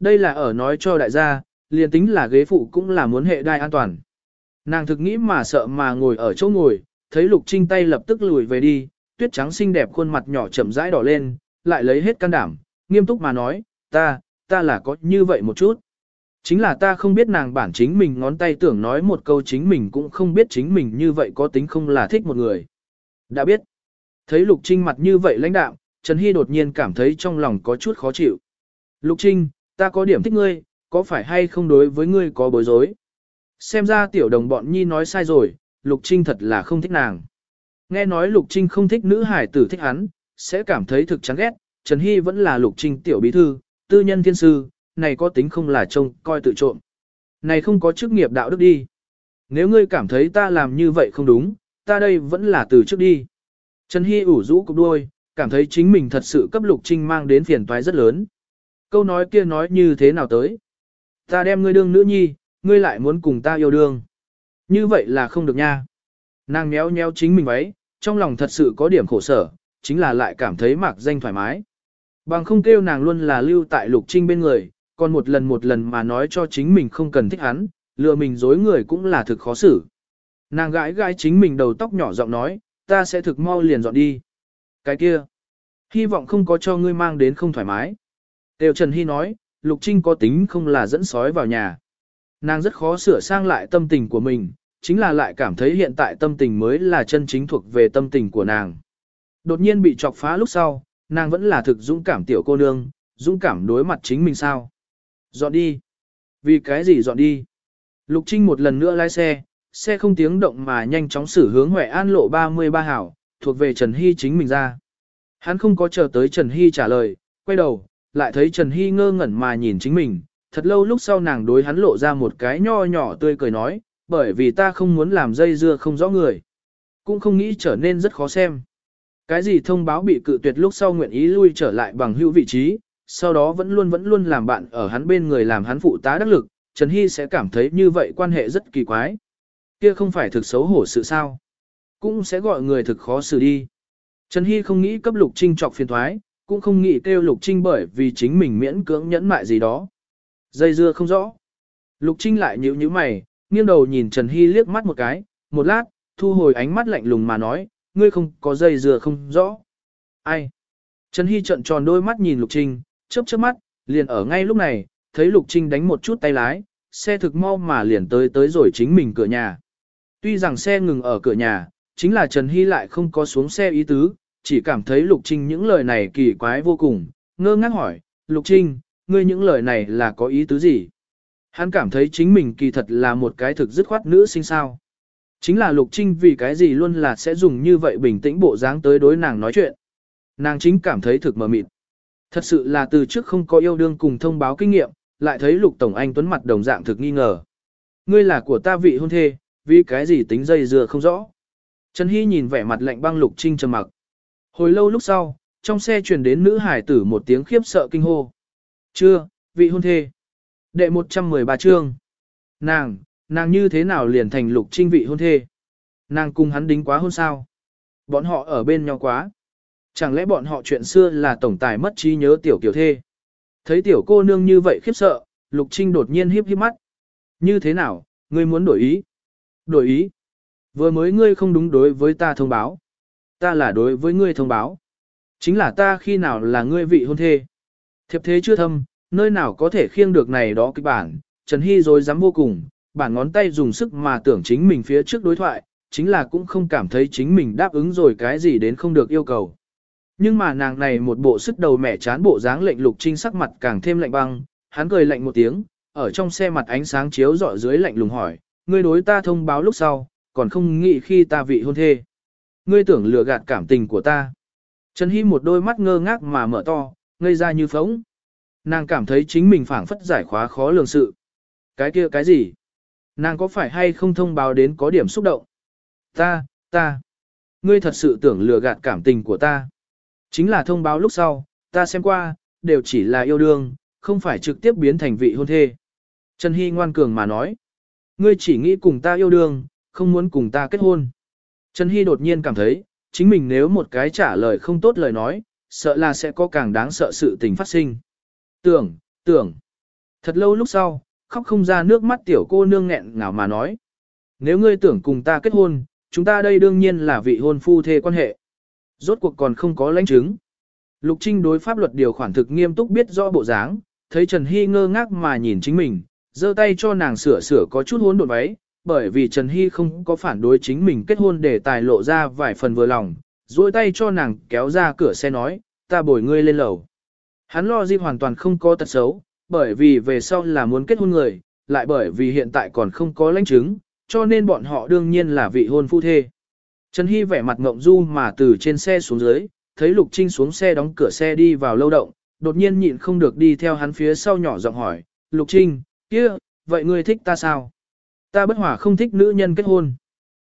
đây là ở nói cho đại gia, liền tính là ghế phụ cũng là muốn hệ đai an toàn. Nàng thực nghĩ mà sợ mà ngồi ở chỗ ngồi, thấy Lục Trinh tay lập tức lùi về đi, tuyết trắng xinh đẹp khuôn mặt nhỏ chậm rãi đỏ lên, lại lấy hết can đảm, nghiêm túc mà nói, ta, ta là có như vậy một chút. Chính là ta không biết nàng bản chính mình ngón tay tưởng nói một câu chính mình cũng không biết chính mình như vậy có tính không là thích một người. Đã biết. Thấy Lục Trinh mặt như vậy lãnh đạm, Trần Hy đột nhiên cảm thấy trong lòng có chút khó chịu. Lục Trinh, ta có điểm thích ngươi, có phải hay không đối với ngươi có bối rối? Xem ra tiểu đồng bọn nhi nói sai rồi, Lục Trinh thật là không thích nàng. Nghe nói Lục Trinh không thích nữ hải tử thích hắn, sẽ cảm thấy thực chán ghét, Trần Hy vẫn là Lục Trinh tiểu bí thư, tư nhân thiên sư, này có tính không là trông coi tự trộm. Này không có chức nghiệp đạo đức đi. Nếu ngươi cảm thấy ta làm như vậy không đúng, ta đây vẫn là từ trước đi. Trần Hy ủ rũ cục đuôi, cảm thấy chính mình thật sự cấp Lục Trinh mang đến phiền toái rất lớn. Câu nói kia nói như thế nào tới? Ta đem ngươi đương nữ nhi, ngươi lại muốn cùng ta yêu đương. Như vậy là không được nha. Nàng méo méo chính mình váy, trong lòng thật sự có điểm khổ sở, chính là lại cảm thấy mạc danh thoải mái. Bằng không kêu nàng luôn là lưu tại lục trinh bên người, còn một lần một lần mà nói cho chính mình không cần thích hắn, lừa mình dối người cũng là thực khó xử. Nàng gãi gãi chính mình đầu tóc nhỏ giọng nói, ta sẽ thực mau liền dọn đi. Cái kia, hy vọng không có cho ngươi mang đến không thoải mái. Tiêu Trần Hy nói, Lục Trinh có tính không là dẫn sói vào nhà. Nàng rất khó sửa sang lại tâm tình của mình, chính là lại cảm thấy hiện tại tâm tình mới là chân chính thuộc về tâm tình của nàng. Đột nhiên bị chọc phá lúc sau, nàng vẫn là thực dũng cảm tiểu cô nương, dũng cảm đối mặt chính mình sao. Dọn đi. Vì cái gì dọn đi? Lục Trinh một lần nữa lái xe, xe không tiếng động mà nhanh chóng xử hướng Huệ An lộ 33 hảo, thuộc về Trần Hy chính mình ra. Hắn không có chờ tới Trần Hy trả lời, quay đầu, lại thấy Trần Hy ngơ ngẩn mà nhìn chính mình, thật lâu lúc sau nàng đối hắn lộ ra một cái nho nhỏ tươi cười nói, bởi vì ta không muốn làm dây dưa không rõ người. Cũng không nghĩ trở nên rất khó xem. Cái gì thông báo bị cự tuyệt lúc sau nguyện ý lui trở lại bằng hữu vị trí, sau đó vẫn luôn vẫn luôn làm bạn ở hắn bên người làm hắn phụ tá đắc lực, Trần Hy sẽ cảm thấy như vậy quan hệ rất kỳ quái. Kia không phải thực xấu hổ sự sao. Cũng sẽ gọi người thực khó xử đi. Trần Hy không nghĩ cấp Lục Trinh trọc phiền thoái, cũng không nghĩ kêu Lục Trinh bởi vì chính mình miễn cưỡng nhẫn mại gì đó. Dây dưa không rõ. Lục Trinh lại nhíu nhíu mày, nghiêng đầu nhìn Trần Hy liếc mắt một cái, một lát, thu hồi ánh mắt lạnh lùng mà nói, ngươi không có dây dưa không rõ. Ai? Trần Hy trận tròn đôi mắt nhìn Lục Trinh, chớp chớp mắt, liền ở ngay lúc này, thấy Lục Trinh đánh một chút tay lái, xe thực mau mà liền tới tới rồi chính mình cửa nhà. Tuy rằng xe ngừng ở cửa nhà, chính là Trần Hy lại không có xuống xe ý tứ, chỉ cảm thấy Lục Trinh những lời này kỳ quái vô cùng, ngơ ngác hỏi, Lục Trinh, ngươi những lời này là có ý tứ gì? Hắn cảm thấy chính mình kỳ thật là một cái thực dứt khoát nữ sinh sao. Chính là Lục Trinh vì cái gì luôn là sẽ dùng như vậy bình tĩnh bộ dáng tới đối nàng nói chuyện. Nàng chính cảm thấy thực mờ mịt. Thật sự là từ trước không có yêu đương cùng thông báo kinh nghiệm, lại thấy Lục Tổng Anh tuấn mặt đồng dạng thực nghi ngờ. Ngươi là của ta vị hôn thê, vì cái gì tính dây dưa không rõ. Trần Hy nhìn vẻ mặt lạnh băng Lục Trinh trầm mặc. Hồi lâu lúc sau, trong xe truyền đến nữ hải tử một tiếng khiếp sợ kinh hô. Chưa, vị hôn thê. Đệ 113 chương. Nàng, nàng như thế nào liền thành lục trinh vị hôn thê? Nàng cùng hắn đính quá hôn sao? Bọn họ ở bên nhau quá. Chẳng lẽ bọn họ chuyện xưa là tổng tài mất trí nhớ tiểu kiểu thê? Thấy tiểu cô nương như vậy khiếp sợ, lục trinh đột nhiên hiếp hiếp mắt. Như thế nào, ngươi muốn đổi ý? Đổi ý? Vừa mới ngươi không đúng đối với ta thông báo. Ta là đối với ngươi thông báo. Chính là ta khi nào là ngươi vị hôn thê. Thiệp thế chưa thâm, nơi nào có thể khiêng được này đó kịch bản, Trần Hy rồi dám vô cùng, bản ngón tay dùng sức mà tưởng chính mình phía trước đối thoại, chính là cũng không cảm thấy chính mình đáp ứng rồi cái gì đến không được yêu cầu. Nhưng mà nàng này một bộ sức đầu mẻ chán bộ dáng lệnh lục trinh sắc mặt càng thêm lạnh băng, hắn cười lạnh một tiếng, ở trong xe mặt ánh sáng chiếu rọi dưới lạnh lùng hỏi, ngươi đối ta thông báo lúc sau, còn không nghĩ khi ta vị hôn thê. Ngươi tưởng lừa gạt cảm tình của ta. Trần Hy một đôi mắt ngơ ngác mà mở to, ngây ra như phóng. Nàng cảm thấy chính mình phảng phất giải khóa khó lường sự. Cái kia cái gì? Nàng có phải hay không thông báo đến có điểm xúc động? Ta, ta. Ngươi thật sự tưởng lừa gạt cảm tình của ta. Chính là thông báo lúc sau, ta xem qua, đều chỉ là yêu đương, không phải trực tiếp biến thành vị hôn thê. Trần Hy ngoan cường mà nói. Ngươi chỉ nghĩ cùng ta yêu đương, không muốn cùng ta kết hôn. Trần Hy đột nhiên cảm thấy, chính mình nếu một cái trả lời không tốt lời nói, sợ là sẽ có càng đáng sợ sự tình phát sinh. Tưởng, tưởng. Thật lâu lúc sau, khóc không ra nước mắt tiểu cô nương nghẹn ngào mà nói. Nếu ngươi tưởng cùng ta kết hôn, chúng ta đây đương nhiên là vị hôn phu thê quan hệ. Rốt cuộc còn không có lãnh chứng. Lục Trinh đối pháp luật điều khoản thực nghiêm túc biết rõ bộ dáng, thấy Trần Hy ngơ ngác mà nhìn chính mình, giơ tay cho nàng sửa sửa có chút hỗn độn váy, bởi vì Trần Hy không có phản đối chính mình kết hôn để tài lộ ra vài phần vừa lòng, duỗi tay cho nàng kéo ra cửa xe nói, ta bồi ngươi lên lầu. Hắn lo di hoàn toàn không có tật xấu, bởi vì về sau là muốn kết hôn người, lại bởi vì hiện tại còn không có lãnh chứng, cho nên bọn họ đương nhiên là vị hôn phu thê. Trần Hy vẻ mặt ngộng du mà từ trên xe xuống dưới, thấy Lục Trinh xuống xe đóng cửa xe đi vào lâu động, đột nhiên nhịn không được đi theo hắn phía sau nhỏ giọng hỏi, Lục Trinh, kia, vậy ngươi thích ta sao? Ta bất hòa không thích nữ nhân kết hôn.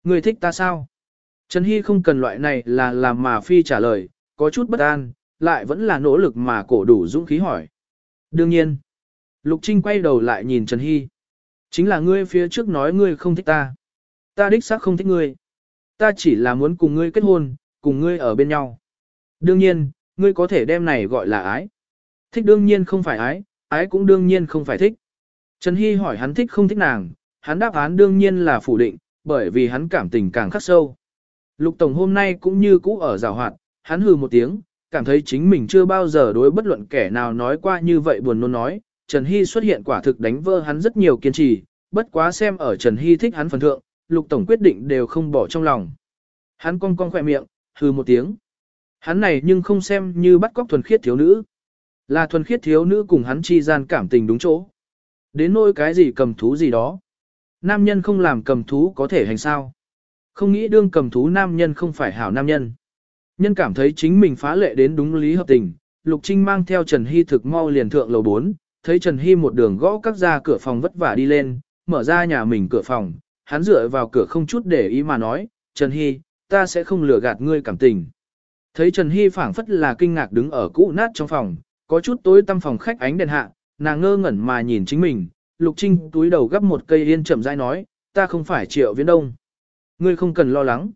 người thích ta sao? Trần Hy không cần loại này là làm mà phi trả lời, có chút bất an, lại vẫn là nỗ lực mà cổ đủ dũng khí hỏi. Đương nhiên, Lục Trinh quay đầu lại nhìn Trần Hy. Chính là ngươi phía trước nói ngươi không thích ta. Ta đích xác không thích ngươi. Ta chỉ là muốn cùng ngươi kết hôn, cùng ngươi ở bên nhau. Đương nhiên, ngươi có thể đem này gọi là ái. Thích đương nhiên không phải ái, ái cũng đương nhiên không phải thích. Trần Hy hỏi hắn thích không thích nàng, hắn đáp án đương nhiên là phủ định, bởi vì hắn cảm tình càng khắc sâu. Lục Tổng hôm nay cũng như cũ ở rào hoạt, hắn hừ một tiếng, cảm thấy chính mình chưa bao giờ đối bất luận kẻ nào nói qua như vậy buồn nôn nói. Trần Hy xuất hiện quả thực đánh vỡ hắn rất nhiều kiên trì, bất quá xem ở Trần Hy thích hắn phần thượng, Lục Tổng quyết định đều không bỏ trong lòng. Hắn cong cong khỏe miệng, hừ một tiếng. Hắn này nhưng không xem như bắt cóc thuần khiết thiếu nữ. Là thuần khiết thiếu nữ cùng hắn chi gian cảm tình đúng chỗ. Đến nỗi cái gì cầm thú gì đó. Nam nhân không làm cầm thú có thể hành sao. Không nghĩ đương cầm thú nam nhân không phải hảo nam nhân. Nhân cảm thấy chính mình phá lệ đến đúng lý hợp tình, Lục Trinh mang theo Trần Hy thực mau liền thượng lầu 4, thấy Trần Hy một đường gõ các ra cửa phòng vất vả đi lên, mở ra nhà mình cửa phòng, hắn dựa vào cửa không chút để ý mà nói, Trần Hy, ta sẽ không lừa gạt ngươi cảm tình. Thấy Trần Hy phảng phất là kinh ngạc đứng ở cũ nát trong phòng, có chút tối tăm phòng khách ánh đèn hạ, nàng ngơ ngẩn mà nhìn chính mình, Lục Trinh túi đầu gấp một cây yên chậm rãi nói, ta không phải triệu viễn đông. Ngươi không cần lo lắng.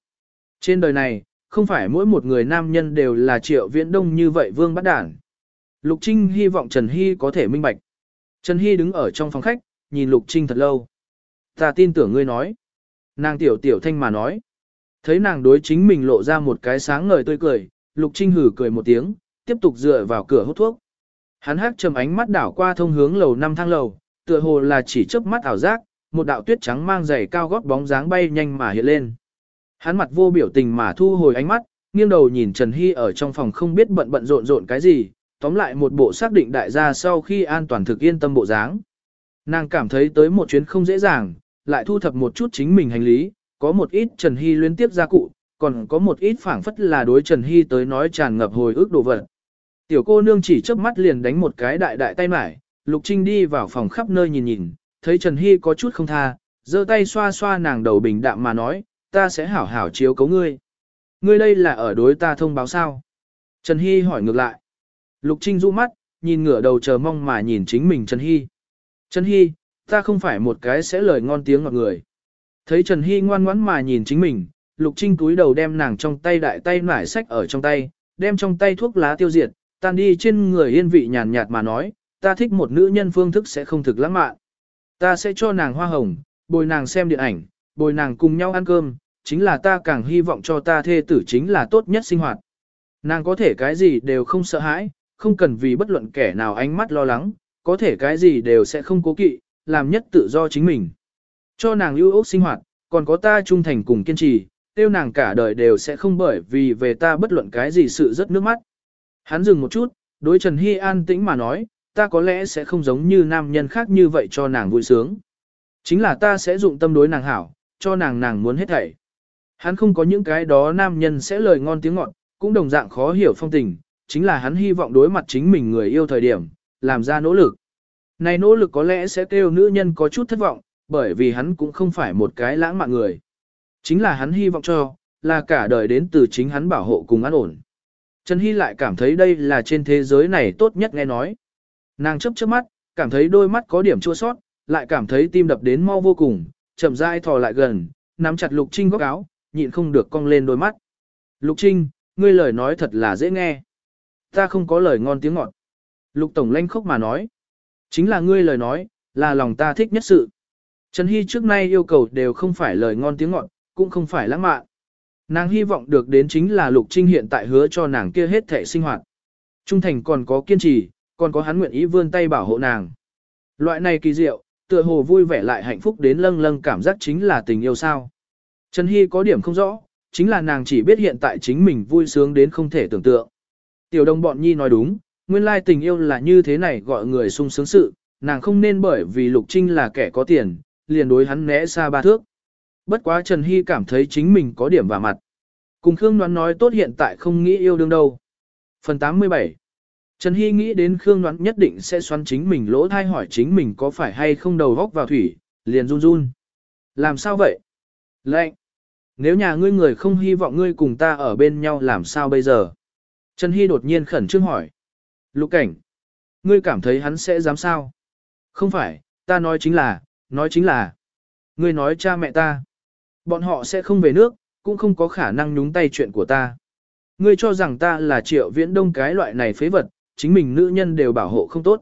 Trên đời này, không phải mỗi một người nam nhân đều là triệu viễn đông như vậy vương bắt đản. Lục Trinh hy vọng Trần Hy có thể minh bạch. Trần Hy đứng ở trong phòng khách, nhìn Lục Trinh thật lâu. Ta tin tưởng ngươi nói. Nàng tiểu tiểu thanh mà nói. Thấy nàng đối chính mình lộ ra một cái sáng ngời tươi cười, Lục Trinh hử cười một tiếng, tiếp tục dựa vào cửa hút thuốc. Hắn hát trầm ánh mắt đảo qua thông hướng lầu năm thang lầu, tựa hồ là chỉ chớp mắt ảo giác, một đạo tuyết trắng mang giày cao gót bóng dáng bay nhanh mà hiện lên. Hắn mặt vô biểu tình mà thu hồi ánh mắt, nghiêng đầu nhìn Trần Hy ở trong phòng không biết bận bận rộn rộn cái gì, tóm lại một bộ xác định đại gia sau khi an toàn thực yên tâm bộ dáng. Nàng cảm thấy tới một chuyến không dễ dàng, lại thu thập một chút chính mình hành lý, có một ít Trần Hy liên tiếp gia cụ, còn có một ít phảng phất là đối Trần Hy tới nói tràn ngập hồi ức đồ vật. Tiểu cô nương chỉ chớp mắt liền đánh một cái đại đại tay mải, Lục Trinh đi vào phòng khắp nơi nhìn nhìn, thấy Trần Hy có chút không tha, giơ tay xoa xoa nàng đầu bình đạm mà nói, ta sẽ hảo hảo chiếu cấu ngươi. Ngươi đây là ở đối ta thông báo sao? Trần Hy hỏi ngược lại. Lục Trinh rũ mắt, nhìn ngửa đầu chờ mong mà nhìn chính mình Trần Hy. Trần Hy, ta không phải một cái sẽ lời ngon tiếng ngọt người. Thấy Trần Hy ngoan ngoãn mà nhìn chính mình, Lục Trinh cúi đầu đem nàng trong tay đại tay nải sách ở trong tay, đem trong tay thuốc lá tiêu diệt, tan đi trên người yên vị nhàn nhạt mà nói, ta thích một nữ nhân phương thức sẽ không thực lãng mạn. Ta sẽ cho nàng hoa hồng, bồi nàng xem điện ảnh, bồi nàng cùng nhau ăn cơm, chính là ta càng hy vọng cho ta thê tử chính là tốt nhất sinh hoạt. Nàng có thể cái gì đều không sợ hãi, không cần vì bất luận kẻ nào ánh mắt lo lắng, có thể cái gì đều sẽ không cố kỵ, làm nhất tự do chính mình. Cho nàng lưu ốc sinh hoạt, còn có ta trung thành cùng kiên trì, tiêu nàng cả đời đều sẽ không bởi vì về ta bất luận cái gì sự rất nước mắt. Hắn dừng một chút, đối Trần Hy an tĩnh mà nói, ta có lẽ sẽ không giống như nam nhân khác như vậy cho nàng vui sướng. Chính là ta sẽ dụng tâm đối nàng hảo, cho nàng nàng muốn hết thảy. Hắn không có những cái đó nam nhân sẽ lời ngon tiếng ngọt, cũng đồng dạng khó hiểu phong tình, chính là hắn hy vọng đối mặt chính mình người yêu thời điểm, làm ra nỗ lực. Này nỗ lực có lẽ sẽ kêu nữ nhân có chút thất vọng, bởi vì hắn cũng không phải một cái lãng mạn người. Chính là hắn hy vọng cho, là cả đời đến từ chính hắn bảo hộ cùng an ổn. Trần Hy lại cảm thấy đây là trên thế giới này tốt nhất nghe nói. Nàng chấp chớp mắt, cảm thấy đôi mắt có điểm chua sót, lại cảm thấy tim đập đến mau vô cùng, chậm rãi thò lại gần, nắm chặt Lục Trinh góc áo, nhịn không được cong lên đôi mắt. Lục Trinh, ngươi lời nói thật là dễ nghe. Ta không có lời ngon tiếng ngọt. Lục Tổng lanh khốc mà nói. Chính là ngươi lời nói, là lòng ta thích nhất sự. Trần Hy trước nay yêu cầu đều không phải lời ngon tiếng ngọt, cũng không phải lãng mạn. Nàng hy vọng được đến chính là Lục Trinh hiện tại hứa cho nàng kia hết thể sinh hoạt. Trung thành còn có kiên trì, còn có hắn nguyện ý vươn tay bảo hộ nàng. Loại này kỳ diệu, tựa hồ vui vẻ lại hạnh phúc đến lâng lâng cảm giác chính là tình yêu sao. Trần Hy có điểm không rõ, chính là nàng chỉ biết hiện tại chính mình vui sướng đến không thể tưởng tượng. Tiểu đồng bọn nhi nói đúng, nguyên lai tình yêu là như thế này gọi người sung sướng sự, nàng không nên bởi vì Lục Trinh là kẻ có tiền, liền đối hắn né xa ba thước. Bất quá Trần Hy cảm thấy chính mình có điểm và mặt. Cùng Khương Ngoan nói tốt hiện tại không nghĩ yêu đương đâu. Phần 87 Trần Hy nghĩ đến Khương Ngoãn nhất định sẽ xoắn chính mình lỗ thai hỏi chính mình có phải hay không đầu góc vào thủy, liền run run. Làm sao vậy? Lệnh! Nếu nhà ngươi người không hy vọng ngươi cùng ta ở bên nhau làm sao bây giờ? Trần Hy đột nhiên khẩn trương hỏi. Lục cảnh! Ngươi cảm thấy hắn sẽ dám sao? Không phải, ta nói chính là, nói chính là. Ngươi nói cha mẹ ta. Bọn họ sẽ không về nước, cũng không có khả năng nhúng tay chuyện của ta. Ngươi cho rằng ta là triệu viễn đông cái loại này phế vật, chính mình nữ nhân đều bảo hộ không tốt.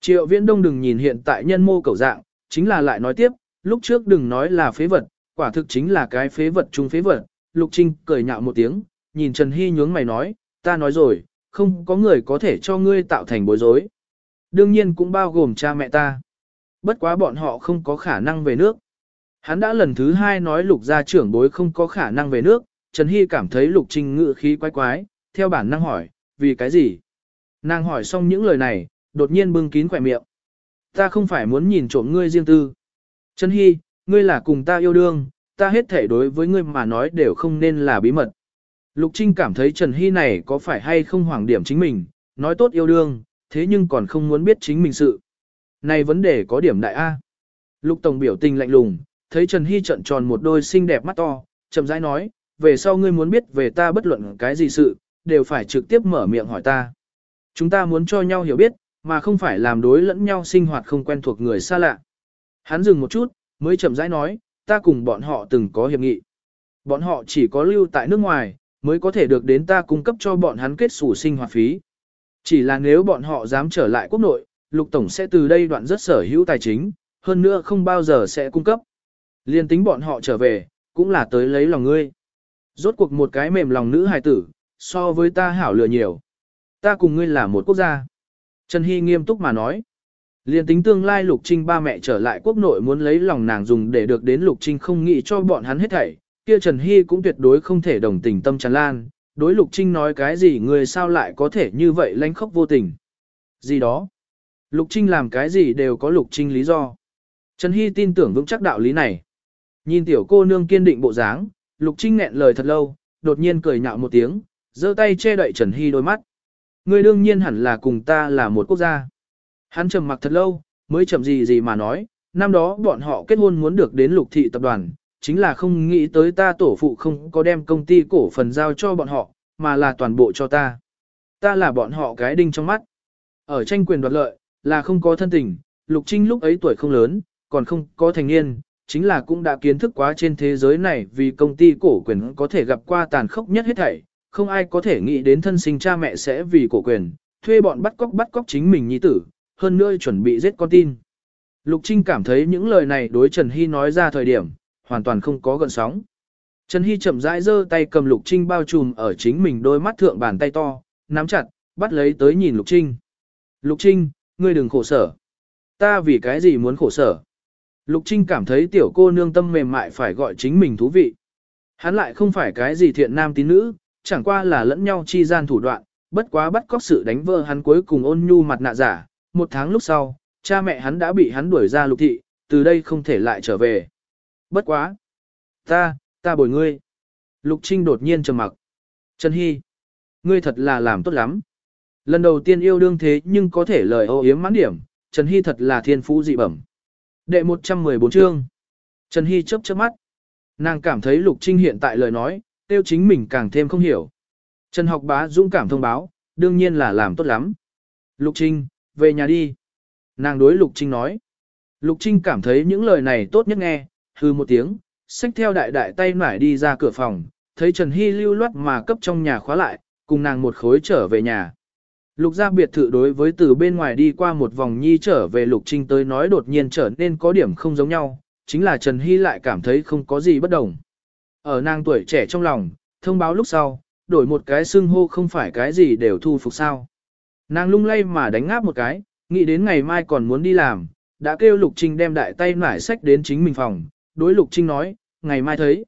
Triệu viễn đông đừng nhìn hiện tại nhân mô cầu dạng, chính là lại nói tiếp, lúc trước đừng nói là phế vật, quả thực chính là cái phế vật chung phế vật. Lục Trinh cười nhạo một tiếng, nhìn Trần Hy nhướng mày nói, ta nói rồi, không có người có thể cho ngươi tạo thành bối rối. Đương nhiên cũng bao gồm cha mẹ ta. Bất quá bọn họ không có khả năng về nước. Hắn đã lần thứ hai nói lục gia trưởng bối không có khả năng về nước, Trần Hy cảm thấy lục trinh ngự khí quái quái, theo bản năng hỏi, vì cái gì? Nàng hỏi xong những lời này, đột nhiên bưng kín khỏe miệng. Ta không phải muốn nhìn trộm ngươi riêng tư. Trần Hy, ngươi là cùng ta yêu đương, ta hết thể đối với ngươi mà nói đều không nên là bí mật. Lục Trinh cảm thấy Trần Hy này có phải hay không hoảng điểm chính mình, nói tốt yêu đương, thế nhưng còn không muốn biết chính mình sự. Này vấn đề có điểm đại A. Lục Tổng biểu tình lạnh lùng, thấy Trần Hy trận tròn một đôi xinh đẹp mắt to, chậm rãi nói, về sau ngươi muốn biết về ta bất luận cái gì sự, đều phải trực tiếp mở miệng hỏi ta. Chúng ta muốn cho nhau hiểu biết, mà không phải làm đối lẫn nhau sinh hoạt không quen thuộc người xa lạ. Hắn dừng một chút, mới chậm rãi nói, ta cùng bọn họ từng có hiệp nghị. Bọn họ chỉ có lưu tại nước ngoài, mới có thể được đến ta cung cấp cho bọn hắn kết sủ sinh hoạt phí. Chỉ là nếu bọn họ dám trở lại quốc nội, Lục Tổng sẽ từ đây đoạn rất sở hữu tài chính, hơn nữa không bao giờ sẽ cung cấp. Liên tính bọn họ trở về, cũng là tới lấy lòng ngươi. Rốt cuộc một cái mềm lòng nữ hài tử, so với ta hảo lừa nhiều. Ta cùng ngươi là một quốc gia. Trần Hy nghiêm túc mà nói. Liên tính tương lai Lục Trinh ba mẹ trở lại quốc nội muốn lấy lòng nàng dùng để được đến Lục Trinh không nghĩ cho bọn hắn hết thảy, kia Trần Hy cũng tuyệt đối không thể đồng tình tâm tràn lan, đối Lục Trinh nói cái gì người sao lại có thể như vậy lánh khóc vô tình. Gì đó. Lục Trinh làm cái gì đều có Lục Trinh lý do. Trần Hy tin tưởng vững chắc đạo lý này. Nhìn tiểu cô nương kiên định bộ dáng, Lục Trinh nghẹn lời thật lâu, đột nhiên cười nhạo một tiếng, giơ tay che đậy Trần Hy đôi mắt. Ngươi đương nhiên hẳn là cùng ta là một quốc gia. Hắn trầm mặc thật lâu, mới chậm gì gì mà nói, năm đó bọn họ kết hôn muốn được đến lục thị tập đoàn, chính là không nghĩ tới ta tổ phụ không có đem công ty cổ phần giao cho bọn họ, mà là toàn bộ cho ta. Ta là bọn họ cái đinh trong mắt. Ở tranh quyền đoạt lợi, là không có thân tình, Lục Trinh lúc ấy tuổi không lớn, còn không có thành niên, chính là cũng đã kiến thức quá trên thế giới này vì công ty cổ quyền có thể gặp qua tàn khốc nhất hết thảy, không ai có thể nghĩ đến thân sinh cha mẹ sẽ vì cổ quyền, thuê bọn bắt cóc bắt cóc chính mình nhi tử, hơn nữa chuẩn bị giết con tin. Lục Trinh cảm thấy những lời này đối Trần Hy nói ra thời điểm, hoàn toàn không có gần sóng. Trần Hy chậm rãi giơ tay cầm Lục Trinh bao trùm ở chính mình đôi mắt thượng bàn tay to, nắm chặt, bắt lấy tới nhìn Lục Trinh. Lục Trinh, ngươi đừng khổ sở. Ta vì cái gì muốn khổ sở? Lục Trinh cảm thấy tiểu cô nương tâm mềm mại phải gọi chính mình thú vị. Hắn lại không phải cái gì thiện nam tín nữ, chẳng qua là lẫn nhau chi gian thủ đoạn, bất quá bắt cóc sự đánh vỡ hắn cuối cùng ôn nhu mặt nạ giả. Một tháng lúc sau, cha mẹ hắn đã bị hắn đuổi ra lục thị, từ đây không thể lại trở về. Bất quá. Ta, ta bồi ngươi. Lục Trinh đột nhiên trầm mặc. Trần Hy. Ngươi thật là làm tốt lắm. Lần đầu tiên yêu đương thế nhưng có thể lời ô yếm mãn điểm, Trần Hy thật là thiên phú dị bẩm. Đệ 114 chương. Trần Hy chớp chớp mắt. Nàng cảm thấy Lục Trinh hiện tại lời nói, tiêu chính mình càng thêm không hiểu. Trần học bá dũng cảm thông báo, đương nhiên là làm tốt lắm. Lục Trinh, về nhà đi. Nàng đối Lục Trinh nói. Lục Trinh cảm thấy những lời này tốt nhất nghe, hư một tiếng, xách theo đại đại tay nải đi ra cửa phòng, thấy Trần Hy lưu loát mà cấp trong nhà khóa lại, cùng nàng một khối trở về nhà. Lục gia biệt thự đối với từ bên ngoài đi qua một vòng nhi trở về Lục Trinh tới nói đột nhiên trở nên có điểm không giống nhau, chính là Trần Hy lại cảm thấy không có gì bất đồng. Ở nàng tuổi trẻ trong lòng, thông báo lúc sau, đổi một cái xưng hô không phải cái gì đều thu phục sao. Nàng lung lay mà đánh ngáp một cái, nghĩ đến ngày mai còn muốn đi làm, đã kêu Lục Trinh đem đại tay nải sách đến chính mình phòng, đối Lục Trinh nói, ngày mai thấy.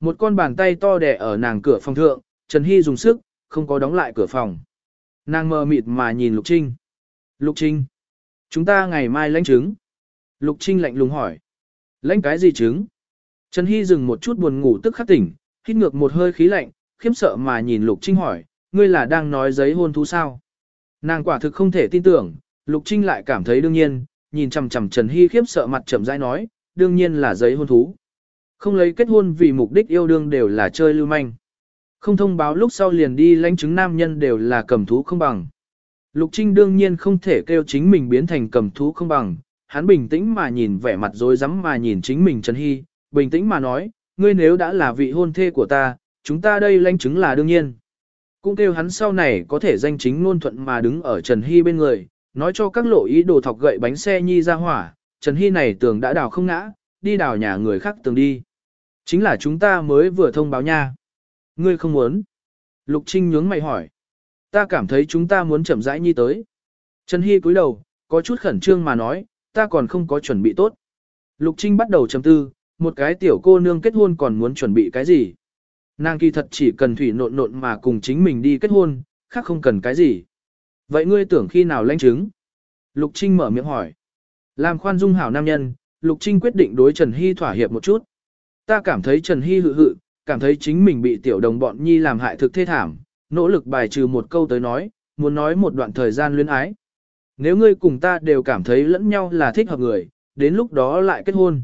Một con bàn tay to đẻ ở nàng cửa phòng thượng, Trần Hy dùng sức, không có đóng lại cửa phòng. Nàng mờ mịt mà nhìn Lục Trinh. Lục Trinh, chúng ta ngày mai lãnh trứng. Lục Trinh lạnh lùng hỏi. Lãnh cái gì trứng? Trần Hy dừng một chút buồn ngủ tức khắc tỉnh, hít ngược một hơi khí lạnh, khiếp sợ mà nhìn Lục Trinh hỏi, ngươi là đang nói giấy hôn thú sao? Nàng quả thực không thể tin tưởng, Lục Trinh lại cảm thấy đương nhiên, nhìn chằm chằm Trần Hy khiếp sợ mặt chậm rãi nói, đương nhiên là giấy hôn thú. Không lấy kết hôn vì mục đích yêu đương đều là chơi lưu manh. Không thông báo lúc sau liền đi lãnh chứng nam nhân đều là cầm thú không bằng. Lục Trinh đương nhiên không thể kêu chính mình biến thành cầm thú không bằng, hắn bình tĩnh mà nhìn vẻ mặt rối rắm mà nhìn chính mình Trần Hy, bình tĩnh mà nói, ngươi nếu đã là vị hôn thê của ta, chúng ta đây lãnh chứng là đương nhiên. Cũng kêu hắn sau này có thể danh chính ngôn thuận mà đứng ở Trần Hy bên người, nói cho các lộ ý đồ thọc gậy bánh xe nhi ra hỏa, Trần Hy này tường đã đào không ngã, đi đào nhà người khác tường đi. Chính là chúng ta mới vừa thông báo nha. Ngươi không muốn. Lục Trinh nhướng mày hỏi. Ta cảm thấy chúng ta muốn chậm rãi nhi tới. Trần Hy cúi đầu, có chút khẩn trương mà nói, ta còn không có chuẩn bị tốt. Lục Trinh bắt đầu chầm tư, một cái tiểu cô nương kết hôn còn muốn chuẩn bị cái gì. Nàng kỳ thật chỉ cần thủy nộn nộn mà cùng chính mình đi kết hôn, khác không cần cái gì. Vậy ngươi tưởng khi nào lãnh chứng? Lục Trinh mở miệng hỏi. Làm khoan dung hảo nam nhân, Lục Trinh quyết định đối Trần Hy thỏa hiệp một chút. Ta cảm thấy Trần Hy hự hự, cảm thấy chính mình bị tiểu đồng bọn nhi làm hại thực thê thảm, nỗ lực bài trừ một câu tới nói, muốn nói một đoạn thời gian luyến ái. Nếu ngươi cùng ta đều cảm thấy lẫn nhau là thích hợp người, đến lúc đó lại kết hôn.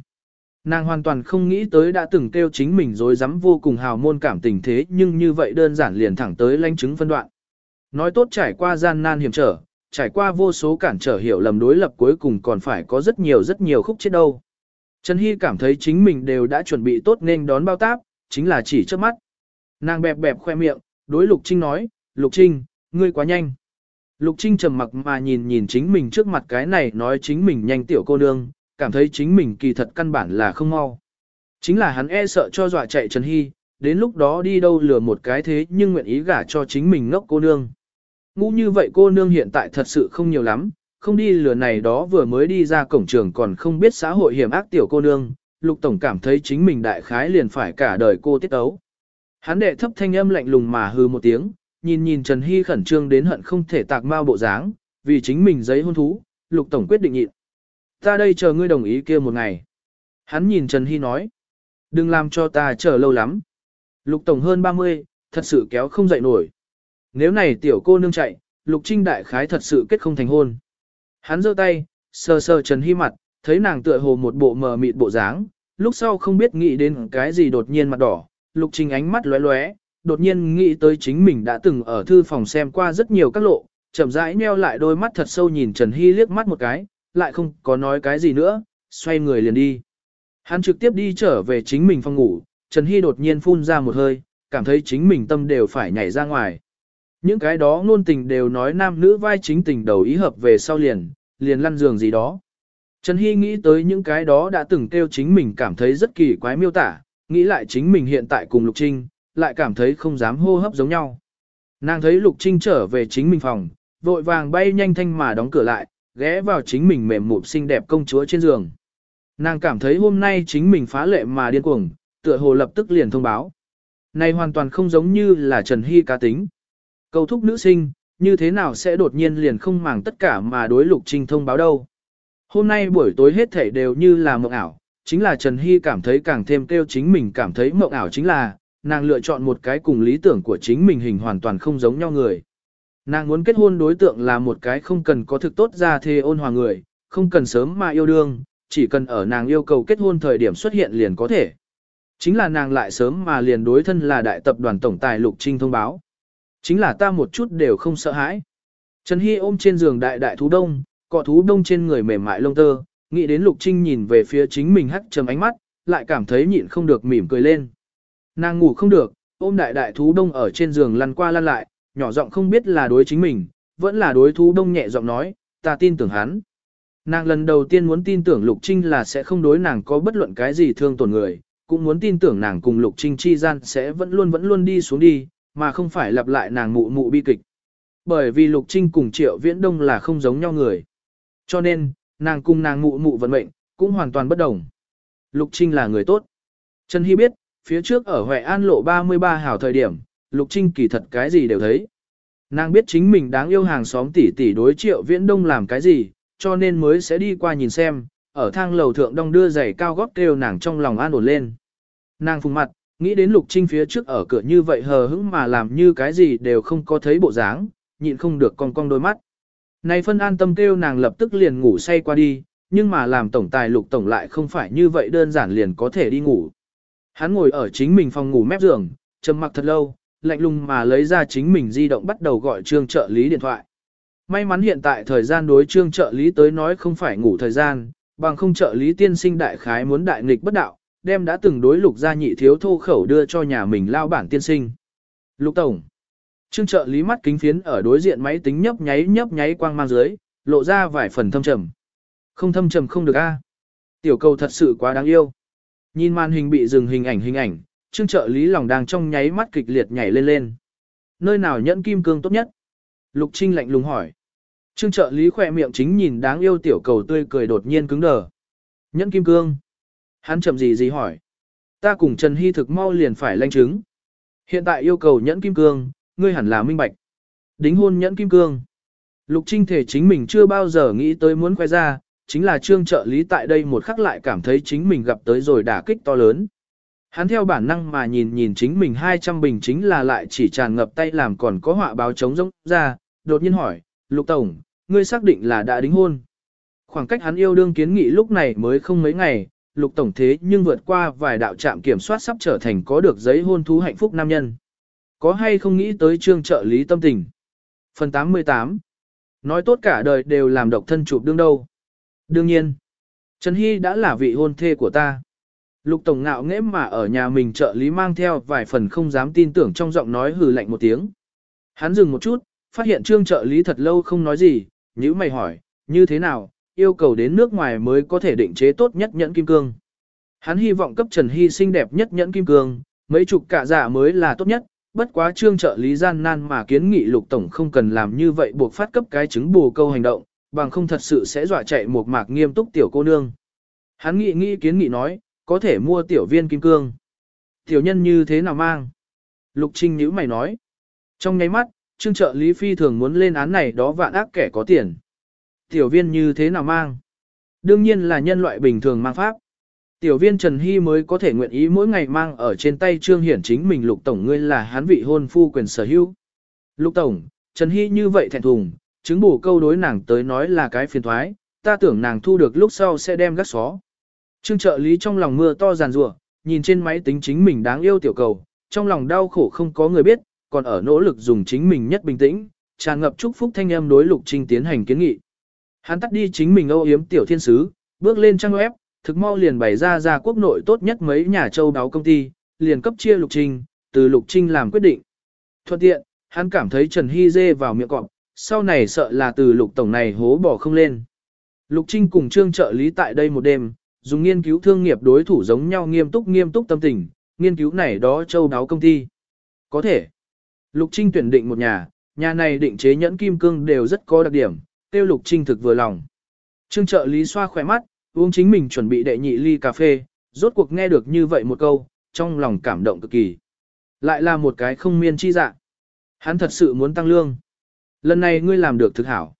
Nàng hoàn toàn không nghĩ tới đã từng kêu chính mình dối rắm vô cùng hào môn cảm tình thế nhưng như vậy đơn giản liền thẳng tới lãnh chứng phân đoạn. Nói tốt trải qua gian nan hiểm trở, trải qua vô số cản trở hiểu lầm đối lập cuối cùng còn phải có rất nhiều rất nhiều khúc chết đâu. Trần Hy cảm thấy chính mình đều đã chuẩn bị tốt nên đón bao táp, chính là chỉ trước mắt. Nàng bẹp bẹp khoe miệng, đối Lục Trinh nói, Lục Trinh, ngươi quá nhanh. Lục Trinh trầm mặc mà nhìn nhìn chính mình trước mặt cái này nói chính mình nhanh tiểu cô nương, cảm thấy chính mình kỳ thật căn bản là không mau. Chính là hắn e sợ cho dọa chạy Trần Hy, đến lúc đó đi đâu lừa một cái thế nhưng nguyện ý gả cho chính mình ngốc cô nương. ngũ như vậy cô nương hiện tại thật sự không nhiều lắm, không đi lừa này đó vừa mới đi ra cổng trường còn không biết xã hội hiểm ác tiểu cô nương, Lục Tổng cảm thấy chính mình đại khái liền phải cả đời cô tiết ấu. Hắn đệ thấp thanh âm lạnh lùng mà hư một tiếng, nhìn nhìn Trần Hy khẩn trương đến hận không thể tạc mau bộ dáng, vì chính mình giấy hôn thú, Lục Tổng quyết định nhịn. Ta đây chờ ngươi đồng ý kia một ngày. Hắn nhìn Trần Hy nói, đừng làm cho ta chờ lâu lắm. Lục Tổng hơn 30, thật sự kéo không dậy nổi. Nếu này tiểu cô nương chạy, Lục Trinh đại khái thật sự kết không thành hôn. Hắn giơ tay, sờ sờ Trần Hy mặt, thấy nàng tựa hồ một bộ mờ mịt bộ dáng, lúc sau không biết nghĩ đến cái gì đột nhiên mặt đỏ, Lục Trinh ánh mắt lóe lóe, đột nhiên nghĩ tới chính mình đã từng ở thư phòng xem qua rất nhiều các lộ, chậm rãi nheo lại đôi mắt thật sâu nhìn Trần Hy liếc mắt một cái, lại không có nói cái gì nữa, xoay người liền đi. Hắn trực tiếp đi trở về chính mình phòng ngủ, Trần Hy đột nhiên phun ra một hơi, cảm thấy chính mình tâm đều phải nhảy ra ngoài. Những cái đó ngôn tình đều nói nam nữ vai chính tình đầu ý hợp về sau liền, liền lăn giường gì đó. Trần Hy nghĩ tới những cái đó đã từng kêu chính mình cảm thấy rất kỳ quái miêu tả, nghĩ lại chính mình hiện tại cùng Lục Trinh, lại cảm thấy không dám hô hấp giống nhau. Nàng thấy Lục Trinh trở về chính mình phòng, vội vàng bay nhanh thanh mà đóng cửa lại, ghé vào chính mình mềm mụn xinh đẹp công chúa trên giường. Nàng cảm thấy hôm nay chính mình phá lệ mà điên cuồng, tựa hồ lập tức liền thông báo. Này hoàn toàn không giống như là Trần Hy cá tính. Cầu thúc nữ sinh, như thế nào sẽ đột nhiên liền không màng tất cả mà đối Lục Trinh thông báo đâu. Hôm nay buổi tối hết thể đều như là mộng ảo, chính là Trần Hy cảm thấy càng thêm kêu chính mình cảm thấy mộng ảo chính là, nàng lựa chọn một cái cùng lý tưởng của chính mình hình hoàn toàn không giống nhau người. Nàng muốn kết hôn đối tượng là một cái không cần có thực tốt ra thê ôn hòa người, không cần sớm mà yêu đương, chỉ cần ở nàng yêu cầu kết hôn thời điểm xuất hiện liền có thể. Chính là nàng lại sớm mà liền đối thân là đại tập đoàn tổng tài Lục Trinh thông báo. Chính là ta một chút đều không sợ hãi. Trần Hy ôm trên giường đại đại thú đông, cọ thú đông trên người mềm mại lông tơ, nghĩ đến Lục Trinh nhìn về phía chính mình hắt trầm ánh mắt, lại cảm thấy nhịn không được mỉm cười lên. Nàng ngủ không được, ôm đại đại thú đông ở trên giường lăn qua lăn lại, nhỏ giọng không biết là đối chính mình, vẫn là đối thú đông nhẹ giọng nói, ta tin tưởng hắn. Nàng lần đầu tiên muốn tin tưởng Lục Trinh là sẽ không đối nàng có bất luận cái gì thương tổn người, cũng muốn tin tưởng nàng cùng Lục Trinh chi gian sẽ vẫn luôn vẫn luôn đi xuống đi, mà không phải lặp lại nàng mụ mụ bi kịch. Bởi vì Lục Trinh cùng Triệu Viễn Đông là không giống nhau người. Cho nên, nàng cùng nàng mụ mụ vận mệnh, cũng hoàn toàn bất đồng. Lục Trinh là người tốt. Trần Hy biết, phía trước ở Huệ An lộ 33 hảo thời điểm, Lục Trinh kỳ thật cái gì đều thấy. Nàng biết chính mình đáng yêu hàng xóm tỷ tỷ đối Triệu Viễn Đông làm cái gì, cho nên mới sẽ đi qua nhìn xem, ở thang lầu thượng đông đưa giày cao gót kêu nàng trong lòng an ổn lên. Nàng phùng mặt, nghĩ đến Lục Trinh phía trước ở cửa như vậy hờ hững mà làm như cái gì đều không có thấy bộ dáng, nhịn không được cong cong đôi mắt. Này phân an tâm kêu nàng lập tức liền ngủ say qua đi, nhưng mà làm tổng tài Lục Tổng lại không phải như vậy đơn giản liền có thể đi ngủ. Hắn ngồi ở chính mình phòng ngủ mép giường, trầm mặc thật lâu, lạnh lùng mà lấy ra chính mình di động bắt đầu gọi trương trợ lý điện thoại. May mắn hiện tại thời gian đối trương trợ lý tới nói không phải ngủ thời gian, bằng không trợ lý tiên sinh đại khái muốn đại nghịch bất đạo, đem đã từng đối lục gia nhị thiếu thô khẩu đưa cho nhà mình lao bản tiên sinh. Lục Tổng. Trương trợ lý mắt kính phiến ở đối diện máy tính nhấp nháy nhấp nháy quang mang dưới, lộ ra vài phần thâm trầm. Không thâm trầm không được a. Tiểu cầu thật sự quá đáng yêu. Nhìn màn hình bị dừng hình ảnh hình ảnh, trương trợ lý lòng đang trong nháy mắt kịch liệt nhảy lên lên. Nơi nào nhẫn kim cương tốt nhất? Lục Trinh lạnh lùng hỏi. Trương trợ lý khỏe miệng chính nhìn đáng yêu tiểu cầu tươi cười đột nhiên cứng đờ. Nhẫn kim cương. Hắn chậm gì gì hỏi. Ta cùng Trần Hy thực mau liền phải lanh chứng. Hiện tại yêu cầu nhẫn kim cương, ngươi hẳn là minh bạch. Đính hôn nhẫn kim cương. Lục Trinh thể chính mình chưa bao giờ nghĩ tới muốn khoe ra, chính là trương trợ lý tại đây một khắc lại cảm thấy chính mình gặp tới rồi đả kích to lớn. Hắn theo bản năng mà nhìn nhìn chính mình 200 bình chính là lại chỉ tràn ngập tay làm còn có họa báo chống rỗng ra, đột nhiên hỏi, Lục Tổng, ngươi xác định là đã đính hôn. Khoảng cách hắn yêu đương kiến nghị lúc này mới không mấy ngày, Lục Tổng thế nhưng vượt qua vài đạo trạm kiểm soát sắp trở thành có được giấy hôn thú hạnh phúc nam nhân. Có hay không nghĩ tới trương trợ lý tâm tình? Phần 88 Nói tốt cả đời đều làm độc thân chụp đương đâu. Đương nhiên, Trần Hy đã là vị hôn thê của ta. Lục Tổng ngạo nghễ mà ở nhà mình trợ lý mang theo vài phần không dám tin tưởng trong giọng nói hừ lạnh một tiếng. Hắn dừng một chút, phát hiện trương trợ lý thật lâu không nói gì, nhữ mày hỏi, như thế nào, yêu cầu đến nước ngoài mới có thể định chế tốt nhất nhẫn kim cương. Hắn hy vọng cấp Trần Hy xinh đẹp nhất nhẫn kim cương, mấy chục cả giả dạ mới là tốt nhất, bất quá trương trợ lý gian nan mà kiến nghị lục tổng không cần làm như vậy buộc phát cấp cái chứng bù câu hành động, bằng không thật sự sẽ dọa chạy một mạc nghiêm túc tiểu cô nương. Hắn nghị nghĩ kiến nghị nói, có thể mua tiểu viên kim cương. Tiểu nhân như thế nào mang? Lục Trinh nhữ mày nói. Trong nháy mắt, trương trợ lý phi thường muốn lên án này đó vạn ác kẻ có tiền. Tiểu viên như thế nào mang? Đương nhiên là nhân loại bình thường mang pháp. Tiểu viên Trần Hy mới có thể nguyện ý mỗi ngày mang ở trên tay trương hiển chính mình lục tổng ngươi là hắn vị hôn phu quyền sở hữu. Lục tổng, Trần Hy như vậy thẹn thùng, chứng bổ câu đối nàng tới nói là cái phiền thoái, ta tưởng nàng thu được lúc sau sẽ đem gắt xó. Trương trợ lý trong lòng mưa to giàn rủa, nhìn trên máy tính chính mình đáng yêu tiểu cầu, trong lòng đau khổ không có người biết, còn ở nỗ lực dùng chính mình nhất bình tĩnh, tràn ngập chúc phúc thanh âm đối Lục Trinh tiến hành kiến nghị. Hắn tắt đi chính mình âu yếm tiểu thiên sứ, bước lên trang web, thực mau liền bày ra ra quốc nội tốt nhất mấy nhà châu đáo công ty, liền cấp chia Lục Trinh, từ Lục Trinh làm quyết định. Thuận tiện, hắn cảm thấy Trần Hy dê vào miệng cọp, sau này sợ là từ Lục Tổng này hố bỏ không lên. Lục Trinh cùng Trương trợ lý tại đây một đêm, dùng nghiên cứu thương nghiệp đối thủ giống nhau nghiêm túc nghiêm túc tâm tình, nghiên cứu này đó châu đáo công ty. Có thể. Lục Trinh tuyển định một nhà, nhà này định chế nhẫn kim cương đều rất có đặc điểm, tiêu Lục Trinh thực vừa lòng. Trương trợ lý xoa khỏe mắt, uống chính mình chuẩn bị đệ nhị ly cà phê, rốt cuộc nghe được như vậy một câu, trong lòng cảm động cực kỳ. Lại là một cái không miên chi dạng. Hắn thật sự muốn tăng lương. Lần này ngươi làm được thực hảo.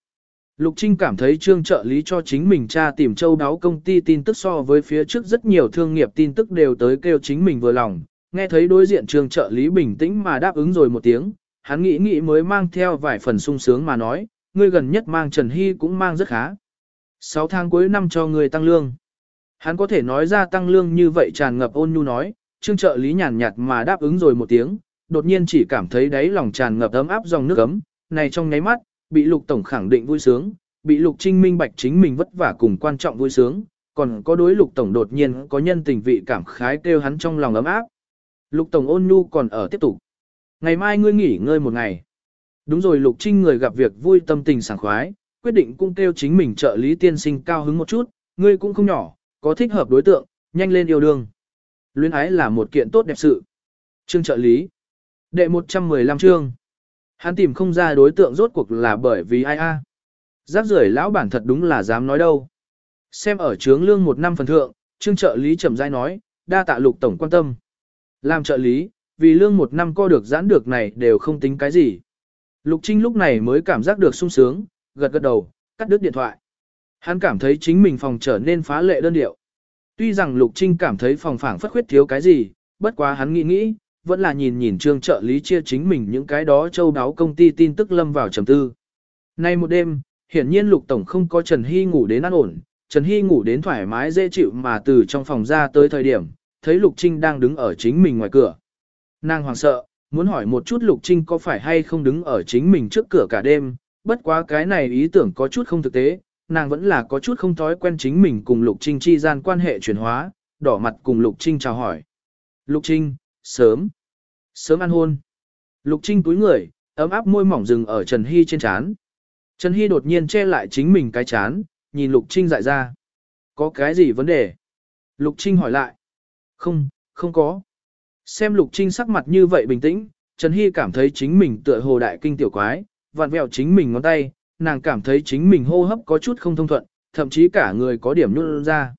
Lục Trinh cảm thấy trương trợ lý cho chính mình cha tìm châu đáo công ty tin tức so với phía trước rất nhiều thương nghiệp tin tức đều tới kêu chính mình vừa lòng, nghe thấy đối diện trương trợ lý bình tĩnh mà đáp ứng rồi một tiếng, hắn nghĩ nghĩ mới mang theo vài phần sung sướng mà nói, ngươi gần nhất mang Trần Hy cũng mang rất khá. 6 tháng cuối năm cho người tăng lương. Hắn có thể nói ra tăng lương như vậy tràn ngập ôn nhu nói, trương trợ lý nhàn nhạt mà đáp ứng rồi một tiếng, đột nhiên chỉ cảm thấy đáy lòng tràn ngập ấm áp dòng nước ấm, này trong nháy mắt, bị lục tổng khẳng định vui sướng, bị lục trinh minh bạch chính mình vất vả cùng quan trọng vui sướng, còn có đối lục tổng đột nhiên có nhân tình vị cảm khái kêu hắn trong lòng ấm áp. Lục tổng ôn nhu còn ở tiếp tục. Ngày mai ngươi nghỉ ngơi một ngày. Đúng rồi Lục Trinh người gặp việc vui tâm tình sảng khoái, quyết định cũng kêu chính mình trợ lý tiên sinh cao hứng một chút, ngươi cũng không nhỏ, có thích hợp đối tượng, nhanh lên yêu đương. Luyến ái là một kiện tốt đẹp sự. Trương trợ lý. Đệ 115 chương. Hắn tìm không ra đối tượng rốt cuộc là bởi vì ai a? À. Giác rưởi lão bản thật đúng là dám nói đâu. Xem ở trướng lương một năm phần thượng, trương trợ lý chậm rãi nói, đa tạ lục tổng quan tâm. Làm trợ lý, vì lương một năm co được giãn được này đều không tính cái gì. Lục Trinh lúc này mới cảm giác được sung sướng, gật gật đầu, cắt đứt điện thoại. Hắn cảm thấy chính mình phòng trở nên phá lệ đơn điệu. Tuy rằng Lục Trinh cảm thấy phòng phảng phất khuyết thiếu cái gì, bất quá hắn nghĩ nghĩ, vẫn là nhìn nhìn trương trợ lý chia chính mình những cái đó châu đáo công ty tin tức lâm vào trầm tư. Nay một đêm, hiển nhiên Lục Tổng không có Trần Hy ngủ đến an ổn, Trần Hy ngủ đến thoải mái dễ chịu mà từ trong phòng ra tới thời điểm, thấy Lục Trinh đang đứng ở chính mình ngoài cửa. Nàng hoàng sợ, muốn hỏi một chút Lục Trinh có phải hay không đứng ở chính mình trước cửa cả đêm, bất quá cái này ý tưởng có chút không thực tế, nàng vẫn là có chút không thói quen chính mình cùng Lục Trinh chi gian quan hệ chuyển hóa, đỏ mặt cùng Lục Trinh chào hỏi. Lục Trinh, sớm, sớm ăn hôn. Lục Trinh túi người, ấm áp môi mỏng rừng ở Trần Hy trên chán. Trần Hy đột nhiên che lại chính mình cái chán, nhìn Lục Trinh dại ra. Có cái gì vấn đề? Lục Trinh hỏi lại. Không, không có. Xem Lục Trinh sắc mặt như vậy bình tĩnh, Trần Hy cảm thấy chính mình tựa hồ đại kinh tiểu quái, vặn vẹo chính mình ngón tay, nàng cảm thấy chính mình hô hấp có chút không thông thuận, thậm chí cả người có điểm nhuôn ra.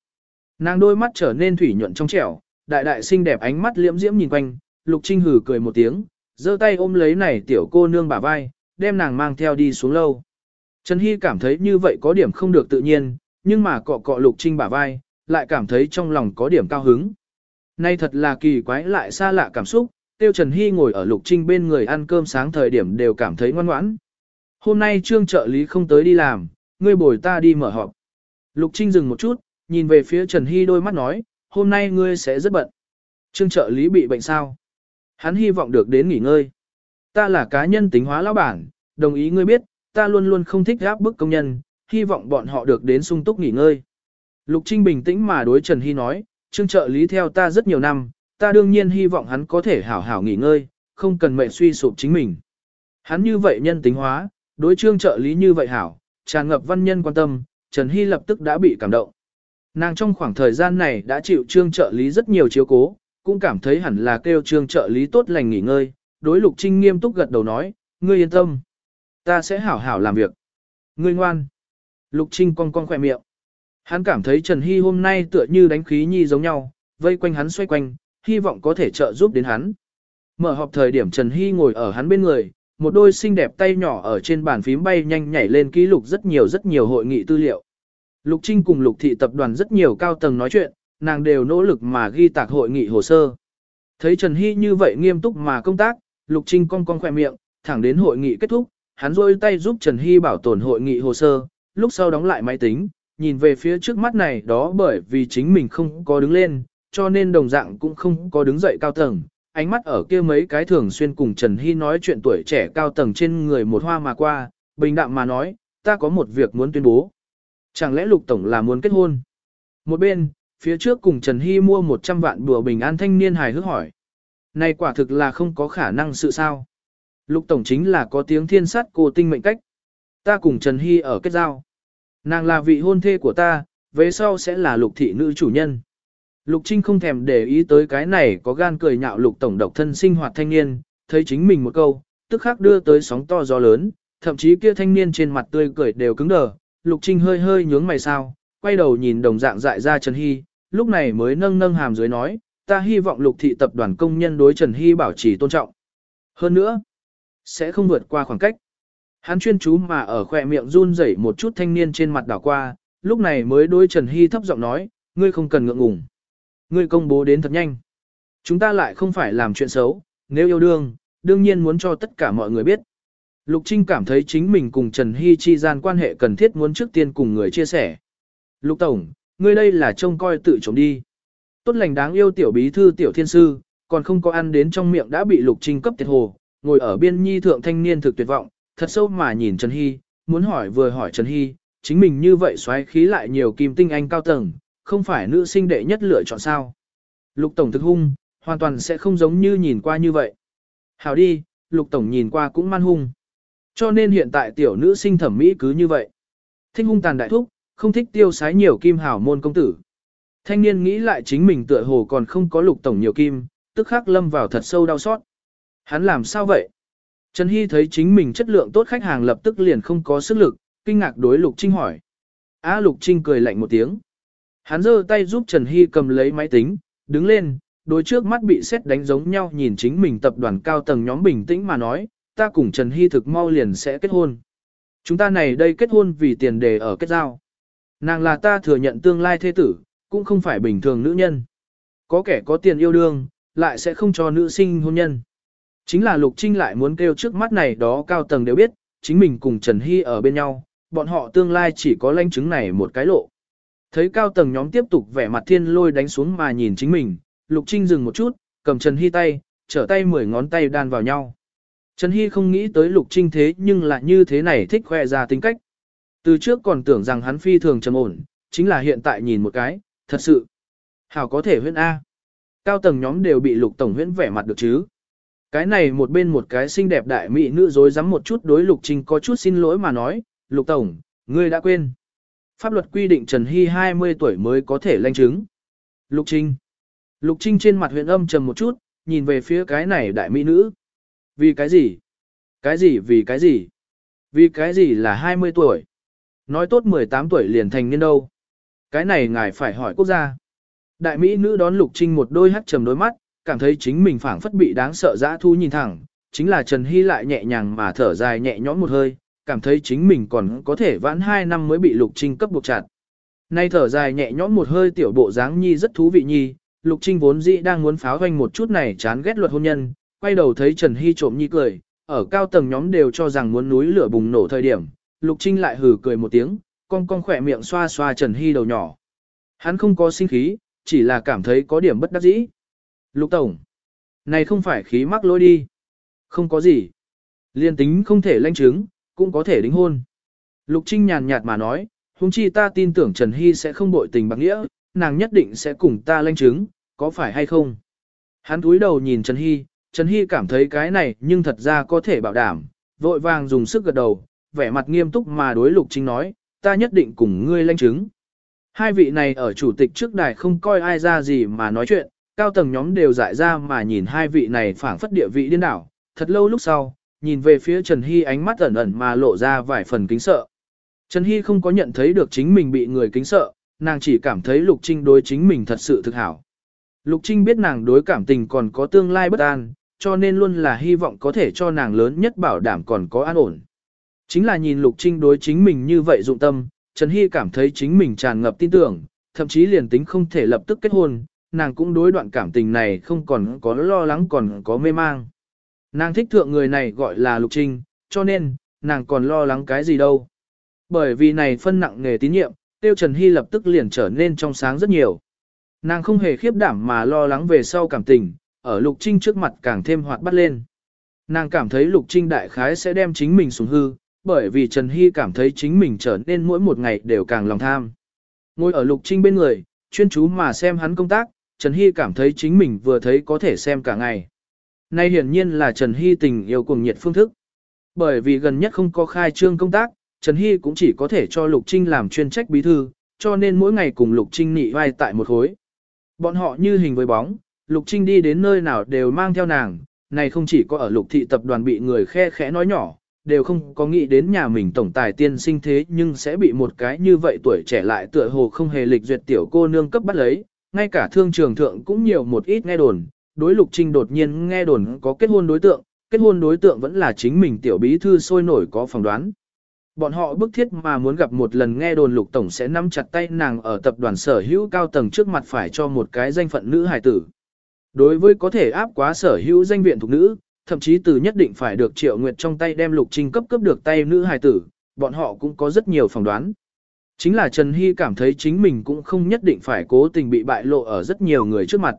Nàng đôi mắt trở nên thủy nhuận trong trẻo, đại đại xinh đẹp ánh mắt liễm diễm nhìn quanh, Lục Trinh hừ cười một tiếng, giơ tay ôm lấy này tiểu cô nương bả vai, đem nàng mang theo đi xuống lâu. Trần Hy cảm thấy như vậy có điểm không được tự nhiên, nhưng mà cọ cọ Lục Trinh bả vai, lại cảm thấy trong lòng có điểm cao hứng. Nay thật là kỳ quái lại xa lạ cảm xúc, tiêu Trần Hy ngồi ở Lục Trinh bên người ăn cơm sáng thời điểm đều cảm thấy ngoan ngoãn. Hôm nay trương trợ lý không tới đi làm, ngươi bồi ta đi mở họp. Lục Trinh dừng một chút, nhìn về phía Trần Hy đôi mắt nói, hôm nay ngươi sẽ rất bận. Trương trợ lý bị bệnh sao? Hắn hy vọng được đến nghỉ ngơi. Ta là cá nhân tính hóa lão bản, đồng ý ngươi biết, ta luôn luôn không thích áp bức công nhân, hy vọng bọn họ được đến sung túc nghỉ ngơi. Lục Trinh bình tĩnh mà đối Trần Hy nói, trương trợ lý theo ta rất nhiều năm, ta đương nhiên hy vọng hắn có thể hảo hảo nghỉ ngơi, không cần mệnh suy sụp chính mình. Hắn như vậy nhân tính hóa, đối trương trợ lý như vậy hảo, tràn ngập văn nhân quan tâm, Trần Hy lập tức đã bị cảm động. Nàng trong khoảng thời gian này đã chịu trương trợ lý rất nhiều chiếu cố, cũng cảm thấy hẳn là kêu trương trợ lý tốt lành nghỉ ngơi, đối lục trinh nghiêm túc gật đầu nói, ngươi yên tâm. Ta sẽ hảo hảo làm việc. Ngươi ngoan. Lục trinh cong cong khỏe miệng. Hắn cảm thấy Trần Hy hôm nay tựa như đánh khí nhi giống nhau, vây quanh hắn xoay quanh, hy vọng có thể trợ giúp đến hắn. Mở họp thời điểm Trần Hy ngồi ở hắn bên người, một đôi xinh đẹp tay nhỏ ở trên bàn phím bay nhanh nhảy lên ký lục rất nhiều rất nhiều hội nghị tư liệu. Lục Trinh cùng Lục Thị tập đoàn rất nhiều cao tầng nói chuyện, nàng đều nỗ lực mà ghi tạc hội nghị hồ sơ. Thấy Trần Hy như vậy nghiêm túc mà công tác, Lục Trinh cong cong khỏe miệng, thẳng đến hội nghị kết thúc, hắn rôi tay giúp Trần Hy bảo tồn hội nghị hồ sơ, lúc sau đóng lại máy tính, nhìn về phía trước mắt này đó bởi vì chính mình không có đứng lên, cho nên đồng dạng cũng không có đứng dậy cao tầng. Ánh mắt ở kia mấy cái thường xuyên cùng Trần Hy nói chuyện tuổi trẻ cao tầng trên người một hoa mà qua, bình đạm mà nói, ta có một việc muốn tuyên bố. Chẳng lẽ Lục Tổng là muốn kết hôn? Một bên, phía trước cùng Trần Hy mua 100 vạn bùa bình an thanh niên hài hước hỏi. Này quả thực là không có khả năng sự sao. Lục Tổng chính là có tiếng thiên sát cô tinh mệnh cách. Ta cùng Trần Hy ở kết giao. Nàng là vị hôn thê của ta, về sau sẽ là lục thị nữ chủ nhân. Lục Trinh không thèm để ý tới cái này có gan cười nhạo lục tổng độc thân sinh hoạt thanh niên, thấy chính mình một câu, tức khắc đưa tới sóng to gió lớn, thậm chí kia thanh niên trên mặt tươi cười đều cứng đờ. Lục Trinh hơi hơi nhướng mày sao, quay đầu nhìn đồng dạng dại ra Trần Hy, lúc này mới nâng nâng hàm dưới nói, ta hy vọng lục thị tập đoàn công nhân đối Trần Hy bảo trì tôn trọng. Hơn nữa, sẽ không vượt qua khoảng cách. Hắn chuyên chú mà ở khỏe miệng run rẩy một chút thanh niên trên mặt đảo qua, lúc này mới đối Trần Hy thấp giọng nói, ngươi không cần ngượng ngùng. Ngươi công bố đến thật nhanh. Chúng ta lại không phải làm chuyện xấu, nếu yêu đương, đương nhiên muốn cho tất cả mọi người biết. Lục Trinh cảm thấy chính mình cùng Trần Hy chi gian quan hệ cần thiết muốn trước tiên cùng người chia sẻ. Lục Tổng, ngươi đây là trông coi tự chống đi. Tốt lành đáng yêu tiểu bí thư tiểu thiên sư, còn không có ăn đến trong miệng đã bị Lục Trinh cấp tiệt hồ, ngồi ở biên nhi thượng thanh niên thực tuyệt vọng, thật sâu mà nhìn Trần Hy, muốn hỏi vừa hỏi Trần Hy, chính mình như vậy xoáy khí lại nhiều kim tinh anh cao tầng, không phải nữ sinh đệ nhất lựa chọn sao. Lục Tổng thực hung, hoàn toàn sẽ không giống như nhìn qua như vậy. Hảo đi, Lục Tổng nhìn qua cũng man hung. Cho nên hiện tại tiểu nữ sinh thẩm mỹ cứ như vậy. Thích hung tàn đại thúc, không thích tiêu sái nhiều kim hảo môn công tử. Thanh niên nghĩ lại chính mình tựa hồ còn không có lục tổng nhiều kim, tức khắc lâm vào thật sâu đau xót. Hắn làm sao vậy? Trần Hy thấy chính mình chất lượng tốt khách hàng lập tức liền không có sức lực, kinh ngạc đối Lục Trinh hỏi. Á Lục Trinh cười lạnh một tiếng. Hắn giơ tay giúp Trần Hy cầm lấy máy tính, đứng lên, đối trước mắt bị xét đánh giống nhau nhìn chính mình tập đoàn cao tầng nhóm bình tĩnh mà nói, ta cùng Trần Hy thực mau liền sẽ kết hôn. Chúng ta này đây kết hôn vì tiền đề ở kết giao. Nàng là ta thừa nhận tương lai thế tử, cũng không phải bình thường nữ nhân. Có kẻ có tiền yêu đương, lại sẽ không cho nữ sinh hôn nhân. Chính là Lục Trinh lại muốn kêu trước mắt này đó cao tầng đều biết, chính mình cùng Trần Hy ở bên nhau, bọn họ tương lai chỉ có lãnh chứng này một cái lộ. Thấy cao tầng nhóm tiếp tục vẻ mặt thiên lôi đánh xuống mà nhìn chính mình, Lục Trinh dừng một chút, cầm Trần Hy tay, trở tay mười ngón tay đan vào nhau. Trần Hy không nghĩ tới Lục Trinh thế nhưng lại như thế này thích khoe ra tính cách. Từ trước còn tưởng rằng hắn phi thường trầm ổn, chính là hiện tại nhìn một cái, thật sự. Hảo có thể huyễn A. Cao tầng nhóm đều bị Lục Tổng huyễn vẻ mặt được chứ. Cái này một bên một cái xinh đẹp đại mỹ nữ dối rắm một chút đối Lục Trinh có chút xin lỗi mà nói, Lục Tổng, ngươi đã quên. Pháp luật quy định Trần Hy 20 tuổi mới có thể lanh chứng. Lục Trinh. Lục Trinh trên mặt huyện âm trầm một chút, nhìn về phía cái này đại mỹ nữ. Vì cái gì? Cái gì vì cái gì? Vì cái gì là 20 tuổi? Nói tốt 18 tuổi liền thành niên đâu? Cái này ngài phải hỏi quốc gia. Đại mỹ nữ đón Lục Trinh một đôi hắt trầm đôi mắt, cảm thấy chính mình phảng phất bị đáng sợ dã thu nhìn thẳng, chính là Trần Hy lại nhẹ nhàng mà thở dài nhẹ nhõm một hơi, cảm thấy chính mình còn có thể vãn 2 năm mới bị Lục Trinh cấp buộc chặt. Nay thở dài nhẹ nhõm một hơi tiểu bộ dáng nhi rất thú vị nhi, Lục Trinh vốn dĩ đang muốn pháo hoanh một chút này chán ghét luật hôn nhân, quay đầu thấy Trần Hy trộm nhi cười, ở cao tầng nhóm đều cho rằng muốn núi lửa bùng nổ thời điểm, Lục Trinh lại hừ cười một tiếng, con con khỏe miệng xoa xoa Trần Hy đầu nhỏ. Hắn không có sinh khí, chỉ là cảm thấy có điểm bất đắc dĩ. Lục Tổng, này không phải khí mắc lôi đi. Không có gì. Liên tính không thể lanh chứng, cũng có thể đính hôn. Lục Trinh nhàn nhạt mà nói, huống chi ta tin tưởng Trần Hy sẽ không bội tình bạc nghĩa, nàng nhất định sẽ cùng ta lanh chứng, có phải hay không? Hắn túi đầu nhìn Trần Hy, Trần Hy cảm thấy cái này nhưng thật ra có thể bảo đảm, vội vàng dùng sức gật đầu, vẻ mặt nghiêm túc mà đối Lục Trinh nói, ta nhất định cùng ngươi lanh chứng. Hai vị này ở chủ tịch trước đài không coi ai ra gì mà nói chuyện, cao tầng nhóm đều dại ra mà nhìn hai vị này phảng phất địa vị điên đảo, thật lâu lúc sau, nhìn về phía Trần Hy ánh mắt ẩn ẩn mà lộ ra vài phần kính sợ. Trần Hy không có nhận thấy được chính mình bị người kính sợ, nàng chỉ cảm thấy Lục Trinh đối chính mình thật sự thực hảo. Lục Trinh biết nàng đối cảm tình còn có tương lai bất an, cho nên luôn là hy vọng có thể cho nàng lớn nhất bảo đảm còn có an ổn. Chính là nhìn Lục Trinh đối chính mình như vậy dụng tâm, Trần Hy cảm thấy chính mình tràn ngập tin tưởng, thậm chí liền tính không thể lập tức kết hôn, nàng cũng đối đoạn cảm tình này không còn có lo lắng còn có mê mang. Nàng thích thượng người này gọi là Lục Trinh, cho nên, nàng còn lo lắng cái gì đâu. Bởi vì này phân nặng nghề tín nhiệm, Tiêu Trần Hy lập tức liền trở nên trong sáng rất nhiều. Nàng không hề khiếp đảm mà lo lắng về sau cảm tình, ở Lục Trinh trước mặt càng thêm hoạt bắt lên. Nàng cảm thấy Lục Trinh đại khái sẽ đem chính mình xuống hư, bởi vì Trần Hy cảm thấy chính mình trở nên mỗi một ngày đều càng lòng tham. Ngồi ở Lục Trinh bên người, chuyên chú mà xem hắn công tác, Trần Hy cảm thấy chính mình vừa thấy có thể xem cả ngày. Nay hiển nhiên là Trần Hy tình yêu cùng nhiệt phương thức. Bởi vì gần nhất không có khai trương công tác, Trần Hy cũng chỉ có thể cho Lục Trinh làm chuyên trách bí thư, cho nên mỗi ngày cùng Lục Trinh nị vai tại một khối. Bọn họ như hình với bóng, Lục Trinh đi đến nơi nào đều mang theo nàng, này không chỉ có ở Lục Thị tập đoàn bị người khe khẽ nói nhỏ, đều không có nghĩ đến nhà mình tổng tài tiên sinh thế nhưng sẽ bị một cái như vậy tuổi trẻ lại tựa hồ không hề lịch duyệt tiểu cô nương cấp bắt lấy, ngay cả thương trường thượng cũng nhiều một ít nghe đồn, đối Lục Trinh đột nhiên nghe đồn có kết hôn đối tượng, kết hôn đối tượng vẫn là chính mình tiểu bí thư sôi nổi có phỏng đoán. Bọn họ bức thiết mà muốn gặp một lần nghe đồn Lục Tổng sẽ nắm chặt tay nàng ở tập đoàn sở hữu cao tầng trước mặt phải cho một cái danh phận nữ hài tử. Đối với có thể áp quá sở hữu danh viện thuộc nữ, thậm chí từ nhất định phải được triệu nguyệt trong tay đem Lục Trinh cấp cấp được tay nữ hài tử, bọn họ cũng có rất nhiều phỏng đoán. Chính là Trần Hy cảm thấy chính mình cũng không nhất định phải cố tình bị bại lộ ở rất nhiều người trước mặt.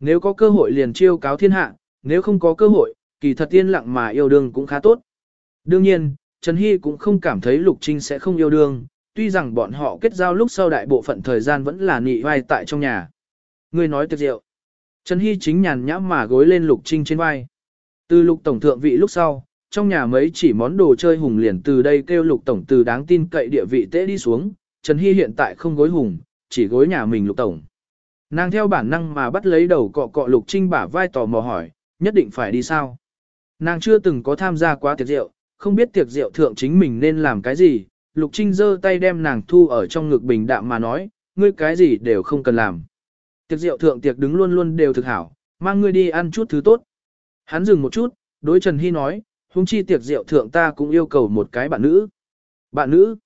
Nếu có cơ hội liền chiêu cáo thiên hạ, nếu không có cơ hội, kỳ thật yên lặng mà yêu đương cũng khá tốt. Đương nhiên, Trần Hy cũng không cảm thấy Lục Trinh sẽ không yêu đương, tuy rằng bọn họ kết giao lúc sau đại bộ phận thời gian vẫn là nị vai tại trong nhà. Người nói tiệc rượu. Trần Hy chính nhàn nhã mà gối lên Lục Trinh trên vai. Từ Lục Tổng Thượng vị lúc sau, trong nhà mấy chỉ món đồ chơi hùng liền từ đây kêu lục tổng từ đáng tin cậy địa vị tế đi xuống, Trần Hy hiện tại không gối hùng, chỉ gối nhà mình lục tổng. Nàng theo bản năng mà bắt lấy đầu cọ cọ lục trinh bả vai tò mò hỏi, nhất định phải đi sao? Nàng chưa từng có tham gia quá tiệc rượu, không biết tiệc rượu thượng chính mình nên làm cái gì, lục trinh giơ tay đem nàng thu ở trong ngực bình đạm mà nói, ngươi cái gì đều không cần làm. Tiệc rượu thượng tiệc đứng luôn luôn đều thực hảo, mang ngươi đi ăn chút thứ tốt. Hắn dừng một chút, đối Trần Hy nói, huống chi tiệc rượu thượng ta cũng yêu cầu một cái bạn nữ. Bạn nữ?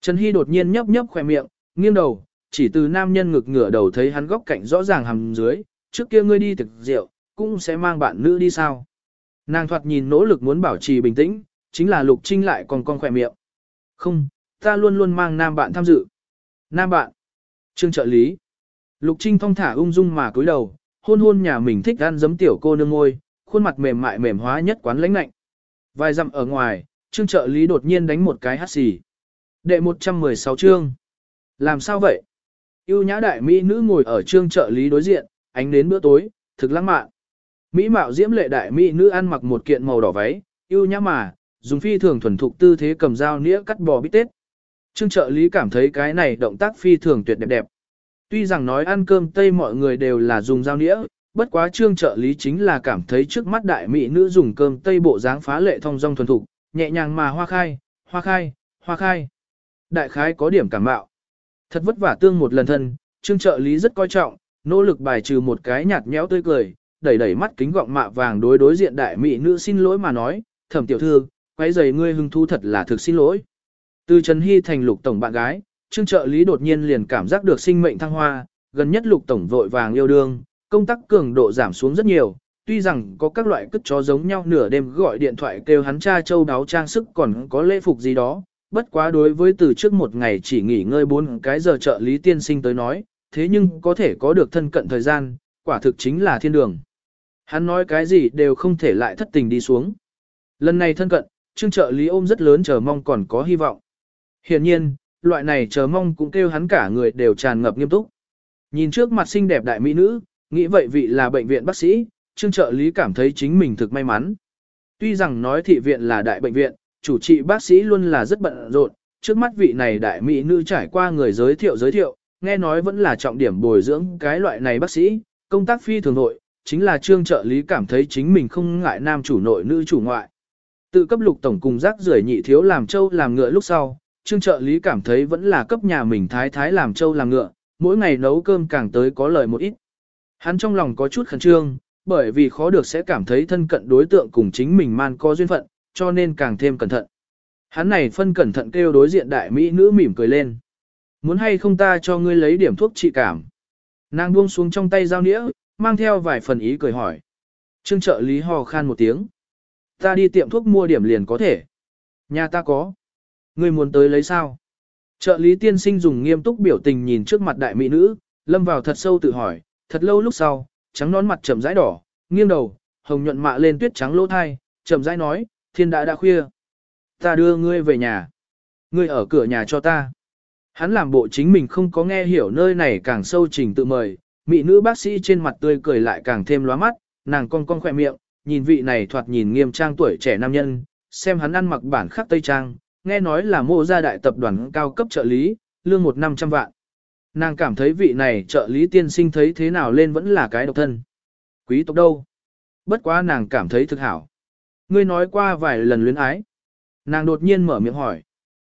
Trần Hy đột nhiên nhấp nhấp khỏe miệng, nghiêng đầu, chỉ từ nam nhân ngực ngửa đầu thấy hắn góc cạnh rõ ràng hầm dưới, trước kia ngươi đi tiệc rượu, cũng sẽ mang bạn nữ đi sao. Nàng thoạt nhìn nỗ lực muốn bảo trì bình tĩnh, chính là lục trinh lại còn con khỏe miệng. Không, ta luôn luôn mang nam bạn tham dự. Nam bạn. Trương trợ lý. Lục trinh thong thả ung dung mà cúi đầu, hôn hôn nhà mình thích ăn giấm tiểu cô nương ngôi, khuôn mặt mềm mại mềm hóa nhất quán lãnh lạnh. Vài dặm ở ngoài, trương trợ lý đột nhiên đánh một cái hát xì. Đệ 116 chương. Làm sao vậy? Yêu nhã đại mỹ nữ ngồi ở trương trợ lý đối diện, ánh đến bữa tối, thực lãng mạn. Mỹ mạo diễm lệ đại mỹ nữ ăn mặc một kiện màu đỏ váy, yêu nhã mà, dùng phi thường thuần thục tư thế cầm dao nĩa cắt bò bít tết. Trương trợ lý cảm thấy cái này động tác phi thường tuyệt đẹp đẹp. Tuy rằng nói ăn cơm tây mọi người đều là dùng dao nĩa, bất quá trương trợ lý chính là cảm thấy trước mắt đại mỹ nữ dùng cơm tây bộ dáng phá lệ thông dong thuần thục, nhẹ nhàng mà hoa khai, hoa khai, hoa khai. Đại khái có điểm cảm bạo. Thật vất vả tương một lần thân, trương trợ lý rất coi trọng, nỗ lực bài trừ một cái nhạt nhẽo tươi cười, đẩy đẩy mắt kính gọng mạ vàng đối đối diện đại mỹ nữ xin lỗi mà nói, thẩm tiểu thư, quấy giày ngươi hưng thu thật là thực xin lỗi. Từ Trần Hy thành lục tổng bạn gái, trương trợ lý đột nhiên liền cảm giác được sinh mệnh thăng hoa, gần nhất lục tổng vội vàng yêu đương, công tác cường độ giảm xuống rất nhiều, tuy rằng có các loại cất chó giống nhau nửa đêm gọi điện thoại kêu hắn cha châu đáo trang sức còn có lễ phục gì đó, bất quá đối với từ trước một ngày chỉ nghỉ ngơi bốn cái giờ trợ lý tiên sinh tới nói, thế nhưng có thể có được thân cận thời gian, quả thực chính là thiên đường. Hắn nói cái gì đều không thể lại thất tình đi xuống. Lần này thân cận, trương trợ lý ôm rất lớn chờ mong còn có hy vọng. Hiển nhiên, loại này chờ mong cũng kêu hắn cả người đều tràn ngập nghiêm túc. Nhìn trước mặt xinh đẹp đại mỹ nữ, nghĩ vậy vị là bệnh viện bác sĩ, trương trợ lý cảm thấy chính mình thực may mắn. Tuy rằng nói thị viện là đại bệnh viện, chủ trị bác sĩ luôn là rất bận rộn, trước mắt vị này đại mỹ nữ trải qua người giới thiệu giới thiệu, nghe nói vẫn là trọng điểm bồi dưỡng cái loại này bác sĩ, công tác phi thường nội, chính là trương trợ lý cảm thấy chính mình không ngại nam chủ nội nữ chủ ngoại. Tự cấp lục tổng cùng rác rưởi nhị thiếu làm châu làm ngựa lúc sau, trương trợ lý cảm thấy vẫn là cấp nhà mình thái thái làm trâu làm ngựa, mỗi ngày nấu cơm càng tới có lợi một ít. Hắn trong lòng có chút khẩn trương, bởi vì khó được sẽ cảm thấy thân cận đối tượng cùng chính mình man có duyên phận, cho nên càng thêm cẩn thận. Hắn này phân cẩn thận kêu đối diện đại mỹ nữ mỉm cười lên. Muốn hay không ta cho ngươi lấy điểm thuốc trị cảm. Nàng buông xuống trong tay dao nĩa, mang theo vài phần ý cười hỏi. Trương trợ lý hò khan một tiếng. Ta đi tiệm thuốc mua điểm liền có thể. Nhà ta có. Ngươi muốn tới lấy sao? Trợ lý tiên sinh dùng nghiêm túc biểu tình nhìn trước mặt đại mỹ nữ, lâm vào thật sâu tự hỏi, thật lâu lúc sau, trắng nón mặt chậm rãi đỏ, nghiêng đầu, hồng nhuận mạ lên tuyết trắng lỗ thai, chậm rãi nói, thiên đã đã khuya. Ta đưa ngươi về nhà. Ngươi ở cửa nhà cho ta. Hắn làm bộ chính mình không có nghe hiểu nơi này càng sâu trình tự mời, mỹ nữ bác sĩ trên mặt tươi cười lại càng thêm lóa mắt, nàng cong cong khỏe miệng, nhìn vị này thoạt nhìn nghiêm trang tuổi trẻ nam nhân, xem hắn ăn mặc bản khắc tây trang, nghe nói là mô gia đại tập đoàn cao cấp trợ lý, lương một năm trăm vạn. Nàng cảm thấy vị này trợ lý tiên sinh thấy thế nào lên vẫn là cái độc thân. Quý tộc đâu? Bất quá nàng cảm thấy thực hảo. Ngươi nói qua vài lần luyến ái. Nàng đột nhiên mở miệng hỏi.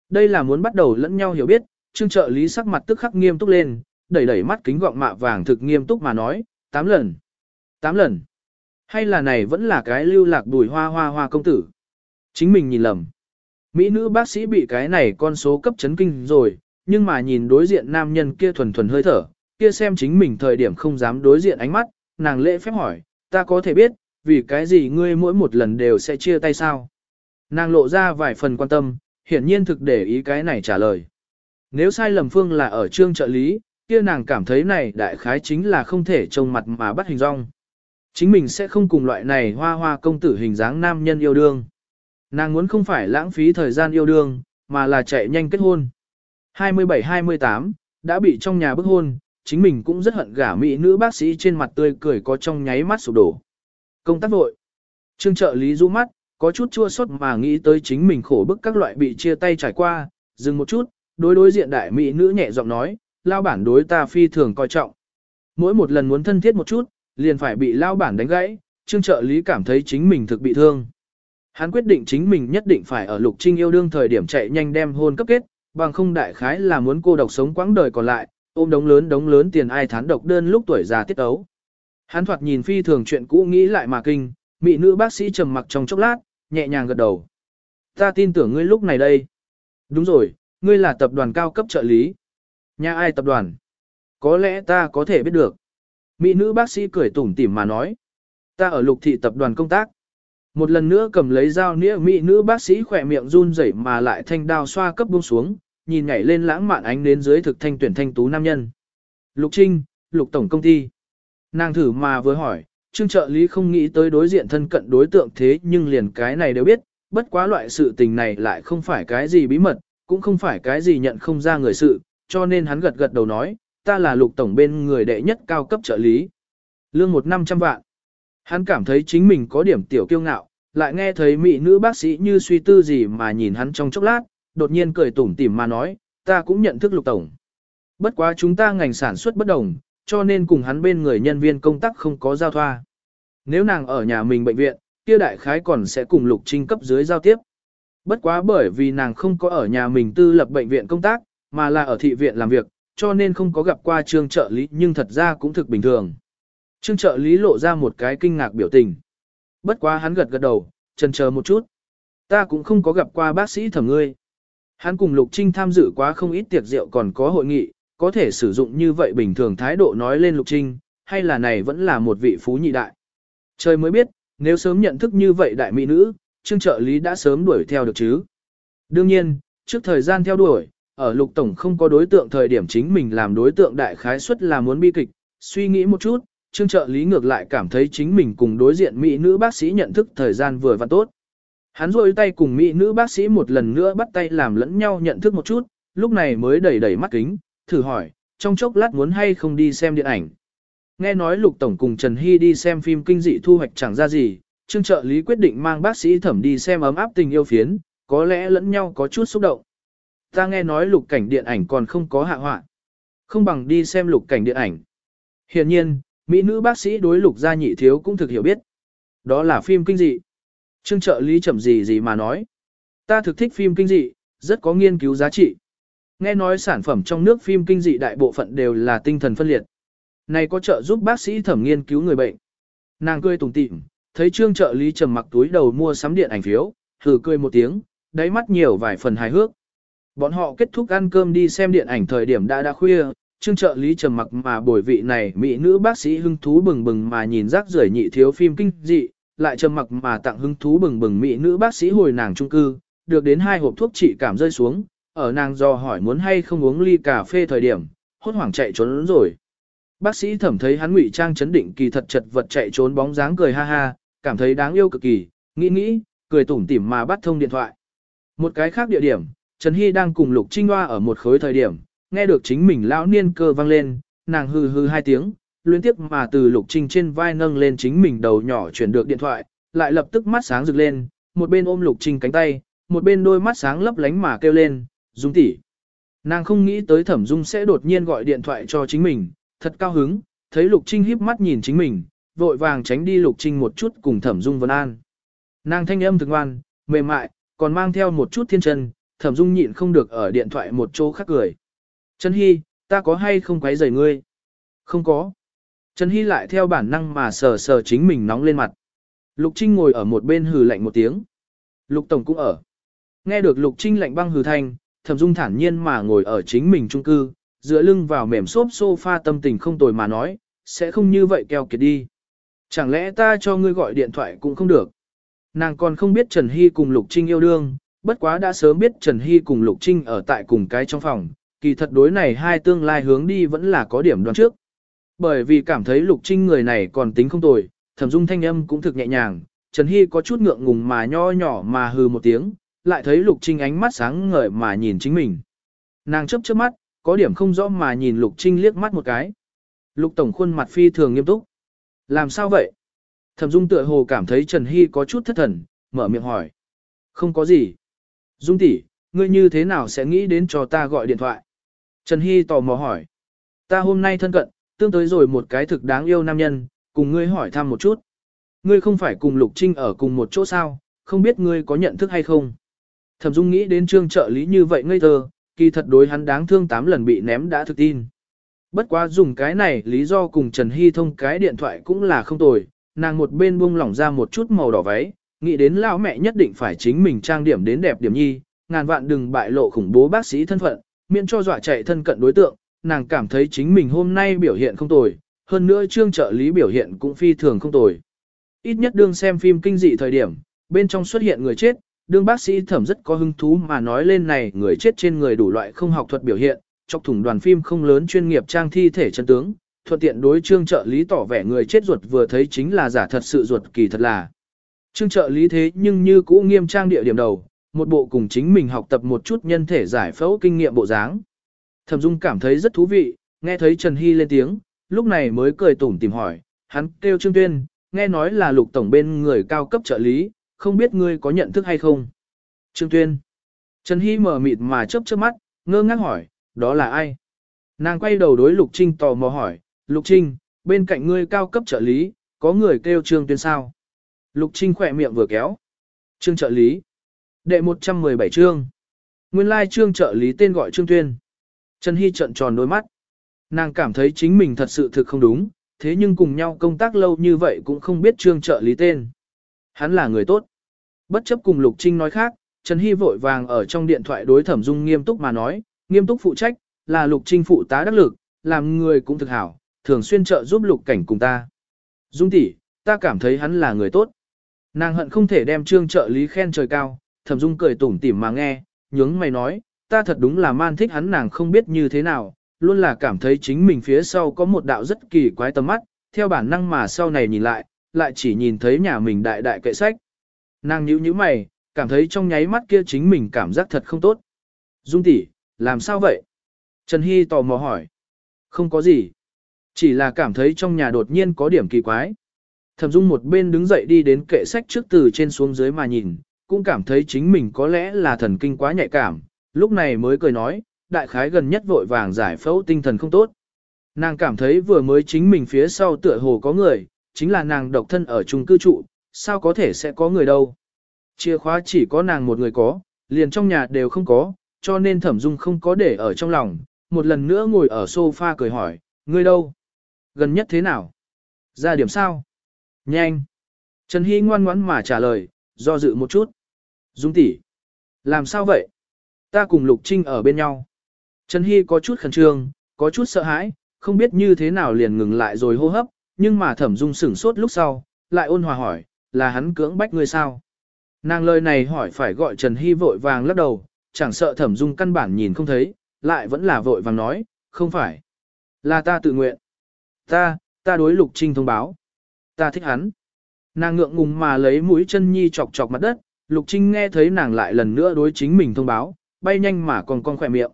Đây là muốn bắt đầu lẫn nhau hiểu biết, trương trợ lý sắc mặt tức khắc nghiêm túc lên, đẩy đẩy mắt kính gọng mạ vàng thực nghiêm túc mà nói, tám lần. Tám lần. Hay là này vẫn là cái lưu lạc bùi hoa hoa hoa công tử. Chính mình nhìn lầm. Mỹ nữ bác sĩ bị cái này con số cấp chấn kinh rồi, nhưng mà nhìn đối diện nam nhân kia thuần thuần hơi thở, kia xem chính mình thời điểm không dám đối diện ánh mắt, nàng lễ phép hỏi, ta có thể biết, vì cái gì ngươi mỗi một lần đều sẽ chia tay sao? Nàng lộ ra vài phần quan tâm, hiển nhiên thực để ý cái này trả lời. Nếu sai lầm phương là ở trương trợ lý, kia nàng cảm thấy này đại khái chính là không thể trông mặt mà bắt hình rong. Chính mình sẽ không cùng loại này hoa hoa công tử hình dáng nam nhân yêu đương. Nàng muốn không phải lãng phí thời gian yêu đương, mà là chạy nhanh kết hôn. 27-28, đã bị trong nhà bức hôn, chính mình cũng rất hận gả mỹ nữ bác sĩ trên mặt tươi cười có trong nháy mắt sụp đổ. Công tác vội. Trương trợ lý rũ mắt, có chút chua xót mà nghĩ tới chính mình khổ bức các loại bị chia tay trải qua, dừng một chút, đối đối diện đại mỹ nữ nhẹ giọng nói, lao bản đối ta phi thường coi trọng. Mỗi một lần muốn thân thiết một chút, liền phải bị lao bản đánh gãy, trương trợ lý cảm thấy chính mình thực bị thương. Hắn quyết định chính mình nhất định phải ở lục trinh yêu đương thời điểm chạy nhanh đem hôn cấp kết, bằng không đại khái là muốn cô độc sống quãng đời còn lại, ôm đống lớn đống lớn tiền ai thán độc đơn lúc tuổi già tiết ấu. Hắn thoạt nhìn phi thường chuyện cũ nghĩ lại mà kinh, Mỹ nữ bác sĩ trầm mặc trong chốc lát, nhẹ nhàng gật đầu. Ta tin tưởng ngươi lúc này đây. Đúng rồi, ngươi là tập đoàn cao cấp trợ lý. Nhà ai tập đoàn? Có lẽ ta có thể biết được. Mỹ nữ bác sĩ cười tủm tỉm mà nói. Ta ở lục thị tập đoàn công tác. Một lần nữa cầm lấy dao nĩa mỹ nữ bác sĩ khỏe miệng run rẩy mà lại thanh đao xoa cấp buông xuống, nhìn nhảy lên lãng mạn ánh đến dưới thực thanh tuyển thanh tú nam nhân. Lục Trinh, Lục Tổng Công ty. Nàng thử mà vừa hỏi, trương trợ lý không nghĩ tới đối diện thân cận đối tượng thế nhưng liền cái này đều biết, bất quá loại sự tình này lại không phải cái gì bí mật, cũng không phải cái gì nhận không ra người sự, cho nên hắn gật gật đầu nói, ta là lục tổng bên người đệ nhất cao cấp trợ lý. Lương một năm trăm vạn. Hắn cảm thấy chính mình có điểm tiểu kiêu ngạo, lại nghe thấy mỹ nữ bác sĩ như suy tư gì mà nhìn hắn trong chốc lát, đột nhiên cười tủm tỉm mà nói, ta cũng nhận thức lục tổng. Bất quá chúng ta ngành sản xuất bất đồng, cho nên cùng hắn bên người nhân viên công tác không có giao thoa. Nếu nàng ở nhà mình bệnh viện, kia đại khái còn sẽ cùng lục trinh cấp dưới giao tiếp. Bất quá bởi vì nàng không có ở nhà mình tư lập bệnh viện công tác, mà là ở thị viện làm việc, cho nên không có gặp qua trương trợ lý nhưng thật ra cũng thực bình thường. Trương trợ lý lộ ra một cái kinh ngạc biểu tình. Bất quá hắn gật gật đầu, chần chờ một chút. Ta cũng không có gặp qua bác sĩ thẩm ngươi. Hắn cùng Lục Trinh tham dự quá không ít tiệc rượu còn có hội nghị, có thể sử dụng như vậy bình thường thái độ nói lên Lục Trinh, hay là này vẫn là một vị phú nhị đại. Trời mới biết, nếu sớm nhận thức như vậy đại mỹ nữ, trương trợ lý đã sớm đuổi theo được chứ. Đương nhiên, trước thời gian theo đuổi, ở lục tổng không có đối tượng thời điểm chính mình làm đối tượng đại khái suất là muốn bi kịch, suy nghĩ một chút, trương trợ lý ngược lại cảm thấy chính mình cùng đối diện mỹ nữ bác sĩ nhận thức thời gian vừa và tốt. Hắn rôi tay cùng mỹ nữ bác sĩ một lần nữa bắt tay làm lẫn nhau nhận thức một chút, lúc này mới đẩy đẩy mắt kính, thử hỏi, trong chốc lát muốn hay không đi xem điện ảnh. Nghe nói Lục Tổng cùng Trần Hy đi xem phim kinh dị thu hoạch chẳng ra gì, Trương trợ lý quyết định mang bác sĩ thẩm đi xem ấm áp tình yêu phiến, có lẽ lẫn nhau có chút xúc động. Ta nghe nói lục cảnh điện ảnh còn không có hạ họa. Không bằng đi xem lục cảnh điện ảnh. Hiện nhiên, mỹ nữ bác sĩ đối lục gia nhị thiếu cũng thực hiểu biết. Đó là phim kinh dị. Trương trợ lý chậm gì gì mà nói. Ta thực thích phim kinh dị, rất có nghiên cứu giá trị. Nghe nói sản phẩm trong nước phim kinh dị đại bộ phận đều là tinh thần phân liệt. Này có trợ giúp bác sĩ thẩm nghiên cứu người bệnh. Nàng cười tủm tỉm, thấy trương trợ lý trầm mặc túi đầu mua sắm điện ảnh phiếu, thử cười một tiếng, đáy mắt nhiều vài phần hài hước. Bọn họ kết thúc ăn cơm đi xem điện ảnh thời điểm đã đã khuya, trương trợ lý trầm mặc mà bồi vị này mỹ nữ bác sĩ hưng thú bừng bừng mà nhìn rác rưởi nhị thiếu phim kinh dị, lại trầm mặc mà tặng hưng thú bừng bừng mỹ nữ bác sĩ hồi nàng trung cư, được đến hai hộp thuốc trị cảm rơi xuống, ở nàng do hỏi muốn hay không uống ly cà phê thời điểm, hốt hoảng chạy trốn rồi. Bác sĩ thẩm thấy hắn ngụy trang chấn định kỳ thật chật vật chạy trốn bóng dáng cười ha ha, cảm thấy đáng yêu cực kỳ, nghĩ nghĩ, cười tủm tỉm mà bắt thông điện thoại. Một cái khác địa điểm, Trần Hy đang cùng Lục Trinh Hoa ở một khối thời điểm, nghe được chính mình lão niên cơ vang lên, nàng hư hư hai tiếng, liên tiếp mà từ Lục Trinh trên vai nâng lên chính mình đầu nhỏ chuyển được điện thoại, lại lập tức mắt sáng rực lên, một bên ôm Lục Trinh cánh tay, một bên đôi mắt sáng lấp lánh mà kêu lên, Dung tỷ. Nàng không nghĩ tới Thẩm Dung sẽ đột nhiên gọi điện thoại cho chính mình, thật cao hứng, thấy Lục Trinh híp mắt nhìn chính mình, vội vàng tránh đi Lục Trinh một chút cùng Thẩm Dung Vân An. Nàng thanh âm thực ngoan, mềm mại, còn mang theo một chút thiên chân, Thẩm Dung nhịn không được ở điện thoại một chỗ khác cười. Trần Hy, ta có hay không quấy rầy ngươi? Không có. Trần Hy lại theo bản năng mà sờ sờ chính mình nóng lên mặt. Lục Trinh ngồi ở một bên hừ lạnh một tiếng. Lục Tổng cũng ở. Nghe được Lục Trinh lạnh băng hừ thanh, Thẩm Dung thản nhiên mà ngồi ở chính mình trung cư, dựa lưng vào mềm xốp sofa tâm tình không tồi mà nói, sẽ không như vậy keo kiệt đi. Chẳng lẽ ta cho ngươi gọi điện thoại cũng không được. Nàng còn không biết Trần Hy cùng Lục Trinh yêu đương, bất quá đã sớm biết Trần Hy cùng Lục Trinh ở tại cùng cái trong phòng, kỳ thật đối này hai tương lai hướng đi vẫn là có điểm đoán trước. Bởi vì cảm thấy Lục Trinh người này còn tính không tồi, thẩm dung thanh âm cũng thực nhẹ nhàng, Trần Hy có chút ngượng ngùng mà nho nhỏ mà hừ một tiếng, lại thấy Lục Trinh ánh mắt sáng ngời mà nhìn chính mình. Nàng chấp chớp mắt, có điểm không rõ mà nhìn Lục Trinh liếc mắt một cái. Lục Tổng khuôn mặt phi thường nghiêm túc. Làm sao vậy? Thẩm Dung tựa hồ cảm thấy Trần Hy có chút thất thần, mở miệng hỏi. Không có gì. Dung tỷ, ngươi như thế nào sẽ nghĩ đến cho ta gọi điện thoại? Trần Hy tò mò hỏi. Ta hôm nay thân cận, tương tới rồi một cái thực đáng yêu nam nhân, cùng ngươi hỏi thăm một chút. Ngươi không phải cùng Lục Trinh ở cùng một chỗ sao, không biết ngươi có nhận thức hay không? Thẩm Dung nghĩ đến trương trợ lý như vậy ngây thơ, kỳ thật đối hắn đáng thương 8 lần bị ném đã thực tin. Bất quá dùng cái này lý do cùng Trần Hy thông cái điện thoại cũng là không tồi, nàng một bên buông lỏng ra một chút màu đỏ váy, nghĩ đến lão mẹ nhất định phải chính mình trang điểm đến đẹp điểm nhi, ngàn vạn đừng bại lộ khủng bố bác sĩ thân phận, miễn cho dọa chạy thân cận đối tượng, nàng cảm thấy chính mình hôm nay biểu hiện không tồi, hơn nữa trương trợ lý biểu hiện cũng phi thường không tồi. Ít nhất đương xem phim kinh dị thời điểm, bên trong xuất hiện người chết, đương bác sĩ thẩm rất có hứng thú mà nói lên này người chết trên người đủ loại không học thuật biểu hiện, chọc thủng đoàn phim không lớn chuyên nghiệp trang thi thể chân tướng, thuận tiện đối trương trợ lý tỏ vẻ người chết ruột vừa thấy chính là giả thật sự ruột kỳ thật là. Trương trợ lý thế nhưng như cũ nghiêm trang địa điểm đầu, một bộ cùng chính mình học tập một chút nhân thể giải phẫu kinh nghiệm bộ dáng. Thẩm Dung cảm thấy rất thú vị, nghe thấy Trần Hy lên tiếng, lúc này mới cười tủm tìm hỏi, hắn kêu Trương Tuyên, nghe nói là lục tổng bên người cao cấp trợ lý, không biết ngươi có nhận thức hay không. Trương Tuyên. Trần Hy mở mịt mà chớp chớp mắt, ngơ ngác hỏi, đó là ai? Nàng quay đầu đối Lục Trinh tò mò hỏi, Lục Trinh, bên cạnh ngươi cao cấp trợ lý, có người kêu Trương Tuyên sao? Lục Trinh khỏe miệng vừa kéo. Trương trợ lý. Đệ 117 chương. Nguyên lai trương trợ lý tên gọi Trương Tuyên. Trần Hy trợn tròn đôi mắt. Nàng cảm thấy chính mình thật sự thực không đúng, thế nhưng cùng nhau công tác lâu như vậy cũng không biết trương trợ lý tên. Hắn là người tốt. Bất chấp cùng Lục Trinh nói khác, Trần Hy vội vàng ở trong điện thoại đối thẩm dung nghiêm túc mà nói, nghiêm túc phụ trách, là Lục Trinh phụ tá đắc lực, làm người cũng thực hảo, thường xuyên trợ giúp Lục Cảnh cùng ta. Dung tỷ, ta cảm thấy hắn là người tốt. Nàng hận không thể đem trương trợ lý khen trời cao, thẩm dung cười tủm tỉm mà nghe, nhướng mày nói, ta thật đúng là man thích hắn nàng không biết như thế nào, luôn là cảm thấy chính mình phía sau có một đạo rất kỳ quái tầm mắt, theo bản năng mà sau này nhìn lại, lại chỉ nhìn thấy nhà mình đại đại kệ sách. Nàng nhíu nhíu mày, cảm thấy trong nháy mắt kia chính mình cảm giác thật không tốt. Dung tỷ, làm sao vậy? Trần Hy tò mò hỏi. Không có gì. Chỉ là cảm thấy trong nhà đột nhiên có điểm kỳ quái. Thẩm Dung một bên đứng dậy đi đến kệ sách trước từ trên xuống dưới mà nhìn, cũng cảm thấy chính mình có lẽ là thần kinh quá nhạy cảm, lúc này mới cười nói, đại khái gần nhất vội vàng giải phẫu tinh thần không tốt. Nàng cảm thấy vừa mới chính mình phía sau tựa hồ có người, chính là nàng độc thân ở chung cư trụ, sao có thể sẽ có người đâu. Chìa khóa chỉ có nàng một người có, liền trong nhà đều không có, cho nên thẩm dung không có để ở trong lòng, một lần nữa ngồi ở sofa cười hỏi, ngươi đâu? Gần nhất thế nào? Ra điểm sao? Nhanh! Trần Hy ngoan ngoãn mà trả lời, do dự một chút. Dung tỷ, Làm sao vậy? Ta cùng Lục Trinh ở bên nhau. Trần Hy có chút khẩn trương, có chút sợ hãi, không biết như thế nào liền ngừng lại rồi hô hấp, nhưng mà thẩm dung sửng sốt lúc sau, lại ôn hòa hỏi, là hắn cưỡng bách ngươi sao? Nàng lời này hỏi phải gọi Trần Hy vội vàng lắc đầu, chẳng sợ thẩm dung căn bản nhìn không thấy, lại vẫn là vội vàng nói, không phải. Là ta tự nguyện. Ta, ta đối lục trinh thông báo. Ta thích hắn. Nàng ngượng ngùng mà lấy mũi chân nhi chọc chọc mặt đất, lục trinh nghe thấy nàng lại lần nữa đối chính mình thông báo, bay nhanh mà còn con khỏe miệng.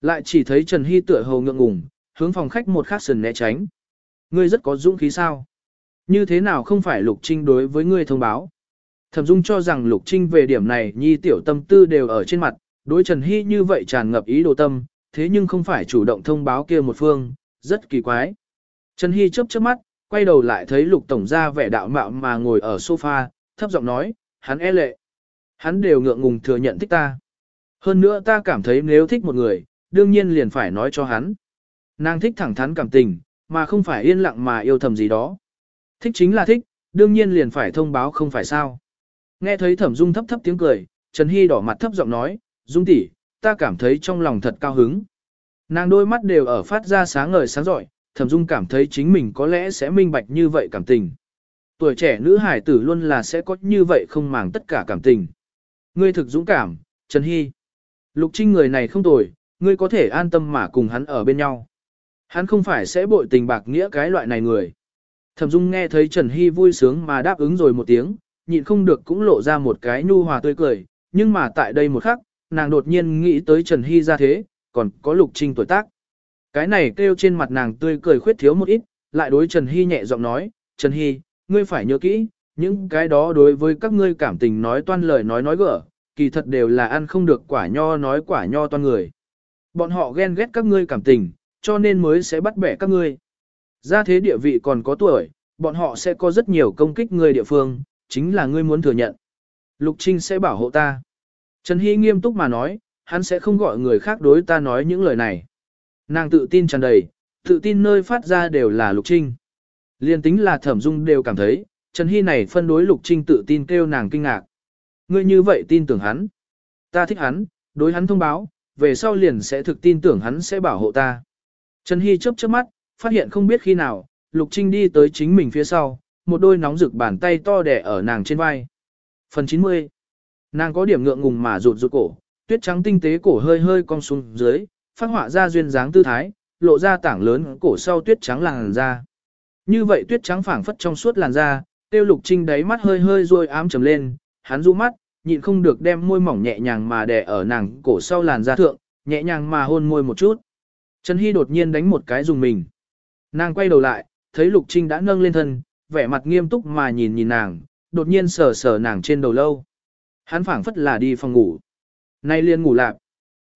Lại chỉ thấy Trần Hy tựa hồ ngượng ngùng, hướng phòng khách một khắc sần né tránh. Ngươi rất có dũng khí sao? Như thế nào không phải Lục Trinh đối với ngươi thông báo? Thẩm Dung cho rằng Lục Trinh về điểm này nhi tiểu tâm tư đều ở trên mặt, đối Trần Hy như vậy tràn ngập ý đồ tâm, thế nhưng không phải chủ động thông báo kia một phương, rất kỳ quái. Trần Hy chớp chớp mắt, quay đầu lại thấy Lục Tổng ra vẻ đạo mạo mà ngồi ở sofa, thấp giọng nói, hắn e lệ. Hắn đều ngượng ngùng thừa nhận thích ta. Hơn nữa ta cảm thấy nếu thích một người, đương nhiên liền phải nói cho hắn. Nàng thích thẳng thắn cảm tình, mà không phải yên lặng mà yêu thầm gì đó. Thích chính là thích, đương nhiên liền phải thông báo không phải sao. Nghe thấy thẩm dung thấp thấp tiếng cười, Trần Hy đỏ mặt thấp giọng nói, dung tỷ, ta cảm thấy trong lòng thật cao hứng. Nàng đôi mắt đều ở phát ra sáng ngời sáng giỏi, thẩm dung cảm thấy chính mình có lẽ sẽ minh bạch như vậy cảm tình. Tuổi trẻ nữ hải tử luôn là sẽ có như vậy không màng tất cả cảm tình. Ngươi thực dũng cảm, Trần Hy. Lục Trinh người này không tồi, ngươi có thể an tâm mà cùng hắn ở bên nhau. Hắn không phải sẽ bội tình bạc nghĩa cái loại này người. Thẩm Dung nghe thấy Trần Hy vui sướng mà đáp ứng rồi một tiếng, nhịn không được cũng lộ ra một cái nhu hòa tươi cười, nhưng mà tại đây một khắc, nàng đột nhiên nghĩ tới Trần Hy ra thế, còn có Lục Trinh tuổi tác. Cái này kêu trên mặt nàng tươi cười khuyết thiếu một ít, lại đối Trần Hy nhẹ giọng nói, Trần Hy, ngươi phải nhớ kỹ, những cái đó đối với các ngươi cảm tình nói toan lời nói nói gỡ, kỳ thật đều là ăn không được quả nho nói quả nho toan người. Bọn họ ghen ghét các ngươi cảm tình, cho nên mới sẽ bắt bẻ các ngươi. Ra thế địa vị còn có tuổi, bọn họ sẽ có rất nhiều công kích ngươi địa phương, chính là ngươi muốn thừa nhận. Lục Trinh sẽ bảo hộ ta. Trần Hy nghiêm túc mà nói, hắn sẽ không gọi người khác đối ta nói những lời này. Nàng tự tin tràn đầy, tự tin nơi phát ra đều là Lục Trinh. Liên tính là thẩm dung đều cảm thấy, Trần Hy này phân đối Lục Trinh tự tin kêu nàng kinh ngạc. Ngươi như vậy tin tưởng hắn. Ta thích hắn, đối hắn thông báo, về sau liền sẽ thực tin tưởng hắn sẽ bảo hộ ta. Trần Hy chớp chớp mắt, phát hiện không biết khi nào, Lục Trinh đi tới chính mình phía sau, một đôi nóng rực bàn tay to đẻ ở nàng trên vai. Phần 90 Nàng có điểm ngượng ngùng mà rụt rụt cổ, tuyết trắng tinh tế cổ hơi hơi cong xuống dưới, phát họa ra duyên dáng tư thái, lộ ra tảng lớn cổ sau tuyết trắng làn da. Như vậy tuyết trắng phảng phất trong suốt làn da, tiêu lục trinh đáy mắt hơi hơi ruôi ám trầm lên, hắn du mắt, nhịn không được đem môi mỏng nhẹ nhàng mà đè ở nàng cổ sau làn da thượng, nhẹ nhàng mà hôn môi một chút. Trần Hy đột nhiên đánh một cái dùng mình. Nàng quay đầu lại, thấy Lục Trinh đã nâng lên thân, vẻ mặt nghiêm túc mà nhìn nhìn nàng, đột nhiên sờ sờ nàng trên đầu lâu. Hắn phảng phất là đi phòng ngủ. Nay liền ngủ lạc.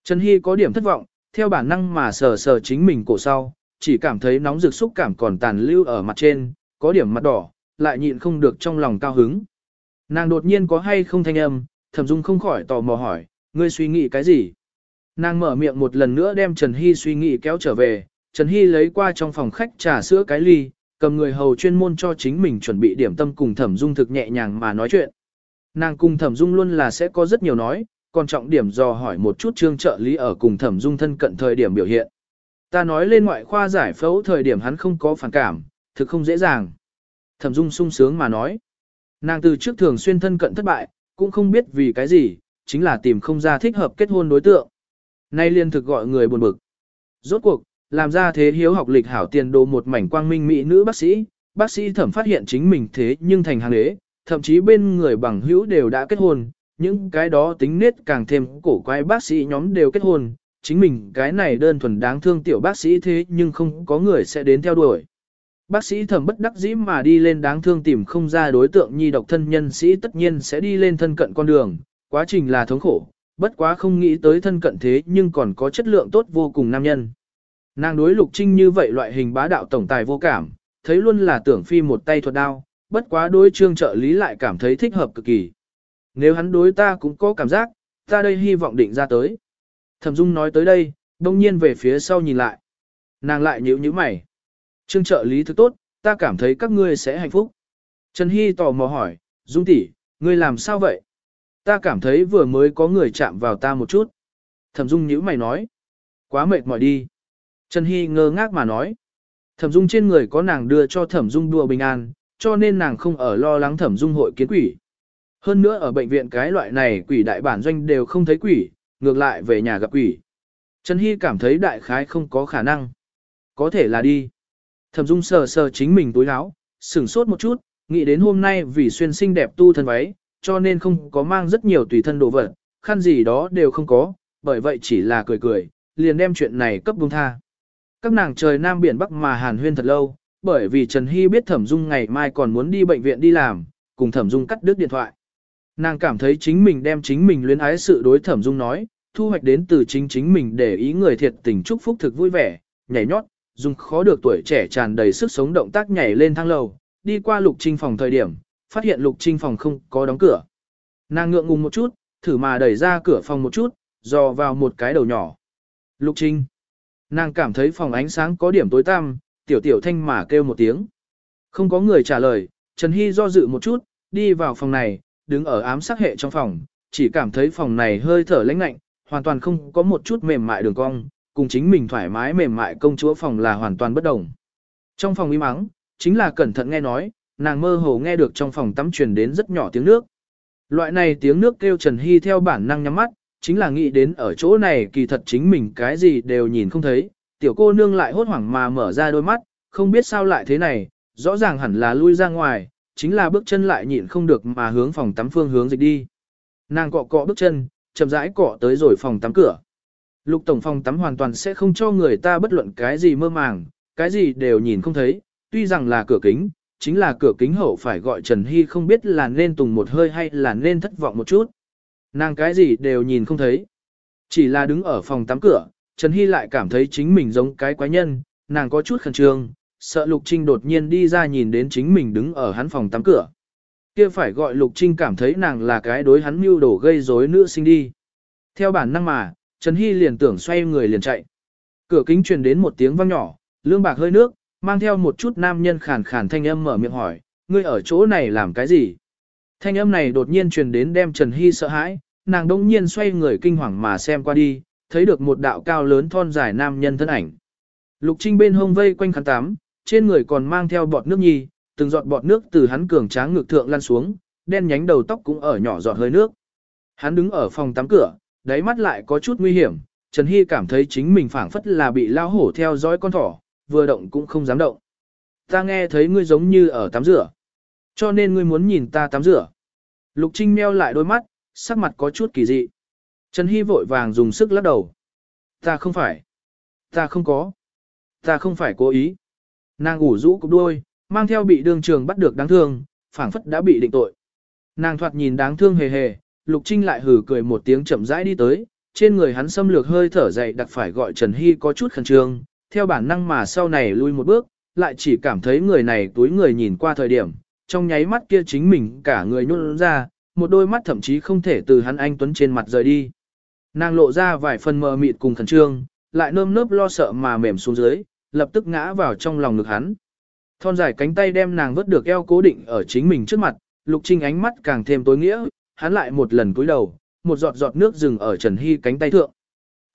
Trần Hy có điểm thất vọng, theo bản năng mà sờ sờ chính mình cổ sau, chỉ cảm thấy nóng rực xúc cảm còn tàn lưu ở mặt trên, có điểm mặt đỏ, lại nhịn không được trong lòng cao hứng. Nàng đột nhiên có hay không thanh âm, thẩm dung không khỏi tò mò hỏi, ngươi suy nghĩ cái gì? Nàng mở miệng một lần nữa đem Trần Hy suy nghĩ kéo trở về, Trần Hy lấy qua trong phòng khách trà sữa cái ly, cầm người hầu chuyên môn cho chính mình chuẩn bị điểm tâm cùng thẩm dung thực nhẹ nhàng mà nói chuyện. Nàng cùng thẩm dung luôn là sẽ có rất nhiều nói, còn trọng điểm dò hỏi một chút trương trợ lý ở cùng thẩm dung thân cận thời điểm biểu hiện. Ta nói lên ngoại khoa giải phẫu thời điểm hắn không có phản cảm, thực không dễ dàng. Thẩm dung sung sướng mà nói. Nàng từ trước thường xuyên thân cận thất bại, cũng không biết vì cái gì, chính là tìm không ra thích hợp kết hôn đối tượng. Nay liên thực gọi người buồn bực. Rốt cuộc, làm ra thế hiếu học lịch hảo tiền đồ một mảnh quang minh mỹ nữ bác sĩ, bác sĩ thẩm phát hiện chính mình thế nhưng thành hàng đế, thậm chí bên người bằng hữu đều đã kết hôn, những cái đó tính nết càng thêm cổ quái bác sĩ nhóm đều kết hôn, chính mình cái này đơn thuần đáng thương tiểu bác sĩ thế nhưng không có người sẽ đến theo đuổi. Bác sĩ thẩm bất đắc dĩ mà đi lên đáng thương tìm không ra đối tượng nhi độc thân nhân sĩ tất nhiên sẽ đi lên thân cận con đường, quá trình là thống khổ, bất quá không nghĩ tới thân cận thế nhưng còn có chất lượng tốt vô cùng nam nhân. Nàng đối lục trinh như vậy loại hình bá đạo tổng tài vô cảm, thấy luôn là tưởng phi một tay thuật đao, bất quá đối trương trợ lý lại cảm thấy thích hợp cực kỳ. Nếu hắn đối ta cũng có cảm giác, ta đây hy vọng định ra tới. Thẩm Dung nói tới đây, đông nhiên về phía sau nhìn lại. Nàng lại nhíu nhíu mày. Trương trợ lý thức tốt, ta cảm thấy các ngươi sẽ hạnh phúc. Trần Hy tò mò hỏi, Dung tỷ, ngươi làm sao vậy? Ta cảm thấy vừa mới có người chạm vào ta một chút. Thẩm Dung nhíu mày nói. Quá mệt mỏi đi. Trần Hy ngơ ngác mà nói. Thẩm Dung trên người có nàng đưa cho Thẩm Dung đùa bình an, cho nên nàng không ở lo lắng Thẩm Dung hội kiến quỷ. Hơn nữa ở bệnh viện cái loại này quỷ đại bản doanh đều không thấy quỷ, ngược lại về nhà gặp quỷ. Trần Hy cảm thấy đại khái không có khả năng. Có thể là đi. Thẩm Dung sờ sờ chính mình túi áo, sửng sốt một chút, nghĩ đến hôm nay vì xuyên xinh đẹp tu thân váy, cho nên không có mang rất nhiều tùy thân đồ vật, khăn gì đó đều không có, bởi vậy chỉ là cười cười, liền đem chuyện này cấp buông tha. Các nàng trời Nam Biển Bắc mà hàn huyên thật lâu, bởi vì Trần Hy biết Thẩm Dung ngày mai còn muốn đi bệnh viện đi làm, cùng Thẩm Dung cắt đứt điện thoại. Nàng cảm thấy chính mình đem chính mình luyến ái sự đối Thẩm Dung nói, thu hoạch đến từ chính chính mình để ý người thiệt tình chúc phúc thực vui vẻ, nhảy nhót, Dung khó được tuổi trẻ tràn đầy sức sống động tác nhảy lên thang lầu, đi qua Lục Trinh phòng thời điểm, phát hiện Lục Trinh phòng không có đóng cửa. Nàng ngượng ngùng một chút, thử mà đẩy ra cửa phòng một chút, dò vào một cái đầu nhỏ. Lục Trinh. Nàng cảm thấy phòng ánh sáng có điểm tối tăm, tiểu tiểu thanh mà kêu một tiếng. Không có người trả lời, Trần Hy do dự một chút, đi vào phòng này, đứng ở ám sắc hệ trong phòng, chỉ cảm thấy phòng này hơi thở lãnh lạnh, hoàn toàn không có một chút mềm mại đường cong, cùng chính mình thoải mái mềm mại công chúa phòng là hoàn toàn bất đồng. Trong phòng im mắng, chính là cẩn thận nghe nói, nàng mơ hồ nghe được trong phòng tắm truyền đến rất nhỏ tiếng nước. Loại này tiếng nước kêu Trần Hy theo bản năng nhắm mắt, chính là nghĩ đến ở chỗ này kỳ thật chính mình cái gì đều nhìn không thấy, tiểu cô nương lại hốt hoảng mà mở ra đôi mắt, không biết sao lại thế này, rõ ràng hẳn là lui ra ngoài, chính là bước chân lại nhịn không được mà hướng phòng tắm phương hướng dịch đi. Nàng cọ cọ bước chân, chậm rãi cọ tới rồi phòng tắm cửa. Lục tổng phòng tắm hoàn toàn sẽ không cho người ta bất luận cái gì mơ màng, cái gì đều nhìn không thấy, tuy rằng là cửa kính, chính là cửa kính hậu phải gọi Trần Hy không biết là nên tùng một hơi hay là nên thất vọng một chút. Nàng cái gì đều nhìn không thấy. Chỉ là đứng ở phòng tắm cửa, Trần Hy lại cảm thấy chính mình giống cái quái nhân, nàng có chút khẩn trương, sợ Lục Trinh đột nhiên đi ra nhìn đến chính mình đứng ở hắn phòng tắm cửa. Kia phải gọi Lục Trinh cảm thấy nàng là cái đối hắn mưu đổ gây rối nữ sinh đi. Theo bản năng mà, Trần Hy liền tưởng xoay người liền chạy. Cửa kính truyền đến một tiếng vang nhỏ, lương bạc hơi nước, mang theo một chút nam nhân khàn khàn thanh âm mở miệng hỏi, ngươi ở chỗ này làm cái gì? Thanh âm này đột nhiên truyền đến đem Trần Hy sợ hãi, nàng đông nhiên xoay người kinh hoàng mà xem qua đi, thấy được một đạo cao lớn thon dài nam nhân thân ảnh. Lục Trinh bên hông vây quanh khăn tắm, trên người còn mang theo bọt nước nhi, từng giọt bọt nước từ hắn cường tráng ngực thượng lăn xuống, đen nhánh đầu tóc cũng ở nhỏ giọt hơi nước. Hắn đứng ở phòng tắm cửa, đáy mắt lại có chút nguy hiểm, Trần Hy cảm thấy chính mình phảng phất là bị lao hổ theo dõi con thỏ, vừa động cũng không dám động. Ta nghe thấy ngươi giống như ở tắm rửa. Cho nên ngươi muốn nhìn ta tắm rửa. Lục Trinh meo lại đôi mắt, sắc mặt có chút kỳ dị. Trần Hy vội vàng dùng sức lắc đầu. Ta không phải. Ta không có. Ta không phải cố ý. Nàng ủ rũ cục đuôi, mang theo bị đương trường bắt được đáng thương, phảng phất đã bị định tội. Nàng thoạt nhìn đáng thương hề hề, Lục Trinh lại hử cười một tiếng chậm rãi đi tới, trên người hắn xâm lược hơi thở dậy đặc phải gọi Trần Hy có chút khẩn trương, theo bản năng mà sau này lui một bước, lại chỉ cảm thấy người này túi người nhìn qua thời điểm, trong nháy mắt kia chính mình cả người nhún ra, một đôi mắt thậm chí không thể từ hắn anh tuấn trên mặt rời đi. Nàng lộ ra vài phần mờ mịt cùng khẩn trương, lại nơm nớp lo sợ mà mềm xuống dưới, lập tức ngã vào trong lòng ngực hắn. Thon dài cánh tay đem nàng vớt được eo cố định ở chính mình trước mặt, Lục Trinh ánh mắt càng thêm tối nghĩa, hắn lại một lần cúi đầu, một giọt giọt nước dừng ở Trần Hy cánh tay thượng.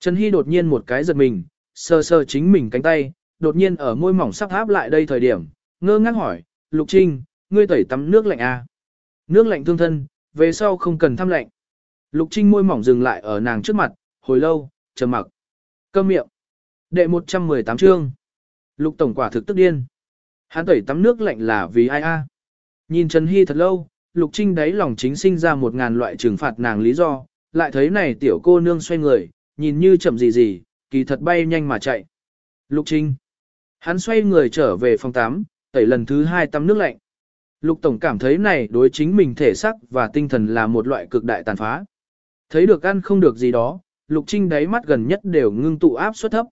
Trần Hy đột nhiên một cái giật mình, sơ sơ chính mình cánh tay, đột nhiên ở môi mỏng sắp áp lại đây thời điểm, ngơ ngác hỏi, Lục Trinh, ngươi tẩy tắm nước lạnh à? Nước lạnh thương thân, về sau không cần thăm lạnh. Lục Trinh môi mỏng dừng lại ở nàng trước mặt, hồi lâu, trầm mặc. Câm miệng. Đệ 118 chương. Lục tổng quả thực tức điên. Hắn tẩy tắm nước lạnh là vì ai a? Nhìn Trần Hy thật lâu, Lục Trinh đáy lòng chính sinh ra một ngàn loại trừng phạt nàng lý do, lại thấy này tiểu cô nương xoay người, nhìn như chậm gì gì, kỳ thật bay nhanh mà chạy. Lục Trinh. Hắn xoay người trở về phòng tắm, tẩy lần thứ hai tắm nước lạnh. Lục Tổng cảm thấy này đối chính mình thể sắc và tinh thần là một loại cực đại tàn phá. Thấy được ăn không được gì đó, Lục Trinh đáy mắt gần nhất đều ngưng tụ áp suất thấp.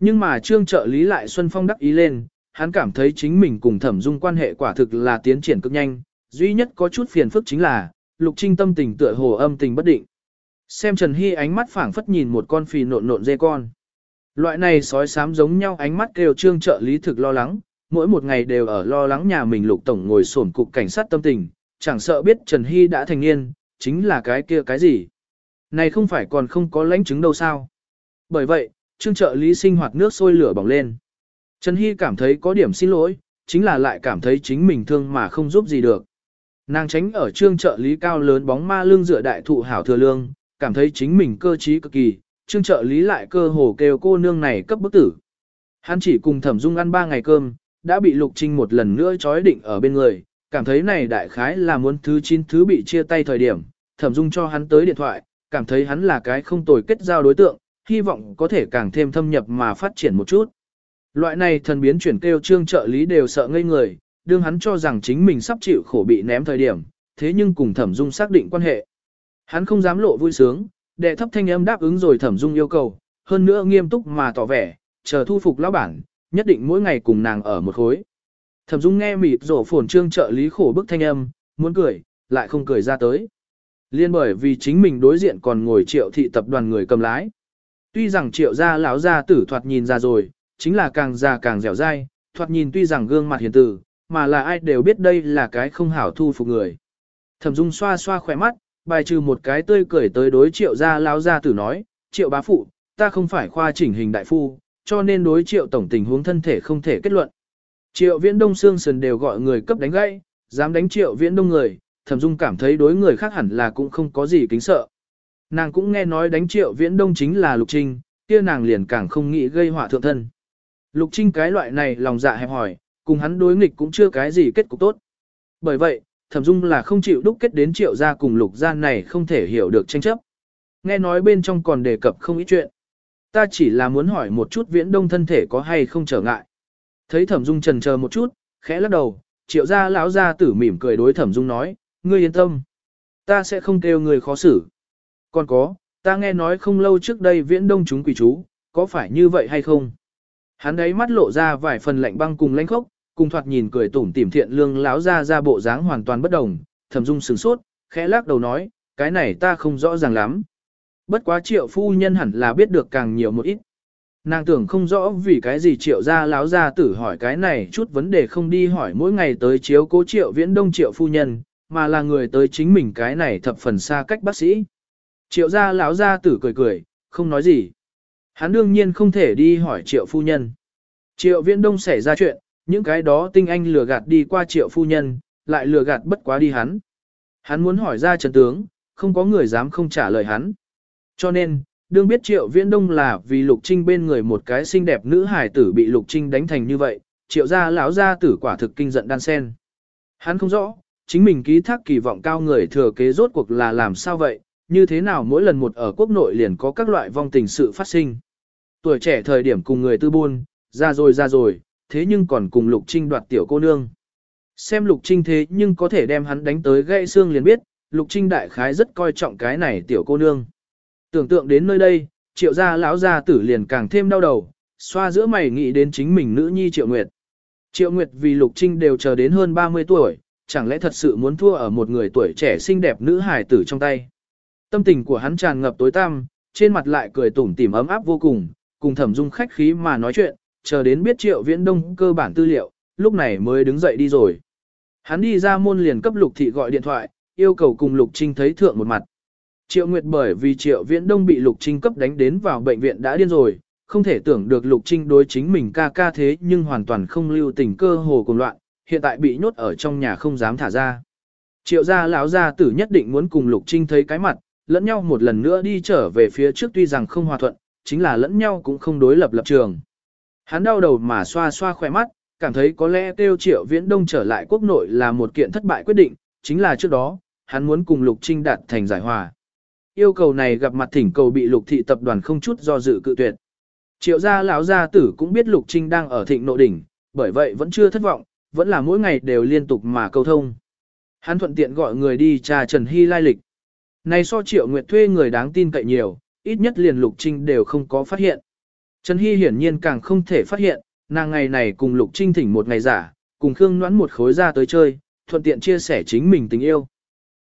Nhưng mà trương trợ lý lại Xuân Phong đắc ý lên, hắn cảm thấy chính mình cùng thẩm dung quan hệ quả thực là tiến triển cực nhanh, duy nhất có chút phiền phức chính là, Lục Trinh tâm tình tựa hồ âm tình bất định. Xem Trần Hy ánh mắt phảng phất nhìn một con phì nộn nộn dê con. Loại này sói sám giống nhau ánh mắt kêu trương trợ lý thực lo lắng, mỗi một ngày đều ở lo lắng nhà mình lục tổng ngồi sổn cục cảnh sát tâm tình, chẳng sợ biết Trần Hy đã thành niên, chính là cái kia cái gì. Này không phải còn không có lãnh chứng đâu sao. Bởi vậy, trương trợ lý sinh hoạt nước sôi lửa bỏng lên. Trần Hy cảm thấy có điểm xin lỗi, chính là lại cảm thấy chính mình thương mà không giúp gì được. Nàng tránh ở trương trợ lý cao lớn bóng ma lương dựa đại thụ hảo thừa lương, cảm thấy chính mình cơ trí cực kỳ, trương trợ lý lại cơ hồ kêu cô nương này cấp bức tử. Hắn chỉ cùng thẩm dung ăn ba ngày cơm, đã bị lục trinh một lần nữa trói định ở bên người, cảm thấy này đại khái là muốn thứ chín thứ bị chia tay thời điểm, thẩm dung cho hắn tới điện thoại, cảm thấy hắn là cái không tồi kết giao đối tượng, hy vọng có thể càng thêm thâm nhập mà phát triển một chút. Loại này thần biến chuyển kêu trương trợ lý đều sợ ngây người, đương hắn cho rằng chính mình sắp chịu khổ bị ném thời điểm, thế nhưng cùng thẩm dung xác định quan hệ. Hắn không dám lộ vui sướng, đệ thấp thanh âm đáp ứng rồi thẩm dung yêu cầu, hơn nữa nghiêm túc mà tỏ vẻ, chờ thu phục lão bản, nhất định mỗi ngày cùng nàng ở một khối. Thẩm dung nghe mịt rổ phồn trương trợ lý khổ bức thanh âm, muốn cười, lại không cười ra tới. Liên bởi vì chính mình đối diện còn ngồi triệu thị tập đoàn người cầm lái. Tuy rằng triệu gia lão gia tử thoạt nhìn ra rồi, chính là càng già càng dẻo dai, thoạt nhìn tuy rằng gương mặt hiền từ, mà là ai đều biết đây là cái không hảo thu phục người. Thẩm Dung xoa xoa khỏe mắt, bài trừ một cái tươi cười tới đối triệu gia lão gia tử nói, triệu bá phụ, ta không phải khoa chỉnh hình đại phu, cho nên đối triệu tổng tình huống thân thể không thể kết luận. Triệu viễn đông xương sườn đều gọi người cấp đánh gãy, dám đánh triệu viễn đông người, thẩm dung cảm thấy đối người khác hẳn là cũng không có gì kính sợ. Nàng cũng nghe nói đánh triệu viễn đông chính là lục trinh, kia nàng liền càng không nghĩ gây họa thượng thân. Lục trinh cái loại này lòng dạ hẹp hỏi, cùng hắn đối nghịch cũng chưa cái gì kết cục tốt. Bởi vậy, thẩm dung là không chịu đúc kết đến triệu gia cùng lục gia này không thể hiểu được tranh chấp. Nghe nói bên trong còn đề cập không ít chuyện. Ta chỉ là muốn hỏi một chút viễn đông thân thể có hay không trở ngại. Thấy thẩm dung trần chờ một chút, khẽ lắc đầu, triệu gia lão gia tử mỉm cười đối thẩm dung nói, ngươi yên tâm. Ta sẽ không kêu người khó xử. Còn có, ta nghe nói không lâu trước đây viễn đông chúng quỷ chú, có phải như vậy hay không? Hắn đấy mắt lộ ra vài phần lạnh băng cùng lãnh khốc, cùng thoạt nhìn cười tủm tỉm thiện lương láo ra ra bộ dáng hoàn toàn bất đồng, thẩm dung sửng sốt, khẽ lắc đầu nói, cái này ta không rõ ràng lắm. Bất quá triệu phu nhân hẳn là biết được càng nhiều một ít. Nàng tưởng không rõ vì cái gì triệu gia láo gia tử hỏi cái này chút vấn đề không đi hỏi mỗi ngày tới chiếu cố triệu viễn đông triệu phu nhân, mà là người tới chính mình cái này thập phần xa cách bác sĩ. Triệu gia lão gia tử cười cười, không nói gì. Hắn đương nhiên không thể đi hỏi triệu phu nhân. Triệu viễn đông xảy ra chuyện, những cái đó tinh anh lừa gạt đi qua triệu phu nhân, lại lừa gạt bất quá đi hắn. Hắn muốn hỏi ra trần tướng, không có người dám không trả lời hắn. Cho nên, đương biết triệu viễn đông là vì lục trinh bên người một cái xinh đẹp nữ hài tử bị lục trinh đánh thành như vậy, triệu gia lão gia tử quả thực kinh giận đan sen. Hắn không rõ, chính mình ký thác kỳ vọng cao người thừa kế rốt cuộc là làm sao vậy, như thế nào mỗi lần một ở quốc nội liền có các loại vong tình sự phát sinh. Tuổi trẻ thời điểm cùng người tư buôn, ra rồi ra rồi, thế nhưng còn cùng lục trinh đoạt tiểu cô nương. Xem lục trinh thế nhưng có thể đem hắn đánh tới gãy xương liền biết, lục trinh đại khái rất coi trọng cái này tiểu cô nương. Tưởng tượng đến nơi đây, triệu gia lão gia tử liền càng thêm đau đầu, xoa giữa mày nghĩ đến chính mình nữ nhi triệu nguyệt. Triệu nguyệt vì lục trinh đều chờ đến hơn 30 tuổi, chẳng lẽ thật sự muốn thua ở một người tuổi trẻ xinh đẹp nữ hài tử trong tay. Tâm tình của hắn tràn ngập tối tăm, trên mặt lại cười tủm tỉm ấm áp vô cùng, cùng thẩm dung khách khí mà nói chuyện, chờ đến biết triệu viễn đông cơ bản tư liệu, lúc này mới đứng dậy đi rồi. Hắn đi ra môn liền cấp lục thị gọi điện thoại, yêu cầu cùng lục trinh thấy thượng một mặt. Triệu Nguyệt bởi vì Triệu Viễn Đông bị Lục Trinh cấp đánh đến vào bệnh viện đã điên rồi, không thể tưởng được Lục Trinh đối chính mình ca ca thế nhưng hoàn toàn không lưu tình cơ hồ cùng loạn, hiện tại bị nhốt ở trong nhà không dám thả ra. Triệu gia lão gia tử nhất định muốn cùng Lục Trinh thấy cái mặt, lẫn nhau một lần nữa đi trở về phía trước tuy rằng không hòa thuận, chính là lẫn nhau cũng không đối lập lập trường. Hắn đau đầu mà xoa xoa khỏe mắt, cảm thấy có lẽ tiêu triệu viễn đông trở lại quốc nội là một kiện thất bại quyết định, chính là trước đó, hắn muốn cùng Lục Trinh đạt thành giải hòa. Yêu cầu này gặp mặt thỉnh cầu bị lục thị tập đoàn không chút do dự cự tuyệt. Triệu gia lão gia tử cũng biết lục trinh đang ở thịnh nội đỉnh, bởi vậy vẫn chưa thất vọng, vẫn là mỗi ngày đều liên tục mà câu thông. Hắn thuận tiện gọi người đi trà Trần Hy lai lịch. Này so triệu nguyệt thuê người đáng tin cậy nhiều, ít nhất liền lục trinh đều không có phát hiện. Trần Hy hiển nhiên càng không thể phát hiện, nàng ngày này cùng lục trinh thỉnh một ngày giả, cùng Khương Noãn một khối ra tới chơi, thuận tiện chia sẻ chính mình tình yêu.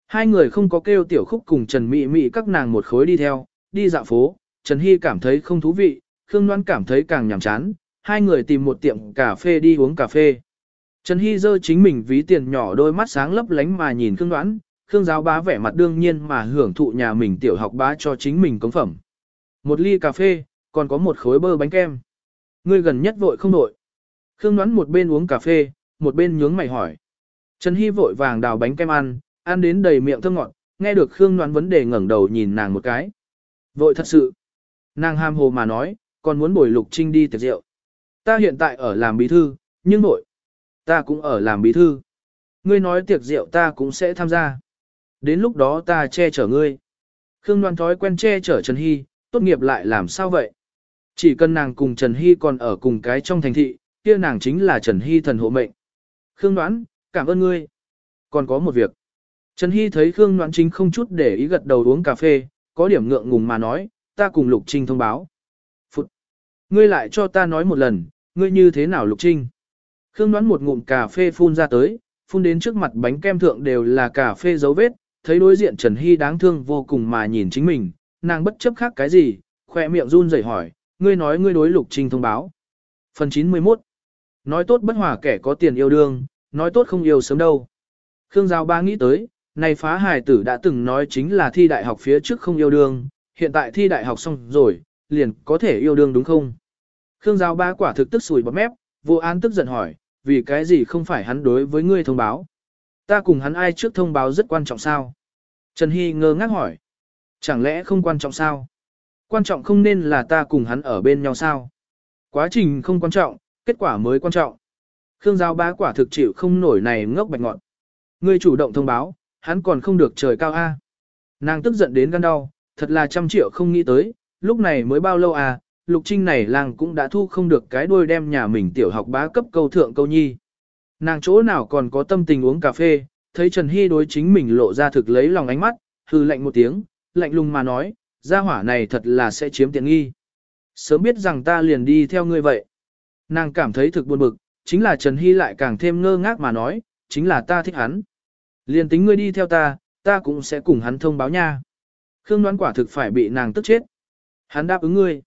Hai người không có kêu tiểu khúc cùng Trần Mị Mị các nàng một khối đi theo, đi dạo phố, Trần Hy cảm thấy không thú vị, Khương Loan cảm thấy càng nhàm chán, hai người tìm một tiệm cà phê đi uống cà phê. Trần Hy giơ chính mình ví tiền nhỏ đôi mắt sáng lấp lánh mà nhìn Khương Đoán, Khương giáo bá vẻ mặt đương nhiên mà hưởng thụ nhà mình tiểu học bá cho chính mình cống phẩm. Một ly cà phê, còn có một khối bơ bánh kem. Ngươi gần nhất vội không vội. Khương Đoán một bên uống cà phê, một bên nhướng mày hỏi. Trần Hy vội vàng đào bánh kem ăn, ăn đến đầy miệng thơm ngọt, nghe được Khương đoán vấn đề ngẩng đầu nhìn nàng một cái. Vội thật sự. Nàng ham hồ mà nói, còn muốn bồi Lục Trinh đi tiệc rượu. Ta hiện tại ở làm bí thư, nhưng vội. Ta cũng ở làm bí thư. Ngươi nói tiệc rượu ta cũng sẽ tham gia. Đến lúc đó ta che chở ngươi. Khương Loan thói quen che chở Trần Hy, tốt nghiệp lại làm sao vậy? Chỉ cần nàng cùng Trần Hy còn ở cùng cái trong thành thị, kia nàng chính là Trần Hy thần hộ mệnh. Khương đoán, cảm ơn ngươi. Còn có một việc. Trần Hy thấy Khương Noãn Chính không chút để ý gật đầu uống cà phê, có điểm ngượng ngùng mà nói, ta cùng Lục Trinh thông báo. Phụt! Ngươi lại cho ta nói một lần, ngươi như thế nào Lục Trinh? Khương Noãn một ngụm cà phê phun ra tới, phun đến trước mặt bánh kem thượng đều là cà phê dấu vết, thấy đối diện Trần Hy đáng thương vô cùng mà nhìn chính mình, nàng bất chấp khác cái gì, khỏe miệng run rẩy hỏi, ngươi nói ngươi đối Lục Trinh thông báo. Phần 91 Nói tốt bất hòa kẻ có tiền yêu đương, nói tốt không yêu sớm đâu. Khương Giao Ba nghĩ tới, này phá hài tử đã từng nói chính là thi đại học phía trước không yêu đương, hiện tại thi đại học xong rồi, liền có thể yêu đương đúng không? Khương Giao ba quả thực tức sùi bọt mép, vô án tức giận hỏi, vì cái gì không phải hắn đối với ngươi thông báo? Ta cùng hắn ai trước thông báo rất quan trọng sao? Trần Hy ngơ ngác hỏi, chẳng lẽ không quan trọng sao? Quan trọng không nên là ta cùng hắn ở bên nhau sao? Quá trình không quan trọng, kết quả mới quan trọng. Khương Giao ba quả thực chịu không nổi này ngốc bạch ngọn. Ngươi chủ động thông báo, hắn còn không được trời cao a. Nàng tức giận đến gan đau, thật là trăm triệu không nghĩ tới, lúc này mới bao lâu à, lục trinh này làng cũng đã thu không được cái đuôi đem nhà mình tiểu học bá cấp câu thượng câu nhi. Nàng chỗ nào còn có tâm tình uống cà phê, thấy Trần Hy đối chính mình lộ ra thực lấy lòng ánh mắt, hư lạnh một tiếng, lạnh lùng mà nói, gia hỏa này thật là sẽ chiếm tiện nghi. Sớm biết rằng ta liền đi theo ngươi vậy. Nàng cảm thấy thực buồn bực, chính là Trần Hy lại càng thêm ngơ ngác mà nói, chính là ta thích hắn. Liền tính ngươi đi theo ta, ta cũng sẽ cùng hắn thông báo nha. Khương đoán quả thực phải bị nàng tức chết. Hắn đáp ứng ngươi.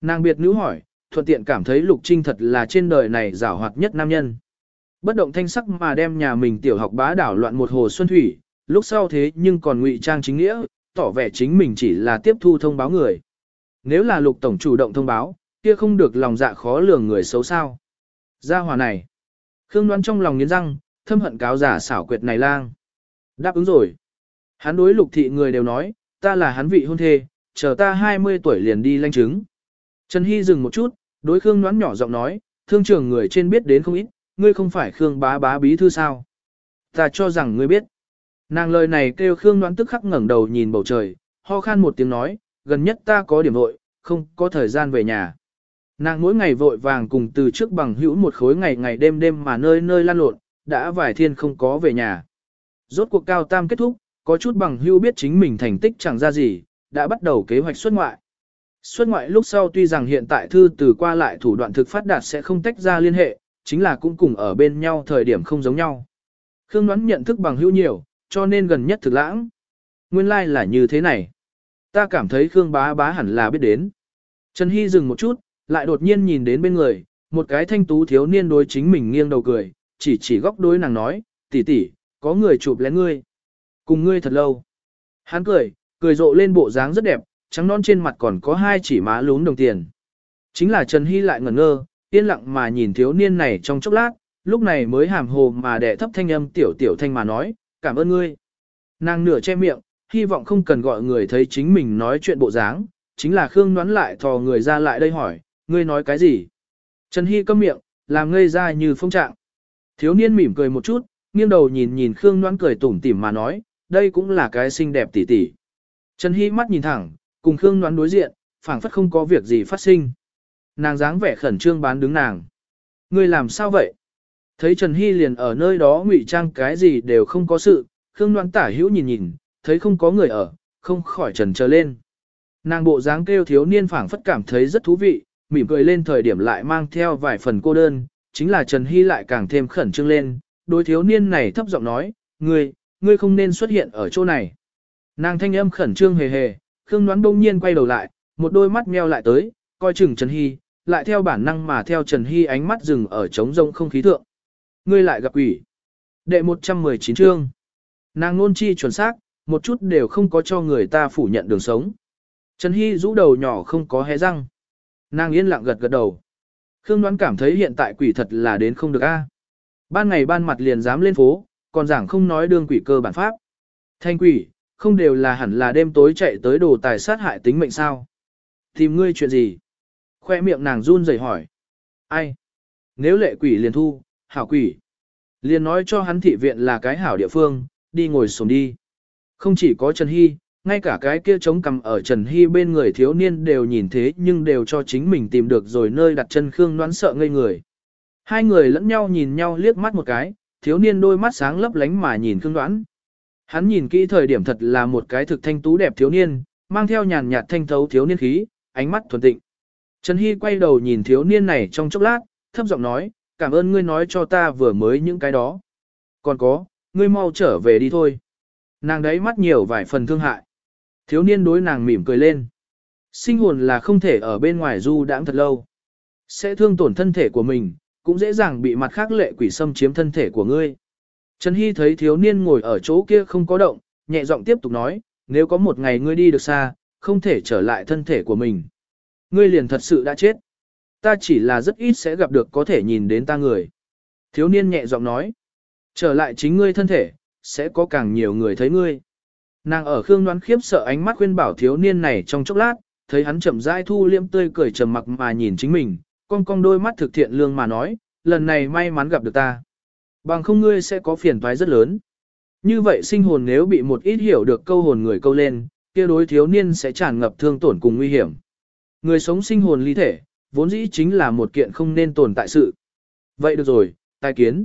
Nàng biệt nữ hỏi, thuận tiện cảm thấy Lục Trinh thật là trên đời này giảo hoạt nhất nam nhân. Bất động thanh sắc mà đem nhà mình tiểu học bá đảo loạn một hồ xuân thủy, lúc sau thế nhưng còn ngụy trang chính nghĩa, tỏ vẻ chính mình chỉ là tiếp thu thông báo người. Nếu là Lục Tổng chủ động thông báo, kia không được lòng dạ khó lường người xấu sao. Gia hòa này. Khương đoán trong lòng nghiến răng, thâm hận cáo giả xảo quyệt này lang. Đáp ứng rồi. Hắn đối lục thị người đều nói, ta là hắn vị hôn thê, chờ ta 20 tuổi liền đi lanh chứng. Trần Hy dừng một chút, đối Khương đoán nhỏ giọng nói, thương trưởng người trên biết đến không ít, ngươi không phải Khương bá bá bí thư sao. Ta cho rằng ngươi biết. Nàng lời này kêu Khương đoán tức khắc ngẩng đầu nhìn bầu trời, ho khan một tiếng nói, gần nhất ta có điểm vội, không có thời gian về nhà. Nàng mỗi ngày vội vàng cùng từ trước bằng hữu một khối ngày ngày đêm đêm mà nơi nơi lan lộn, đã vài thiên không có về nhà. Rốt cuộc cao tam kết thúc, có chút bằng hữu biết chính mình thành tích chẳng ra gì, đã bắt đầu kế hoạch xuất ngoại. Xuất ngoại lúc sau tuy rằng hiện tại thư từ qua lại thủ đoạn thực phát đạt sẽ không tách ra liên hệ, chính là cũng cùng ở bên nhau thời điểm không giống nhau. Khương đoán nhận thức bằng hữu nhiều, cho nên gần nhất thực lãng. Nguyên lai like là như thế này. Ta cảm thấy Khương bá bá hẳn là biết đến. Trần Hy dừng một chút, lại đột nhiên nhìn đến bên người, một cái thanh tú thiếu niên đối chính mình nghiêng đầu cười, chỉ chỉ góc đối nàng nói, tỷ tỷ, có người chụp lén ngươi. Cùng ngươi thật lâu. Hắn cười, cười rộ lên bộ dáng rất đẹp, trắng non trên mặt còn có hai chỉ má lún đồng tiền. Chính là Trần Hy lại ngẩn ngơ, yên lặng mà nhìn thiếu niên này trong chốc lát, lúc này mới hàm hồ mà đẻ thấp thanh âm tiểu tiểu thanh mà nói, cảm ơn ngươi. Nàng nửa che miệng, hy vọng không cần gọi người thấy chính mình nói chuyện bộ dáng, chính là Khương đoán lại thò người ra lại đây hỏi, ngươi nói cái gì? Trần Hy câm miệng, làm ngây ra như phong trạng. Thiếu niên mỉm cười một chút, nghiêng đầu nhìn nhìn Khương đoán cười tủm tỉm mà nói, đây cũng là cái xinh đẹp tỉ tỉ. Trần Hy mắt nhìn thẳng, cùng Khương đoán đối diện, phảng phất không có việc gì phát sinh. Nàng dáng vẻ khẩn trương bán đứng nàng. Ngươi làm sao vậy? Thấy Trần Hy liền ở nơi đó ngụy trang cái gì đều không có sự, Khương Loan tả hữu nhìn nhìn, thấy không có người ở, không khỏi trần trở lên. Nàng bộ dáng kêu thiếu niên phảng phất cảm thấy rất thú vị, mỉm cười lên thời điểm lại mang theo vài phần cô đơn, chính là Trần Hy lại càng thêm khẩn trương lên, đối thiếu niên này thấp giọng nói, ngươi, ngươi không nên xuất hiện ở chỗ này. Nàng thanh âm khẩn trương hề hề, Khương Loan đông nhiên quay đầu lại, một đôi mắt meo lại tới, coi chừng Trần Hy, lại theo bản năng mà theo Trần Hy ánh mắt dừng ở trống rông không khí thượng. Ngươi lại gặp quỷ. Đệ 119 chương. Nàng nôn chi chuẩn xác, một chút đều không có cho người ta phủ nhận đường sống. Trần Hy rũ đầu nhỏ không có hé răng. Nàng yên lặng gật gật đầu. Khương đoán cảm thấy hiện tại quỷ thật là đến không được a. Ban ngày ban mặt liền dám lên phố, còn giảng không nói đương quỷ cơ bản pháp. Thanh quỷ, không đều là hẳn là đêm tối chạy tới đồ tài sát hại tính mệnh sao. Tìm ngươi chuyện gì? Khoe miệng nàng run rẩy hỏi. Ai? Nếu lệ quỷ liền thu, hảo quỷ. Liền nói cho hắn thị viện là cái hảo địa phương, đi ngồi xuống đi. Không chỉ có Trần Hy, ngay cả cái kia chống cầm ở Trần Hy bên người thiếu niên đều nhìn thế nhưng đều cho chính mình tìm được rồi nơi đặt chân Khương đoán sợ ngây người. Hai người lẫn nhau nhìn nhau liếc mắt một cái, thiếu niên đôi mắt sáng lấp lánh mà nhìn Khương đoán. Hắn nhìn kỹ thời điểm thật là một cái thực thanh tú đẹp thiếu niên, mang theo nhàn nhạt thanh thấu thiếu niên khí, ánh mắt thuần tịnh. Trần Hy quay đầu nhìn thiếu niên này trong chốc lát, thấp giọng nói, cảm ơn ngươi nói cho ta vừa mới những cái đó. Còn có, ngươi mau trở về đi thôi. Nàng đấy mắt nhiều vài phần thương hại. Thiếu niên đối nàng mỉm cười lên. Sinh hồn là không thể ở bên ngoài du đãng thật lâu. Sẽ thương tổn thân thể của mình, cũng dễ dàng bị mặt khác lệ quỷ xâm chiếm thân thể của ngươi. Trần Hy thấy thiếu niên ngồi ở chỗ kia không có động, nhẹ giọng tiếp tục nói, nếu có một ngày ngươi đi được xa, không thể trở lại thân thể của mình. Ngươi liền thật sự đã chết. Ta chỉ là rất ít sẽ gặp được có thể nhìn đến ta người. Thiếu niên nhẹ giọng nói, trở lại chính ngươi thân thể, sẽ có càng nhiều người thấy ngươi. Nàng ở Khương Đoán khiếp sợ ánh mắt khuyên bảo thiếu niên này trong chốc lát, thấy hắn chậm rãi thu liêm tươi cười trầm mặc mà nhìn chính mình, con cong đôi mắt thực thiện lương mà nói, lần này may mắn gặp được ta. Bằng không ngươi sẽ có phiền toái rất lớn. Như vậy sinh hồn nếu bị một ít hiểu được câu hồn người câu lên, kia đối thiếu niên sẽ tràn ngập thương tổn cùng nguy hiểm. Người sống sinh hồn ly thể, vốn dĩ chính là một kiện không nên tồn tại sự. Vậy được rồi, tai kiến.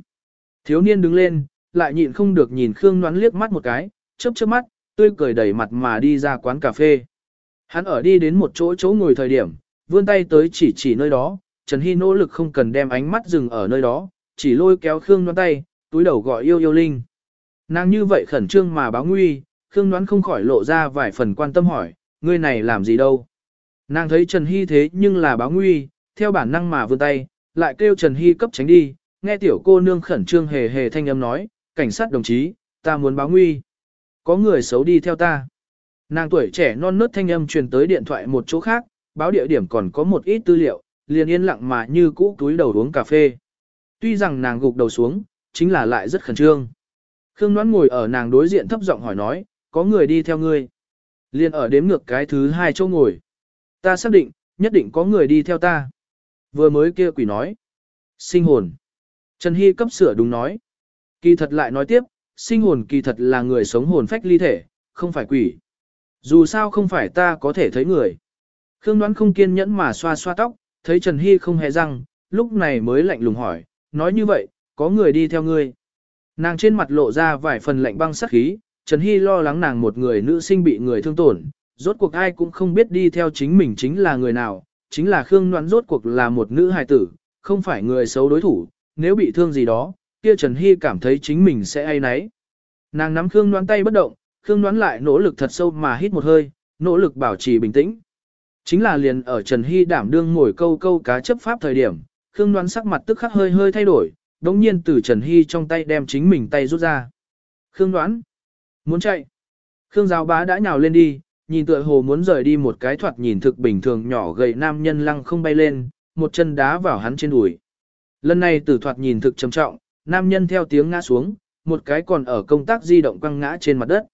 Thiếu niên đứng lên, lại nhịn không được nhìn Khương Ngoãn liếc mắt một cái, chớp chớp mắt, tươi cười đầy mặt mà đi ra quán cà phê. Hắn ở đi đến một chỗ chỗ ngồi thời điểm, vươn tay tới chỉ chỉ nơi đó, Trần Hy nỗ lực không cần đem ánh mắt dừng ở nơi đó, chỉ lôi kéo Khương Ngoãn tay, túi đầu gọi yêu yêu linh. Nàng như vậy khẩn trương mà báo nguy, Khương Ngoãn không khỏi lộ ra vài phần quan tâm hỏi, ngươi này làm gì đâu. Nàng thấy Trần Hy thế nhưng là báo nguy, theo bản năng mà vươn tay, lại kêu Trần Hy cấp tránh đi, nghe tiểu cô nương khẩn trương hề hề thanh âm nói, cảnh sát đồng chí, ta muốn báo nguy. Có người xấu đi theo ta. Nàng tuổi trẻ non nớt thanh âm truyền tới điện thoại một chỗ khác, báo địa điểm còn có một ít tư liệu, liền yên lặng mà như cũ túi đầu uống cà phê. Tuy rằng nàng gục đầu xuống, chính là lại rất khẩn trương. Khương Ngoãn ngồi ở nàng đối diện thấp giọng hỏi nói, có người đi theo ngươi. Liên ở đếm ngược cái thứ hai chỗ ngồi. Ta xác định, nhất định có người đi theo ta. Vừa mới kia quỷ nói. Sinh hồn. Trần Hy cấp sửa đúng nói. Kỳ thật lại nói tiếp, sinh hồn kỳ thật là người sống hồn phách ly thể, không phải quỷ. Dù sao không phải ta có thể thấy người. Khương đoán không kiên nhẫn mà xoa xoa tóc, thấy Trần Hy không hề răng, lúc này mới lạnh lùng hỏi, nói như vậy, có người đi theo ngươi. Nàng trên mặt lộ ra vài phần lạnh băng sắc khí, Trần Hy lo lắng nàng một người nữ sinh bị người thương tổn, rốt cuộc ai cũng không biết đi theo chính mình chính là người nào, chính là Khương Noãn rốt cuộc là một nữ hài tử, không phải người xấu đối thủ, nếu bị thương gì đó, kia Trần Hy cảm thấy chính mình sẽ ai nấy. Nàng nắm Khương Noãn tay bất động, Khương Noãn lại nỗ lực thật sâu mà hít một hơi, nỗ lực bảo trì bình tĩnh. Chính là liền ở Trần Hy đảm đương ngồi câu câu cá chấp pháp thời điểm, Khương Noãn sắc mặt tức khắc hơi hơi thay đổi, đống nhiên từ Trần Hy trong tay đem chính mình tay rút ra. Khương Noãn, muốn chạy. Khương Giáo Bá đã nhào lên đi, nhìn tựa hồ muốn rời đi một cái thoạt nhìn thực bình thường nhỏ gầy nam nhân lăng không bay lên, một chân đá vào hắn trên đùi. Lần này tử thoạt nhìn thực trầm trọng, nam nhân theo tiếng ngã xuống, một cái còn ở công tác di động quăng ngã trên mặt đất.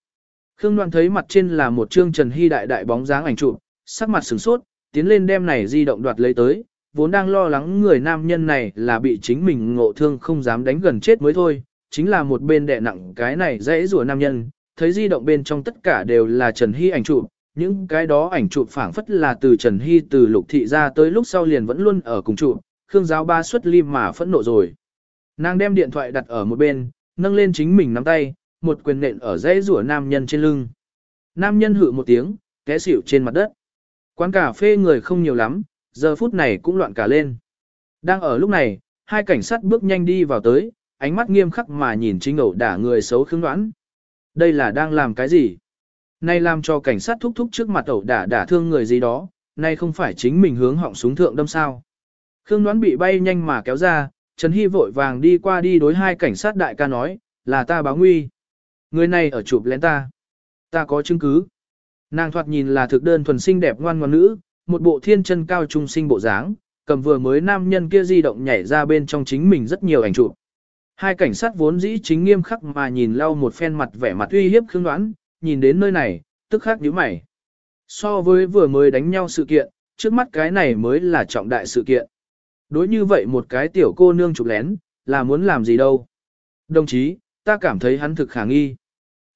Khương Đoan thấy mặt trên là một trương Trần Hy đại đại bóng dáng ảnh chụp, sắc mặt sửng sốt, tiến lên đem này di động đoạt lấy tới, vốn đang lo lắng người nam nhân này là bị chính mình ngộ thương không dám đánh gần chết mới thôi, chính là một bên đè nặng cái này dễ rủa nam nhân, thấy di động bên trong tất cả đều là Trần Hy ảnh chụp, những cái đó ảnh chụp phảng phất là từ Trần Hy từ lục thị ra tới lúc sau liền vẫn luôn ở cùng chụp, Khương giáo ba xuất lim mà phẫn nộ rồi. Nàng đem điện thoại đặt ở một bên, nâng lên chính mình nắm tay, một quyền nện ở dãy rủa nam nhân trên lưng. Nam nhân hự một tiếng, té xỉu trên mặt đất. Quán cà phê người không nhiều lắm, giờ phút này cũng loạn cả lên. Đang ở lúc này, hai cảnh sát bước nhanh đi vào tới, ánh mắt nghiêm khắc mà nhìn chính ẩu đả người xấu khương đoán. Đây là đang làm cái gì? Nay làm cho cảnh sát thúc thúc trước mặt ẩu đả đả thương người gì đó, nay không phải chính mình hướng họng súng thượng đâm sao. Khương đoán bị bay nhanh mà kéo ra, Trần Hy vội vàng đi qua đi đối hai cảnh sát đại ca nói, là ta báo nguy. Người này ở chụp lén ta. Ta có chứng cứ. Nàng thoạt nhìn là thực đơn thuần xinh đẹp ngoan ngoãn nữ, một bộ thiên chân cao trung sinh bộ dáng, cầm vừa mới nam nhân kia di động nhảy ra bên trong chính mình rất nhiều ảnh chụp. Hai cảnh sát vốn dĩ chính nghiêm khắc mà nhìn lau một phen mặt vẻ mặt uy hiếp khương đoán, nhìn đến nơi này, tức khắc nhíu mày. So với vừa mới đánh nhau sự kiện, trước mắt cái này mới là trọng đại sự kiện. Đối như vậy một cái tiểu cô nương chụp lén, là muốn làm gì đâu. Đồng chí, ta cảm thấy hắn thực khả nghi.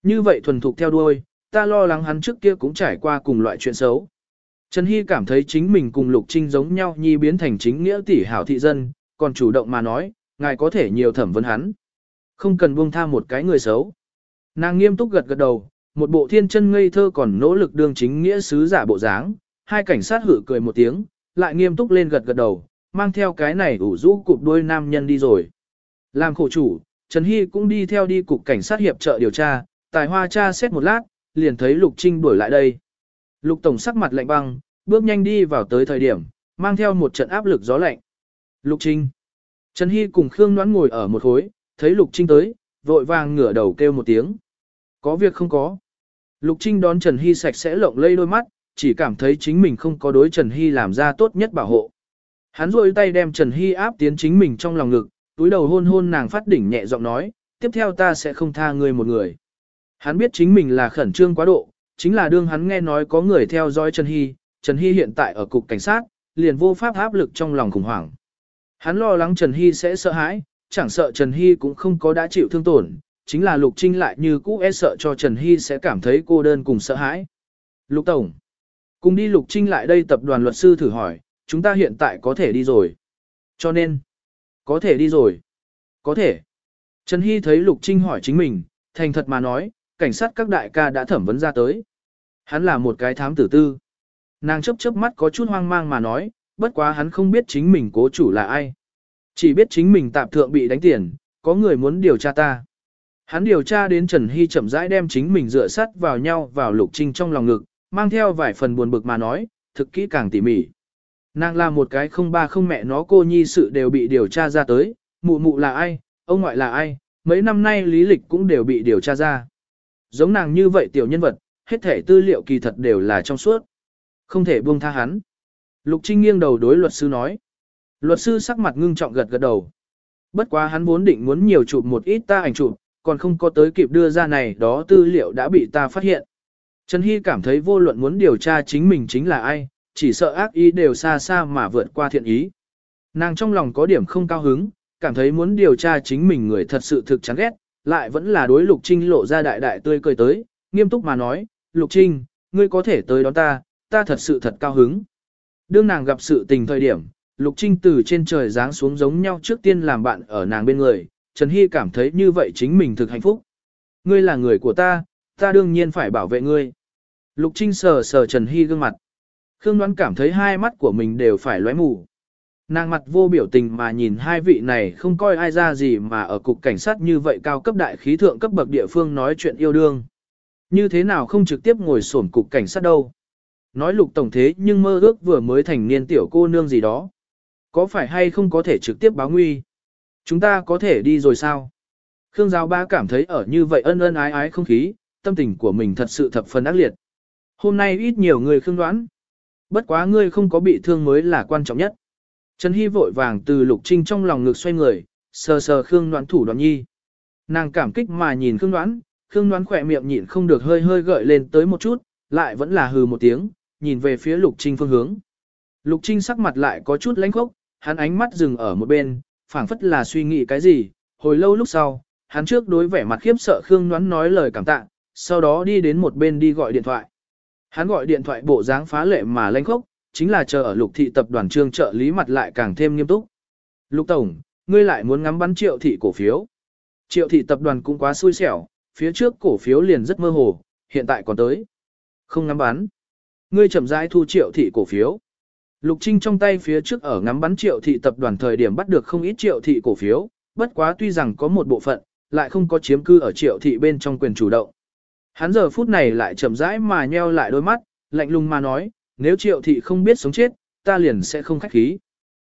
Như vậy thuần thục theo đuôi, ta lo lắng hắn trước kia cũng trải qua cùng loại chuyện xấu. Trần Hy cảm thấy chính mình cùng Lục Trinh giống nhau nhi biến thành chính nghĩa tỷ hảo thị dân, còn chủ động mà nói, ngài có thể nhiều thẩm vấn hắn. Không cần buông tha một cái người xấu. Nàng nghiêm túc gật gật đầu, một bộ thiên chân ngây thơ còn nỗ lực đương chính nghĩa sứ giả bộ dáng, hai cảnh sát hử cười một tiếng, lại nghiêm túc lên gật gật đầu, mang theo cái này ủ rũ cụp đuôi nam nhân đi rồi. Làm khổ chủ, Trần Hy cũng đi theo đi cục cảnh sát hiệp trợ điều tra, tài hoa tra xét một lát, liền thấy Lục Trinh đuổi lại đây. Lục Tổng sắc mặt lạnh băng, bước nhanh đi vào tới thời điểm, mang theo một trận áp lực gió lạnh. Lục Trinh. Trần Hy cùng Khương Ngoãn ngồi ở một khối, thấy Lục Trinh tới, vội vàng ngửa đầu kêu một tiếng. Có việc không có. Lục Trinh đón Trần Hy sạch sẽ lộng lây đôi mắt, chỉ cảm thấy chính mình không có đối Trần Hy làm ra tốt nhất bảo hộ. Hắn rôi tay đem Trần Hy áp tiến chính mình trong lòng ngực, túi đầu hôn hôn nàng phát đỉnh nhẹ giọng nói, tiếp theo ta sẽ không tha người một người. Hắn biết chính mình là khẩn trương quá độ, chính là đương hắn nghe nói có người theo dõi Trần Hy, Trần Hy hiện tại ở cục cảnh sát, liền vô pháp áp lực trong lòng khủng hoảng. Hắn lo lắng Trần Hy sẽ sợ hãi, chẳng sợ Trần Hy cũng không có đã chịu thương tổn, chính là Lục Trinh lại như cũ e sợ cho Trần Hy sẽ cảm thấy cô đơn cùng sợ hãi. Lục Tổng, cùng đi Lục Trinh lại đây tập đoàn luật sư thử hỏi, chúng ta hiện tại có thể đi rồi. Cho nên, có thể đi rồi. Có thể. Trần Hy thấy Lục Trinh hỏi chính mình, thành thật mà nói, cảnh sát các đại ca đã thẩm vấn ra tới. Hắn là một cái thám tử tư. Nàng chấp chớp mắt có chút hoang mang mà nói, bất quá hắn không biết chính mình cố chủ là ai. Chỉ biết chính mình tạm thượng bị đánh tiền, có người muốn điều tra ta. Hắn điều tra đến Trần Hy chậm rãi đem chính mình dựa sắt vào nhau vào Lục Trinh trong lòng ngực, mang theo vài phần buồn bực mà nói, thực kỹ càng tỉ mỉ. Nàng là một cái không ba không mẹ nó cô nhi sự đều bị điều tra ra tới, mụ mụ là ai, ông ngoại là ai, mấy năm nay lý lịch cũng đều bị điều tra ra. Giống nàng như vậy tiểu nhân vật, hết thể tư liệu kỳ thật đều là trong suốt. Không thể buông tha hắn. Lục Trinh nghiêng đầu đối luật sư nói. Luật sư sắc mặt ngưng trọng gật gật đầu. Bất quá hắn vốn định muốn nhiều chụp một ít ta ảnh chụp, còn không có tới kịp đưa ra này đó tư liệu đã bị ta phát hiện. Trần Hy cảm thấy vô luận muốn điều tra chính mình chính là ai, chỉ sợ ác ý đều xa xa mà vượt qua thiện ý. Nàng trong lòng có điểm không cao hứng, cảm thấy muốn điều tra chính mình người thật sự thực chán ghét, lại vẫn là đối Lục Trinh lộ ra đại đại tươi cười tới, nghiêm túc mà nói, Lục Trinh, ngươi có thể tới đón ta, ta thật sự thật cao hứng. Đương nàng gặp sự tình thời điểm, Lục Trinh từ trên trời giáng xuống giống nhau trước tiên làm bạn ở nàng bên người, Trần Hy cảm thấy như vậy chính mình thực hạnh phúc. Ngươi là người của ta, ta đương nhiên phải bảo vệ ngươi. Lục Trinh sờ sờ Trần Hy gương mặt. Khương đoán cảm thấy hai mắt của mình đều phải lóe mù. Nàng mặt vô biểu tình mà nhìn hai vị này không coi ai ra gì mà ở cục cảnh sát như vậy cao cấp đại khí thượng cấp bậc địa phương nói chuyện yêu đương. Như thế nào không trực tiếp ngồi sổn cục cảnh sát đâu. Nói lục tổng thế nhưng mơ ước vừa mới thành niên tiểu cô nương gì đó. Có phải hay không có thể trực tiếp báo nguy? Chúng ta có thể đi rồi sao? Khương Giáo Ba cảm thấy ở như vậy ân ân ái ái không khí, tâm tình của mình thật sự thập phần ác liệt. Hôm nay ít nhiều người khương đoán. Bất quá ngươi không có bị thương mới là quan trọng nhất. Trần Hy vội vàng từ Lục Trinh trong lòng ngực xoay người, sờ sờ Khương Đoán thủ đoàn Nhi. Nàng cảm kích mà nhìn Khương Đoán, Khương Đoán khỏe miệng nhịn không được hơi hơi gợi lên tới một chút, lại vẫn là hừ một tiếng, nhìn về phía Lục Trinh phương hướng. Lục Trinh sắc mặt lại có chút lãnh khốc, hắn ánh mắt dừng ở một bên, phảng phất là suy nghĩ cái gì, hồi lâu lúc sau, hắn trước đối vẻ mặt khiếp sợ Khương Ngoãn nói lời cảm tạ, sau đó đi đến một bên đi gọi điện thoại. Hắn gọi điện thoại bộ dáng phá lệ mà lãnh khốc, chính là chờ ở lục thị tập đoàn trương trợ lý mặt lại càng thêm nghiêm túc. Lục Tổng, ngươi lại muốn ngắm bắn triệu thị cổ phiếu. Triệu thị tập đoàn cũng quá xui xẻo, phía trước cổ phiếu liền rất mơ hồ, hiện tại còn tới. Không ngắm bắn. Ngươi chậm rãi thu triệu thị cổ phiếu. Lục Trinh trong tay phía trước ở ngắm bắn triệu thị tập đoàn thời điểm bắt được không ít triệu thị cổ phiếu, bất quá tuy rằng có một bộ phận, lại không có chiếm cư ở triệu thị bên trong quyền chủ động. Hắn giờ phút này lại chậm rãi mà nheo lại đôi mắt, lạnh lùng mà nói, nếu triệu thị không biết sống chết, ta liền sẽ không khách khí.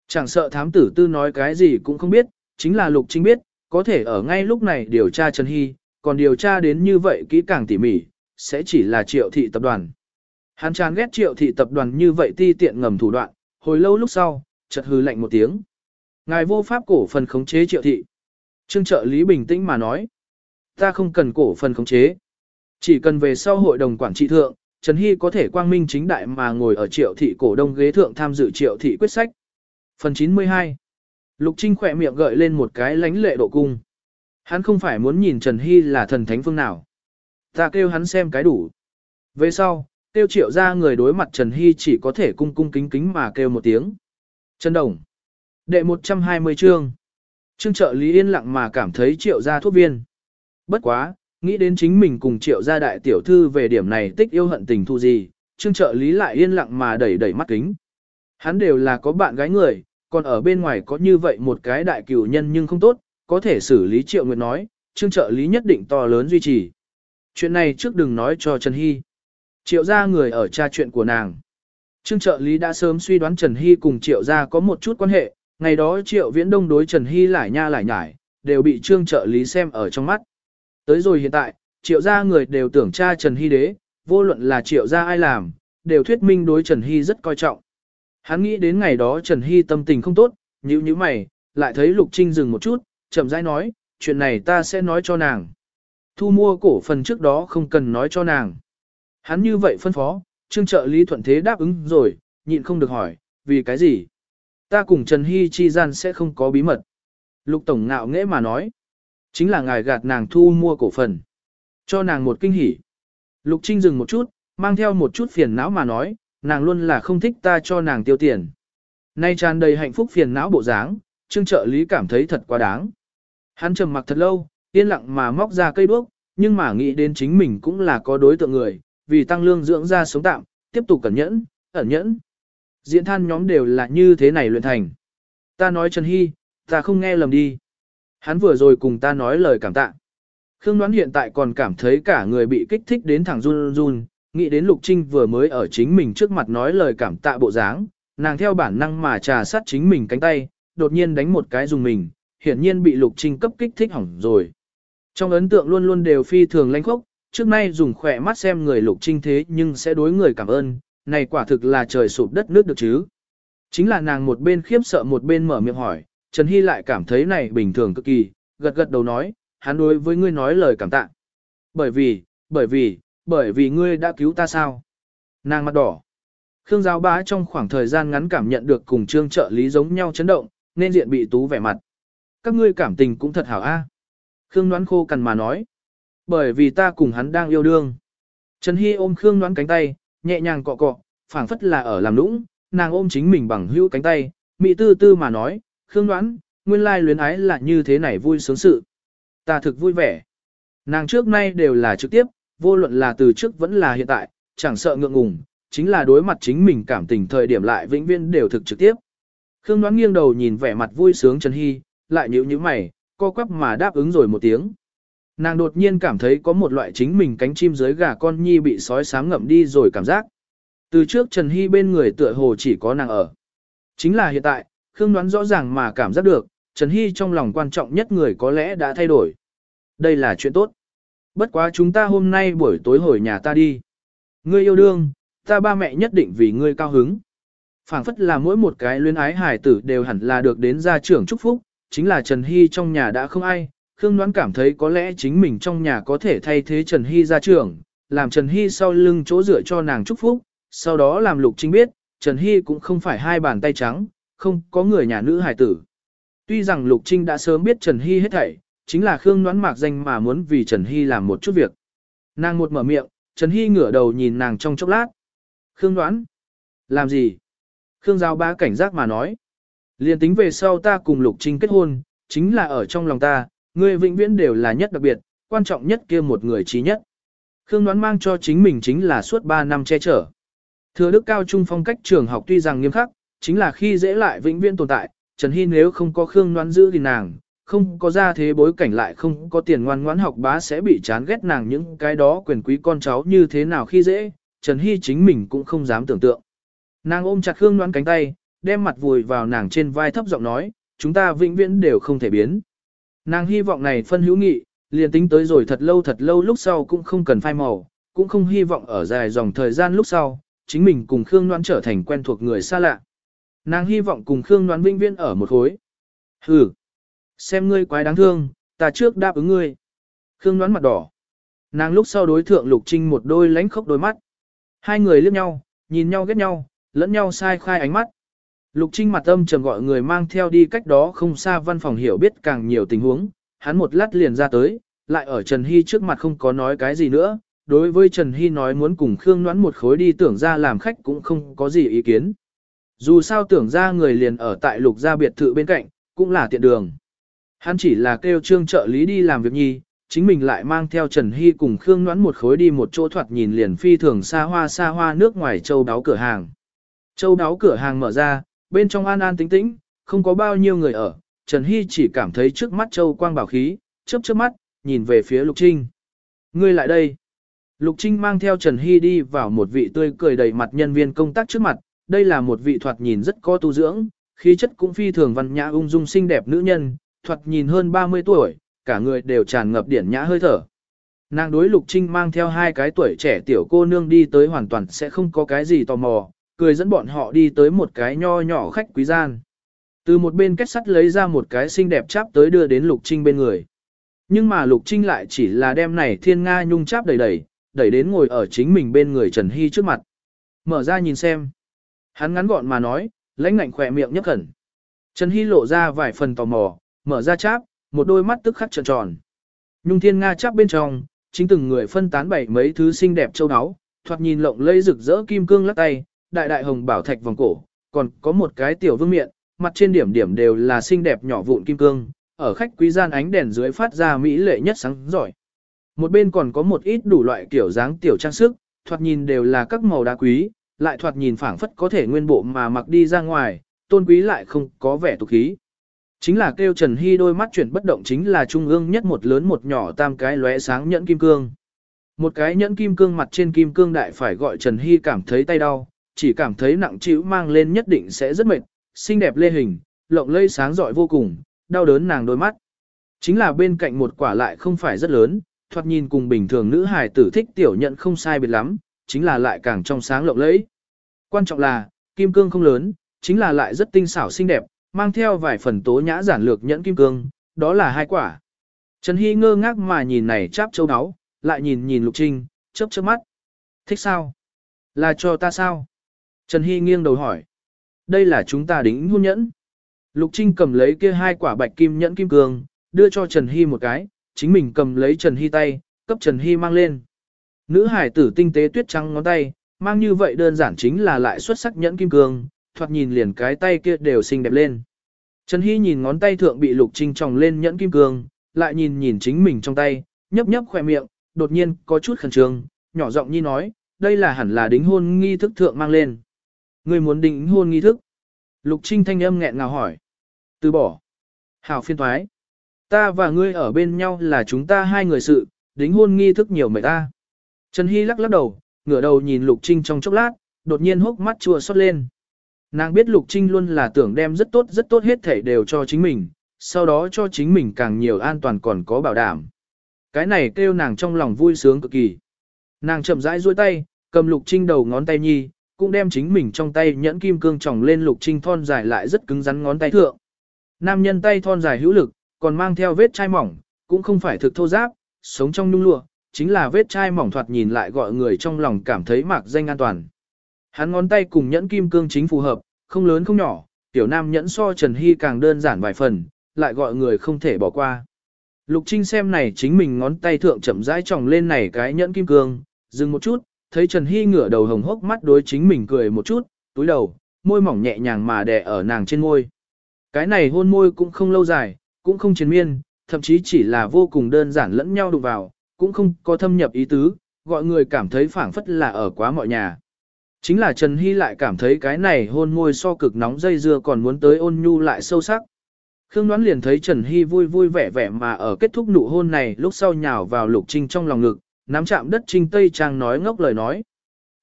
Chẳng sợ thám tử tư nói cái gì cũng không biết, chính là lục Trinh biết, có thể ở ngay lúc này điều tra Trần Hy, còn điều tra đến như vậy kỹ càng tỉ mỉ, sẽ chỉ là triệu thị tập đoàn. Hắn chán ghét triệu thị tập đoàn như vậy ti tiện ngầm thủ đoạn, hồi lâu lúc sau, chợt hư lạnh một tiếng. Ngài vô pháp cổ phần khống chế triệu thị. Trương trợ lý bình tĩnh mà nói. Ta không cần cổ phần khống chế. Chỉ cần về sau hội đồng quản trị thượng, Trần Hy có thể quang minh chính đại mà ngồi ở triệu thị cổ đông ghế thượng tham dự triệu thị quyết sách. Phần 92 Lục Trinh khỏe miệng gợi lên một cái lánh lệ độ cung. Hắn không phải muốn nhìn Trần Hy là thần thánh phương nào. Ta kêu hắn xem cái đủ. Về sau, tiêu triệu ra người đối mặt Trần Hy chỉ có thể cung cung kính kính mà kêu một tiếng. Trần Đồng Đệ 120 chương Trương trợ lý yên lặng mà cảm thấy triệu ra thuốc viên. Bất quá, Nghĩ đến chính mình cùng triệu gia đại tiểu thư về điểm này tích yêu hận tình thu gì, trương trợ lý lại yên lặng mà đẩy đẩy mắt kính. Hắn đều là có bạn gái người, còn ở bên ngoài có như vậy một cái đại cửu nhân nhưng không tốt, có thể xử lý triệu nguyệt nói, trương trợ lý nhất định to lớn duy trì. Chuyện này trước đừng nói cho Trần Hy. Triệu gia người ở tra chuyện của nàng. Trương trợ lý đã sớm suy đoán Trần Hy cùng triệu gia có một chút quan hệ, ngày đó triệu viễn đông đối Trần Hy lại nha lại nhải, đều bị trương trợ lý xem ở trong mắt. Tới rồi hiện tại, triệu gia người đều tưởng cha Trần Hy đế, vô luận là triệu gia ai làm, đều thuyết minh đối Trần Hy rất coi trọng. Hắn nghĩ đến ngày đó Trần Hy tâm tình không tốt, nhíu nhíu mày, lại thấy Lục Trinh dừng một chút, chậm rãi nói, chuyện này ta sẽ nói cho nàng. Thu mua cổ phần trước đó không cần nói cho nàng. Hắn như vậy phân phó, trương trợ lý thuận thế đáp ứng rồi, nhịn không được hỏi, vì cái gì? Ta cùng Trần Hy chi gian sẽ không có bí mật. Lục Tổng ngạo nghễ mà nói. Chính là ngài gạt nàng thu mua cổ phần. Cho nàng một kinh hỉ. Lục Trinh dừng một chút, mang theo một chút phiền não mà nói, nàng luôn là không thích ta cho nàng tiêu tiền. Nay tràn đầy hạnh phúc phiền não bộ dáng, trương trợ lý cảm thấy thật quá đáng. Hắn trầm mặc thật lâu, yên lặng mà móc ra cây đuốc, nhưng mà nghĩ đến chính mình cũng là có đối tượng người, vì tăng lương dưỡng ra sống tạm, tiếp tục cẩn nhẫn, ẩn nhẫn. Diễn than nhóm đều là như thế này luyện thành. Ta nói Trần Hy, ta không nghe lầm đi. Hắn vừa rồi cùng ta nói lời cảm tạ. Khương đoán hiện tại còn cảm thấy cả người bị kích thích đến thẳng run run, nghĩ đến Lục Trinh vừa mới ở chính mình trước mặt nói lời cảm tạ bộ dáng, nàng theo bản năng mà trà sát chính mình cánh tay, đột nhiên đánh một cái dùng mình, hiển nhiên bị Lục Trinh cấp kích thích hỏng rồi. Trong ấn tượng luôn luôn đều phi thường lãnh khốc, trước nay dùng khỏe mắt xem người Lục Trinh thế nhưng sẽ đối người cảm ơn, này quả thực là trời sụp đất nước được chứ. Chính là nàng một bên khiếp sợ một bên mở miệng hỏi, Trần Hy lại cảm thấy này bình thường cực kỳ, gật gật đầu nói, hắn đối với ngươi nói lời cảm tạ. Bởi vì, bởi vì, bởi vì ngươi đã cứu ta sao? Nàng mặt đỏ. Khương giáo bá trong khoảng thời gian ngắn cảm nhận được cùng trương trợ lý giống nhau chấn động, nên diện bị tú vẻ mặt. Các ngươi cảm tình cũng thật hảo a. Khương đoán khô cằn mà nói. Bởi vì ta cùng hắn đang yêu đương. Trần Hy ôm Khương đoán cánh tay, nhẹ nhàng cọ cọ, phảng phất là ở làm nũng, nàng ôm chính mình bằng hữu cánh tay, mị tư tư mà nói, Khương đoán, nguyên lai luyến ái là như thế này vui sướng sự. Ta thực vui vẻ. Nàng trước nay đều là trực tiếp, vô luận là từ trước vẫn là hiện tại, chẳng sợ ngượng ngùng, chính là đối mặt chính mình cảm tình thời điểm lại vĩnh viễn đều thực trực tiếp. Khương đoán nghiêng đầu nhìn vẻ mặt vui sướng Trần Hy, lại nhíu nhíu mày, co quắp mà đáp ứng rồi một tiếng. Nàng đột nhiên cảm thấy có một loại chính mình cánh chim dưới gà con nhi bị sói sám ngậm đi rồi cảm giác. Từ trước Trần Hy bên người tựa hồ chỉ có nàng ở. Chính là hiện tại, Khương đoán rõ ràng mà cảm giác được, Trần Hy trong lòng quan trọng nhất người có lẽ đã thay đổi. Đây là chuyện tốt. Bất quá chúng ta hôm nay buổi tối hồi nhà ta đi. Ngươi yêu đương, ta ba mẹ nhất định vì ngươi cao hứng. phảng phất là mỗi một cái luyến ái hài tử đều hẳn là được đến gia trưởng chúc phúc, chính là Trần Hy trong nhà đã không ai, Khương Đoán cảm thấy có lẽ chính mình trong nhà có thể thay thế Trần Hy ra trưởng, làm Trần Hy sau lưng chỗ dựa cho nàng chúc phúc, sau đó làm Lục Trinh biết, Trần Hy cũng không phải hai bàn tay trắng, không có người nhà nữ hài tử. Tuy rằng Lục Trinh đã sớm biết Trần Hy hết thảy, chính là Khương Đoán mạc danh mà muốn vì Trần Hy làm một chút việc. Nàng một mở miệng, Trần Hy ngửa đầu nhìn nàng trong chốc lát. Khương Đoán, làm gì? Khương Giao ba cảnh giác mà nói. Liên tính về sau ta cùng Lục Trinh kết hôn, chính là ở trong lòng ta, người vĩnh viễn đều là nhất đặc biệt, quan trọng nhất kia một người trí nhất. Khương đoán mang cho chính mình chính là suốt 3 năm che chở. Thừa đức cao trung phong cách trường học tuy rằng nghiêm khắc, chính là khi dễ lại vĩnh viễn tồn tại, Trần Hy nếu không có Khương đoán giữ thì nàng, không có ra thế bối cảnh lại không có tiền ngoan ngoãn học bá sẽ bị chán ghét nàng những cái đó quyền quý con cháu như thế nào khi dễ, Trần Hy chính mình cũng không dám tưởng tượng. Nàng ôm chặt Khương đoán cánh tay, đem mặt vùi vào nàng trên vai thấp giọng nói, chúng ta vĩnh viễn đều không thể biến. Nàng hy vọng này phân hữu nghị, liền tính tới rồi thật lâu thật lâu lúc sau cũng không cần phai màu, cũng không hy vọng ở dài dòng thời gian lúc sau, chính mình cùng Khương Noãn trở thành quen thuộc người xa lạ. Nàng hy vọng cùng Khương Noãn vĩnh viễn ở một khối. Hừ, xem ngươi quái đáng thương, ta trước đáp ứng ngươi. Khương Noãn mặt đỏ. Nàng lúc sau đối thượng Lục Trinh một đôi lánh khóc đôi mắt. Hai người liếc nhau, nhìn nhau ghét nhau, lẫn nhau sai khai ánh mắt. Lục Trinh mặt âm trầm gọi người mang theo đi cách đó không xa văn phòng hiểu biết càng nhiều tình huống, hắn một lát liền ra tới, lại ở Trần Hy trước mặt không có nói cái gì nữa, đối với Trần Hy nói muốn cùng Khương Noãn một khối đi tưởng ra làm khách cũng không có gì ý kiến. Dù sao tưởng ra người liền ở tại lục gia biệt thự bên cạnh, cũng là tiện đường. Hắn chỉ là kêu trương trợ lý đi làm việc nhi, chính mình lại mang theo Trần Hy cùng Khương Noãn một khối đi một chỗ thoạt nhìn liền phi thường xa hoa xa hoa nước ngoài châu đáo cửa hàng. Châu đáo cửa hàng mở ra, bên trong an an tĩnh tĩnh, không có bao nhiêu người ở, Trần Hy chỉ cảm thấy trước mắt châu quang bảo khí, chớp chớp mắt, nhìn về phía Lục Trinh. Ngươi lại đây. Lục Trinh mang theo Trần Hy đi vào một vị tươi cười đầy mặt nhân viên công tác trước mặt, đây là một vị thoạt nhìn rất có tu dưỡng, khí chất cũng phi thường văn nhã ung dung xinh đẹp nữ nhân, thoạt nhìn hơn 30 tuổi, cả người đều tràn ngập điển nhã hơi thở. Nàng đối Lục Trinh mang theo hai cái tuổi trẻ tiểu cô nương đi tới hoàn toàn sẽ không có cái gì tò mò, cười dẫn bọn họ đi tới một cái nho nhỏ khách quý gian. Từ một bên kết sắt lấy ra một cái xinh đẹp cháp tới đưa đến Lục Trinh bên người. Nhưng mà Lục Trinh lại chỉ là đem này thiên nga nhung cháp đầy đầy, đẩy đến ngồi ở chính mình bên người Trần Hy trước mặt. Mở ra nhìn xem. Hắn ngắn gọn mà nói, lãnh ngạnh khỏe miệng nhấp khẩn. Trần Hy lộ ra vài phần tò mò, mở ra cháp, một đôi mắt tức khắc tròn tròn. Nhung thiên nga cháp bên trong, chính từng người phân tán bảy mấy thứ xinh đẹp châu áo, thoạt nhìn lộng lẫy rực rỡ kim cương lắc tay, đại đại hồng bảo thạch vòng cổ, còn có một cái tiểu vương miện, mặt trên điểm điểm đều là xinh đẹp nhỏ vụn kim cương, ở khách quý gian ánh đèn dưới phát ra mỹ lệ nhất sáng giỏi. Một bên còn có một ít đủ loại kiểu dáng tiểu trang sức, thoạt nhìn đều là các màu đá quý, lại thoạt nhìn phảng phất có thể nguyên bộ mà mặc đi ra ngoài, tôn quý lại không có vẻ tục khí. Chính là kêu Trần Hy đôi mắt chuyển bất động chính là trung ương nhất một lớn một nhỏ tam cái lóe sáng nhẫn kim cương. Một cái nhẫn kim cương mặt trên kim cương đại phải gọi Trần Hy cảm thấy tay đau, chỉ cảm thấy nặng trĩu mang lên nhất định sẽ rất mệt, xinh đẹp lê hình, lộng lây sáng rọi vô cùng, đau đớn nàng đôi mắt. Chính là bên cạnh một quả lại không phải rất lớn, thoạt nhìn cùng bình thường nữ hài tử thích tiểu nhận không sai biệt lắm, chính là lại càng trong sáng lộng lẫy. Quan trọng là, kim cương không lớn, chính là lại rất tinh xảo xinh đẹp, mang theo vài phần tố nhã giản lược nhẫn kim cương, đó là hai quả. Trần Hy ngơ ngác mà nhìn này cháp châu áo, lại nhìn nhìn Lục Trinh, chớp chớp mắt. Thích sao? Là cho ta sao? Trần Hy nghiêng đầu hỏi. Đây là chúng ta đính hôn nhẫn. Lục Trinh cầm lấy kia hai quả bạch kim nhẫn kim cương, đưa cho Trần Hy một cái, chính mình cầm lấy Trần Hy tay, cấp Trần Hy mang lên. Nữ hải tử tinh tế tuyết trắng ngón tay, mang như vậy đơn giản chính là lại xuất sắc nhẫn kim cương, thoạt nhìn liền cái tay kia đều xinh đẹp lên. Trần Hy nhìn ngón tay thượng bị Lục Trinh tròng lên nhẫn kim cương, lại nhìn nhìn chính mình trong tay, nhấp nhấp khỏe miệng, đột nhiên có chút khẩn trương, nhỏ giọng nhi nói, đây là hẳn là đính hôn nghi thức thượng mang lên ngươi muốn đính hôn nghi thức? Lục Trinh thanh âm nghẹn ngào hỏi. Từ bỏ. Hảo phiên thoái. Ta và ngươi ở bên nhau là chúng ta hai người sự, đính hôn nghi thức nhiều mệt ta. Trần Hy lắc lắc đầu, ngửa đầu nhìn Lục Trinh trong chốc lát, đột nhiên hốc mắt chua xót lên. Nàng biết Lục Trinh luôn là tưởng đem rất tốt rất tốt hết thể đều cho chính mình, sau đó cho chính mình càng nhiều an toàn còn có bảo đảm. Cái này kêu nàng trong lòng vui sướng cực kỳ. Nàng chậm rãi duỗi tay, cầm Lục Trinh đầu ngón tay nhi, cũng đem chính mình trong tay nhẫn kim cương tròng lên Lục Trinh thon dài lại rất cứng rắn ngón tay thượng. Nam nhân tay thon dài hữu lực, còn mang theo vết chai mỏng, cũng không phải thực thô giáp, sống trong nhung lụa, chính là vết chai mỏng thoạt nhìn lại gọi người trong lòng cảm thấy mạc danh an toàn. Hắn ngón tay cùng nhẫn kim cương chính phù hợp, không lớn không nhỏ, tiểu nam nhẫn so Trần Hy càng đơn giản vài phần, lại gọi người không thể bỏ qua. Lục Trinh xem này chính mình ngón tay thượng chậm rãi tròng lên này cái nhẫn kim cương, dừng một chút, thấy Trần Hy ngửa đầu hồng hốc mắt đối chính mình cười một chút, túi đầu, môi mỏng nhẹ nhàng mà đè ở nàng trên môi. Cái này hôn môi cũng không lâu dài, cũng không chiến miên, thậm chí chỉ là vô cùng đơn giản lẫn nhau đụng vào, cũng không có thâm nhập ý tứ, gọi người cảm thấy phảng phất là ở quá mọi nhà. Chính là Trần Hy lại cảm thấy cái này hôn môi so cực nóng dây dưa còn muốn tới ôn nhu lại sâu sắc. Khương đoán liền thấy Trần Hy vui vui vẻ vẻ mà ở kết thúc nụ hôn này lúc sau nhào vào lục trinh trong lòng ngực, nắm chạm đất trinh tây trang nói ngốc lời nói.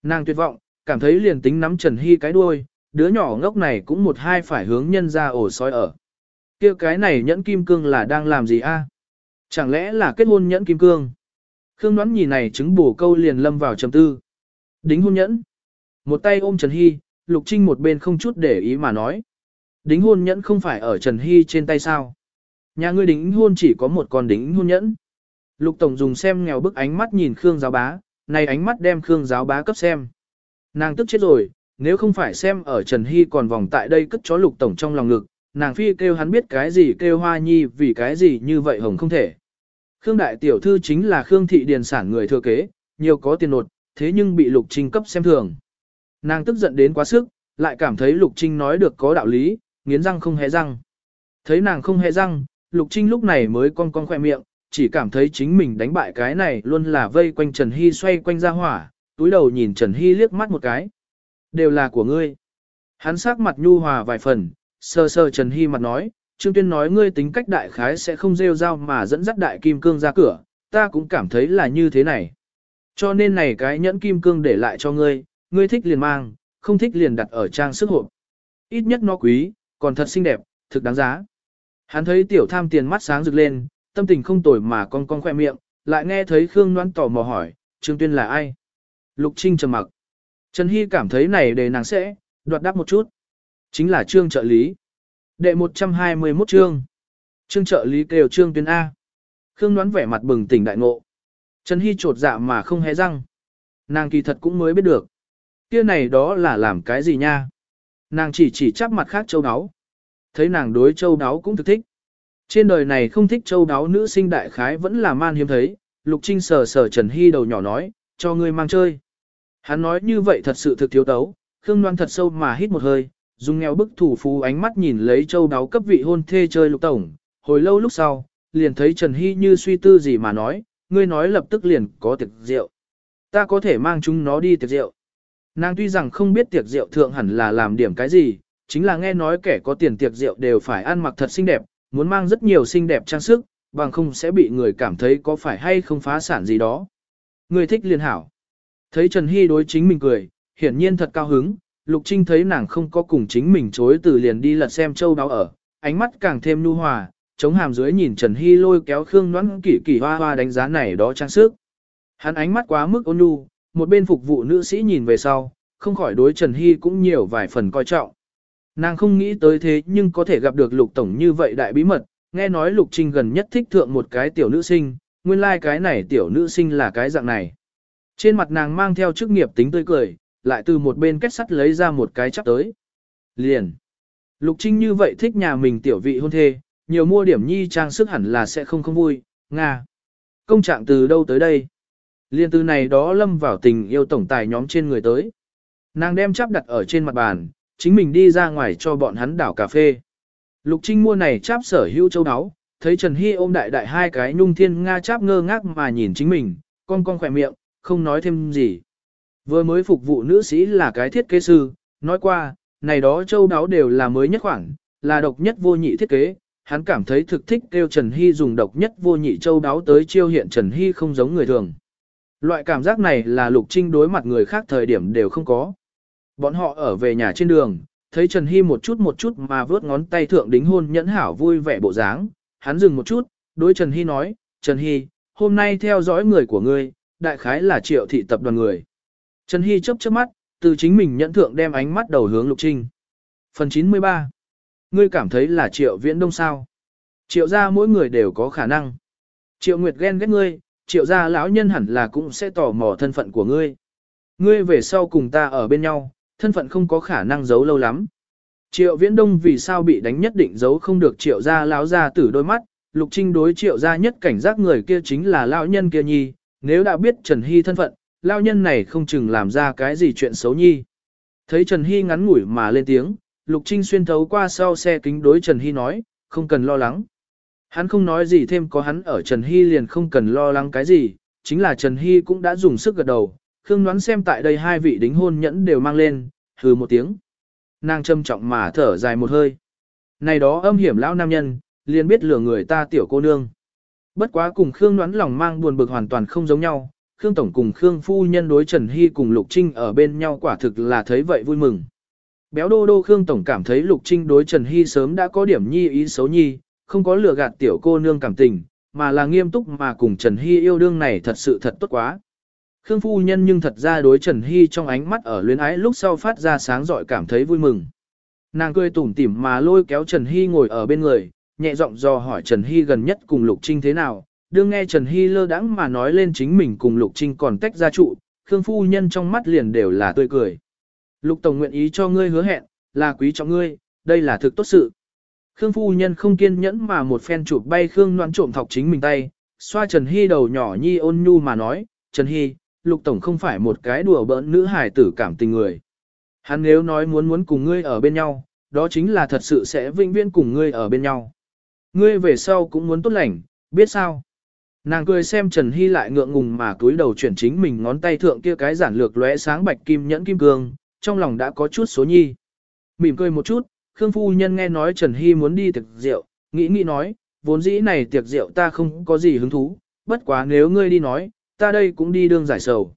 Nàng tuyệt vọng, cảm thấy liền tính nắm Trần Hy cái đuôi, đứa nhỏ ngốc này cũng một hai phải hướng nhân ra ổ sói ở. kia cái này nhẫn kim cương là đang làm gì a? À? Chẳng lẽ là kết hôn nhẫn kim cương? Khương đoán nhìn này chứng bổ câu liền lâm vào trầm tư. Đính hôn nhẫn. Một tay ôm Trần Hy, Lục Trinh một bên không chút để ý mà nói. Đính hôn nhẫn không phải ở Trần Hy trên tay sao? Nhà ngươi đính hôn chỉ có một con đính hôn nhẫn. Lục Tổng dùng xem nghèo bức ánh mắt nhìn Khương giáo bá, này ánh mắt đem Khương giáo bá cấp xem. Nàng tức chết rồi, nếu không phải xem ở Trần Hy còn vòng tại đây cất chó Lục Tổng trong lòng ngực, nàng phi kêu hắn biết cái gì kêu hoa nhi vì cái gì như vậy hồng không thể. Khương Đại Tiểu Thư chính là Khương Thị Điền sản người thừa kế, nhiều có tiền nột, thế nhưng bị Lục Trinh cấp xem thường. Nàng tức giận đến quá sức, lại cảm thấy Lục Trinh nói được có đạo lý, nghiến răng không hé răng. Thấy nàng không hé răng, Lục Trinh lúc này mới cong cong khoe miệng, chỉ cảm thấy chính mình đánh bại cái này luôn là vây quanh Trần Hy xoay quanh ra hỏa, túi đầu nhìn Trần Hy liếc mắt một cái. Đều là của ngươi. Hắn sắc mặt nhu hòa vài phần, sơ sơ Trần Hy mặt nói, Trương Tuyên nói ngươi tính cách đại khái sẽ không rêu rao mà dẫn dắt đại kim cương ra cửa, ta cũng cảm thấy là như thế này. Cho nên này cái nhẫn kim cương để lại cho ngươi, ngươi thích liền mang, không thích liền đặt ở trang sức hộp. Ít nhất nó quý, còn thật xinh đẹp, thực đáng giá. Hắn thấy tiểu tham tiền mắt sáng rực lên, tâm tình không tồi mà con con khoe miệng, lại nghe thấy Khương Loan tò mò hỏi, Trương Tuyên là ai? Lục Trinh trầm mặc. Trần Hy cảm thấy này để nàng sẽ, đoạt đáp một chút. Chính là Trương trợ lý. Đệ 121 Trương. Trương trợ lý kêu Trương Tuyên A. Khương đoán vẻ mặt bừng tỉnh đại ngộ. Trần Hy trột dạ mà không hé răng. Nàng kỳ thật cũng mới biết được. Kia này đó là làm cái gì nha? Nàng chỉ chỉ chắp mặt khác châu đáo. Thấy nàng đối châu đáo cũng thực thích. Trên đời này không thích châu đáo nữ sinh đại khái vẫn là man hiếm thấy. Lục Trinh sờ sờ Trần Hy đầu nhỏ nói, cho ngươi mang chơi. Hắn nói như vậy thật sự thực thiếu tấu, Khương Loan thật sâu mà hít một hơi, dùng nghèo bức thủ phú ánh mắt nhìn lấy châu đáo cấp vị hôn thê chơi lục tổng, hồi lâu lúc sau, liền thấy Trần Hy như suy tư gì mà nói, ngươi nói lập tức liền có tiệc rượu. Ta có thể mang chúng nó đi tiệc rượu. Nàng tuy rằng không biết tiệc rượu thượng hẳn là làm điểm cái gì, chính là nghe nói kẻ có tiền tiệc rượu đều phải ăn mặc thật xinh đẹp, muốn mang rất nhiều xinh đẹp trang sức, bằng không sẽ bị người cảm thấy có phải hay không phá sản gì đó. Người thích liền hảo. Thấy Trần Hy đối chính mình cười, hiển nhiên thật cao hứng, Lục Trinh thấy nàng không có cùng chính mình chối từ liền đi lật xem châu báo ở, ánh mắt càng thêm nhu hòa, chống hàm dưới nhìn Trần Hy lôi kéo Khương Ngoãn kỳ kỳ hoa hoa đánh giá này đó trang sức. Hắn ánh mắt quá mức ôn nhu, một bên phục vụ nữ sĩ nhìn về sau, không khỏi đối Trần Hy cũng nhiều vài phần coi trọng. Nàng không nghĩ tới thế nhưng có thể gặp được Lục Tổng như vậy đại bí mật, nghe nói Lục Trinh gần nhất thích thượng một cái tiểu nữ sinh, nguyên lai like cái này tiểu nữ sinh là cái dạng này. Trên mặt nàng mang theo chức nghiệp tính tươi cười, lại từ một bên kết sắt lấy ra một cái chắp tới. Liền. Lục Trinh như vậy thích nhà mình tiểu vị hôn thê, nhiều mua điểm nhi trang sức hẳn là sẽ không không vui, Nga. Công trạng từ đâu tới đây? Liên từ này đó lâm vào tình yêu tổng tài nhóm trên người tới. Nàng đem chắp đặt ở trên mặt bàn, chính mình đi ra ngoài cho bọn hắn đảo cà phê. Lục Trinh mua này cháp sở hữu châu áo, thấy Trần Hy ôm đại đại hai cái nhung thiên nga cháp ngơ ngác mà nhìn chính mình, con con khỏe miệng, không nói thêm gì. Vừa mới phục vụ nữ sĩ là cái thiết kế sư, nói qua, này đó châu đáo đều là mới nhất khoảng, là độc nhất vô nhị thiết kế, hắn cảm thấy thực thích kêu Trần Hy dùng độc nhất vô nhị châu đáo tới chiêu hiện Trần Hy không giống người thường. Loại cảm giác này là Lục Trinh đối mặt người khác thời điểm đều không có. Bọn họ ở về nhà trên đường, thấy Trần Hy một chút một chút mà vớt ngón tay thượng đính hôn nhẫn hảo vui vẻ bộ dáng, hắn dừng một chút, đối Trần Hy nói, Trần Hy, hôm nay theo dõi người của ngươi, đại khái là triệu thị tập đoàn người. Trần Hy chớp chớp mắt, từ chính mình nhẫn thượng đem ánh mắt đầu hướng Lục Trinh. Phần 93 Ngươi cảm thấy là triệu viễn đông sao? Triệu gia mỗi người đều có khả năng. Triệu Nguyệt ghen ghét ngươi, triệu gia lão nhân hẳn là cũng sẽ tò mò thân phận của ngươi. Ngươi về sau cùng ta ở bên nhau, thân phận không có khả năng giấu lâu lắm. Triệu viễn đông vì sao bị đánh nhất định giấu không được triệu gia lão gia tử đôi mắt, lục trinh đối triệu gia nhất cảnh giác người kia chính là lão nhân kia nhi, nếu đã biết Trần Hy thân phận, lão nhân này không chừng làm ra cái gì chuyện xấu nhi. Thấy Trần Hy ngắn ngủi mà lên tiếng, lục trinh xuyên thấu qua sau xe kính đối Trần Hy nói, không cần lo lắng. Hắn không nói gì thêm có hắn ở Trần Hy liền không cần lo lắng cái gì, chính là Trần Hy cũng đã dùng sức gật đầu, Khương đoán xem tại đây hai vị đính hôn nhẫn đều mang lên, hừ một tiếng. Nàng trầm trọng mà thở dài một hơi. Này đó âm hiểm lão nam nhân, liền biết lừa người ta tiểu cô nương. Bất quá cùng Khương đoán lòng mang buồn bực hoàn toàn không giống nhau, Khương Tổng cùng Khương Phu Nhân đối Trần Hy cùng Lục Trinh ở bên nhau quả thực là thấy vậy vui mừng. Béo đô đô Khương Tổng cảm thấy Lục Trinh đối Trần Hy sớm đã có điểm nhi ý xấu nhi, không có lừa gạt tiểu cô nương cảm tình, mà là nghiêm túc mà cùng Trần Hy yêu đương này thật sự thật tốt quá. Khương phu nhân nhưng thật ra đối Trần Hy trong ánh mắt ở luyến ái lúc sau phát ra sáng giỏi cảm thấy vui mừng. Nàng cười tủm tỉm mà lôi kéo Trần Hy ngồi ở bên người, nhẹ giọng dò hỏi Trần Hy gần nhất cùng Lục Trinh thế nào, đương nghe Trần Hy lơ đãng mà nói lên chính mình cùng Lục Trinh còn tách ra trụ, Khương phu nhân trong mắt liền đều là tươi cười. Lục Tổng nguyện ý cho ngươi hứa hẹn, là quý trọng ngươi, đây là thực tốt sự. Khương phu nhân không kiên nhẫn mà một phen chụp bay Khương noan trộm thọc chính mình tay, xoa Trần Hy đầu nhỏ nhi ôn nhu mà nói, Trần Hy, Lục Tổng không phải một cái đùa bỡn nữ hài tử cảm tình người. Hắn nếu nói muốn muốn cùng ngươi ở bên nhau, đó chính là thật sự sẽ vĩnh viễn cùng ngươi ở bên nhau. Ngươi về sau cũng muốn tốt lành, biết sao? Nàng cười xem Trần Hy lại ngượng ngùng mà cúi đầu chuyển chính mình ngón tay thượng kia cái giản lược lóe sáng bạch kim nhẫn kim cương, trong lòng đã có chút số nhi. Mỉm cười một chút, Khương Phu Nhân nghe nói Trần Hy muốn đi tiệc rượu, nghĩ nghĩ nói, vốn dĩ này tiệc rượu ta không có gì hứng thú, bất quá nếu ngươi đi nói, ta đây cũng đi đương giải sầu.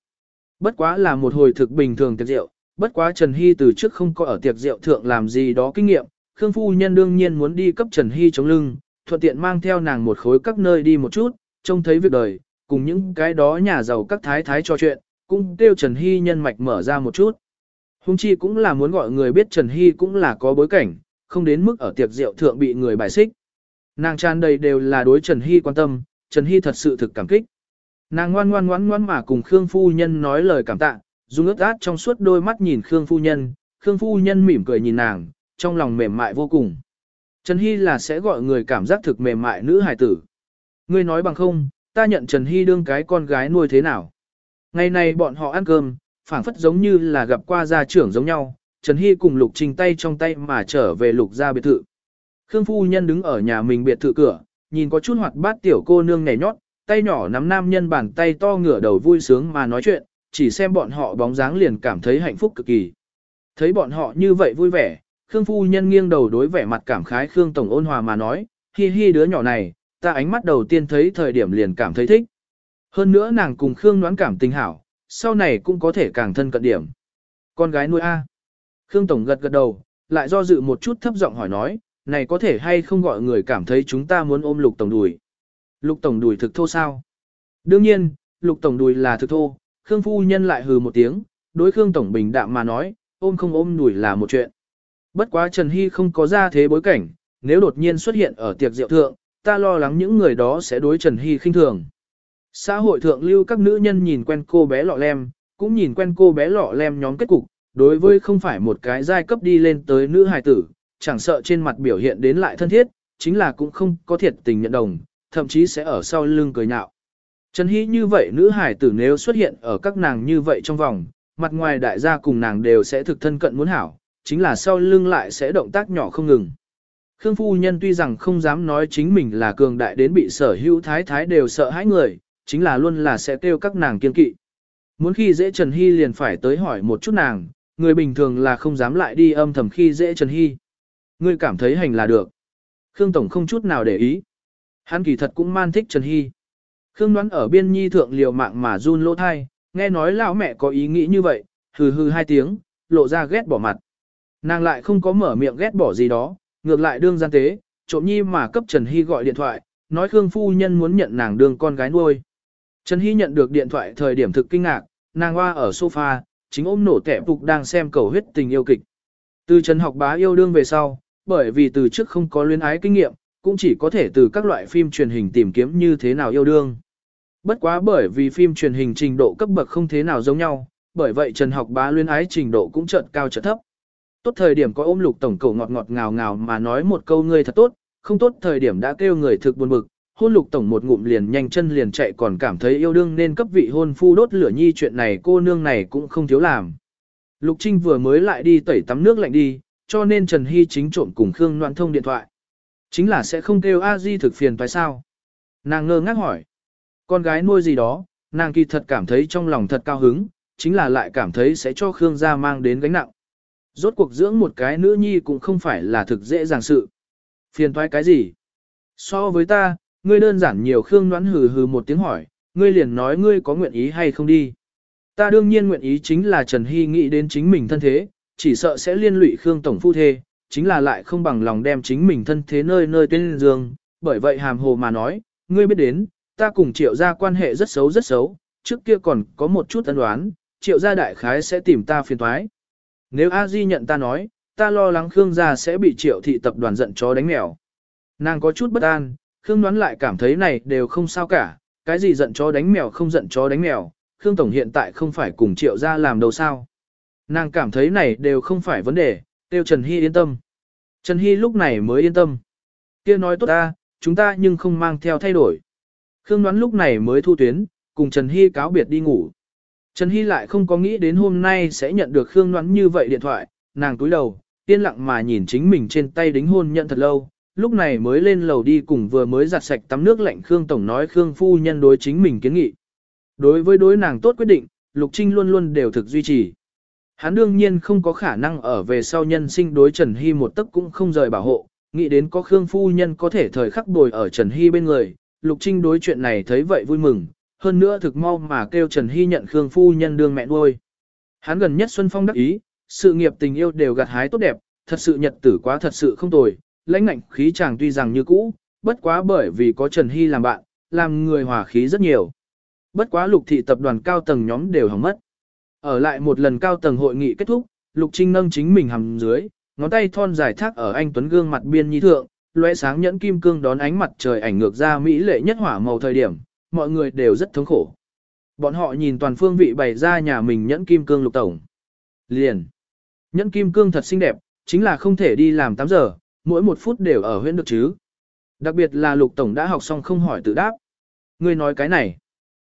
Bất quá là một hồi thực bình thường tiệc rượu, bất quá Trần Hy từ trước không có ở tiệc rượu thượng làm gì đó kinh nghiệm, Khương Phu Nhân đương nhiên muốn đi cấp Trần Hy chống lưng, thuận tiện mang theo nàng một khối các nơi đi một chút, trông thấy việc đời, cùng những cái đó nhà giàu các thái thái trò chuyện, cũng kêu Trần Hy nhân mạch mở ra một chút. Hùng chi cũng là muốn gọi người biết Trần Hy cũng là có bối cảnh, không đến mức ở tiệc rượu thượng bị người bài xích. Nàng tràn đầy đều là đối Trần Hy quan tâm, Trần Hy thật sự thực cảm kích. Nàng ngoan ngoan ngoan ngoan mà cùng Khương Phu Nhân nói lời cảm tạ, dùng ướt át trong suốt đôi mắt nhìn Khương Phu Nhân, Khương Phu Nhân mỉm cười nhìn nàng, trong lòng mềm mại vô cùng. Trần Hy là sẽ gọi người cảm giác thực mềm mại nữ hài tử. Ngươi nói bằng không, ta nhận Trần Hy đương cái con gái nuôi thế nào. Ngày này bọn họ ăn cơm, phảng phất giống như là gặp qua gia trưởng giống nhau, Trần Hy cùng Lục Trình tay trong tay mà trở về Lục gia biệt thự. Khương phu nhân đứng ở nhà mình biệt thự cửa, nhìn có chút hoạt bát tiểu cô nương nhảy nhót, tay nhỏ nắm nam nhân bàn tay to ngửa đầu vui sướng mà nói chuyện, chỉ xem bọn họ bóng dáng liền cảm thấy hạnh phúc cực kỳ. Thấy bọn họ như vậy vui vẻ, Khương phu nhân nghiêng đầu đối vẻ mặt cảm khái Khương tổng ôn hòa mà nói, hi hi đứa nhỏ này, ta ánh mắt đầu tiên thấy thời điểm liền cảm thấy thích. Hơn nữa nàng cùng Khương đoán cảm tình hảo, sau này cũng có thể càng thân cận điểm. Con gái nuôi A. Khương tổng gật gật đầu, lại do dự một chút thấp giọng hỏi nói, này có thể hay không gọi người cảm thấy chúng ta muốn ôm lục tổng đùi. Lục tổng đùi thực thô sao? Đương nhiên, lục tổng đùi là thực thô, Khương phu nhân lại hừ một tiếng, đối Khương tổng bình đạm mà nói, ôm không ôm đùi là một chuyện. Bất quá Trần Hy không có ra thế bối cảnh, nếu đột nhiên xuất hiện ở tiệc rượu thượng, ta lo lắng những người đó sẽ đối Trần Hy khinh thường. Xã hội thượng lưu các nữ nhân nhìn quen cô bé lọ lem, cũng nhìn quen cô bé lọ lem nhóm kết cục, đối với không phải một cái giai cấp đi lên tới nữ hài tử, chẳng sợ trên mặt biểu hiện đến lại thân thiết, chính là cũng không có thiệt tình nhận đồng, thậm chí sẽ ở sau lưng cười nhạo. Trần Hy như vậy nữ hải tử nếu xuất hiện ở các nàng như vậy trong vòng, mặt ngoài đại gia cùng nàng đều sẽ thực thân cận muốn hảo, chính là sau lưng lại sẽ động tác nhỏ không ngừng. Khương phu nhân tuy rằng không dám nói chính mình là cường đại đến bị sở hữu thái thái đều sợ hãi người, chính là luôn là sẽ kêu các nàng kiên kỵ. Muốn khi dễ Trần Hy liền phải tới hỏi một chút nàng, người bình thường là không dám lại đi âm thầm khi dễ Trần Hy. Ngươi cảm thấy hành là được. Khương Tổng không chút nào để ý. Hắn kỳ thật cũng man thích Trần Hy. Khương đoán ở biên nhi thượng liều mạng mà run lỗ thai, nghe nói lão mẹ có ý nghĩ như vậy, hừ hừ hai tiếng, lộ ra ghét bỏ mặt. Nàng lại không có mở miệng ghét bỏ gì đó, ngược lại đương gian tế, trộm nhi mà cấp Trần Hy gọi điện thoại, nói Khương phu nhân muốn nhận nàng đương con gái nuôi. Trần Hy nhận được điện thoại thời điểm thực kinh ngạc, nàng hoa ở sofa, chính ôm nổ kẻ phục đang xem cầu huyết tình yêu kịch. Từ Trần học bá yêu đương về sau, bởi vì từ trước không có luyến ái kinh nghiệm, cũng chỉ có thể từ các loại phim truyền hình tìm kiếm như thế nào yêu đương. Bất quá bởi vì phim truyền hình trình độ cấp bậc không thế nào giống nhau, bởi vậy Trần học bá luyến ái trình độ cũng chợt cao chợt thấp. Tốt thời điểm có ôm lục tổng cầu ngọt ngọt ngào ngào mà nói một câu ngươi thật tốt, không tốt thời điểm đã kêu người thực buồn bực, hôn lục tổng một ngụm liền nhanh chân liền chạy còn cảm thấy yêu đương nên cấp vị hôn phu đốt lửa nhi chuyện này cô nương này cũng không thiếu làm. Lục Trinh vừa mới lại đi tẩy tắm nước lạnh đi, cho nên Trần Hy chính trộm cùng Khương Noan thông điện thoại. Chính là sẽ không kêu a di thực phiền phải sao? Nàng ngơ ngác hỏi. Con gái nuôi gì đó, nàng kỳ thật cảm thấy trong lòng thật cao hứng, chính là lại cảm thấy sẽ cho Khương gia mang đến gánh nặng. Rốt cuộc dưỡng một cái nữ nhi cũng không phải là thực dễ dàng sự. Phiền toái cái gì? So với ta, ngươi đơn giản nhiều Khương Noãn hừ hừ một tiếng hỏi, ngươi liền nói ngươi có nguyện ý hay không đi. Ta đương nhiên nguyện ý chính là Trần Hy nghĩ đến chính mình thân thế, chỉ sợ sẽ liên lụy Khương Tổng Phu Thê, chính là lại không bằng lòng đem chính mình thân thế nơi nơi tên dương, bởi vậy hàm hồ mà nói, ngươi biết đến, ta cùng triệu gia quan hệ rất xấu rất xấu, trước kia còn có một chút ân đoán, triệu gia đại khái sẽ tìm ta phiền toái. Nếu A Di nhận ta nói, ta lo lắng Khương gia sẽ bị triệu thị tập đoàn giận chó đánh mèo. Nàng có chút bất an, Khương đoán lại cảm thấy này đều không sao cả, cái gì giận chó đánh mèo không giận chó đánh mèo, Khương Tổng hiện tại không phải cùng triệu gia làm đâu sao. Nàng cảm thấy này đều không phải vấn đề, tiêu Trần Hy yên tâm. Trần Hy lúc này mới yên tâm. kia nói tốt ta, chúng ta nhưng không mang theo thay đổi. Khương đoán lúc này mới thu tuyến, cùng Trần Hy cáo biệt đi ngủ. Trần Hy lại không có nghĩ đến hôm nay sẽ nhận được Khương đoán như vậy điện thoại, nàng túi đầu, yên lặng mà nhìn chính mình trên tay đính hôn nhận thật lâu, lúc này mới lên lầu đi cùng vừa mới giặt sạch tắm nước lạnh Khương Tổng nói Khương Phu Nhân đối chính mình kiến nghị. Đối với đối nàng tốt quyết định, Lục Trinh luôn luôn đều thực duy trì. Hắn đương nhiên không có khả năng ở về sau nhân sinh đối Trần Hy một tấc cũng không rời bảo hộ, nghĩ đến có Khương Phu Nhân có thể thời khắc bồi ở Trần Hy bên người, Lục Trinh đối chuyện này thấy vậy vui mừng, hơn nữa thực mau mà kêu Trần Hy nhận Khương Phu Nhân đương mẹ nuôi. Hắn gần nhất Xuân Phong đắc ý, sự nghiệp tình yêu đều gặt hái tốt đẹp, thật sự nhật tử quá thật sự không tồi, lãnh ngạnh khí chàng tuy rằng như cũ, bất quá bởi vì có Trần Hy làm bạn, làm người hòa khí rất nhiều. Bất quá lục thị tập đoàn cao tầng nhóm đều hỏng mất. Ở lại một lần cao tầng hội nghị kết thúc, lục trinh nâng chính mình hầm dưới, ngón tay thon dài thác ở anh Tuấn gương mặt biên nhi thượng, lóe sáng nhẫn kim cương đón ánh mặt trời ảnh ngược ra mỹ lệ nhất hỏa màu thời điểm, mọi người đều rất thống khổ. Bọn họ nhìn toàn phương vị bày ra nhà mình nhẫn kim cương lục tổng. Liền. Nhẫn kim cương thật xinh đẹp, chính là không thể đi làm 8 giờ, mỗi một phút đều ở huyện được chứ. Đặc biệt là lục tổng đã học xong không hỏi tự đáp. Ngươi nói cái này.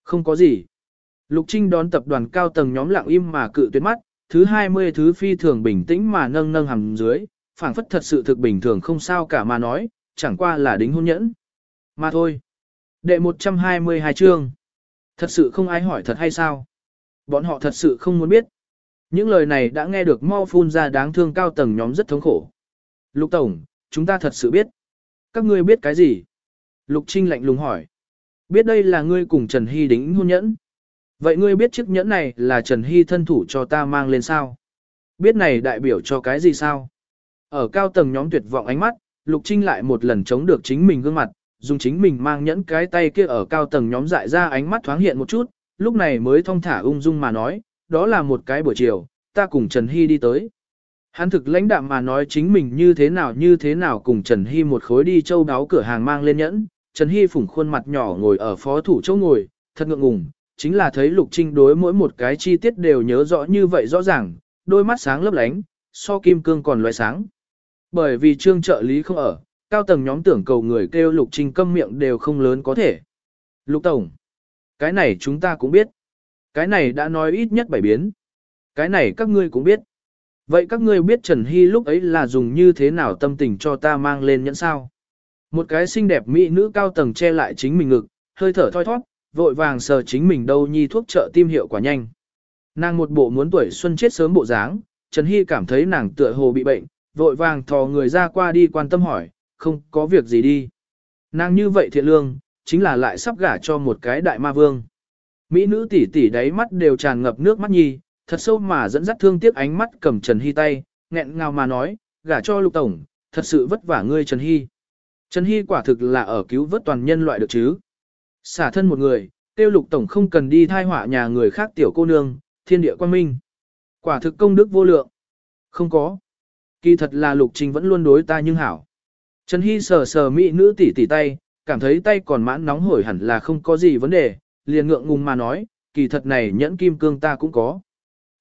Không có gì. Lục Trinh đón tập đoàn cao tầng nhóm lặng im mà cự tuyệt mắt, thứ 20 thứ phi thường bình tĩnh mà nâng nâng hầm dưới, phảng phất thật sự thực bình thường không sao cả mà nói, chẳng qua là đính hôn nhẫn. Mà thôi. Đệ 122 chương. Thật sự không ai hỏi thật hay sao? Bọn họ thật sự không muốn biết. Những lời này đã nghe được mau phun ra đáng thương cao tầng nhóm rất thống khổ. Lục Tổng, chúng ta thật sự biết. Các ngươi biết cái gì? Lục Trinh lạnh lùng hỏi. Biết đây là ngươi cùng Trần Hy đính hôn nhẫn. Vậy ngươi biết chiếc nhẫn này là Trần Hy thân thủ cho ta mang lên sao? Biết này đại biểu cho cái gì sao? Ở cao tầng nhóm tuyệt vọng ánh mắt, Lục Trinh lại một lần chống được chính mình gương mặt, dùng chính mình mang nhẫn cái tay kia ở cao tầng nhóm dại ra ánh mắt thoáng hiện một chút, lúc này mới thong thả ung dung mà nói, đó là một cái buổi chiều, ta cùng Trần Hy đi tới. Hắn thực lãnh đạm mà nói chính mình như thế nào như thế nào cùng Trần Hy một khối đi châu đáo cửa hàng mang lên nhẫn, Trần Hy phủng khuôn mặt nhỏ ngồi ở phó thủ chỗ ngồi, thật ngượng ngùng, chính là thấy Lục Trinh đối mỗi một cái chi tiết đều nhớ rõ như vậy rõ ràng, đôi mắt sáng lấp lánh, so kim cương còn loại sáng. Bởi vì trương trợ lý không ở, cao tầng nhóm tưởng cầu người kêu Lục Trinh câm miệng đều không lớn có thể. Lục Tổng, cái này chúng ta cũng biết. Cái này đã nói ít nhất bảy biến. Cái này các ngươi cũng biết. Vậy các ngươi biết Trần Hy lúc ấy là dùng như thế nào tâm tình cho ta mang lên nhẫn sao? Một cái xinh đẹp mỹ nữ cao tầng che lại chính mình ngực, hơi thở thoi thoát, vội vàng sờ chính mình đâu nhi thuốc trợ tim hiệu quả nhanh. Nàng một bộ muốn tuổi xuân chết sớm bộ dáng, Trần Hy cảm thấy nàng tựa hồ bị bệnh, vội vàng thò người ra qua đi quan tâm hỏi, không có việc gì đi. Nàng như vậy thiện lương, chính là lại sắp gả cho một cái đại ma vương. Mỹ nữ tỷ tỷ đáy mắt đều tràn ngập nước mắt nhi, thật sâu mà dẫn dắt thương tiếc ánh mắt cầm Trần Hy tay, nghẹn ngào mà nói, gả cho lục tổng, thật sự vất vả ngươi Trần Hy. Trần Hy quả thực là ở cứu vớt toàn nhân loại được chứ. Xả thân một người, tiêu lục tổng không cần đi thai họa nhà người khác tiểu cô nương, thiên địa quan minh. Quả thực công đức vô lượng. Không có. Kỳ thật là lục trình vẫn luôn đối ta nhưng hảo. Trần Hy sờ sờ mỹ nữ tỉ tỉ tay, cảm thấy tay còn mãn nóng hổi hẳn là không có gì vấn đề, liền ngượng ngùng mà nói, kỳ thật này nhẫn kim cương ta cũng có.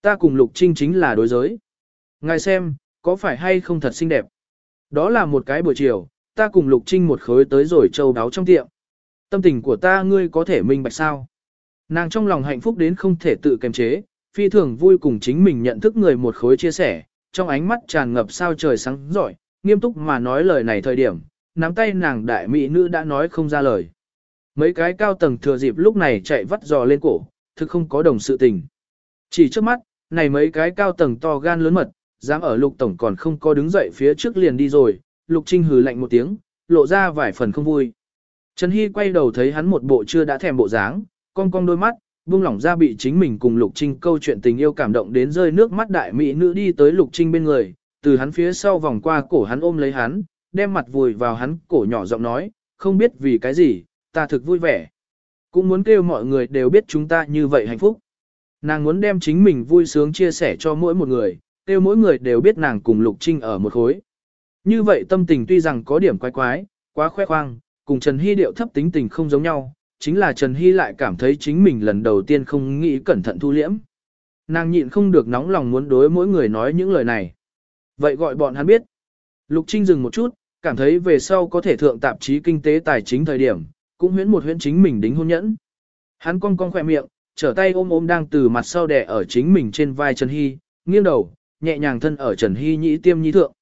Ta cùng Lục Trinh chính là đối giới. Ngài xem, có phải hay không thật xinh đẹp? Đó là một cái buổi chiều, ta cùng Lục Trinh một khối tới rồi châu đáo trong tiệm. Tâm tình của ta ngươi có thể minh bạch sao? Nàng trong lòng hạnh phúc đến không thể tự kiềm chế, phi thường vui cùng chính mình nhận thức người một khối chia sẻ, trong ánh mắt tràn ngập sao trời sáng giỏi, nghiêm túc mà nói lời này thời điểm, nắm tay nàng đại mỹ nữ đã nói không ra lời. Mấy cái cao tầng thừa dịp lúc này chạy vắt giò lên cổ, thực không có đồng sự tình. Chỉ trước mắt, này mấy cái cao tầng to gan lớn mật, dám ở lục tổng còn không có đứng dậy phía trước liền đi rồi, lục trinh hừ lạnh một tiếng, lộ ra vài phần không vui. Trần Hy quay đầu thấy hắn một bộ chưa đã thèm bộ dáng, cong cong đôi mắt, buông lỏng ra bị chính mình cùng lục trinh câu chuyện tình yêu cảm động đến rơi nước mắt đại mỹ nữ đi tới lục trinh bên người, từ hắn phía sau vòng qua cổ hắn ôm lấy hắn, đem mặt vùi vào hắn cổ nhỏ giọng nói, không biết vì cái gì, ta thực vui vẻ. Cũng muốn kêu mọi người đều biết chúng ta như vậy hạnh phúc. Nàng muốn đem chính mình vui sướng chia sẻ cho mỗi một người, kêu mỗi người đều biết nàng cùng Lục Trinh ở một khối. Như vậy tâm tình tuy rằng có điểm quái quái, quá khoe khoang, cùng Trần Hy điệu thấp tính tình không giống nhau, chính là Trần Hy lại cảm thấy chính mình lần đầu tiên không nghĩ cẩn thận thu liễm. Nàng nhịn không được nóng lòng muốn đối mỗi người nói những lời này. Vậy gọi bọn hắn biết. Lục Trinh dừng một chút, cảm thấy về sau có thể thượng tạp chí kinh tế tài chính thời điểm, cũng huyễn một huyễn chính mình đính hôn nhẫn. Hắn cong cong khỏe miệng, trở tay ôm ôm đang từ mặt sau đè ở chính mình trên vai Trần Hy, nghiêng đầu, nhẹ nhàng thân ở Trần Hy nhĩ tiêm nhĩ thượng.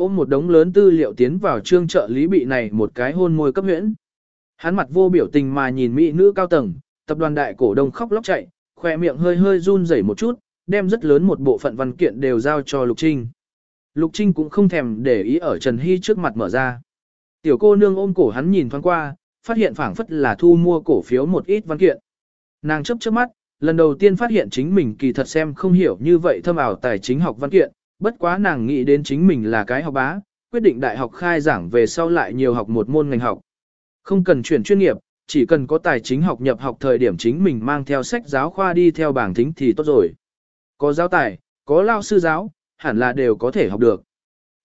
Ôm một đống lớn tư liệu tiến vào trương trợ lý bị này một cái hôn môi cấp huyễn. Hắn mặt vô biểu tình mà nhìn mỹ nữ cao tầng, tập đoàn đại cổ đông khóc lóc chạy, khỏe miệng hơi hơi run rẩy một chút, đem rất lớn một bộ phận văn kiện đều giao cho Lục Trinh. Lục Trinh cũng không thèm để ý ở Trần Hy trước mặt mở ra. Tiểu cô nương ôm cổ hắn nhìn thoáng qua, phát hiện phảng phất là thu mua cổ phiếu một ít văn kiện. Nàng chấp chớp mắt, lần đầu tiên phát hiện chính mình kỳ thật xem không hiểu như vậy thâm ảo tài chính học văn kiện, bất quá nàng nghĩ đến chính mình là cái học bá, quyết định đại học khai giảng về sau lại nhiều học một môn ngành học. Không cần chuyển chuyên nghiệp, chỉ cần có tài chính học nhập học thời điểm chính mình mang theo sách giáo khoa đi theo bảng thính thì tốt rồi. Có giáo tài, có lao sư giáo, hẳn là đều có thể học được.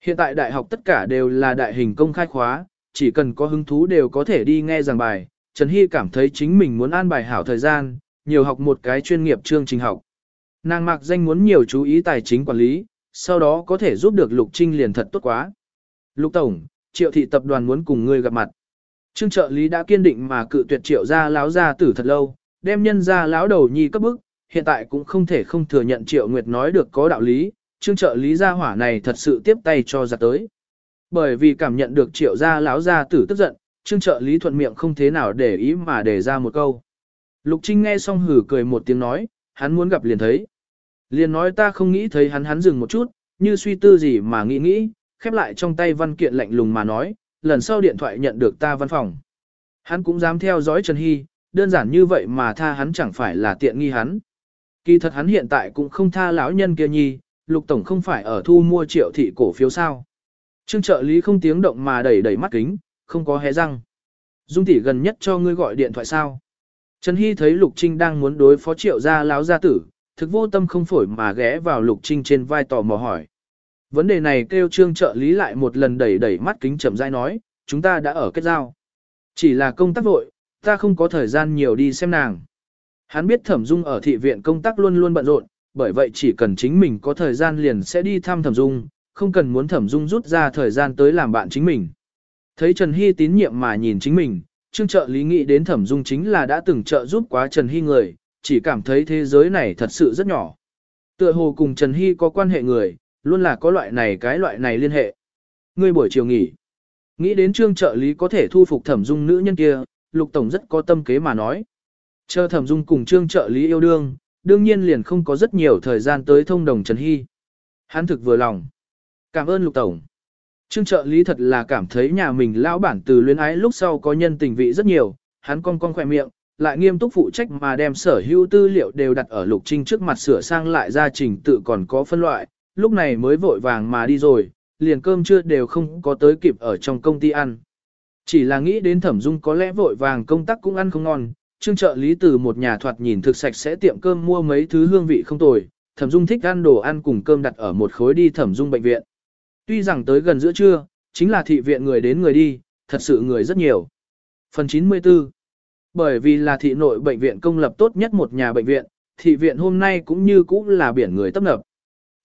Hiện tại đại học tất cả đều là đại hình công khai khóa, chỉ cần có hứng thú đều có thể đi nghe giảng bài. Trần Hy cảm thấy chính mình muốn an bài hảo thời gian, nhiều học một cái chuyên nghiệp chương trình học. Nàng mạc danh muốn nhiều chú ý tài chính quản lý, sau đó có thể giúp được Lục Trinh liền thật tốt quá. Lục Tổng, triệu thị tập đoàn muốn cùng ngươi gặp mặt. Trương trợ lý đã kiên định mà cự tuyệt triệu ra láo ra tử thật lâu, đem nhân ra láo đầu nhi cấp bức, hiện tại cũng không thể không thừa nhận triệu nguyệt nói được có đạo lý, trương trợ lý gia hỏa này thật sự tiếp tay cho giặt tới. Bởi vì cảm nhận được triệu gia láo gia tử tức giận, trương trợ lý thuận miệng không thế nào để ý mà để ra một câu. Lục Trinh nghe xong hử cười một tiếng nói, hắn muốn gặp liền thấy. Liền nói ta không nghĩ thấy hắn hắn dừng một chút, như suy tư gì mà nghĩ nghĩ, khép lại trong tay văn kiện lạnh lùng mà nói, lần sau điện thoại nhận được ta văn phòng. Hắn cũng dám theo dõi Trần Hy, đơn giản như vậy mà tha hắn chẳng phải là tiện nghi hắn. Kỳ thật hắn hiện tại cũng không tha lão nhân kia nhi, lục tổng không phải ở thu mua triệu thị cổ phiếu sao. Trương trợ lý không tiếng động mà đẩy đẩy mắt kính, không có hé răng. Dung tỷ gần nhất cho ngươi gọi điện thoại sao. Trần Hy thấy Lục Trinh đang muốn đối phó triệu gia láo gia tử, thực vô tâm không phổi mà ghé vào Lục Trinh trên vai tò mò hỏi. Vấn đề này kêu trương trợ lý lại một lần đẩy đẩy mắt kính chậm rãi nói, chúng ta đã ở kết giao. Chỉ là công tác vội, ta không có thời gian nhiều đi xem nàng. Hắn biết thẩm dung ở thị viện công tác luôn luôn bận rộn, bởi vậy chỉ cần chính mình có thời gian liền sẽ đi thăm thẩm dung, không cần muốn thẩm dung rút ra thời gian tới làm bạn chính mình. Thấy Trần Hy tín nhiệm mà nhìn chính mình, trương trợ lý nghĩ đến thẩm dung chính là đã từng trợ giúp quá Trần Hy người, chỉ cảm thấy thế giới này thật sự rất nhỏ. Tựa hồ cùng Trần Hy có quan hệ người, luôn là có loại này cái loại này liên hệ. Ngươi buổi chiều nghỉ. Nghĩ đến trương trợ lý có thể thu phục thẩm dung nữ nhân kia, lục tổng rất có tâm kế mà nói. Chờ thẩm dung cùng trương trợ lý yêu đương, đương nhiên liền không có rất nhiều thời gian tới thông đồng Trần Hy. Hắn thực vừa lòng. Cảm ơn lục tổng. Trương trợ lý thật là cảm thấy nhà mình lão bản từ luyến ái lúc sau có nhân tình vị rất nhiều, hắn cong cong khỏe miệng, lại nghiêm túc phụ trách mà đem sở hữu tư liệu đều đặt ở lục trinh trước mặt sửa sang lại ra trình tự còn có phân loại, lúc này mới vội vàng mà đi rồi, liền cơm trưa đều không có tới kịp ở trong công ty ăn. Chỉ là nghĩ đến thẩm dung có lẽ vội vàng công tác cũng ăn không ngon, trương trợ lý từ một nhà thoạt nhìn thực sạch sẽ tiệm cơm mua mấy thứ hương vị không tồi, thẩm dung thích ăn đồ ăn cùng cơm đặt ở một khối đi thẩm dung bệnh viện. Tuy rằng tới gần giữa trưa, chính là thị viện người đến người đi, thật sự người rất nhiều. Phần 94 bởi vì là thị nội bệnh viện công lập tốt nhất một nhà bệnh viện, thị viện hôm nay cũng như cũ là biển người tấp nập.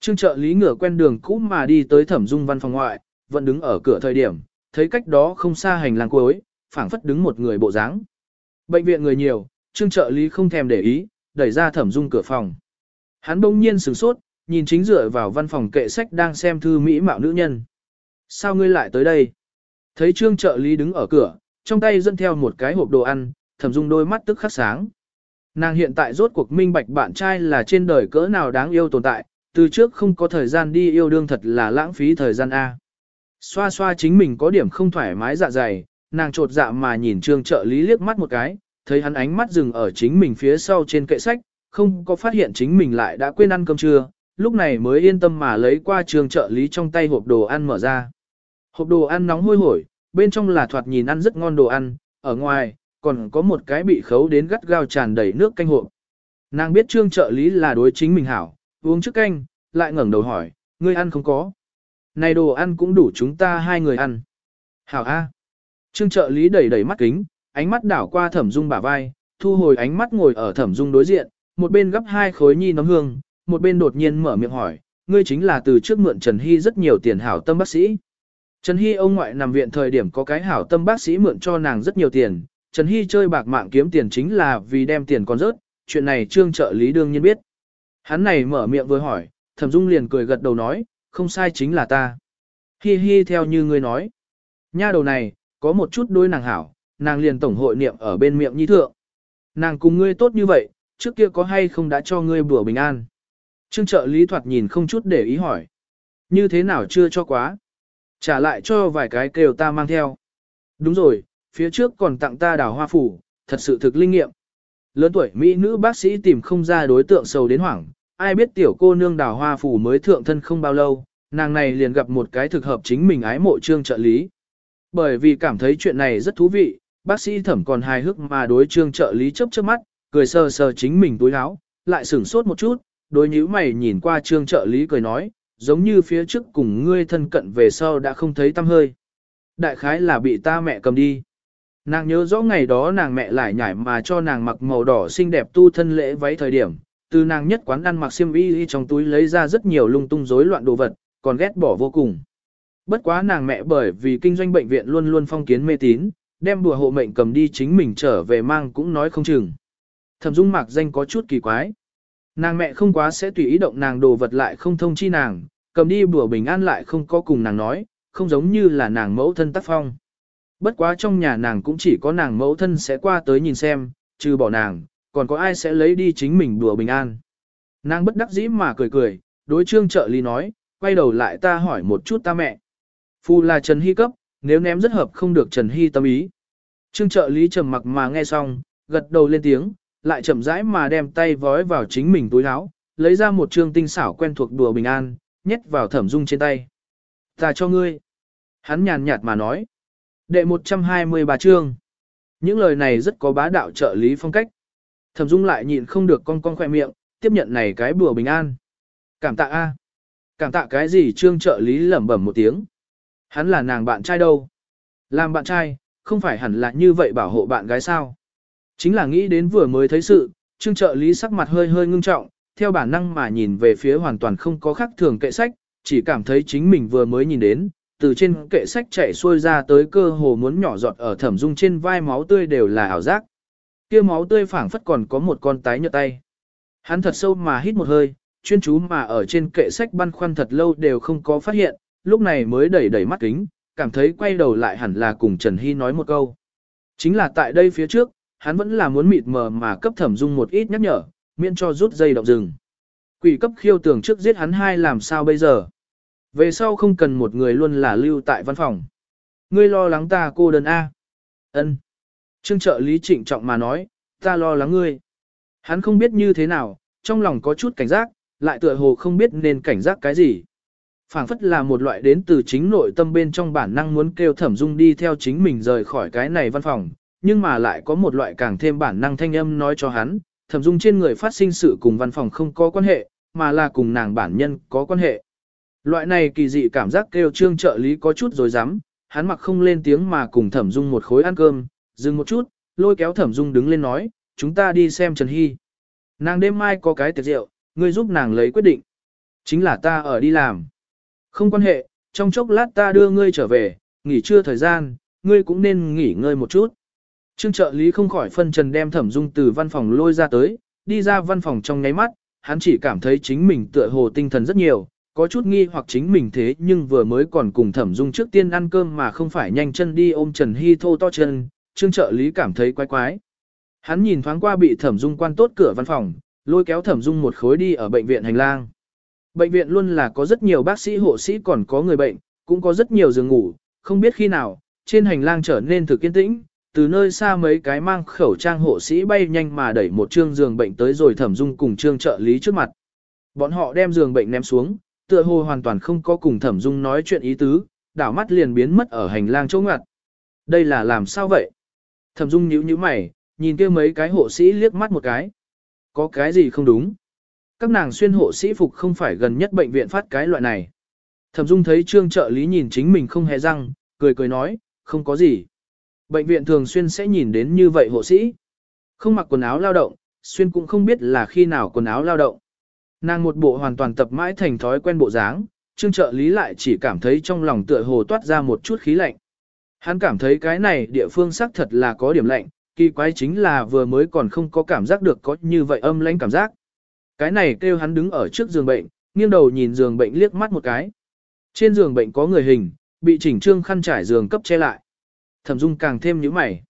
Trương trợ lý ngửa quen đường cũ mà đi tới thẩm dung văn phòng ngoại, vẫn đứng ở cửa thời điểm, thấy cách đó không xa hành lang cuối, phảng phất đứng một người bộ dáng. Bệnh viện người nhiều, trương trợ lý không thèm để ý, đẩy ra thẩm dung cửa phòng. Hắn bỗng nhiên sửng sốt, nhìn chính dựa vào văn phòng kệ sách đang xem thư mỹ mạo nữ nhân. Sao ngươi lại tới đây? Thấy trương trợ lý đứng ở cửa, trong tay dẫn theo một cái hộp đồ ăn, thẩm dung đôi mắt tức khắc sáng. Nàng hiện tại rốt cuộc minh bạch bạn trai là trên đời cỡ nào đáng yêu tồn tại, từ trước không có thời gian đi yêu đương thật là lãng phí thời gian A. Xoa xoa chính mình có điểm không thoải mái dạ dày, nàng trột dạ mà nhìn trương trợ lý liếc mắt một cái, thấy hắn ánh mắt dừng ở chính mình phía sau trên kệ sách, không có phát hiện chính mình lại đã quên ăn cơm trưa, lúc này mới yên tâm mà lấy qua trường trợ lý trong tay hộp đồ ăn mở ra. Hộp đồ ăn nóng hôi hổi, bên trong là thoạt nhìn ăn rất ngon đồ ăn, ở ngoài, còn có một cái bị khấu đến gắt gao tràn đầy nước canh hộp. Nàng biết trương trợ lý là đối chính mình hảo, uống trước canh, lại ngẩng đầu hỏi, ngươi ăn không có. Này đồ ăn cũng đủ chúng ta hai người ăn. Hảo A. Trương trợ lý đẩy đẩy mắt kính, ánh mắt đảo qua thẩm dung bả vai, thu hồi ánh mắt ngồi ở thẩm dung đối diện, một bên gấp hai khối nhi nấm hương, một bên đột nhiên mở miệng hỏi, ngươi chính là từ trước mượn Trần Hy rất nhiều tiền hảo tâm bác sĩ. Trần Hy ông ngoại nằm viện thời điểm có cái hảo tâm bác sĩ mượn cho nàng rất nhiều tiền, Trần Hy chơi bạc mạng kiếm tiền chính là vì đem tiền còn rớt, chuyện này trương trợ lý đương nhiên biết. Hắn này mở miệng vừa hỏi, thẩm dung liền cười gật đầu nói, không sai chính là ta. Hi hi theo như ngươi nói. Nha đầu này, có một chút đôi nàng hảo, nàng liền tổng hội niệm ở bên miệng nhi thượng. Nàng cùng ngươi tốt như vậy, trước kia có hay không đã cho ngươi bữa bình an. Trương trợ lý thoạt nhìn không chút để ý hỏi. Như thế nào chưa cho quá? Trả lại cho vài cái kêu ta mang theo. Đúng rồi, phía trước còn tặng ta đào hoa phủ, thật sự thực linh nghiệm. Lớn tuổi Mỹ nữ bác sĩ tìm không ra đối tượng sầu đến hoảng, ai biết tiểu cô nương đào hoa phủ mới thượng thân không bao lâu, nàng này liền gặp một cái thực hợp chính mình ái mộ trương trợ lý. Bởi vì cảm thấy chuyện này rất thú vị, bác sĩ thẩm còn hài hước mà đối trương trợ lý chớp chớp mắt, cười sờ sờ chính mình túi áo, lại sửng sốt một chút, đối nhíu mày nhìn qua trương trợ lý cười nói, giống như phía trước cùng ngươi thân cận về sau đã không thấy tâm hơi. Đại khái là bị ta mẹ cầm đi. Nàng nhớ rõ ngày đó nàng mẹ lại nhảy mà cho nàng mặc màu đỏ xinh đẹp tu thân lễ váy thời điểm, từ nàng nhất quán ăn mặc xiêm y trong túi lấy ra rất nhiều lung tung rối loạn đồ vật, còn ghét bỏ vô cùng. Bất quá nàng mẹ bởi vì kinh doanh bệnh viện luôn luôn phong kiến mê tín, đem đùa hộ mệnh cầm đi chính mình trở về mang cũng nói không chừng. Thẩm Dung Mạc danh có chút kỳ quái. Nàng mẹ không quá sẽ tùy ý động nàng đồ vật lại không thông chi nàng, cầm đi bùa bình an lại không có cùng nàng nói, không giống như là nàng mẫu thân tác phong. Bất quá trong nhà nàng cũng chỉ có nàng mẫu thân sẽ qua tới nhìn xem, trừ bỏ nàng, còn có ai sẽ lấy đi chính mình đùa bình an. Nàng bất đắc dĩ mà cười cười, đối trương trợ lý nói, quay đầu lại ta hỏi một chút ta mẹ. Phu là Trần Hy cấp, nếu ném rất hợp không được Trần Hy tâm ý. Trương trợ lý trầm mặc mà nghe xong, gật đầu lên tiếng, lại chậm rãi mà đem tay vói vào chính mình túi áo, lấy ra một trương tinh xảo quen thuộc đùa bình an, nhét vào thẩm dung trên tay. Ta cho ngươi. Hắn nhàn nhạt mà nói. Đệ 123 chương. Những lời này rất có bá đạo trợ lý phong cách. Thẩm dung lại nhịn không được con con khoe miệng, tiếp nhận này cái bùa bình an. Cảm tạ a. Cảm tạ cái gì trương trợ lý lẩm bẩm một tiếng. Hắn là nàng bạn trai đâu. Làm bạn trai, không phải hẳn là như vậy bảo hộ bạn gái sao. Chính là nghĩ đến vừa mới thấy sự, trương trợ lý sắc mặt hơi hơi ngưng trọng, theo bản năng mà nhìn về phía hoàn toàn không có khác thường kệ sách, chỉ cảm thấy chính mình vừa mới nhìn đến, từ trên kệ sách chảy xuôi ra tới cơ hồ muốn nhỏ giọt ở thẩm dung trên vai máu tươi đều là ảo giác. Kia máu tươi phảng phất còn có một con tái nhợt tay. Hắn thật sâu mà hít một hơi, chuyên chú mà ở trên kệ sách băn khoăn thật lâu đều không có phát hiện, lúc này mới đẩy đẩy mắt kính, cảm thấy quay đầu lại hẳn là cùng Trần Hy nói một câu. Chính là tại đây phía trước, hắn vẫn là muốn mịt mờ mà cấp thẩm dung một ít nhắc nhở, miễn cho rút dây động rừng. Quỷ cấp khiêu tưởng trước giết hắn hai làm sao bây giờ. Về sau không cần một người luôn là lưu tại văn phòng. Ngươi lo lắng ta cô đơn A. ân Trương trợ lý trịnh trọng mà nói, ta lo lắng ngươi. Hắn không biết như thế nào, trong lòng có chút cảnh giác, lại tựa hồ không biết nên cảnh giác cái gì. phảng phất là một loại đến từ chính nội tâm bên trong bản năng muốn kêu thẩm dung đi theo chính mình rời khỏi cái này văn phòng, nhưng mà lại có một loại càng thêm bản năng thanh âm nói cho hắn, thẩm dung trên người phát sinh sự cùng văn phòng không có quan hệ, mà là cùng nàng bản nhân có quan hệ. Loại này kỳ dị cảm giác kêu trương trợ lý có chút rồi dám, hắn mặc không lên tiếng mà cùng thẩm dung một khối ăn cơm, dừng một chút, lôi kéo thẩm dung đứng lên nói, chúng ta đi xem Trần Hy. Nàng đêm mai có cái tiệc rượu, ngươi giúp nàng lấy quyết định. Chính là ta ở đi làm. Không quan hệ, trong chốc lát ta đưa ngươi trở về, nghỉ trưa thời gian, ngươi cũng nên nghỉ ngơi một chút. Trương trợ lý không khỏi phân trần đem thẩm dung từ văn phòng lôi ra tới, đi ra văn phòng trong nháy mắt, hắn chỉ cảm thấy chính mình tựa hồ tinh thần rất nhiều, có chút nghi hoặc chính mình thế nhưng vừa mới còn cùng thẩm dung trước tiên ăn cơm mà không phải nhanh chân đi ôm Trần Hy thô to chân, trương trợ lý cảm thấy quái quái. Hắn nhìn thoáng qua bị thẩm dung quan tốt cửa văn phòng, lôi kéo thẩm dung một khối đi ở bệnh viện hành lang. Bệnh viện luôn là có rất nhiều bác sĩ hộ sĩ còn có người bệnh, cũng có rất nhiều giường ngủ, không biết khi nào, trên hành lang trở nên thực kiên tĩnh, từ nơi xa mấy cái mang khẩu trang hộ sĩ bay nhanh mà đẩy một trương giường bệnh tới rồi thẩm dung cùng trương trợ lý trước mặt. Bọn họ đem giường bệnh ném xuống, tựa hồ hoàn toàn không có cùng thẩm dung nói chuyện ý tứ, đảo mắt liền biến mất ở hành lang chỗ ngặt. Đây là làm sao vậy? Thẩm dung nhíu nhíu mày, nhìn kia mấy cái hộ sĩ liếc mắt một cái. Có cái gì không đúng? Các nàng xuyên hộ sĩ phục không phải gần nhất bệnh viện phát cái loại này. Thẩm dung thấy trương trợ lý nhìn chính mình không hề răng, cười cười nói, không có gì. Bệnh viện thường xuyên sẽ nhìn đến như vậy hộ sĩ. Không mặc quần áo lao động, xuyên cũng không biết là khi nào quần áo lao động. Nàng một bộ hoàn toàn tập mãi thành thói quen bộ dáng, trương trợ lý lại chỉ cảm thấy trong lòng tựa hồ toát ra một chút khí lạnh. Hắn cảm thấy cái này địa phương xác thật là có điểm lạnh, kỳ quái chính là vừa mới còn không có cảm giác được có như vậy âm lãnh cảm giác. Cái này kêu hắn đứng ở trước giường bệnh, nghiêng đầu nhìn giường bệnh liếc mắt một cái. Trên giường bệnh có người hình, bị chỉnh trương khăn trải giường cấp che lại. Thẩm Dung càng thêm nhíu mày.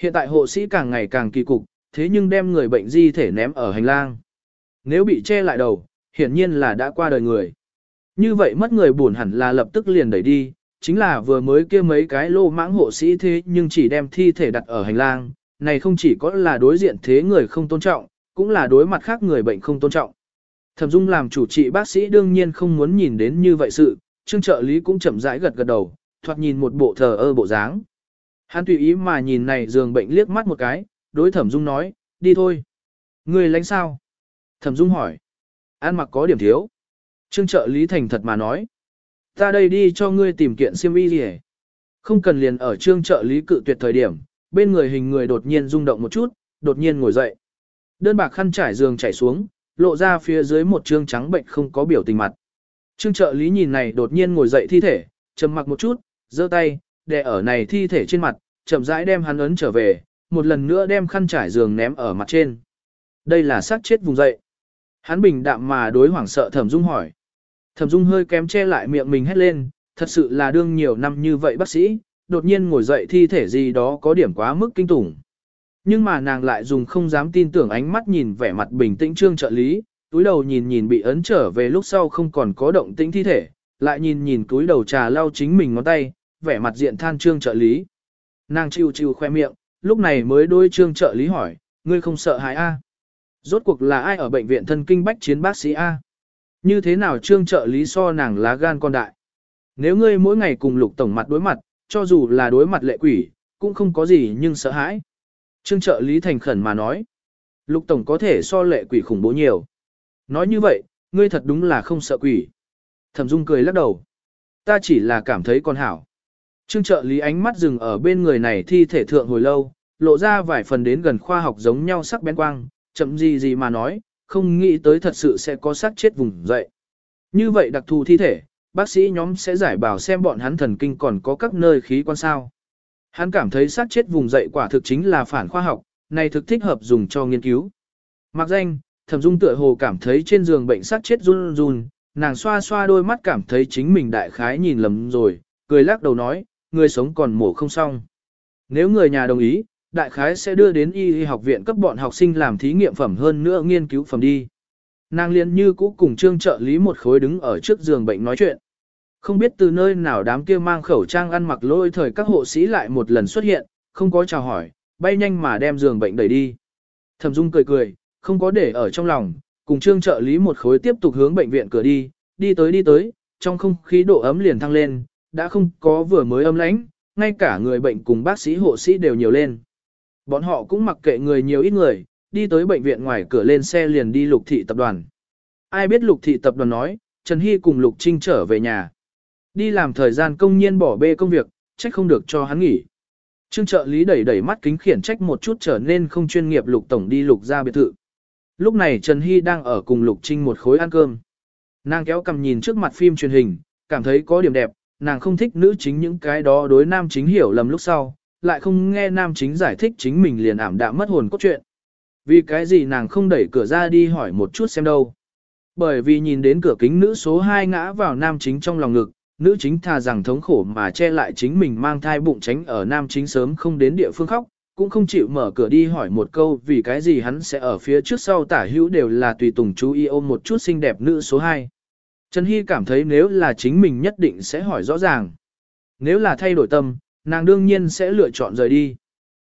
Hiện tại hộ sĩ càng ngày càng kỳ cục, thế nhưng đem người bệnh di thể ném ở hành lang. Nếu bị che lại đầu, hiển nhiên là đã qua đời người. Như vậy mất người buồn hẳn là lập tức liền đẩy đi, chính là vừa mới kia mấy cái lô mãng hộ sĩ thế nhưng chỉ đem thi thể đặt ở hành lang, này không chỉ có là đối diện thế người không tôn trọng, cũng là đối mặt khác người bệnh không tôn trọng. Thẩm Dung làm chủ trị bác sĩ đương nhiên không muốn nhìn đến như vậy sự, trương trợ lý cũng chậm rãi gật gật đầu, thoạt nhìn một bộ thờ ơ bộ dáng. Hắn tùy ý mà nhìn này giường bệnh liếc mắt một cái, đối Thẩm Dung nói, đi thôi. Người lánh sao? Thẩm Dung hỏi. An mặc có điểm thiếu. Trương trợ lý thành thật mà nói. Ta đây đi cho ngươi tìm kiện siêm y gì Không cần liền ở trương trợ lý cự tuyệt thời điểm, bên người hình người đột nhiên rung động một chút, đột nhiên ngồi dậy. Đơn bạc khăn trải giường chảy xuống, lộ ra phía dưới một trương trắng bệnh không có biểu tình mặt. Trương trợ lý nhìn này đột nhiên ngồi dậy thi thể, trầm mặc một chút, giơ tay, đè ở này thi thể trên mặt, chậm rãi đem hắn ấn trở về, một lần nữa đem khăn trải giường ném ở mặt trên. Đây là xác chết vùng dậy. Hắn bình đạm mà đối hoảng sợ Thẩm Dung hỏi. Thẩm Dung hơi kém che lại miệng mình hét lên, thật sự là đương nhiều năm như vậy bác sĩ, đột nhiên ngồi dậy thi thể gì đó có điểm quá mức kinh tủng. Nhưng mà nàng lại dùng không dám tin tưởng ánh mắt nhìn vẻ mặt bình tĩnh trương trợ lý, túi đầu nhìn nhìn bị ấn trở về lúc sau không còn có động tĩnh thi thể, lại nhìn nhìn túi đầu trà lau chính mình ngón tay, vẻ mặt diện than trương trợ lý. Nàng chiêu chiêu khoe miệng, lúc này mới đôi trương trợ lý hỏi, ngươi không sợ hãi a? Rốt cuộc là ai ở bệnh viện thân kinh bách chiến bác sĩ A? Như thế nào trương trợ lý so nàng lá gan con đại? Nếu ngươi mỗi ngày cùng lục tổng mặt đối mặt, cho dù là đối mặt lệ quỷ, cũng không có gì nhưng sợ hãi. Trương trợ lý thành khẩn mà nói. Lục tổng có thể so lệ quỷ khủng bố nhiều. Nói như vậy, ngươi thật đúng là không sợ quỷ. Thẩm Dung cười lắc đầu. Ta chỉ là cảm thấy con hảo. Trương trợ lý ánh mắt dừng ở bên người này thi thể thượng hồi lâu, lộ ra vài phần đến gần khoa học giống nhau sắc bén quang, chậm gì gì mà nói, không nghĩ tới thật sự sẽ có xác chết vùng dậy. Như vậy đặc thù thi thể, bác sĩ nhóm sẽ giải bảo xem bọn hắn thần kinh còn có các nơi khí quan sao. Hắn cảm thấy xác chết vùng dậy quả thực chính là phản khoa học, này thực thích hợp dùng cho nghiên cứu. Mặc danh, thẩm dung tựa hồ cảm thấy trên giường bệnh xác chết run run, nàng xoa xoa đôi mắt cảm thấy chính mình đại khái nhìn lầm rồi, cười lắc đầu nói, người sống còn mổ không xong. Nếu người nhà đồng ý, đại khái sẽ đưa đến y y học viện cấp bọn học sinh làm thí nghiệm phẩm hơn nữa nghiên cứu phẩm đi. Nàng liên như cũ cùng trương trợ lý một khối đứng ở trước giường bệnh nói chuyện. Không biết từ nơi nào đám kia mang khẩu trang ăn mặc lôi thời các hộ sĩ lại một lần xuất hiện, không có chào hỏi, bay nhanh mà đem giường bệnh đẩy đi. Thẩm Dung cười cười, không có để ở trong lòng, cùng trương trợ lý một khối tiếp tục hướng bệnh viện cửa đi, đi tới đi tới, trong không khí độ ấm liền thăng lên, đã không có vừa mới ấm lãnh, ngay cả người bệnh cùng bác sĩ hộ sĩ đều nhiều lên. Bọn họ cũng mặc kệ người nhiều ít người, đi tới bệnh viện ngoài cửa lên xe liền đi lục thị tập đoàn. Ai biết lục thị tập đoàn nói, Trần Hy cùng lục trinh trở về nhà. Đi làm thời gian công nhiên bỏ bê công việc, trách không được cho hắn nghỉ. Trương trợ lý đẩy đẩy mắt kính khiển trách một chút trở nên không chuyên nghiệp lục tổng đi lục ra biệt thự. Lúc này Trần Hy đang ở cùng lục trinh một khối ăn cơm. Nàng kéo cầm nhìn trước mặt phim truyền hình, cảm thấy có điểm đẹp, nàng không thích nữ chính những cái đó đối nam chính hiểu lầm lúc sau, lại không nghe nam chính giải thích chính mình liền ảm đạm mất hồn cốt truyện. Vì cái gì nàng không đẩy cửa ra đi hỏi một chút xem đâu. Bởi vì nhìn đến cửa kính nữ số 2 ngã vào nam chính trong lòng ngực, nữ chính thà rằng thống khổ mà che lại chính mình mang thai bụng tránh ở nam chính sớm không đến địa phương khóc, cũng không chịu mở cửa đi hỏi một câu vì cái gì hắn sẽ ở phía trước sau tả hữu đều là tùy tùng chú ý ôm một chút xinh đẹp nữ số 2. Trần Hy cảm thấy nếu là chính mình nhất định sẽ hỏi rõ ràng. Nếu là thay đổi tâm, nàng đương nhiên sẽ lựa chọn rời đi.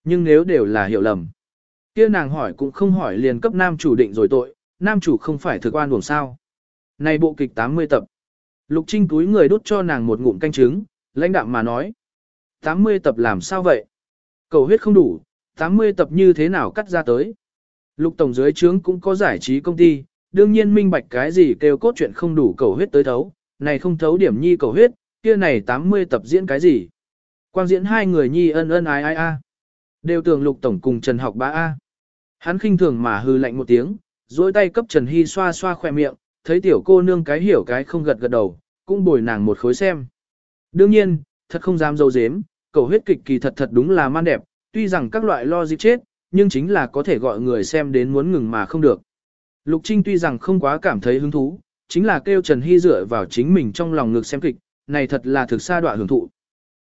Nhưng nếu đều là hiểu lầm, kia nàng hỏi cũng không hỏi liền cấp nam chủ định rồi tội, nam chủ không phải thực quan buồn sao. Này bộ kịch 80 tập. Lục Trinh túi người đút cho nàng một ngụm canh trứng, lãnh đạm mà nói. 80 tập làm sao vậy? Cầu huyết không đủ, 80 tập như thế nào cắt ra tới? Lục Tổng dưới trướng cũng có giải trí công ty, đương nhiên minh bạch cái gì kêu cốt truyện không đủ cầu huyết tới thấu, này không thấu điểm nhi cầu huyết, kia này 80 tập diễn cái gì? Quang diễn hai người nhi ân ân ai ai a. Đều tưởng lục tổng cùng Trần học bá a. Hắn khinh thường mà hư lạnh một tiếng, duỗi tay cấp Trần Hy xoa xoa khỏe miệng, thấy tiểu cô nương cái hiểu cái không gật gật đầu, cũng bồi nàng một khối xem. Đương nhiên, thật không dám dâu dếm, cầu huyết kịch kỳ thật thật đúng là man đẹp, tuy rằng các loại lo dịp chết, nhưng chính là có thể gọi người xem đến muốn ngừng mà không được. Lục Trinh tuy rằng không quá cảm thấy hứng thú, chính là kêu Trần Hy dựa vào chính mình trong lòng ngực xem kịch, này thật là thực xa đoạn hưởng thụ.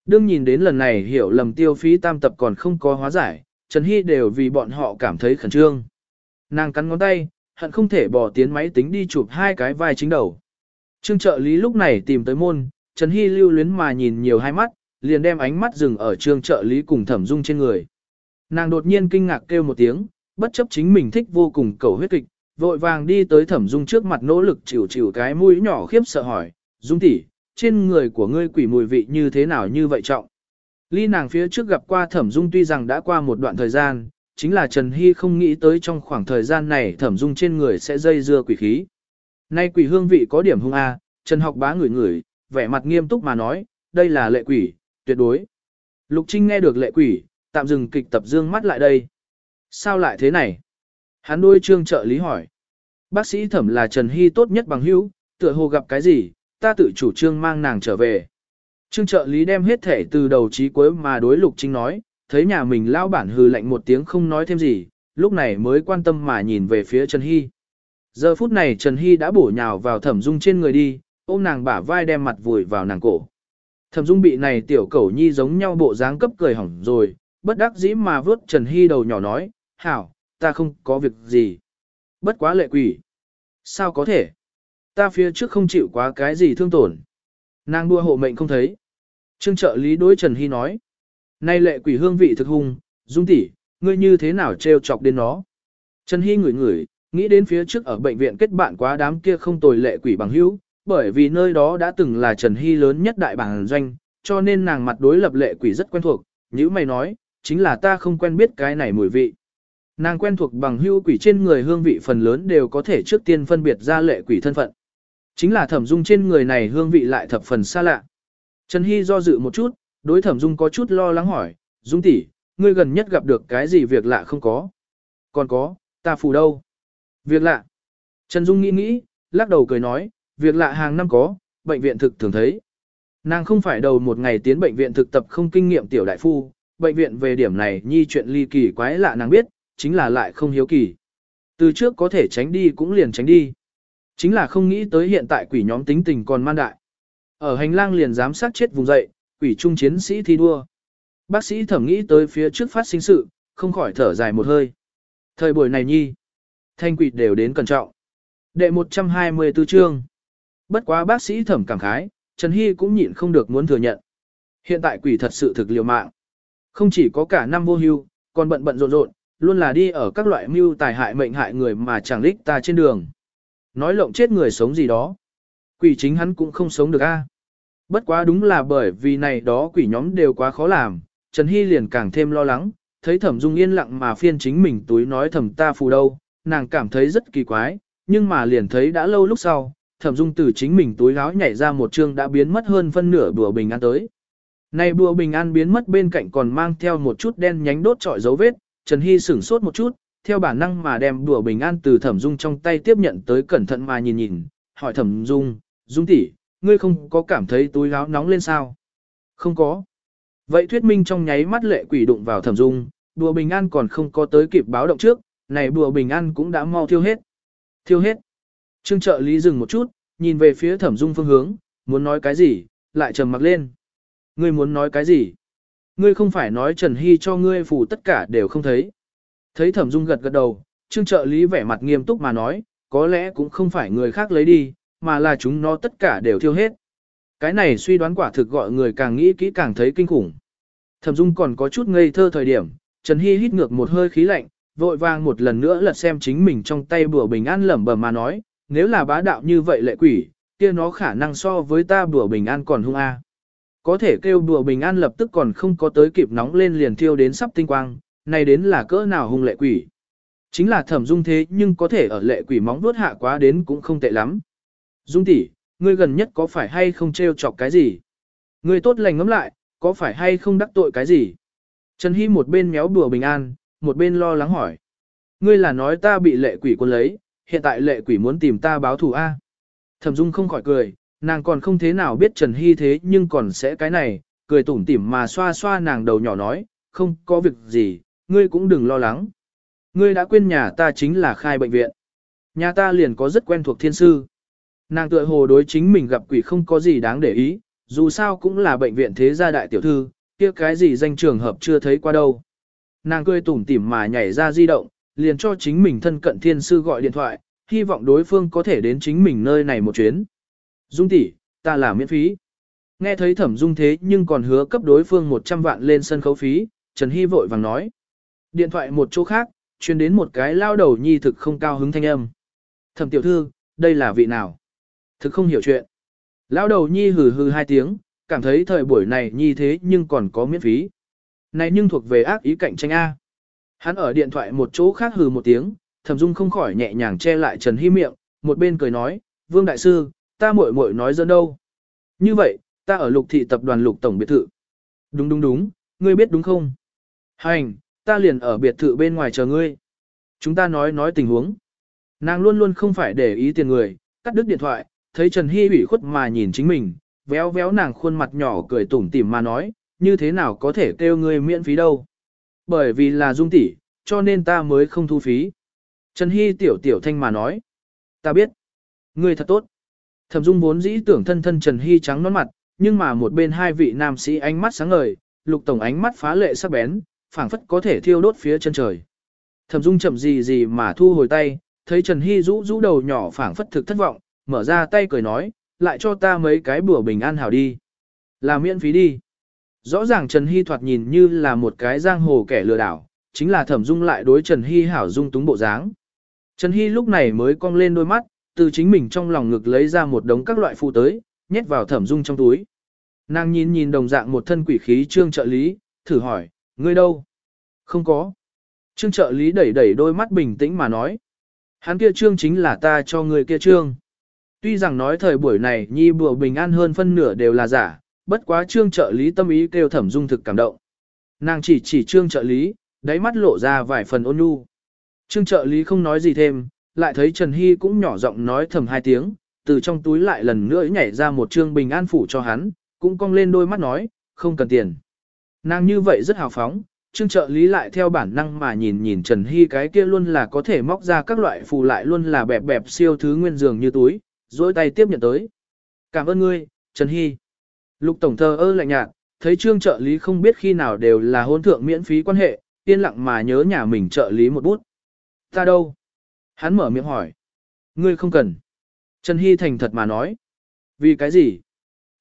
Đương nhìn đến lần này hiểu lầm tiêu phí tam tập còn không có hóa giải, Trần Hy đều vì bọn họ cảm thấy khẩn trương. Nàng cắn ngón tay, hận không thể bỏ tiến máy tính đi chụp hai cái vai chính đầu. Trương trợ lý lúc này tìm tới môn, Trần Hy lưu luyến mà nhìn nhiều hai mắt, liền đem ánh mắt dừng ở trương trợ lý cùng thẩm dung trên người. Nàng đột nhiên kinh ngạc kêu một tiếng, bất chấp chính mình thích vô cùng cầu huyết kịch, vội vàng đi tới thẩm dung trước mặt nỗ lực chịu chịu cái mũi nhỏ khiếp sợ hỏi, dung tỷ, trên người của ngươi quỷ mùi vị như thế nào như vậy trọng. Ly nàng phía trước gặp qua thẩm dung tuy rằng đã qua một đoạn thời gian, chính là Trần Hy không nghĩ tới trong khoảng thời gian này thẩm dung trên người sẽ dây dưa quỷ khí. Nay quỷ hương vị có điểm hung A, Trần học bá ngửi ngửi, vẻ mặt nghiêm túc mà nói, đây là lệ quỷ, tuyệt đối. Lục Trinh nghe được lệ quỷ, tạm dừng kịch tập dương mắt lại đây. Sao lại thế này? Hắn đôi trương trợ lý hỏi. Bác sĩ thẩm là Trần Hy tốt nhất bằng hữu, tựa hồ gặp cái gì, ta tự chủ trương mang nàng trở về. Trương trợ lý đem hết thể từ đầu chí cuối mà đối lục chính nói, thấy nhà mình lao bản hừ lạnh một tiếng không nói thêm gì, lúc này mới quan tâm mà nhìn về phía Trần Hy. Giờ phút này Trần Hy đã bổ nhào vào thẩm dung trên người đi, ôm nàng bả vai đem mặt vùi vào nàng cổ. Thẩm dung bị này tiểu cẩu nhi giống nhau bộ dáng cấp cười hỏng rồi, bất đắc dĩ mà vớt Trần Hy đầu nhỏ nói, hảo, ta không có việc gì. Bất quá lệ quỷ. Sao có thể? Ta phía trước không chịu quá cái gì thương tổn. Nàng đua hộ mệnh không thấy. Trương trợ lý đối Trần Hy nói. Nay lệ quỷ hương vị thực hung, dung tỷ, ngươi như thế nào trêu chọc đến nó. Trần Hy ngửi ngửi, nghĩ đến phía trước ở bệnh viện kết bạn quá đám kia không tồi lệ quỷ bằng hữu, bởi vì nơi đó đã từng là Trần Hy lớn nhất đại bảng doanh, cho nên nàng mặt đối lập lệ quỷ rất quen thuộc, như mày nói, chính là ta không quen biết cái này mùi vị. Nàng quen thuộc bằng hữu quỷ trên người hương vị phần lớn đều có thể trước tiên phân biệt ra lệ quỷ thân phận. Chính là thẩm dung trên người này hương vị lại thập phần xa lạ. Trần Hy do dự một chút, đối thẩm dung có chút lo lắng hỏi, dung tỷ, ngươi gần nhất gặp được cái gì việc lạ không có? Còn có, ta phù đâu? Việc lạ. Trần Dung nghĩ nghĩ, lắc đầu cười nói, việc lạ hàng năm có, bệnh viện thực thường thấy. Nàng không phải đầu một ngày tiến bệnh viện thực tập không kinh nghiệm tiểu đại phu, bệnh viện về điểm này nhi chuyện ly kỳ quái lạ nàng biết, chính là lại không hiếu kỳ. Từ trước có thể tránh đi cũng liền tránh đi. Chính là không nghĩ tới hiện tại quỷ nhóm tính tình còn man đại. Ở hành lang liền giám sát chết vùng dậy, quỷ trung chiến sĩ thi đua. Bác sĩ thẩm nghĩ tới phía trước phát sinh sự, không khỏi thở dài một hơi. Thời buổi này nhi, thanh quỷ đều đến cẩn trọng. Đệ 124 chương. Bất quá bác sĩ thẩm cảm khái, Trần Hy cũng nhịn không được muốn thừa nhận. Hiện tại quỷ thật sự thực liều mạng. Không chỉ có cả năm vô hưu, còn bận bận rộn rộn, luôn là đi ở các loại mưu tài hại mệnh hại người mà chẳng lích ta trên đường. Nói lộng chết người sống gì đó. Quỷ chính hắn cũng không sống được a. Bất quá đúng là bởi vì này đó quỷ nhóm đều quá khó làm, Trần Hy liền càng thêm lo lắng, thấy thẩm dung yên lặng mà phiên chính mình túi nói thẩm ta phù đâu, nàng cảm thấy rất kỳ quái, nhưng mà liền thấy đã lâu lúc sau, thẩm dung từ chính mình túi gáo nhảy ra một chương đã biến mất hơn phân nửa bùa bình an tới. Này bùa bình an biến mất bên cạnh còn mang theo một chút đen nhánh đốt trọi dấu vết, Trần Hy sửng sốt một chút, theo bản năng mà đem đùa bình an từ thẩm dung trong tay tiếp nhận tới cẩn thận mà nhìn nhìn, hỏi thẩm dung, dung tỷ, ngươi không có cảm thấy túi áo nóng lên sao? Không có. Vậy thuyết minh trong nháy mắt lệ quỷ đụng vào thẩm dung, đùa bình an còn không có tới kịp báo động trước, này đùa bình an cũng đã mau thiêu hết. Thiêu hết. Trương trợ lý dừng một chút, nhìn về phía thẩm dung phương hướng, muốn nói cái gì, lại trầm mặc lên. Ngươi muốn nói cái gì? Ngươi không phải nói Trần Hy cho ngươi phủ tất cả đều không thấy. Thấy thẩm dung gật gật đầu, trương trợ lý vẻ mặt nghiêm túc mà nói, có lẽ cũng không phải người khác lấy đi, mà là chúng nó tất cả đều thiêu hết. Cái này suy đoán quả thực gọi người càng nghĩ kỹ càng thấy kinh khủng. Thẩm dung còn có chút ngây thơ thời điểm, Trần Hy hít ngược một hơi khí lạnh, vội vàng một lần nữa lật xem chính mình trong tay bùa bình an lẩm bẩm mà nói, nếu là bá đạo như vậy lệ quỷ, kia nó khả năng so với ta bùa bình an còn hung a. Có thể kêu bùa bình an lập tức còn không có tới kịp nóng lên liền thiêu đến sắp tinh quang, này đến là cỡ nào hung lệ quỷ. Chính là thẩm dung thế nhưng có thể ở lệ quỷ móng vuốt hạ quá đến cũng không tệ lắm. Dung tỷ, ngươi gần nhất có phải hay không trêu chọc cái gì? Ngươi tốt lành ngắm lại, có phải hay không đắc tội cái gì? Trần Hy một bên méo đùa bình an, một bên lo lắng hỏi. Ngươi là nói ta bị lệ quỷ quân lấy, hiện tại lệ quỷ muốn tìm ta báo thù A. Thẩm Dung không khỏi cười, nàng còn không thế nào biết Trần Hy thế nhưng còn sẽ cái này, cười tủm tỉm mà xoa xoa nàng đầu nhỏ nói, không có việc gì, ngươi cũng đừng lo lắng. Ngươi đã quên nhà ta chính là khai bệnh viện. Nhà ta liền có rất quen thuộc thiên sư. Nàng tựa hồ đối chính mình gặp quỷ không có gì đáng để ý, dù sao cũng là bệnh viện thế gia đại tiểu thư, kia cái gì danh trường hợp chưa thấy qua đâu. Nàng cười tủm tỉm mà nhảy ra di động, liền cho chính mình thân cận thiên sư gọi điện thoại, hy vọng đối phương có thể đến chính mình nơi này một chuyến. Dung tỷ, ta là miễn phí. Nghe thấy thẩm dung thế nhưng còn hứa cấp đối phương 100 vạn lên sân khấu phí, Trần Hy vội vàng nói. Điện thoại một chỗ khác, truyền đến một cái lao đầu nhi thực không cao hứng thanh âm. Thẩm tiểu thư, đây là vị nào? Thực không hiểu chuyện. Lao đầu nhi hừ hừ hai tiếng, cảm thấy thời buổi này nhi thế nhưng còn có miễn phí. Này nhưng thuộc về ác ý cạnh tranh A. Hắn ở điện thoại một chỗ khác hừ một tiếng, thẩm dung không khỏi nhẹ nhàng che lại Trần Hy miệng, một bên cười nói, Vương Đại Sư, ta muội muội nói dẫn đâu. Như vậy, ta ở lục thị tập đoàn lục tổng biệt thự. Đúng đúng đúng, ngươi biết đúng không? Hành, ta liền ở biệt thự bên ngoài chờ ngươi. Chúng ta nói nói tình huống. Nàng luôn luôn không phải để ý tiền người, cắt đứt điện thoại, thấy Trần Hy ủy khuất mà nhìn chính mình, véo véo nàng khuôn mặt nhỏ cười tủm tỉm mà nói, như thế nào có thể kêu ngươi miễn phí đâu. Bởi vì là dung tỷ, cho nên ta mới không thu phí. Trần Hy tiểu tiểu thanh mà nói. ta biết. Ngươi thật tốt. Thẩm Dung vốn dĩ tưởng thân thân Trần Hy trắng nón mặt, nhưng mà một bên hai vị nam sĩ ánh mắt sáng ngời, lục tổng ánh mắt phá lệ sắc bén, phảng phất có thể thiêu đốt phía chân trời. Thẩm Dung chậm gì gì mà thu hồi tay, thấy Trần Hy rũ rũ đầu nhỏ phảng phất thực thất vọng, mở ra tay cười nói, lại cho ta mấy cái bữa bình an hảo đi. Là miễn phí đi. Rõ ràng Trần Hy thoạt nhìn như là một cái giang hồ kẻ lừa đảo, chính là Thẩm Dung lại đối Trần Hy hảo dung túng bộ dáng. Trần Hy lúc này mới cong lên đôi mắt, từ chính mình trong lòng ngực lấy ra một đống các loại phụ tới, nhét vào Thẩm Dung trong túi. Nàng nhìn nhìn đồng dạng một thân quỷ khí trương trợ lý, thử hỏi, ngươi đâu? Không có. Trương trợ lý đẩy đẩy đôi mắt bình tĩnh mà nói. Hắn kia trương chính là ta cho người kia trương. Tuy rằng nói thời buổi này nhi bùa bình an hơn phân nửa đều là giả, bất quá trương trợ lý tâm ý kêu thẩm dung thực cảm động. Nàng chỉ chỉ trương trợ lý, đáy mắt lộ ra vài phần ôn nhu. Trương trợ lý không nói gì thêm, lại thấy Trần Hy cũng nhỏ giọng nói thầm hai tiếng, từ trong túi lại lần nữa nhảy ra một trương bình an phủ cho hắn, cũng cong lên đôi mắt nói, không cần tiền. Nàng như vậy rất hào phóng, trương trợ lý lại theo bản năng mà nhìn nhìn Trần Hy cái kia luôn là có thể móc ra các loại phù lại luôn là bẹp bẹp siêu thứ nguyên dường như túi, dối tay tiếp nhận tới. Cảm ơn ngươi, Trần Hy. Lục tổng thơ ơ lạnh nhạt, thấy trương trợ lý không biết khi nào đều là hôn thượng miễn phí quan hệ, yên lặng mà nhớ nhà mình trợ lý một bút. Ta đâu? Hắn mở miệng hỏi. Ngươi không cần. Trần Hy thành thật mà nói. Vì cái gì?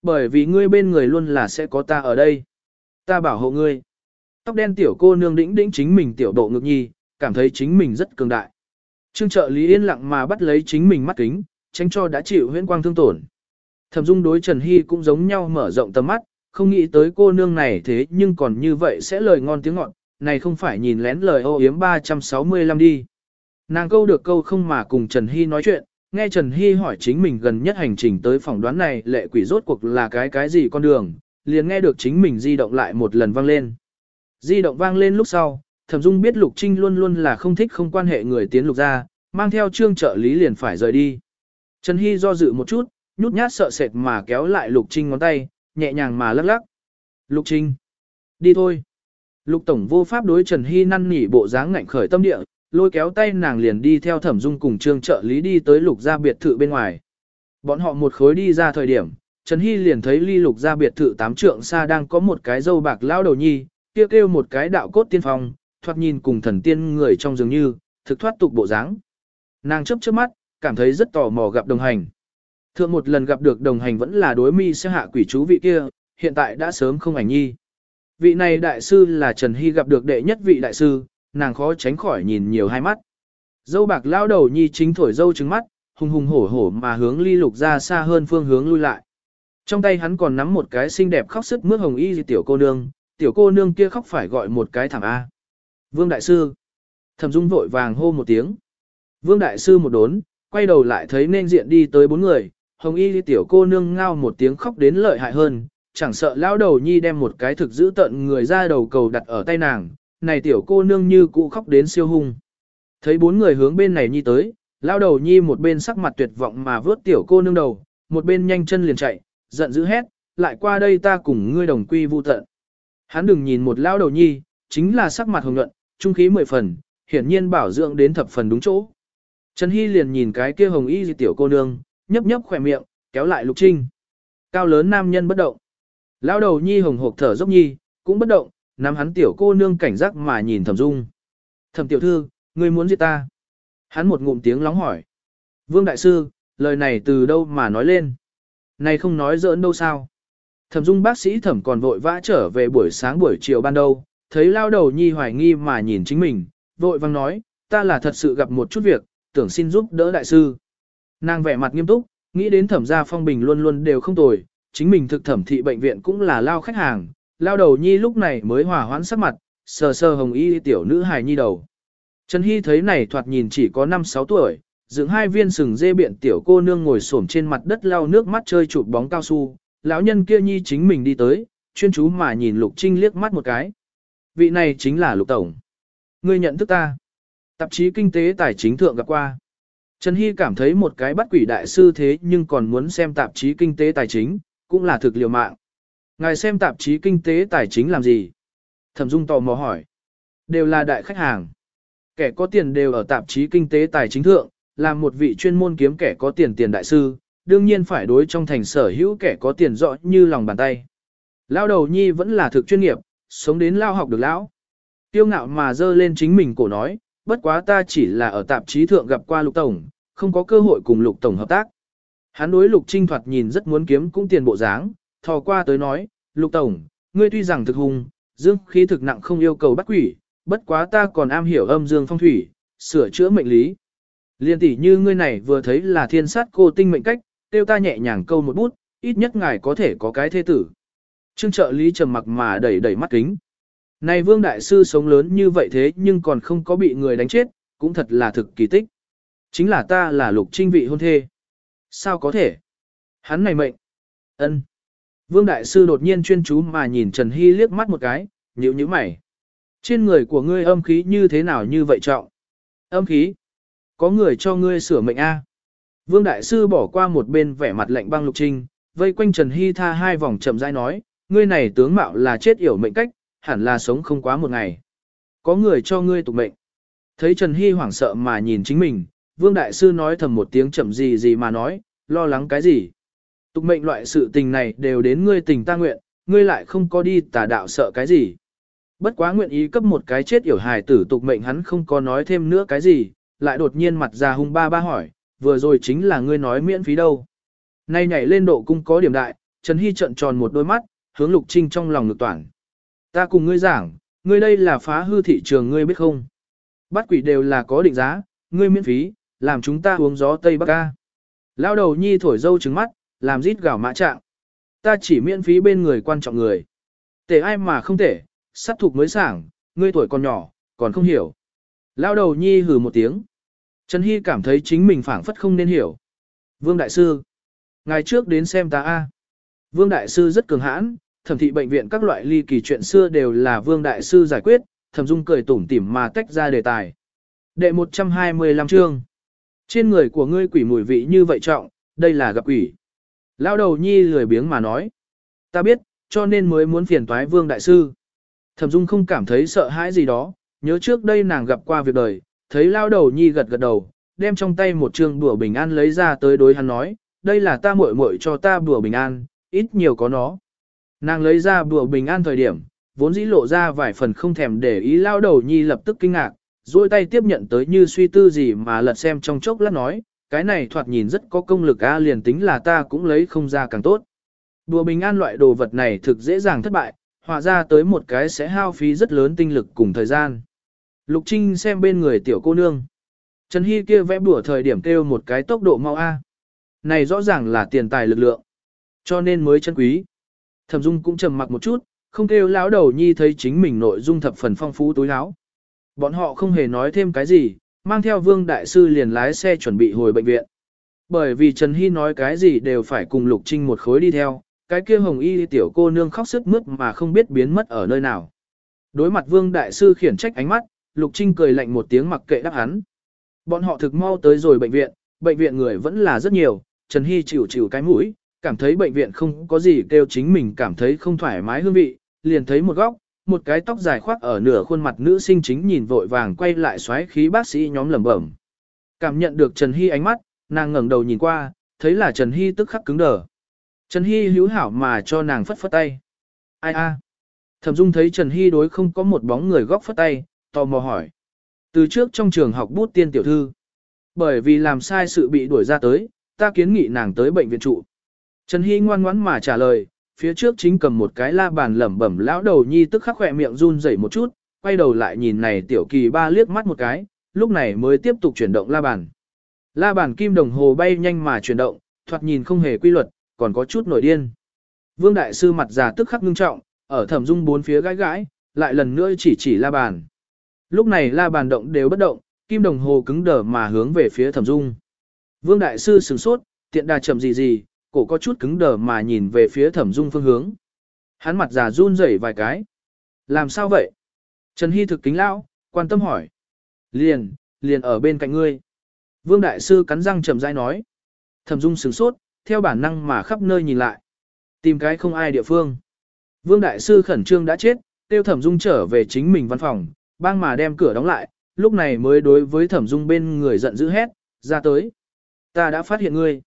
Bởi vì ngươi bên người luôn là sẽ có ta ở đây. Ta bảo hộ ngươi. Tóc đen tiểu cô nương đĩnh đĩnh chính mình tiểu độ ngực nhi, cảm thấy chính mình rất cường đại. Trương trợ lý yên lặng mà bắt lấy chính mình mắt kính, tránh cho đã chịu huyễn quang thương tổn. Thẩm Dung đối Trần Hy cũng giống nhau mở rộng tầm mắt, không nghĩ tới cô nương này thế nhưng còn như vậy sẽ lời ngon tiếng ngọt, này không phải nhìn lén lời ô yếm 365 đi. Nàng câu được câu không mà cùng Trần Hy nói chuyện, nghe Trần Hy hỏi chính mình gần nhất hành trình tới phỏng đoán này lệ quỷ rốt cuộc là cái cái gì con đường, liền nghe được chính mình di động lại một lần vang lên. Di động vang lên lúc sau, Thẩm Dung biết Lục Trinh luôn luôn là không thích không quan hệ người tiến lục ra, mang theo trương trợ lý liền phải rời đi. Trần Hy do dự một chút, nhút nhát sợ sệt mà kéo lại Lục Trinh ngón tay, nhẹ nhàng mà lắc lắc. Lục Trinh, đi thôi. Lục Tổng vô pháp đối Trần Hy năn nỉ bộ dáng ngạnh khởi tâm địa, lôi kéo tay nàng liền đi theo Thẩm Dung cùng trương trợ lý đi tới Lục gia biệt thự bên ngoài. Bọn họ một khối đi ra thời điểm, Trần Hy liền thấy ly Lục gia biệt thự tám trượng xa đang có một cái dâu bạc lao đầu nhi, kia kêu một cái đạo cốt tiên phong, thoạt nhìn cùng thần tiên người trong dường như, thực thoát tục bộ dáng. Nàng chớp chớp mắt, cảm thấy rất tò mò gặp đồng hành. Thượng một lần gặp được đồng hành vẫn là đối mi sẽ hạ quỷ chú vị kia, hiện tại đã sớm không ảnh nhi. Vị này đại sư là Trần Hy gặp được đệ nhất vị đại sư, nàng khó tránh khỏi nhìn nhiều hai mắt. Dâu bạc lao đầu nhi chính thổi dâu trứng mắt, hùng hùng hổ hổ mà hướng ly lục ra xa hơn phương hướng lui lại. Trong tay hắn còn nắm một cái xinh đẹp khóc sức mướt hồng y tiểu cô nương, tiểu cô nương kia khóc phải gọi một cái thảm A. Vương Đại Sư. Thẩm Dung vội vàng hô một tiếng. Vương Đại Sư một đốn, quay đầu lại thấy nên diện đi tới bốn người, hồng y tiểu cô nương ngao một tiếng khóc đến lợi hại hơn, chẳng sợ lão đầu nhi đem một cái thực giữ tận người ra đầu cầu đặt ở tay nàng, này tiểu cô nương như cũ khóc đến siêu hung. Thấy bốn người hướng bên này nhi tới, lão đầu nhi một bên sắc mặt tuyệt vọng mà vớt tiểu cô nương đầu, một bên nhanh chân liền chạy, giận dữ hét, lại qua đây ta cùng ngươi đồng quy vu tận. Hắn đừng nhìn một lão đầu nhi, chính là sắc mặt hồng nhuận, trung khí mười phần, hiển nhiên bảo dưỡng đến thập phần đúng chỗ. Trần Hy liền nhìn cái kia hồng y tiểu cô nương, nhấp nhấp khỏe miệng, kéo lại lục trinh. Cao lớn nam nhân bất động. Lão đầu nhi hồng hộc thở dốc nhi, cũng bất động, nắm hắn tiểu cô nương cảnh giác mà nhìn thẩm dung. Thẩm tiểu thư, ngươi muốn giết ta? Hắn một ngụm tiếng lóng hỏi. Vương đại sư, lời này từ đâu mà nói lên? Này không nói giỡn đâu sao? Thẩm dung bác sĩ thẩm còn vội vã trở về buổi sáng buổi chiều ban đầu, thấy lao đầu nhi hoài nghi mà nhìn chính mình, vội vang nói, ta là thật sự gặp một chút việc, tưởng xin giúp đỡ đại sư. Nàng vẻ mặt nghiêm túc, nghĩ đến thẩm gia phong bình luôn luôn đều không tồi, chính mình thực thẩm thị bệnh viện cũng là lao khách hàng, lao đầu nhi lúc này mới hòa hoãn sắc mặt, sờ sờ hồng y tiểu nữ hài nhi đầu. Trần Hy thấy này thoạt nhìn chỉ có 5-6 tuổi, dựng hai viên sừng dê biện tiểu cô nương ngồi xổm trên mặt đất lau nước mắt chơi chụp bóng cao su, lão nhân kia nhi chính mình đi tới, chuyên chú mà nhìn Lục Trinh liếc mắt một cái. Vị này chính là Lục Tổng. Ngươi nhận thức ta. Tạp chí kinh tế tài chính thượng gặp qua. Trần Hy cảm thấy một cái bắt quỷ đại sư thế nhưng còn muốn xem tạp chí kinh tế tài chính, cũng là thực liều mạng. Ngài xem tạp chí kinh tế tài chính làm gì? Thẩm Dung tò mò hỏi. Đều là đại khách hàng. Kẻ có tiền đều ở tạp chí kinh tế tài chính thượng, làm một vị chuyên môn kiếm kẻ có tiền tiền đại sư, đương nhiên phải đối trong thành sở hữu kẻ có tiền rõ như lòng bàn tay. Lao đầu nhi vẫn là thực chuyên nghiệp, sống đến lao học được lão. Tiêu ngạo mà dơ lên chính mình cổ nói, bất quá ta chỉ là ở tạp chí thượng gặp qua lục tổng, không có cơ hội cùng lục tổng hợp tác. Hắn đối lục trinh thoạt nhìn rất muốn kiếm cũng tiền bộ dáng, thò qua tới nói, lục tổng, ngươi tuy rằng thực hùng, dương khí thực nặng không yêu cầu bắt quỷ, bất quá ta còn am hiểu âm dương phong thủy, sửa chữa mệnh lý. Liên tỷ như ngươi này vừa thấy là thiên sát cô tinh mệnh cách, tiêu ta nhẹ nhàng câu một bút, ít nhất ngài có thể có cái thế tử. Trương trợ lý trầm mặc mà đẩy đẩy mắt kính. Này vương đại sư sống lớn như vậy thế nhưng còn không có bị người đánh chết, cũng thật là thực kỳ tích. Chính là ta là lục trinh vị hôn thê. Sao có thể? Hắn này mệnh. ân. Vương đại sư đột nhiên chuyên chú mà nhìn Trần Hy liếc mắt một cái, nhíu nhíu mày. Trên người của ngươi âm khí như thế nào như vậy trọng? Âm khí? Có người cho ngươi sửa mệnh A. Vương đại sư bỏ qua một bên vẻ mặt lạnh băng lục trinh, vây quanh Trần Hy tha hai vòng chậm rãi nói, ngươi này tướng mạo là chết yểu mệnh cách, hẳn là sống không quá một ngày. Có người cho ngươi tục mệnh. Thấy Trần Hy hoảng sợ mà nhìn chính mình, Vương Đại Sư nói thầm một tiếng chậm gì gì mà nói, lo lắng cái gì. Tục mệnh loại sự tình này đều đến ngươi tình ta nguyện, ngươi lại không có đi tà đạo sợ cái gì. Bất quá nguyện ý cấp một cái chết yểu hài tử tục mệnh hắn không có nói thêm nữa cái gì, lại đột nhiên mặt ra hung ba ba hỏi, vừa rồi chính là ngươi nói miễn phí đâu. Nay nhảy lên độ cung có điểm đại, Trần Hy trận tròn một đôi mắt, hướng Lục Trinh trong lòng ngược toàn. Ta cùng ngươi giảng, ngươi đây là phá hư thị trường ngươi biết không? Bắt quỷ đều là có định giá, ngươi miễn phí, làm chúng ta uống gió Tây Bắc ca. Lao đầu nhi thổi dâu trứng mắt, làm rít gào mã trạng. Ta chỉ miễn phí bên người quan trọng người. Tể ai mà không thể, sát thục mới sảng, ngươi tuổi còn nhỏ, còn không hiểu. Lao đầu nhi hừ một tiếng. Trần Hy cảm thấy chính mình phảng phất không nên hiểu. Vương Đại Sư. Ngày trước đến xem ta a. Vương Đại Sư rất cường hãn, thẩm thị bệnh viện các loại ly kỳ chuyện xưa đều là Vương Đại Sư giải quyết, thẩm dung cười tủm tỉm mà tách ra đề tài. Đệ 125 chương. Trên người của ngươi quỷ mùi vị như vậy trọng, đây là gặp quỷ. Lao đầu nhi lười biếng mà nói. Ta biết, cho nên mới muốn phiền toái Vương Đại Sư. Thẩm dung không cảm thấy sợ hãi gì đó, nhớ trước đây nàng gặp qua việc đời, thấy lao đầu nhi gật gật đầu, đem trong tay một trương bùa bình an lấy ra tới đối hắn nói, đây là ta muội muội cho ta bùa bình an, ít nhiều có nó. Nàng lấy ra bùa bình an thời điểm, vốn dĩ lộ ra vài phần không thèm để ý lao đầu nhi lập tức kinh ngạc, duỗi tay tiếp nhận tới như suy tư gì mà lật xem trong chốc lát nói, cái này thoạt nhìn rất có công lực a liền tính là ta cũng lấy không ra càng tốt. Bùa bình an loại đồ vật này thực dễ dàng thất bại, họa ra tới một cái sẽ hao phí rất lớn tinh lực cùng thời gian. Lục Trinh xem bên người tiểu cô nương. Trần Hy kia vẽ bùa thời điểm kêu một cái tốc độ mau A. Này rõ ràng là tiền tài lực lượng. Cho nên mới chân quý. Thẩm Dung cũng trầm mặc một chút, không kêu lão đầu nhi thấy chính mình nội dung thập phần phong phú túi áo. Bọn họ không hề nói thêm cái gì, mang theo Vương Đại Sư liền lái xe chuẩn bị hồi bệnh viện. Bởi vì Trần Hy nói cái gì đều phải cùng Lục Trinh một khối đi theo, cái kia hồng y tiểu cô nương khóc sức mướt mà không biết biến mất ở nơi nào. Đối mặt Vương Đại Sư khiển trách ánh mắt, Lục Trinh cười lạnh một tiếng mặc kệ đáp hắn. Bọn họ thực mau tới rồi bệnh viện, bệnh viện người vẫn là rất nhiều, Trần Hy chịu chịu cái mũi, cảm thấy bệnh viện không có gì kêu chính mình cảm thấy không thoải mái hương vị, liền thấy một góc, một cái tóc dài khoác ở nửa khuôn mặt nữ sinh chính nhìn vội vàng quay lại xoáy khí bác sĩ nhóm lẩm bẩm. Cảm nhận được Trần Hy ánh mắt, nàng ngẩng đầu nhìn qua, thấy là Trần Hy tức khắc cứng đờ. Trần Hy hữu hảo mà cho nàng phất phất tay. Ai a? Thẩm Dung thấy Trần Hy đối không có một bóng người góc phất tay, tò mò hỏi. Từ trước trong trường học bút tiên tiểu thư. Bởi vì làm sai sự bị đuổi ra tới, ta kiến nghị nàng tới bệnh viện trụ. Trần Hy ngoan ngoãn mà trả lời, phía trước chính cầm một cái la bàn lẩm bẩm lão đầu nhi tức khắc khỏe miệng run rẩy một chút, quay đầu lại nhìn này tiểu kỳ ba liếc mắt một cái, lúc này mới tiếp tục chuyển động la bàn. La bàn kim đồng hồ bay nhanh mà chuyển động, thoạt nhìn không hề quy luật, còn có chút nổi điên. Vương đại sư mặt già tức khắc ngưng trọng, ở thẩm dung bốn phía gãi gãi, lại lần nữa chỉ chỉ la bàn. Lúc này la bàn động đều bất động, kim đồng hồ cứng đờ mà hướng về phía thẩm dung. Vương đại sư sửng sốt, tiện đà chậm gì gì, cổ có chút cứng đờ mà nhìn về phía thẩm dung phương hướng. Hắn mặt già run rẩy vài cái. Làm sao vậy? Trần Hy thực kính lão, quan tâm hỏi. Liền, liền ở bên cạnh ngươi. Vương đại sư cắn răng chậm rãi nói. Thẩm dung sửng sốt, theo bản năng mà khắp nơi nhìn lại. Tìm cái không ai địa phương. Vương đại sư khẩn trương đã chết, tiêu thẩm dung trở về chính mình văn phòng, bang mà đem cửa đóng lại, lúc này mới đối với thẩm dung bên người giận dữ hét, ra tới. Ta đã phát hiện ngươi.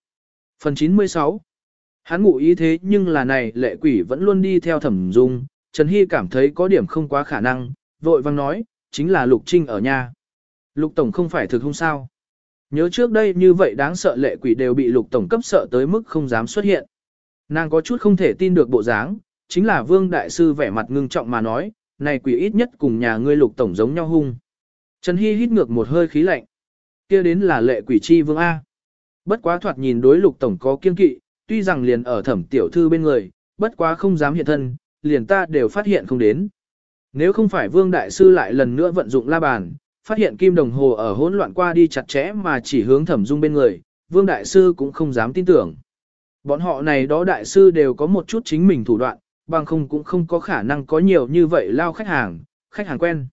Phần 96 Hắn ngụ ý thế nhưng là này lệ quỷ vẫn luôn đi theo thẩm dung, Trần Hy cảm thấy có điểm không quá khả năng, vội vang nói, chính là Lục Trinh ở nhà. Lục Tổng không phải thực không sao. Nhớ trước đây như vậy đáng sợ lệ quỷ đều bị Lục Tổng cấp sợ tới mức không dám xuất hiện. Nàng có chút không thể tin được bộ dáng, chính là Vương Đại Sư vẻ mặt ngưng trọng mà nói, này quỷ ít nhất cùng nhà ngươi Lục Tổng giống nhau hung. Trần Hy hít ngược một hơi khí lạnh. kia đến là lệ quỷ chi vương A. Bất quá thoạt nhìn đối Lục Tổng có kiên kỵ, tuy rằng liền ở thẩm tiểu thư bên người, bất quá không dám hiện thân, liền ta đều phát hiện không đến. Nếu không phải Vương Đại Sư lại lần nữa vận dụng la bàn, phát hiện kim đồng hồ ở hỗn loạn qua đi chặt chẽ mà chỉ hướng thẩm dung bên người, Vương Đại Sư cũng không dám tin tưởng. Bọn họ này đó Đại Sư đều có một chút chính mình thủ đoạn, bằng không cũng không có khả năng có nhiều như vậy lao khách hàng, khách hàng quen.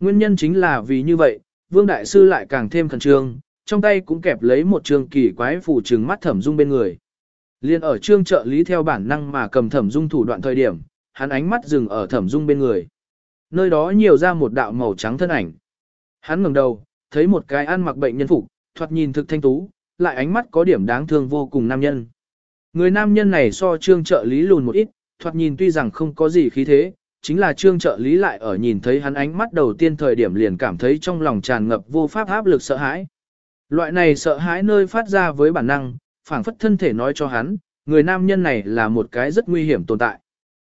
Nguyên nhân chính là vì như vậy, Vương Đại Sư lại càng thêm khẩn trương, trong tay cũng kẹp lấy một trường kỳ quái phủ trừng mắt thẩm dung bên người. Liên ở trương trợ lý theo bản năng mà cầm thẩm dung thủ đoạn thời điểm, hắn ánh mắt dừng ở thẩm dung bên người. Nơi đó nhiều ra một đạo màu trắng thân ảnh. Hắn ngẩng đầu, thấy một cái ăn mặc bệnh nhân phục, thoạt nhìn thực thanh tú, lại ánh mắt có điểm đáng thương vô cùng nam nhân. Người nam nhân này so trương trợ lý lùn một ít, thoạt nhìn tuy rằng không có gì khí thế, chính là trương trợ lý lại ở nhìn thấy hắn ánh mắt đầu tiên thời điểm liền cảm thấy trong lòng tràn ngập vô pháp áp lực sợ hãi. Loại này sợ hãi nơi phát ra với bản năng, phảng phất thân thể nói cho hắn, người nam nhân này là một cái rất nguy hiểm tồn tại.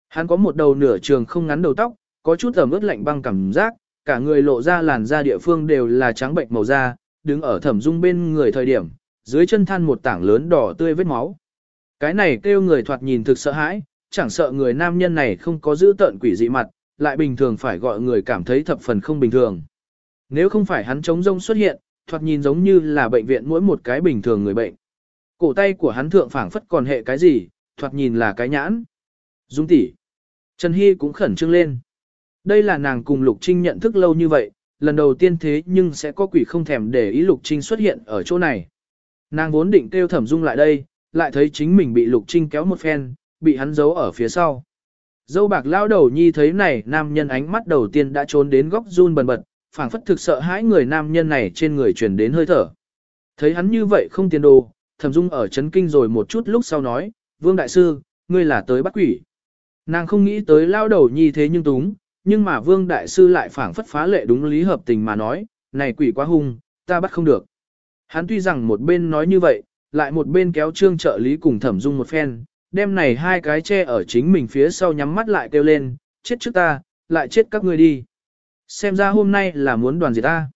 Hắn có một đầu nửa trường không ngắn đầu tóc, có chút ẩm ướt lạnh băng cảm giác, cả người lộ ra làn da địa phương đều là trắng bệnh màu da, đứng ở thẩm dung bên người thời điểm, dưới chân than một tảng lớn đỏ tươi vết máu. Cái này kêu người thoạt nhìn thực sợ hãi, chẳng sợ người nam nhân này không có giữ tợn quỷ dị mặt, lại bình thường phải gọi người cảm thấy thập phần không bình thường. Nếu không phải hắn chống rông xuất hiện, thoạt nhìn giống như là bệnh viện mỗi một cái bình thường người bệnh. Cổ tay của hắn thượng phảng phất còn hệ cái gì, thoạt nhìn là cái nhãn. Dung tỷ. Trần Hy cũng khẩn trương lên. Đây là nàng cùng Lục Trinh nhận thức lâu như vậy, lần đầu tiên thế nhưng sẽ có quỷ không thèm để ý Lục Trinh xuất hiện ở chỗ này. Nàng vốn định kêu thẩm dung lại đây, lại thấy chính mình bị Lục Trinh kéo một phen, bị hắn giấu ở phía sau. Dâu bạc lao đầu nhi thấy này nam nhân ánh mắt đầu tiên đã trốn đến góc run bần bật, phảng phất thực sợ hãi người nam nhân này trên người truyền đến hơi thở. Thấy hắn như vậy không tiền đồ, thẩm dung ở chấn kinh rồi một chút lúc sau nói, Vương Đại Sư, ngươi là tới bắt quỷ. Nàng không nghĩ tới lao đầu nhi thế nhưng túng, nhưng mà Vương Đại Sư lại phảng phất phá lệ đúng lý hợp tình mà nói, này quỷ quá hung, ta bắt không được. Hắn tuy rằng một bên nói như vậy, lại một bên kéo trương trợ lý cùng thẩm dung một phen, đem này hai cái che ở chính mình phía sau nhắm mắt lại kêu lên, chết trước ta, lại chết các ngươi đi. Xem ra hôm nay là muốn đoàn gì ta.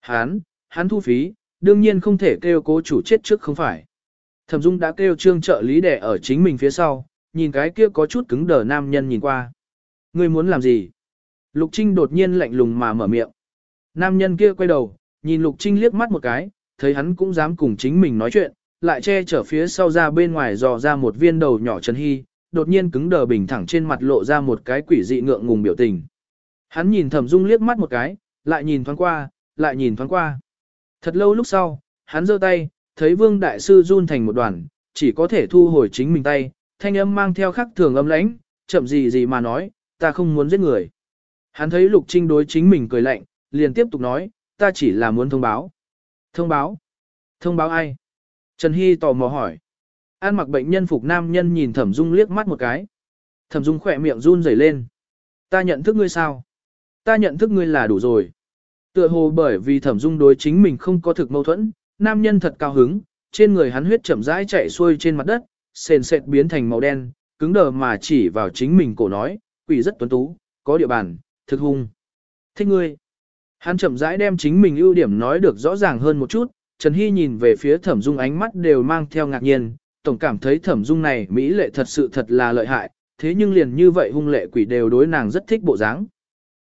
Hắn, hắn thu phí, đương nhiên không thể kêu cố chủ chết trước không phải. Thẩm Dung đã kêu trương trợ lý đẻ ở chính mình phía sau, nhìn cái kia có chút cứng đờ nam nhân nhìn qua. Ngươi muốn làm gì? Lục Trinh đột nhiên lạnh lùng mà mở miệng. Nam nhân kia quay đầu, nhìn Lục Trinh liếc mắt một cái, thấy hắn cũng dám cùng chính mình nói chuyện, lại che chở phía sau ra bên ngoài dò ra một viên đầu nhỏ Trần Hy, đột nhiên cứng đờ bình thẳng trên mặt lộ ra một cái quỷ dị ngượng ngùng biểu tình. Hắn nhìn Thẩm Dung liếc mắt một cái, lại nhìn thoáng qua, lại nhìn thoáng qua. Thật lâu lúc sau, hắn giơ tay, thấy Vương Đại Sư run thành một đoàn, chỉ có thể thu hồi chính mình tay, thanh âm mang theo khắc thường âm lãnh, chậm gì gì mà nói, ta không muốn giết người. Hắn thấy Lục Trinh đối chính mình cười lạnh, liền tiếp tục nói, ta chỉ là muốn thông báo. Thông báo? Thông báo ai? Trần Hy tò mò hỏi. An mặc bệnh nhân phục nam nhân nhìn Thẩm Dung liếc mắt một cái. Thẩm Dung khỏe miệng run rẩy lên. Ta nhận thức ngươi sao? Ta nhận thức ngươi là đủ rồi. Tựa hồ bởi vì Thẩm Dung đối chính mình không có thực mâu thuẫn, nam nhân thật cao hứng, trên người hắn huyết chậm rãi chạy xuôi trên mặt đất, sền sệt biến thành màu đen, cứng đờ mà chỉ vào chính mình cổ nói, quỷ rất tuấn tú, có địa bàn, thực hung. Thích ngươi. Hắn chậm rãi đem chính mình ưu điểm nói được rõ ràng hơn một chút, Trần Hy nhìn về phía thẩm dung ánh mắt đều mang theo ngạc nhiên, tổng cảm thấy thẩm dung này Mỹ lệ thật sự thật là lợi hại, thế nhưng liền như vậy hung lệ quỷ đều đối nàng rất thích bộ dáng.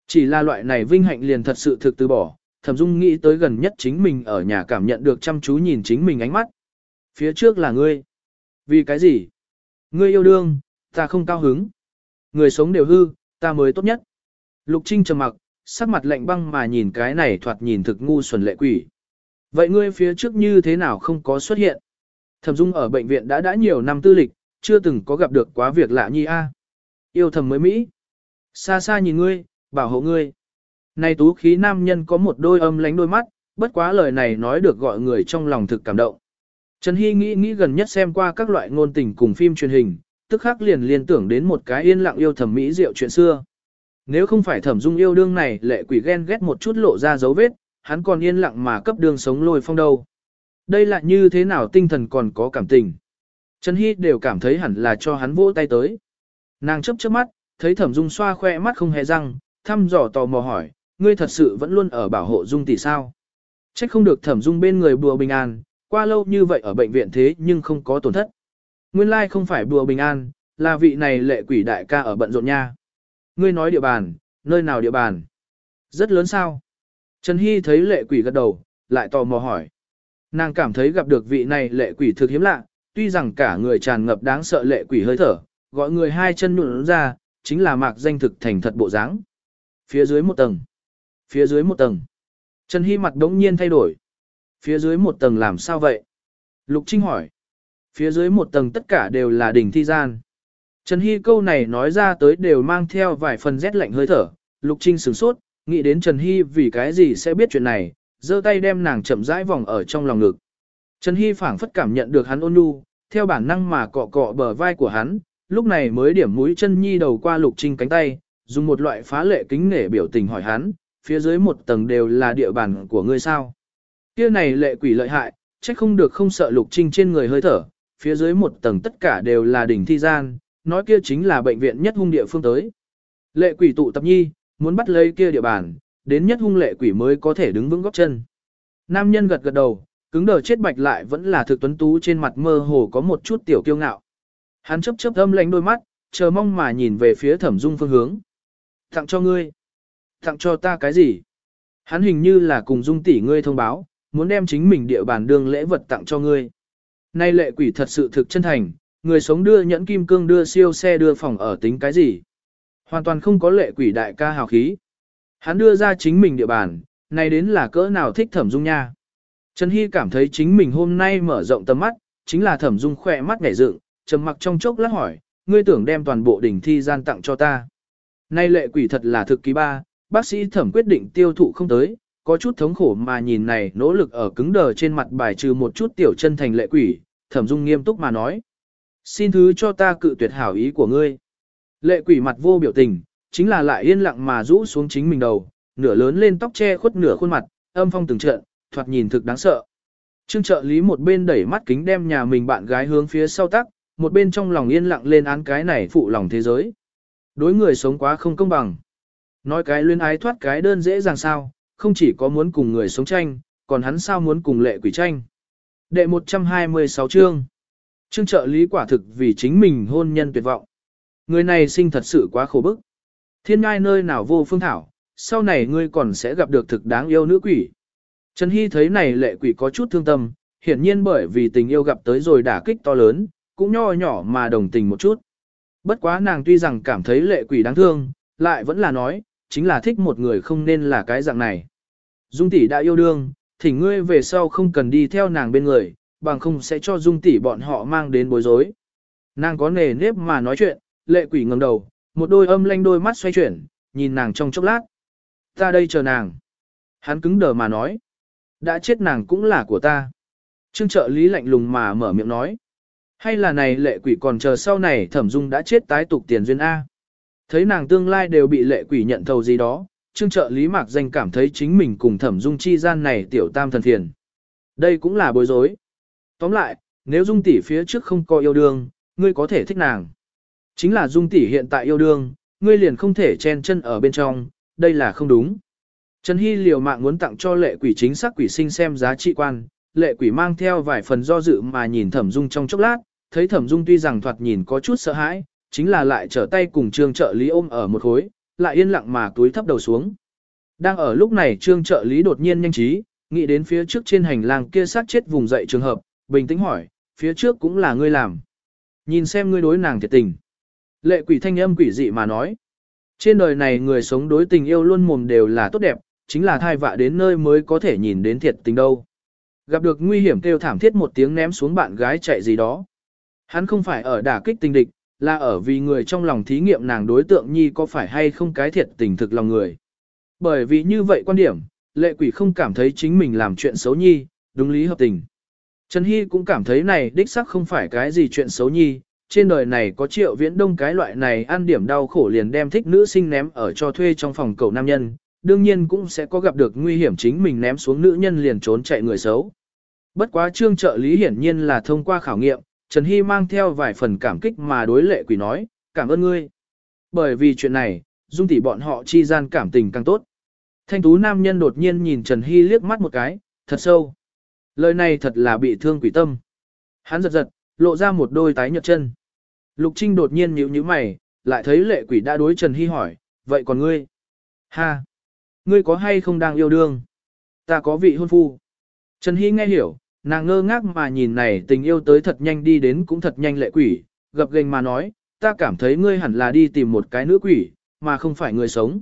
Chỉ là loại này vinh hạnh liền thật sự thực từ bỏ, thẩm dung nghĩ tới gần nhất chính mình ở nhà cảm nhận được chăm chú nhìn chính mình ánh mắt. Phía trước là ngươi. Vì cái gì? Ngươi yêu đương, ta không cao hứng. Người sống đều hư, ta mới tốt nhất. Lục Trinh trầm mặc, sắc mặt lạnh băng mà nhìn cái này thoạt nhìn thực ngu xuẩn lệ quỷ. Vậy ngươi phía trước như thế nào không có xuất hiện? Thẩm Dung ở bệnh viện đã đã nhiều năm tư lịch, chưa từng có gặp được quá việc lạ nhi a. Yêu thầm mới Mỹ. Xa xa nhìn ngươi, bảo hộ ngươi. Này tú khí nam nhân có một đôi âm lánh đôi mắt, Bất quá lời này nói được gọi người trong lòng thực cảm động. Trần Hy nghĩ nghĩ gần nhất xem qua các loại ngôn tình cùng phim truyền hình, tức khắc liền liên tưởng đến một cái yên lặng yêu thẩm mỹ diệu chuyện xưa. Nếu không phải thẩm dung yêu đương này lệ quỷ ghen ghét một chút lộ ra dấu vết, hắn còn yên lặng mà cấp đường sống lôi phong đâu. Đây là như thế nào tinh thần còn có cảm tình. Trần Hy đều cảm thấy hẳn là cho hắn vỗ tay tới. Nàng chấp chớp mắt, thấy thẩm dung xoa khoe mắt không hề răng, thăm dò tò mò hỏi, ngươi thật sự vẫn luôn ở bảo hộ dung tỷ sao. Trách không được thẩm dung bên người bùa bình an, qua lâu như vậy ở bệnh viện thế nhưng không có tổn thất. Nguyên lai không phải bùa bình an, là vị này lệ quỷ đại ca ở bận rộn nha. Ngươi nói địa bàn, nơi nào địa bàn? Rất lớn sao? Trần Hy thấy lệ quỷ gật đầu, lại tò mò hỏi. Nàng cảm thấy gặp được vị này lệ quỷ thực hiếm lạ, tuy rằng cả người tràn ngập đáng sợ lệ quỷ hơi thở, gọi người hai chân nụn ra, chính là mạc danh thực thành thật bộ dáng. Phía dưới một tầng. Phía dưới một tầng. Trần Hy mặt đống nhiên thay đổi. Phía dưới một tầng làm sao vậy? Lục Trinh hỏi. Phía dưới một tầng tất cả đều là đỉnh thi gian. Trần Hy câu này nói ra tới đều mang theo vài phần rét lạnh hơi thở. Lục Trinh sửng sốt, nghĩ đến Trần Hy vì cái gì sẽ biết chuyện này, giơ tay đem nàng chậm rãi vòng ở trong lòng ngực. Trần Hy phảng phất cảm nhận được hắn ôn nhu, theo bản năng mà cọ cọ bờ vai của hắn, lúc này mới điểm mũi chân nhi đầu qua Lục Trinh cánh tay, dùng một loại phá lệ kính nể biểu tình hỏi hắn, phía dưới một tầng đều là địa bàn của ngươi sao. Kia này lệ quỷ lợi hại, trách không được không sợ lục trinh trên người hơi thở, phía dưới một tầng tất cả đều là đỉnh thi gian, nói kia chính là bệnh viện nhất hung địa phương tới. Lệ quỷ tụ tập nhi, muốn bắt lấy kia địa bàn, đến nhất hung lệ quỷ mới có thể đứng vững góc chân. Nam nhân gật gật đầu, cứng đờ chết bạch lại vẫn là thực tuấn tú trên mặt mơ hồ có một chút tiểu kiêu ngạo. Hắn chấp chấp âm lánh đôi mắt, chờ mong mà nhìn về phía thẩm dung phương hướng. Tặng cho ngươi. Tặng cho ta cái gì? Hắn hình như là cùng dung tỷ ngươi thông báo, muốn đem chính mình địa bàn đương lễ vật tặng cho ngươi. Nay lệ quỷ thật sự thực chân thành, người sống đưa nhẫn kim cương đưa siêu xe đưa phòng ở tính cái gì. Hoàn toàn không có lệ quỷ đại ca hào khí. Hắn đưa ra chính mình địa bàn, này đến là cỡ nào thích thẩm dung nha. Trần Hy cảm thấy chính mình hôm nay mở rộng tầm mắt, chính là thẩm dung khỏe mắt ngảy dựng, trầm mặc trong chốc lát hỏi, ngươi tưởng đem toàn bộ đỉnh thi gian tặng cho ta. Nay lệ quỷ thật là thực kỳ ba, bác sĩ thẩm quyết định tiêu thụ không tới, có chút thống khổ mà nhìn này nỗ lực ở cứng đờ trên mặt bài trừ một chút tiểu chân thành lệ quỷ, thẩm dung nghiêm túc mà nói. Xin thứ cho ta cự tuyệt hảo ý của ngươi. Lệ quỷ mặt vô biểu tình, chính là lại yên lặng mà rũ xuống chính mình đầu, nửa lớn lên tóc che khuất nửa khuôn mặt, âm phong từng trận, thoạt nhìn thực đáng sợ. Trương trợ lý một bên đẩy mắt kính đem nhà mình bạn gái hướng phía sau tắc, một bên trong lòng yên lặng lên án cái này phụ lòng thế giới. Đối người sống quá không công bằng. Nói cái luyến ái thoát cái đơn dễ dàng sao, không chỉ có muốn cùng người sống tranh, còn hắn sao muốn cùng lệ quỷ tranh. Đệ 126 chương. Trương trợ lý quả thực vì chính mình hôn nhân tuyệt vọng. Người này sinh thật sự quá khổ bức. Thiên ngai nơi nào vô phương thảo, sau này ngươi còn sẽ gặp được thực đáng yêu nữ quỷ. Trần Hy thấy này lệ quỷ có chút thương tâm, hiển nhiên bởi vì tình yêu gặp tới rồi đả kích to lớn, cũng nho nhỏ mà đồng tình một chút. Bất quá nàng tuy rằng cảm thấy lệ quỷ đáng thương, lại vẫn là nói, chính là thích một người không nên là cái dạng này. Dung tỷ đã yêu đương, thì ngươi về sau không cần đi theo nàng bên người, bằng không sẽ cho dung tỷ bọn họ mang đến bối rối. Nàng có nề nếp mà nói chuyện, lệ quỷ ngẩng đầu, một đôi âm lanh đôi mắt xoay chuyển, nhìn nàng trong chốc lát. Ta đây chờ nàng. Hắn cứng đờ mà nói. Đã chết nàng cũng là của ta. Trương trợ lý lạnh lùng mà mở miệng nói. Hay là này lệ quỷ còn chờ sau này thẩm dung đã chết tái tục tiền duyên A. Thấy nàng tương lai đều bị lệ quỷ nhận thầu gì đó, trương trợ lý mạc danh cảm thấy chính mình cùng thẩm dung chi gian này tiểu tam thần thiền. Đây cũng là bối rối. Tóm lại, nếu dung tỷ phía trước không có yêu đương, ngươi có thể thích nàng. Chính là dung tỷ hiện tại yêu đương, ngươi liền không thể chen chân ở bên trong, đây là không đúng. Trần Hy liều mạng muốn tặng cho lệ quỷ chính xác quỷ sinh xem giá trị quan, lệ quỷ mang theo vài phần do dự mà nhìn thẩm dung trong chốc lát, thấy thẩm dung tuy rằng thoạt nhìn có chút sợ hãi, chính là lại trở tay cùng trương trợ lý ôm ở một khối, lại yên lặng mà túi thấp đầu xuống. Đang ở lúc này trương trợ lý đột nhiên nhanh trí, nghĩ đến phía trước trên hành lang kia sát chết vùng dậy trường hợp, bình tĩnh hỏi, phía trước cũng là ngươi làm. Nhìn xem ngươi đối nàng thiệt tình. Lệ quỷ thanh âm quỷ dị mà nói. Trên đời này người sống đối tình yêu luôn mồm đều là tốt đẹp, chính là thai vạ đến nơi mới có thể nhìn đến thiệt tình đâu. Gặp được nguy hiểm kêu thảm thiết một tiếng ném xuống bạn gái chạy gì đó. Hắn không phải ở đả kích tình địch, là ở vì người trong lòng thí nghiệm nàng đối tượng nhi có phải hay không cái thiệt tình thực lòng người. Bởi vì như vậy quan điểm, lệ quỷ không cảm thấy chính mình làm chuyện xấu nhi, đúng lý hợp tình. Trần Hy cũng cảm thấy này đích sắc không phải cái gì chuyện xấu nhi, trên đời này có triệu viễn đông cái loại này ăn điểm đau khổ liền đem thích nữ sinh ném ở cho thuê trong phòng cầu nam nhân, đương nhiên cũng sẽ có gặp được nguy hiểm chính mình ném xuống nữ nhân liền trốn chạy người xấu. Bất quá trương trợ lý hiển nhiên là thông qua khảo nghiệm, Trần Hy mang theo vài phần cảm kích mà đối lệ quỷ nói, cảm ơn ngươi. Bởi vì chuyện này, dung tỷ bọn họ chi gian cảm tình càng tốt. Thanh tú nam nhân đột nhiên nhìn Trần Hy liếc mắt một cái, thật sâu. Lời này thật là bị thương quỷ tâm. Hắn giật giật, lộ ra một đôi tái nhợt chân. Lục Trinh đột nhiên nhíu nhíu mày, lại thấy lệ quỷ đã đối Trần Hy hỏi, vậy còn ngươi? Ha! Ngươi có hay không đang yêu đương? Ta có vị hôn phu. Trần Hy nghe hiểu, nàng ngơ ngác mà nhìn này tình yêu tới thật nhanh đi đến cũng thật nhanh lệ quỷ, gập gành mà nói, ta cảm thấy ngươi hẳn là đi tìm một cái nữ quỷ, mà không phải người sống.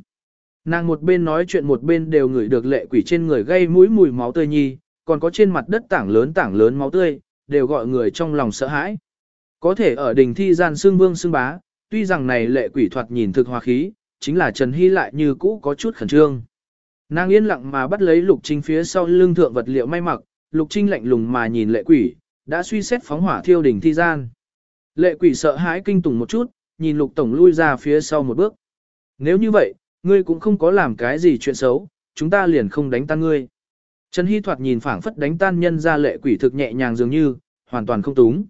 Nàng một bên nói chuyện một bên đều ngửi được lệ quỷ trên người gây mũi mùi máu tươi nhi, còn có trên mặt đất tảng lớn tảng lớn máu tươi, đều gọi người trong lòng sợ hãi. Có thể ở đỉnh thi gian xương vương xương bá, tuy rằng này lệ quỷ thoạt nhìn thực hòa khí, chính là Trần Hy lại như cũ có chút khẩn trương. Nàng yên lặng mà bắt lấy Lục Trinh phía sau lưng thượng vật liệu may mặc, Lục Trinh lạnh lùng mà nhìn lệ quỷ, đã suy xét phóng hỏa thiêu đỉnh thi gian. Lệ quỷ sợ hãi kinh tủng một chút, nhìn Lục Tổng lui ra phía sau một bước. Nếu như vậy, ngươi cũng không có làm cái gì chuyện xấu, chúng ta liền không đánh tan ngươi. Trần Hy thoạt nhìn phảng phất đánh tan nhân ra lệ quỷ thực nhẹ nhàng dường như, hoàn toàn không túng.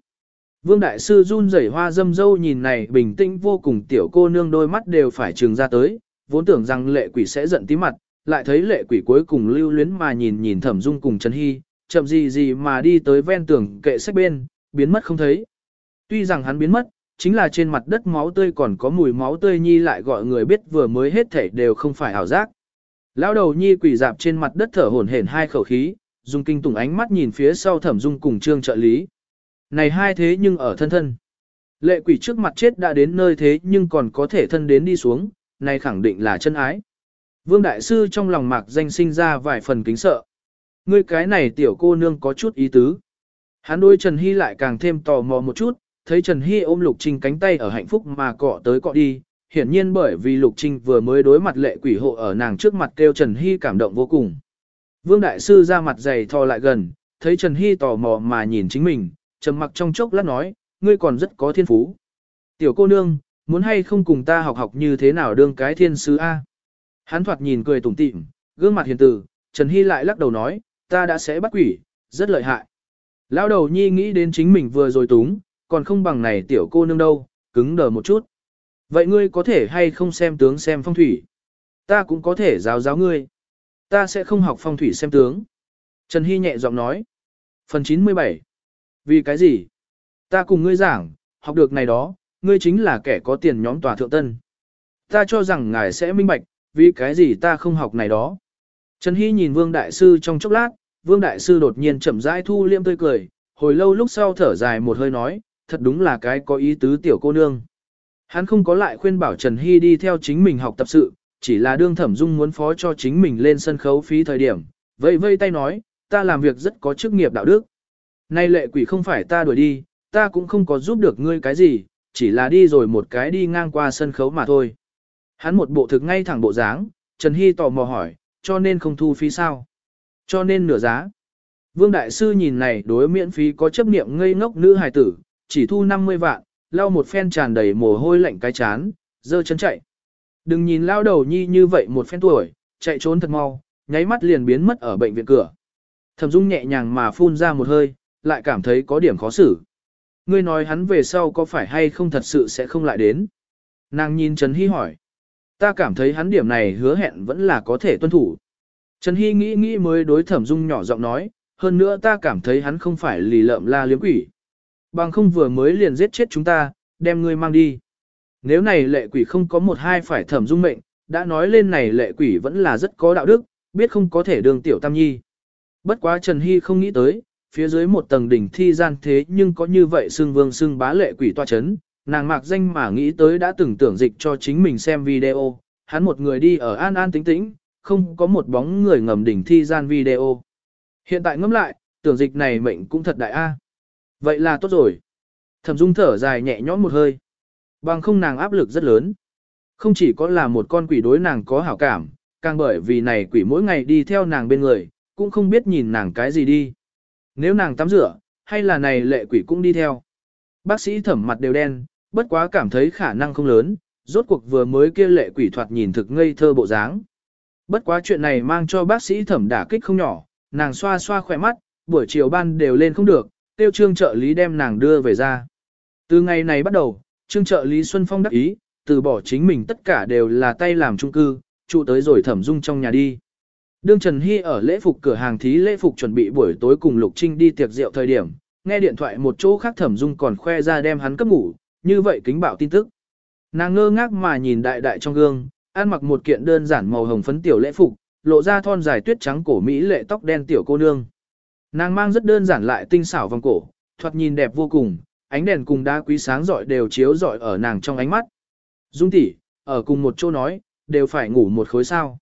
Vương Đại Sư run rẩy hoa dâm dâu nhìn này bình tĩnh vô cùng tiểu cô nương đôi mắt đều phải trừng ra tới, vốn tưởng rằng lệ quỷ sẽ giận tí mặt, lại thấy lệ quỷ cuối cùng lưu luyến mà nhìn nhìn thẩm dung cùng Trần Hy, chậm gì gì mà đi tới ven tường kệ sách bên, biến mất không thấy. Tuy rằng hắn biến mất, chính là trên mặt đất máu tươi còn có mùi máu tươi nhi lại gọi người biết vừa mới hết thể đều không phải ảo giác. Lão đầu nhi quỷ dạp trên mặt đất thở hổn hển hai khẩu khí, dùng kinh tủng ánh mắt nhìn phía sau thẩm dung cùng trương trợ lý. Này hai thế nhưng ở thân thân. Lệ quỷ trước mặt chết đã đến nơi thế nhưng còn có thể thân đến đi xuống, này khẳng định là chân ái. Vương Đại Sư trong lòng mạc danh sinh ra vài phần kính sợ. Ngươi cái này tiểu cô nương có chút ý tứ. Hắn đôi Trần Hy lại càng thêm tò mò một chút, thấy Trần Hy ôm Lục Trinh cánh tay ở hạnh phúc mà cọ tới cọ đi, hiển nhiên bởi vì Lục Trinh vừa mới đối mặt lệ quỷ hộ ở nàng trước mặt kêu Trần Hy cảm động vô cùng. Vương Đại Sư ra mặt dày thò lại gần, thấy Trần Hy tò mò mà nhìn chính mình, trầm mặc trong chốc lát nói, ngươi còn rất có thiên phú. Tiểu cô nương, muốn hay không cùng ta học học như thế nào đương cái thiên sứ A. Hắn thoạt nhìn cười tủm tỉm, gương mặt hiền từ, Trần Hy lại lắc đầu nói, ta đã sẽ bắt quỷ, rất lợi hại. Lão đầu nhi nghĩ đến chính mình vừa rồi túng, còn không bằng này tiểu cô nương đâu, cứng đờ một chút. Vậy ngươi có thể hay không xem tướng xem phong thủy? Ta cũng có thể giáo giáo ngươi. Ta sẽ không học phong thủy xem tướng. Trần Hy nhẹ giọng nói. Phần 97 Vì cái gì? Ta cùng ngươi giảng, học được này đó, ngươi chính là kẻ có tiền nhóm tòa thượng tân. Ta cho rằng ngài sẽ minh bạch, vì cái gì ta không học này đó. Trần Hy nhìn Vương Đại Sư trong chốc lát, Vương Đại Sư đột nhiên chậm rãi thu liêm tươi cười, hồi lâu lúc sau thở dài một hơi nói, thật đúng là cái có ý tứ tiểu cô nương. Hắn không có lại khuyên bảo Trần Hy đi theo chính mình học tập sự, chỉ là đương thẩm dung muốn phó cho chính mình lên sân khấu phí thời điểm. Vậy vây tay nói, ta làm việc rất có chức nghiệp đạo đức. Nay lệ quỷ không phải ta đuổi đi, ta cũng không có giúp được ngươi cái gì, chỉ là đi rồi một cái đi ngang qua sân khấu mà thôi. Hắn một bộ thực ngay thẳng bộ dáng, Trần Hy tò mò hỏi, cho nên không thu phí sao? Cho nên nửa giá. Vương Đại Sư nhìn này đối miễn phí có chấp niệm ngây ngốc nữ hài tử, chỉ thu 50 vạn, lau một phen tràn đầy mồ hôi lạnh cái chán, dơ chân chạy. Đừng nhìn lao đầu nhi như vậy một phen tuổi, chạy trốn thật mau, nháy mắt liền biến mất ở bệnh viện cửa. Thẩm Dung nhẹ nhàng mà phun ra một hơi, lại cảm thấy có điểm khó xử. Ngươi nói hắn về sau có phải hay không thật sự sẽ không lại đến. Nàng nhìn Trần Hy hỏi. Ta cảm thấy hắn điểm này hứa hẹn vẫn là có thể tuân thủ. Trần Hy nghĩ nghĩ mới đối Thẩm Dung nhỏ giọng nói, hơn nữa ta cảm thấy hắn không phải lì lợm la liếm quỷ. Bằng không vừa mới liền giết chết chúng ta, đem ngươi mang đi. Nếu này lệ quỷ không có một hai phải thẩm dung mệnh, đã nói lên này lệ quỷ vẫn là rất có đạo đức, biết không có thể đường tiểu tam nhi. Bất quá Trần Hy không nghĩ tới, phía dưới một tầng đỉnh thi gian thế nhưng có như vậy xương vương xương bá lệ quỷ toa chấn, nàng mạc danh mà nghĩ tới đã từng tưởng dịch cho chính mình xem video, hắn một người đi ở an an tĩnh tĩnh, không có một bóng người ngầm đỉnh thi gian video. Hiện tại ngẫm lại, tưởng dịch này mệnh cũng thật đại a. Vậy là tốt rồi. Thẩm Dung thở dài nhẹ nhõm một hơi. Bằng không nàng áp lực rất lớn. Không chỉ có là một con quỷ đối nàng có hảo cảm, càng bởi vì này quỷ mỗi ngày đi theo nàng bên người, cũng không biết nhìn nàng cái gì đi. Nếu nàng tắm rửa, hay là này lệ quỷ cũng đi theo. Bác sĩ thẩm mặt đều đen, bất quá cảm thấy khả năng không lớn, rốt cuộc vừa mới kia lệ quỷ thoạt nhìn thực ngây thơ bộ dáng. Bất quá chuyện này mang cho bác sĩ thẩm đả kích không nhỏ, nàng xoa xoa khỏe mắt, buổi chiều ban đều lên không được, tiêu trương trợ lý đem nàng đưa về ra. Từ ngày này bắt đầu, trương trợ lý Xuân Phong đắc ý, từ bỏ chính mình tất cả đều là tay làm trung cư, trụ tới rồi thẩm dung trong nhà đi. Đương Trần Hy ở lễ phục cửa hàng thí lễ phục chuẩn bị buổi tối cùng Lục Trinh đi tiệc rượu thời điểm, nghe điện thoại một chỗ khác thẩm dung còn khoe ra đem hắn cấp ngủ, như vậy kính bạo tin tức. Nàng ngơ ngác mà nhìn đại đại trong gương, ăn mặc một kiện đơn giản màu hồng phấn tiểu lễ phục, lộ ra thon dài tuyết trắng cổ mỹ lệ tóc đen tiểu cô nương. Nàng mang rất đơn giản lại tinh xảo vòng cổ, thoạt nhìn đẹp vô cùng, ánh đèn cùng đá quý sáng rọi đều chiếu rọi ở nàng trong ánh mắt. Dung tỷ, ở cùng một chỗ nói, đều phải ngủ một khối sao.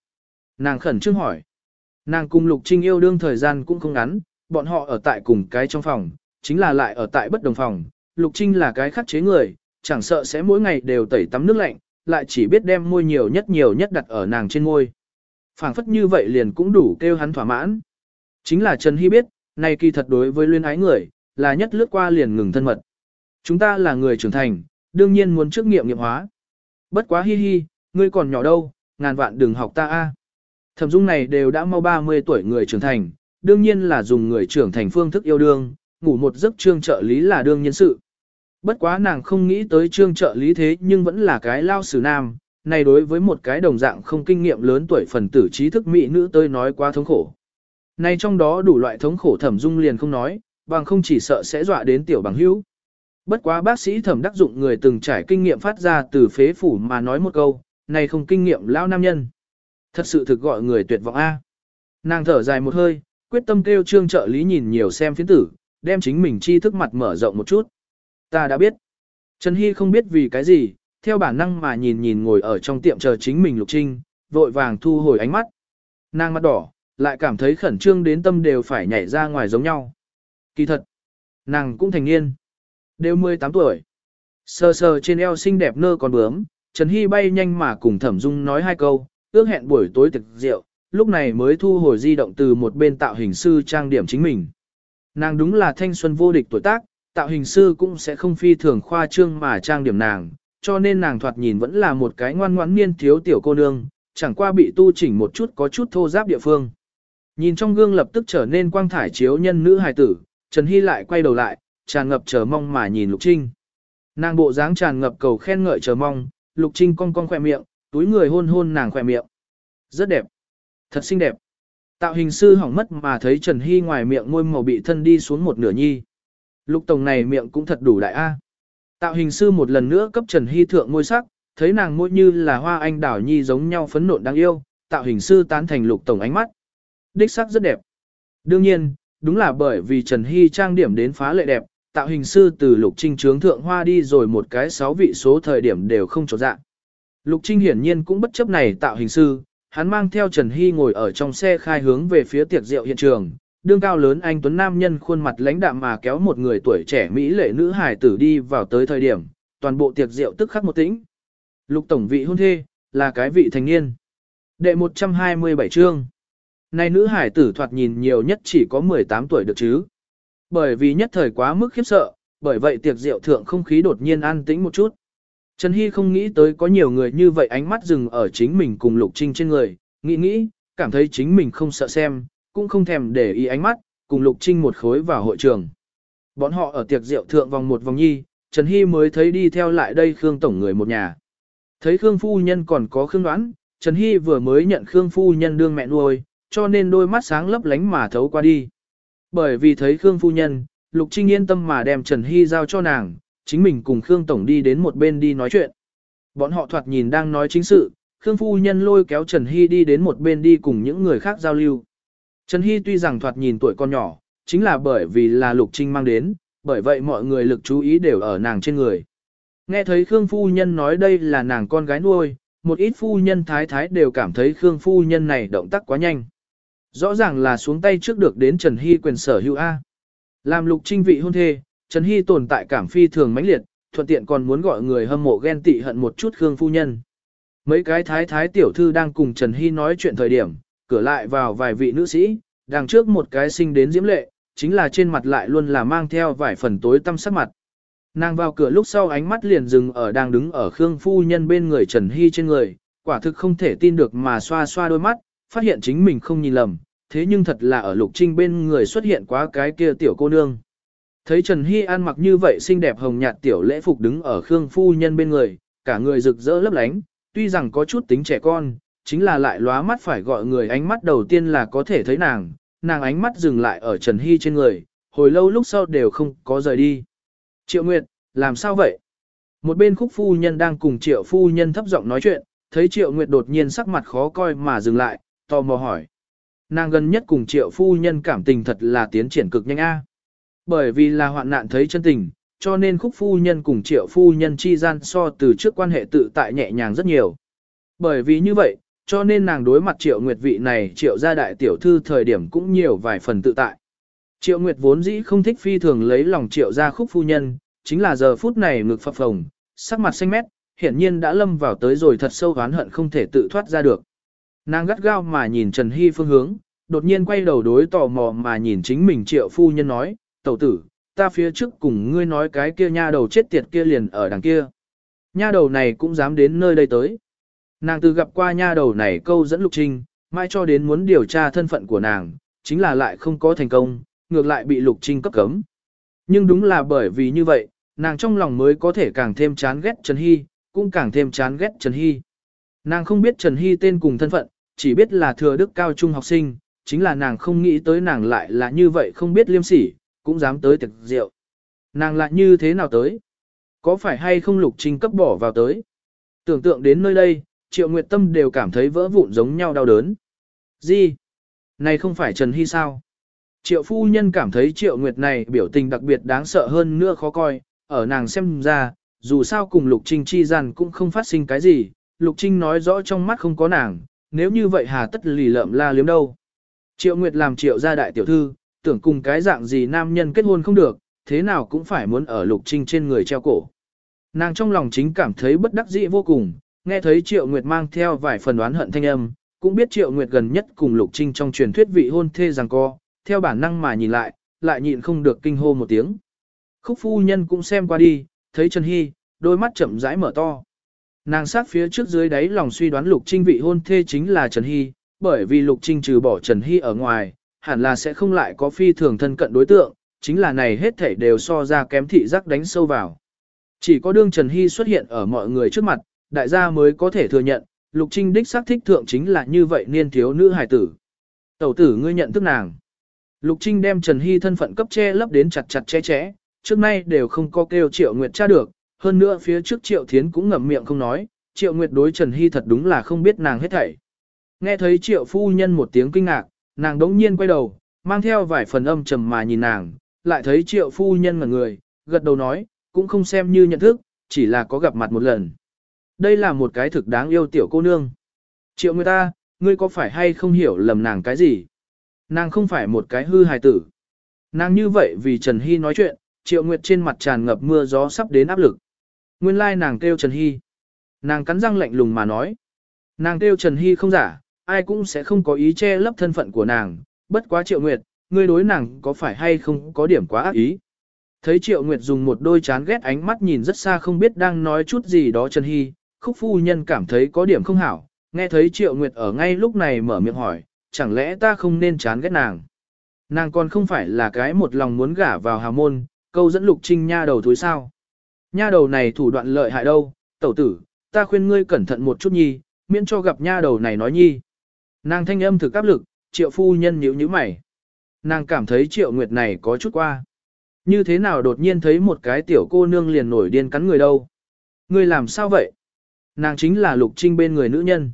Nàng khẩn trương hỏi. Nàng cùng Lục Trinh yêu đương thời gian cũng không ngắn, bọn họ ở tại cùng cái trong phòng, chính là lại ở tại bất đồng phòng. Lục Trinh là cái khắc chế người, chẳng sợ sẽ mỗi ngày đều tẩy tắm nước lạnh, lại chỉ biết đem môi nhiều nhất nhiều nhất đặt ở nàng trên môi. phảng phất như vậy liền cũng đủ kêu hắn thỏa mãn. Chính là Trần Hy biết, này kỳ thật đối với luyên ái người, là nhất lướt qua liền ngừng thân mật. Chúng ta là người trưởng thành, đương nhiên muốn trước nghiệm nghiệm hóa. Bất quá hi hi, ngươi còn nhỏ đâu, ngàn vạn đừng học ta a. Thẩm dung này đều đã mau 30 tuổi người trưởng thành, đương nhiên là dùng người trưởng thành phương thức yêu đương, ngủ một giấc trương trợ lý là đương nhân sự. Bất quá nàng không nghĩ tới trương trợ lý thế nhưng vẫn là cái lao sử nam, này đối với một cái đồng dạng không kinh nghiệm lớn tuổi phần tử trí thức mỹ nữ tới nói quá thống khổ nay trong đó đủ loại thống khổ thẩm dung liền không nói, bằng không chỉ sợ sẽ dọa đến tiểu bằng hữu. Bất quá bác sĩ thẩm đắc dụng người từng trải kinh nghiệm phát ra từ phế phủ mà nói một câu, này không kinh nghiệm lao nam nhân. Thật sự thực gọi người tuyệt vọng A. Nàng thở dài một hơi, quyết tâm kêu trương trợ lý nhìn nhiều xem phiến tử, đem chính mình chi thức mặt mở rộng một chút. Ta đã biết. Trần Hy không biết vì cái gì, theo bản năng mà nhìn nhìn ngồi ở trong tiệm chờ chính mình Lục Trinh, vội vàng thu hồi ánh mắt. Nàng mắt đỏ, lại cảm thấy khẩn trương đến tâm đều phải nhảy ra ngoài giống nhau. Kỳ thật, nàng cũng thành niên, đều 18 tuổi. Sờ sờ trên eo xinh đẹp nơ còn bướm, Trần Hy bay nhanh mà cùng Thẩm Dung nói hai câu, ước hẹn buổi tối tiệc rượu, lúc này mới thu hồi di động từ một bên tạo hình sư trang điểm chính mình. Nàng đúng là thanh xuân vô địch tuổi tác, tạo hình sư cũng sẽ không phi thường khoa trương mà trang điểm nàng, cho nên nàng thoạt nhìn vẫn là một cái ngoan ngoãn niên thiếu tiểu cô nương, chẳng qua bị tu chỉnh một chút có chút thô giáp địa phương. Nhìn trong gương lập tức trở nên quang thải chiếu nhân nữ hài tử, Trần Hy lại quay đầu lại, tràn ngập chờ mong mà nhìn Lục Trinh. Nàng bộ dáng tràn ngập cầu khen ngợi chờ mong, Lục Trinh cong cong khỏe miệng, túi người hôn hôn nàng khỏe miệng. Rất đẹp. Thật xinh đẹp. Tạo hình sư hỏng mất mà thấy Trần Hy ngoài miệng môi màu bị thân đi xuống một nửa nhi. Lục tổng này miệng cũng thật đủ đại a. Tạo hình sư một lần nữa cấp Trần Hy thượng môi sắc, thấy nàng môi như là hoa anh đảo nhi giống nhau phấn nộn đáng yêu, tạo hình sư tán thành lục tổng ánh mắt. Đích sắc rất đẹp. Đương nhiên, đúng là bởi vì Trần Hy trang điểm đến phá lệ đẹp, tạo hình sư từ lục trinh trướng thượng hoa đi rồi một cái sáu vị số thời điểm đều không trọt dạng. Lục Trinh hiển nhiên cũng bất chấp này tạo hình sư, hắn mang theo Trần Hy ngồi ở trong xe khai hướng về phía tiệc rượu hiện trường. Đương cao lớn anh Tuấn Nam nhân khuôn mặt lãnh đạm mà kéo một người tuổi trẻ Mỹ lệ nữ hài tử đi vào tới thời điểm, toàn bộ tiệc rượu tức khắc một tĩnh. Lục tổng vị hôn thê, là cái vị thành niên. Đệ 127 chương. Này nữ hải tử thoạt nhìn nhiều nhất chỉ có 18 tuổi được chứ. Bởi vì nhất thời quá mức khiếp sợ, bởi vậy tiệc rượu thượng không khí đột nhiên an tĩnh một chút. Trần Hy không nghĩ tới có nhiều người như vậy ánh mắt dừng ở chính mình cùng Lục Trinh trên người, nghĩ nghĩ, cảm thấy chính mình không sợ xem, cũng không thèm để ý ánh mắt, cùng Lục Trinh một khối vào hội trường. Bọn họ ở tiệc rượu thượng vòng một vòng nhi, Trần Hy mới thấy đi theo lại đây Khương Tổng người một nhà. Thấy Khương Phu Nhân còn có Khương đoán, Trần Hy vừa mới nhận Khương Phu Nhân đương mẹ nuôi, cho nên đôi mắt sáng lấp lánh mà thấu qua đi. Bởi vì thấy Khương Phu Nhân, Lục Trinh yên tâm mà đem Trần Hy giao cho nàng, chính mình cùng Khương Tổng đi đến một bên đi nói chuyện. Bọn họ thoạt nhìn đang nói chính sự, Khương Phu Nhân lôi kéo Trần Hy đi đến một bên đi cùng những người khác giao lưu. Trần Hy tuy rằng thoạt nhìn tuổi con nhỏ, chính là bởi vì là Lục Trinh mang đến, bởi vậy mọi người lực chú ý đều ở nàng trên người. Nghe thấy Khương Phu Nhân nói đây là nàng con gái nuôi, một ít phu nhân thái thái đều cảm thấy Khương Phu Nhân này động tác quá nhanh. Rõ ràng là xuống tay trước được đến Trần Hy quyền sở hữu A. Làm Lục Trinh vị hôn thê, Trần Hy tồn tại cảm phi thường mãnh liệt, thuận tiện còn muốn gọi người hâm mộ ghen tị hận một chút Khương phu nhân. Mấy cái thái thái tiểu thư đang cùng Trần Hy nói chuyện thời điểm, cửa lại vào vài vị nữ sĩ, đằng trước một cái sinh đến diễm lệ, chính là trên mặt lại luôn là mang theo vài phần tối tăm sắc mặt. Nàng vào cửa lúc sau ánh mắt liền dừng ở đang đứng ở Khương Phu Nhân bên người Trần Hy trên người, quả thực không thể tin được mà xoa xoa đôi mắt, phát hiện chính mình không nhìn lầm, thế nhưng thật là ở Lục Trinh bên người xuất hiện quá cái kia tiểu cô nương. Thấy Trần Hy an mặc như vậy xinh đẹp hồng nhạt tiểu lễ phục đứng ở Khương Phu Nhân bên người, cả người rực rỡ lấp lánh, tuy rằng có chút tính trẻ con, chính là lại lóa mắt phải gọi người ánh mắt đầu tiên là có thể thấy nàng, nàng ánh mắt dừng lại ở Trần Hy trên người, hồi lâu lúc sau đều không có rời đi. Triệu Nguyệt, làm sao vậy? Một bên khúc phu nhân đang cùng Triệu phu nhân thấp giọng nói chuyện, thấy Triệu Nguyệt đột nhiên sắc mặt khó coi mà dừng lại, tò mò hỏi. Nàng gần nhất cùng Triệu phu nhân cảm tình thật là tiến triển cực nhanh a. Bởi vì là hoạn nạn thấy chân tình, cho nên khúc phu nhân cùng Triệu phu nhân chi gian so từ trước quan hệ tự tại nhẹ nhàng rất nhiều. Bởi vì như vậy, cho nên nàng đối mặt Triệu Nguyệt vị này Triệu gia đại tiểu thư thời điểm cũng nhiều vài phần tự tại. Triệu Nguyệt vốn dĩ không thích phi thường lấy lòng Triệu gia khúc phu nhân, chính là giờ phút này ngực phập phồng, sắc mặt xanh mét, hiển nhiên đã lâm vào tới rồi thật sâu oán hận không thể tự thoát ra được. Nàng gắt gao mà nhìn Trần Hy phương hướng, đột nhiên quay đầu đối tò mò mà nhìn chính mình Triệu phu nhân nói, tẩu tử, ta phía trước cùng ngươi nói cái kia nha đầu chết tiệt kia liền ở đằng kia. Nha đầu này cũng dám đến nơi đây tới. Nàng từ gặp qua nha đầu này câu dẫn Lục Trinh, mai cho đến muốn điều tra thân phận của nàng, chính là lại không có thành công, ngược lại bị Lục Trinh cấp cấm. Nhưng đúng là bởi vì như vậy, nàng trong lòng mới có thể càng thêm chán ghét Trần Hy, cũng càng thêm chán ghét Trần Hy. Nàng không biết Trần Hy tên cùng thân phận, chỉ biết là thừa đức cao trung học sinh, chính là nàng không nghĩ tới nàng lại là như vậy không biết liêm sỉ, cũng dám tới tiệc rượu. Nàng lại như thế nào tới? Có phải hay không Lục Trinh cấp bỏ vào tới? Tưởng tượng đến nơi đây, Triệu Nguyệt Tâm đều cảm thấy vỡ vụn giống nhau đau đớn. Gì? Này không phải Trần Hy sao? Triệu phu nhân cảm thấy Triệu Nguyệt này biểu tình đặc biệt đáng sợ hơn nữa khó coi, ở nàng xem ra, dù sao cùng Lục Trinh chi rằng cũng không phát sinh cái gì, Lục Trinh nói rõ trong mắt không có nàng, nếu như vậy hà tất lì lợm la liếm đâu. Triệu Nguyệt làm Triệu gia đại tiểu thư, tưởng cùng cái dạng gì nam nhân kết hôn không được, thế nào cũng phải muốn ở Lục Trinh trên người treo cổ. Nàng trong lòng chính cảm thấy bất đắc dĩ vô cùng, nghe thấy Triệu Nguyệt mang theo vài phần đoán hận thanh âm, cũng biết Triệu Nguyệt gần nhất cùng Lục Trinh trong truyền thuyết vị hôn thê rằng co, theo bản năng mà nhìn lại, lại nhịn không được kinh hô một tiếng. Khúc phu nhân cũng xem qua đi, thấy Trần Hy, đôi mắt chậm rãi mở to. Nàng sát phía trước dưới đáy lòng suy đoán Lục Trinh vị hôn thê chính là Trần Hy, bởi vì Lục Trinh trừ bỏ Trần Hy ở ngoài, hẳn là sẽ không lại có phi thường thân cận đối tượng, chính là này hết thảy đều so ra kém thị giác đánh sâu vào. Chỉ có đương Trần Hy xuất hiện ở mọi người trước mặt, đại gia mới có thể thừa nhận, Lục Trinh đích xác thích thượng chính là như vậy niên thiếu nữ hài tử. Tẩu tử ngươi nhận thức nàng. Lục Trinh đem Trần Hy thân phận cấp che lấp đến chặt chặt che chẽ, trước nay đều không có kêu Triệu Nguyệt tra được, hơn nữa phía trước Triệu Thiến cũng ngậm miệng không nói, Triệu Nguyệt đối Trần Hy thật đúng là không biết nàng hết thảy. Nghe thấy Triệu phu nhân một tiếng kinh ngạc, nàng đống nhiên quay đầu, mang theo vài phần âm trầm mà nhìn nàng, lại thấy Triệu phu nhân ngẩn người, gật đầu nói, cũng không xem như nhận thức, chỉ là có gặp mặt một lần. Đây là một cái thực đáng yêu tiểu cô nương. Triệu người ta, ngươi có phải hay không hiểu lầm nàng cái gì? Nàng không phải một cái hư hài tử. Nàng như vậy vì Trần Hy nói chuyện, Triệu Nguyệt trên mặt tràn ngập mưa gió sắp đến áp lực. Nguyên lai like nàng kêu Trần Hy. Nàng cắn răng lạnh lùng mà nói. Nàng kêu Trần Hy không giả, ai cũng sẽ không có ý che lấp thân phận của nàng, bất quá Triệu Nguyệt, ngươi đối nàng có phải hay không có điểm quá ác ý. Thấy Triệu Nguyệt dùng một đôi chán ghét ánh mắt nhìn rất xa không biết đang nói chút gì đó Trần Hy, khúc phu nhân cảm thấy có điểm không hảo, nghe thấy Triệu Nguyệt ở ngay lúc này mở miệng hỏi, chẳng lẽ ta không nên chán ghét nàng. Nàng còn không phải là cái một lòng muốn gả vào hào môn, câu dẫn lục trinh nha đầu thúi sao. Nha đầu này thủ đoạn lợi hại đâu, tẩu tử, ta khuyên ngươi cẩn thận một chút nhi, miễn cho gặp nha đầu này nói nhi. Nàng thanh âm thực áp lực, triệu phu nhân nhíu nhíu mày. Nàng cảm thấy triệu nguyệt này có chút qua. Như thế nào đột nhiên thấy một cái tiểu cô nương liền nổi điên cắn người đâu. Ngươi làm sao vậy? Nàng chính là lục trinh bên người nữ nhân.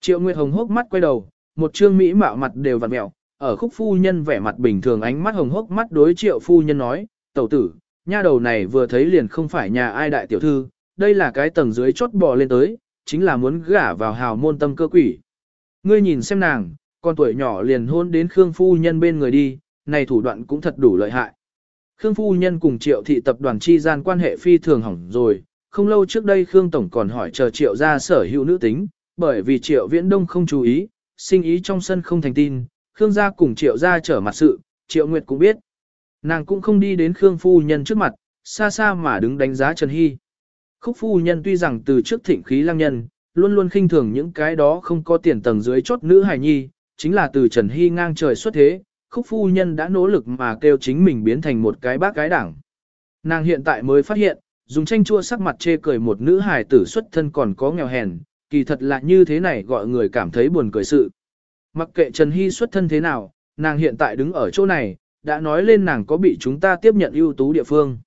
Triệu Nguyệt Hồng hốc mắt quay đầu, một trương mỹ mạo mặt đều vặn mẹo, ở khúc phu nhân vẻ mặt bình thường ánh mắt hồng hốc mắt đối triệu phu nhân nói, tẩu tử, nha đầu này vừa thấy liền không phải nhà ai đại tiểu thư, đây là cái tầng dưới chốt bò lên tới, chính là muốn gả vào hào môn tâm cơ quỷ. Ngươi nhìn xem nàng, con tuổi nhỏ liền hôn đến Khương phu nhân bên người đi, này thủ đoạn cũng thật đủ lợi hại. Khương phu nhân cùng triệu thị tập đoàn chi gian quan hệ phi thường hỏng rồi, không lâu trước đây Khương Tổng còn hỏi chờ triệu ra sở hữu nữ tính, bởi vì triệu viễn đông không chú ý, sinh ý trong sân không thành tin, Khương gia cùng triệu ra trở mặt sự, triệu nguyệt cũng biết. Nàng cũng không đi đến Khương phu nhân trước mặt, xa xa mà đứng đánh giá Trần Hy. Khúc phu nhân tuy rằng từ trước thịnh khí lang nhân, luôn luôn khinh thường những cái đó không có tiền tầng dưới chốt nữ hài nhi, chính là từ Trần Hy ngang trời xuất thế, khúc phu nhân đã nỗ lực mà kêu chính mình biến thành một cái bác gái đảng. Nàng hiện tại mới phát hiện, dùng tranh chua sắc mặt chê cười một nữ hài tử xuất thân còn có nghèo hèn, kỳ thật là như thế này gọi người cảm thấy buồn cười sự. Mặc kệ Trần Hy xuất thân thế nào, nàng hiện tại đứng ở chỗ này, đã nói lên nàng có bị chúng ta tiếp nhận ưu tú địa phương.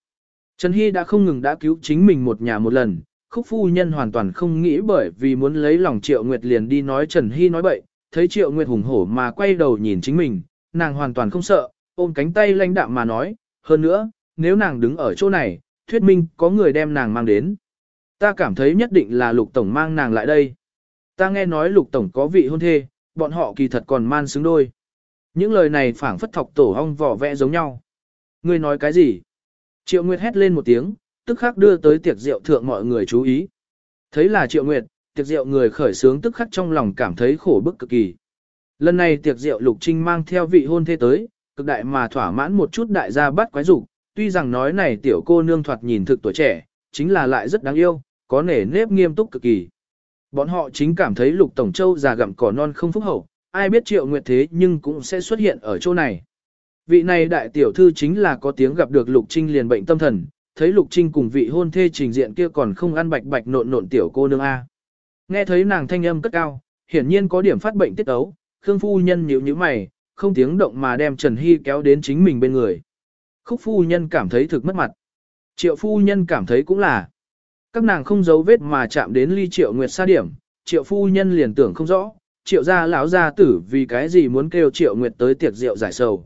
Trần Hy đã không ngừng đã cứu chính mình một nhà một lần, khúc phu nhân hoàn toàn không nghĩ bởi vì muốn lấy lòng Triệu Nguyệt liền đi nói Trần Hy nói bậy, thấy Triệu Nguyệt hùng hổ mà quay đầu nhìn chính mình, nàng hoàn toàn không sợ, ôm cánh tay lãnh đạm mà nói, hơn nữa, nếu nàng đứng ở chỗ này, thuyết minh có người đem nàng mang đến. Ta cảm thấy nhất định là Lục Tổng mang nàng lại đây. Ta nghe nói Lục Tổng có vị hôn thê, bọn họ kỳ thật còn man xứng đôi. Những lời này phảng phất thọc tổ hong vỏ vẽ giống nhau. Ngươi nói cái gì? Triệu Nguyệt hét lên một tiếng, tức khắc đưa tới tiệc rượu thượng mọi người chú ý. Thấy là Triệu Nguyệt, tiệc rượu người khởi sướng tức khắc trong lòng cảm thấy khổ bức cực kỳ. Lần này tiệc rượu Lục Trinh mang theo vị hôn thê tới, cực đại mà thỏa mãn một chút đại gia bắt quái dục, tuy rằng nói này tiểu cô nương thoạt nhìn thực tuổi trẻ, chính là lại rất đáng yêu, có nể nếp nghiêm túc cực kỳ. Bọn họ chính cảm thấy Lục Tổng Châu già gặm cỏ non không phúc hậu, ai biết Triệu Nguyệt thế nhưng cũng sẽ xuất hiện ở chỗ này. Vị này đại tiểu thư chính là có tiếng gặp được Lục Trinh liền bệnh tâm thần, thấy Lục Trinh cùng vị hôn thê trình diện kia còn không ăn bạch bạch nộn nộn tiểu cô nương A. Nghe thấy nàng thanh âm cất cao, hiển nhiên có điểm phát bệnh tiết ấu, Khương phu nhân nhíu nhíu mày, không tiếng động mà đem Trần Hy kéo đến chính mình bên người. Khúc phu nhân cảm thấy thực mất mặt. Triệu phu nhân cảm thấy cũng là. Các nàng không giấu vết mà chạm đến ly triệu nguyệt xa điểm, triệu phu nhân liền tưởng không rõ, triệu gia lão gia tử vì cái gì muốn kêu triệu nguyệt tới tiệc rượu giải sầu.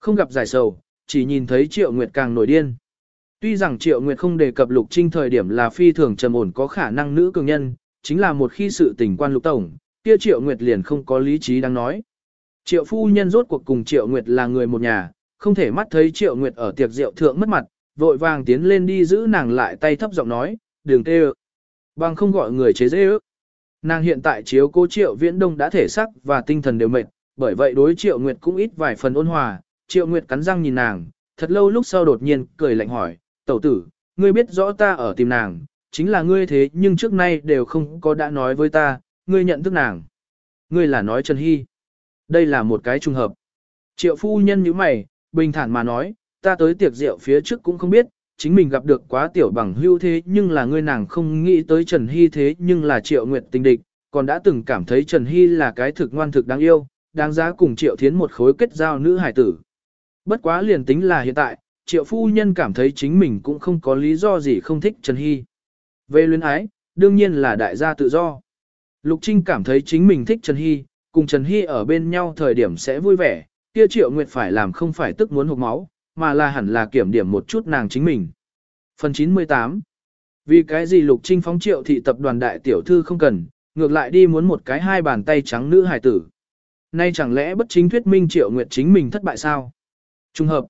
Không gặp giải sầu, chỉ nhìn thấy triệu nguyệt càng nổi điên. Tuy rằng triệu nguyệt không đề cập lục trinh thời điểm là phi thường trầm ổn có khả năng nữ cường nhân, chính là một khi sự tình quan lục tổng, kia triệu nguyệt liền không có lý trí đang nói. Triệu phu nhân rốt cuộc cùng triệu nguyệt là người một nhà, không thể mắt thấy triệu nguyệt ở tiệc rượu thượng mất mặt, vội vàng tiến lên đi giữ nàng lại tay thấp giọng nói, đường tê Bằng không gọi người chế dễ ước. Nàng hiện tại chiếu cố triệu viễn đông đã thể sắc và tinh thần đều mệt, bởi vậy đối triệu nguyệt cũng ít vài phần ôn hòa, triệu nguyệt cắn răng nhìn nàng, thật lâu lúc sau đột nhiên cười lạnh hỏi, tẩu tử, ngươi biết rõ ta ở tìm nàng, chính là ngươi thế nhưng trước nay đều không có đã nói với ta, ngươi nhận thức nàng. Ngươi là nói Trần Hy. Đây là một cái trùng hợp. Triệu phu nhân như mày, bình thản mà nói, ta tới tiệc rượu phía trước cũng không biết, chính mình gặp được quá tiểu bằng hưu thế nhưng là ngươi nàng không nghĩ tới Trần Hy thế nhưng là triệu nguyệt tình địch, còn đã từng cảm thấy Trần Hy là cái thực ngoan thực đáng yêu, đáng giá cùng triệu thiến một khối kết giao nữ hải tử. Bất quá liền tính là hiện tại, triệu phu nhân cảm thấy chính mình cũng không có lý do gì không thích Trần Hy. Về luyến ái, đương nhiên là đại gia tự do. Lục Trinh cảm thấy chính mình thích Trần Hy, cùng Trần Hy ở bên nhau thời điểm sẽ vui vẻ, kia triệu nguyệt phải làm không phải tức muốn hụt máu, mà là hẳn là kiểm điểm một chút nàng chính mình. Phần 98 Vì cái gì Lục Trinh phóng triệu thị tập đoàn đại tiểu thư không cần, ngược lại đi muốn một cái hai bàn tay trắng nữ hài tử. Nay chẳng lẽ bất chính thuyết minh triệu nguyệt chính mình thất bại sao? Trung hợp.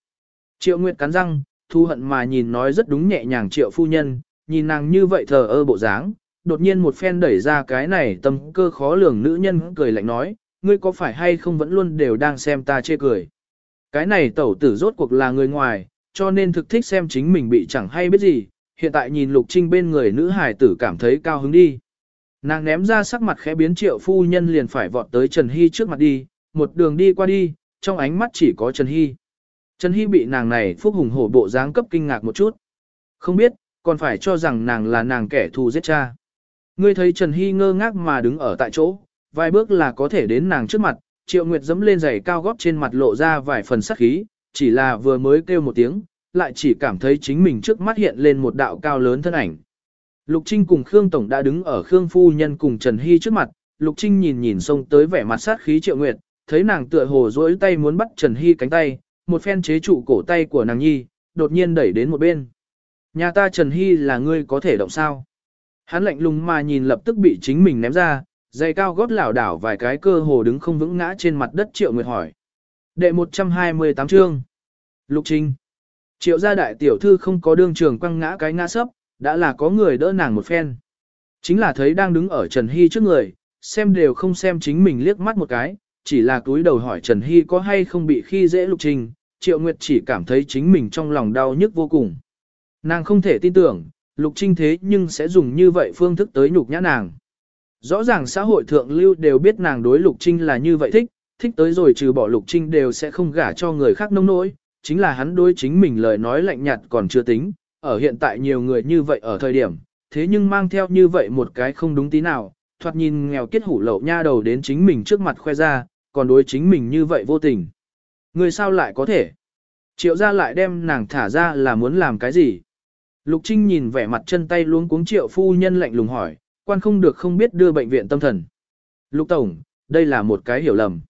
Triệu nguyệt cắn răng, thu hận mà nhìn nói rất đúng nhẹ nhàng triệu phu nhân, nhìn nàng như vậy thờ ơ bộ dáng, đột nhiên một phen đẩy ra cái này tâm cơ khó lường nữ nhân cười lạnh nói, ngươi có phải hay không vẫn luôn đều đang xem ta chê cười. Cái này tẩu tử rốt cuộc là người ngoài, cho nên thực thích xem chính mình bị chẳng hay biết gì, hiện tại nhìn lục trinh bên người nữ hài tử cảm thấy cao hứng đi. Nàng ném ra sắc mặt khẽ biến triệu phu nhân liền phải vọt tới Trần Hy trước mặt đi, một đường đi qua đi, trong ánh mắt chỉ có Trần Hy. Trần Hy bị nàng này phúc hùng hổ bộ dáng cấp kinh ngạc một chút. Không biết, còn phải cho rằng nàng là nàng kẻ thù giết cha. Ngươi thấy Trần Hy ngơ ngác mà đứng ở tại chỗ, vài bước là có thể đến nàng trước mặt, Triệu Nguyệt dẫm lên giày cao gót trên mặt lộ ra vài phần sắc khí, chỉ là vừa mới kêu một tiếng, lại chỉ cảm thấy chính mình trước mắt hiện lên một đạo cao lớn thân ảnh. Lục Trinh cùng Khương Tổng đã đứng ở Khương Phu Nhân cùng Trần Hy trước mặt, Lục Trinh nhìn nhìn xông tới vẻ mặt sát khí Triệu Nguyệt, thấy nàng tựa hồ dỗi tay muốn bắt Trần Hy cánh tay, một phen chế trụ cổ tay của nàng nhi, đột nhiên đẩy đến một bên. Nhà ta Trần Hy là ngươi có thể động sao? Hắn lạnh lùng mà nhìn lập tức bị chính mình ném ra, giày cao gót lảo đảo vài cái cơ hồ đứng không vững ngã trên mặt đất Triệu Nguyệt hỏi. Đệ 128 chương. Lục Trinh. Triệu gia đại tiểu thư không có đương trường quăng ngã cái ngã sấp, đã là có người đỡ nàng một phen. Chính là thấy đang đứng ở Trần Hy trước người, xem đều không xem chính mình liếc mắt một cái, chỉ là túi đầu hỏi Trần Hy có hay không bị khi dễ lục trinh Triệu Nguyệt chỉ cảm thấy chính mình trong lòng đau nhức vô cùng. Nàng không thể tin tưởng, lục trinh thế nhưng sẽ dùng như vậy phương thức tới nhục nhã nàng. Rõ ràng xã hội thượng lưu đều biết nàng đối lục trinh là như vậy thích, thích tới rồi trừ bỏ lục trinh đều sẽ không gả cho người khác nông nỗi, chính là hắn đối chính mình lời nói lạnh nhạt còn chưa tính, ở hiện tại nhiều người như vậy ở thời điểm, thế nhưng mang theo như vậy một cái không đúng tí nào, thoạt nhìn nghèo kết hủ lậu nha đầu đến chính mình trước mặt khoe ra, còn đối chính mình như vậy vô tình. Người sao lại có thể? Triệu ra lại đem nàng thả ra là muốn làm cái gì? Lục Trinh nhìn vẻ mặt chân tay luống cuống triệu phu nhân lạnh lùng hỏi, quan không được không biết đưa bệnh viện tâm thần. Lục Tổng, đây là một cái hiểu lầm.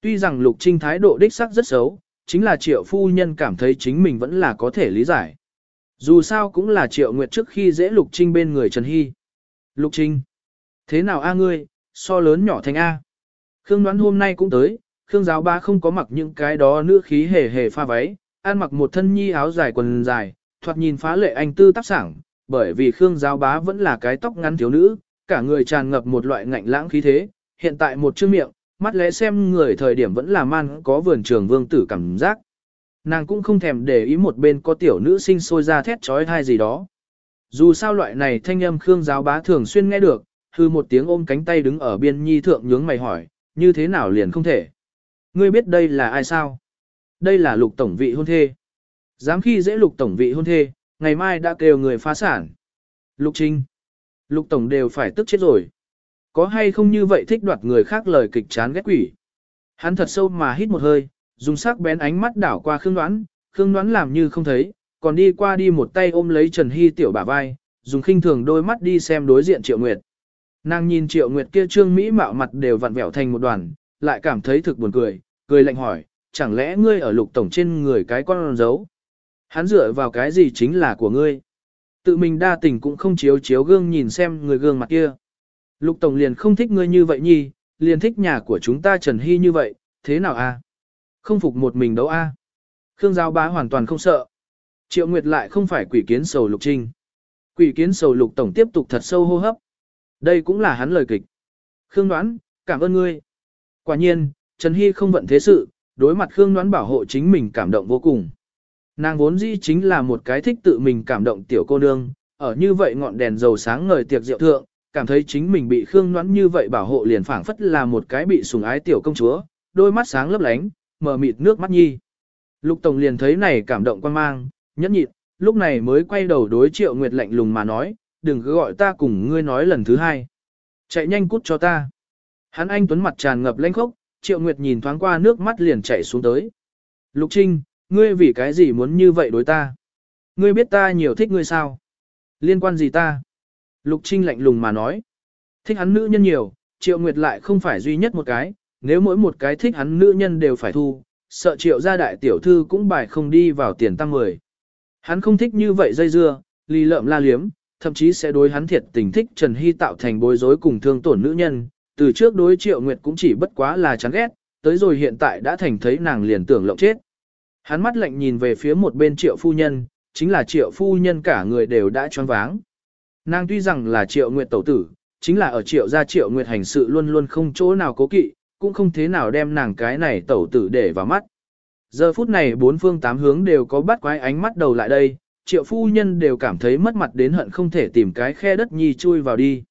Tuy rằng Lục Trinh thái độ đích sắc rất xấu, chính là triệu phu nhân cảm thấy chính mình vẫn là có thể lý giải. Dù sao cũng là triệu nguyệt trước khi dễ Lục Trinh bên người Trần Hy. Lục Trinh, thế nào a ngươi, so lớn nhỏ thành A. Khương đoán hôm nay cũng tới, Khương giáo ba không có mặc những cái đó nữ khí hề hề pha váy, ăn mặc một thân nhi áo dài quần dài, thoạt nhìn phá lệ anh tư tác sảng, bởi vì Khương giáo bá vẫn là cái tóc ngắn thiếu nữ, cả người tràn ngập một loại ngạnh lãng khí thế, hiện tại một chữ miệng, mắt lẽ xem người thời điểm vẫn là man có vườn trường vương tử cảm giác. Nàng cũng không thèm để ý một bên có tiểu nữ sinh sôi ra thét trói thai gì đó. Dù sao loại này thanh âm Khương giáo bá thường xuyên nghe được, hư một tiếng ôm cánh tay đứng ở biên nhi thượng nhướng mày hỏi, như thế nào liền không thể. Ngươi biết đây là ai sao? Đây là lục tổng vị hôn thê. Dám khi dễ lục tổng vị hôn thê, ngày mai đã kêu người phá sản. Lục Trinh. Lục tổng đều phải tức chết rồi. Có hay không như vậy thích đoạt người khác lời kịch chán ghét quỷ. Hắn thật sâu mà hít một hơi, dùng sắc bén ánh mắt đảo qua Khương Đoán, Khương Đoán làm như không thấy, còn đi qua đi một tay ôm lấy Trần Hy tiểu bả vai, dùng khinh thường đôi mắt đi xem đối diện Triệu Nguyệt. Nàng nhìn Triệu Nguyệt kia trương mỹ mạo mặt đều vặn vẹo thành một đoàn, lại cảm thấy thực buồn cười, cười lạnh hỏi, chẳng lẽ ngươi ở lục tổng trên người cái con dấu? Hắn dựa vào cái gì chính là của ngươi? Tự mình đa tình cũng không chiếu chiếu gương nhìn xem người gương mặt kia. Lục tổng liền không thích ngươi như vậy nhi, liền thích nhà của chúng ta Trần Hy như vậy, thế nào a? Không phục một mình đấu a? Khương Giao bá hoàn toàn không sợ. Triệu Nguyệt lại không phải quỷ kiến sầu lục trinh. Quỷ kiến sầu lục tổng tiếp tục thật sâu hô hấp. Đây cũng là hắn lời kịch. Khương đoán, cảm ơn ngươi. Quả nhiên, Trần Hy không vận thế sự, đối mặt Khương đoán bảo hộ chính mình cảm động vô cùng. Nàng vốn dĩ chính là một cái thích tự mình cảm động tiểu cô nương, ở như vậy ngọn đèn dầu sáng ngời tiệc rượu thượng, cảm thấy chính mình bị Khương Noãn như vậy bảo hộ liền phảng phất là một cái bị sủng ái tiểu công chúa, đôi mắt sáng lấp lánh, mở mịt nước mắt nhi. Lục Tổng liền thấy này cảm động quan mang, nhẫn nhịn, lúc này mới quay đầu đối Triệu Nguyệt lạnh lùng mà nói, đừng cứ gọi ta cùng ngươi nói lần thứ hai. Chạy nhanh cút cho ta. Hắn anh tuấn mặt tràn ngập lãnh khốc, Triệu Nguyệt nhìn thoáng qua nước mắt liền chảy xuống tới. Lục Trinh, ngươi vì cái gì muốn như vậy đối ta? Ngươi biết ta nhiều thích ngươi sao? Liên quan gì ta? Lục Trinh lạnh lùng mà nói. Thích hắn nữ nhân nhiều, Triệu Nguyệt lại không phải duy nhất một cái, nếu mỗi một cái thích hắn nữ nhân đều phải thu, sợ Triệu gia đại tiểu thư cũng bài không đi vào tiền tăng mười. Hắn không thích như vậy dây dưa, lì lợm la liếm, thậm chí sẽ đối hắn thiệt tình thích Trần Hy tạo thành bối rối cùng thương tổn nữ nhân, từ trước đối Triệu Nguyệt cũng chỉ bất quá là chán ghét, tới rồi hiện tại đã thành thấy nàng liền tưởng lộng chết. Hắn mắt lạnh nhìn về phía một bên Triệu phu nhân, chính là Triệu phu nhân cả người đều đã choáng váng. Nàng tuy rằng là Triệu Nguyệt tẩu tử, chính là ở Triệu gia Triệu Nguyệt hành sự luôn luôn không chỗ nào cố kỵ, cũng không thế nào đem nàng cái này tẩu tử để vào mắt. Giờ phút này bốn phương tám hướng đều có bắt quái ánh mắt đầu lại đây, triệu phu nhân đều cảm thấy mất mặt đến hận không thể tìm cái khe đất nhi chui vào đi.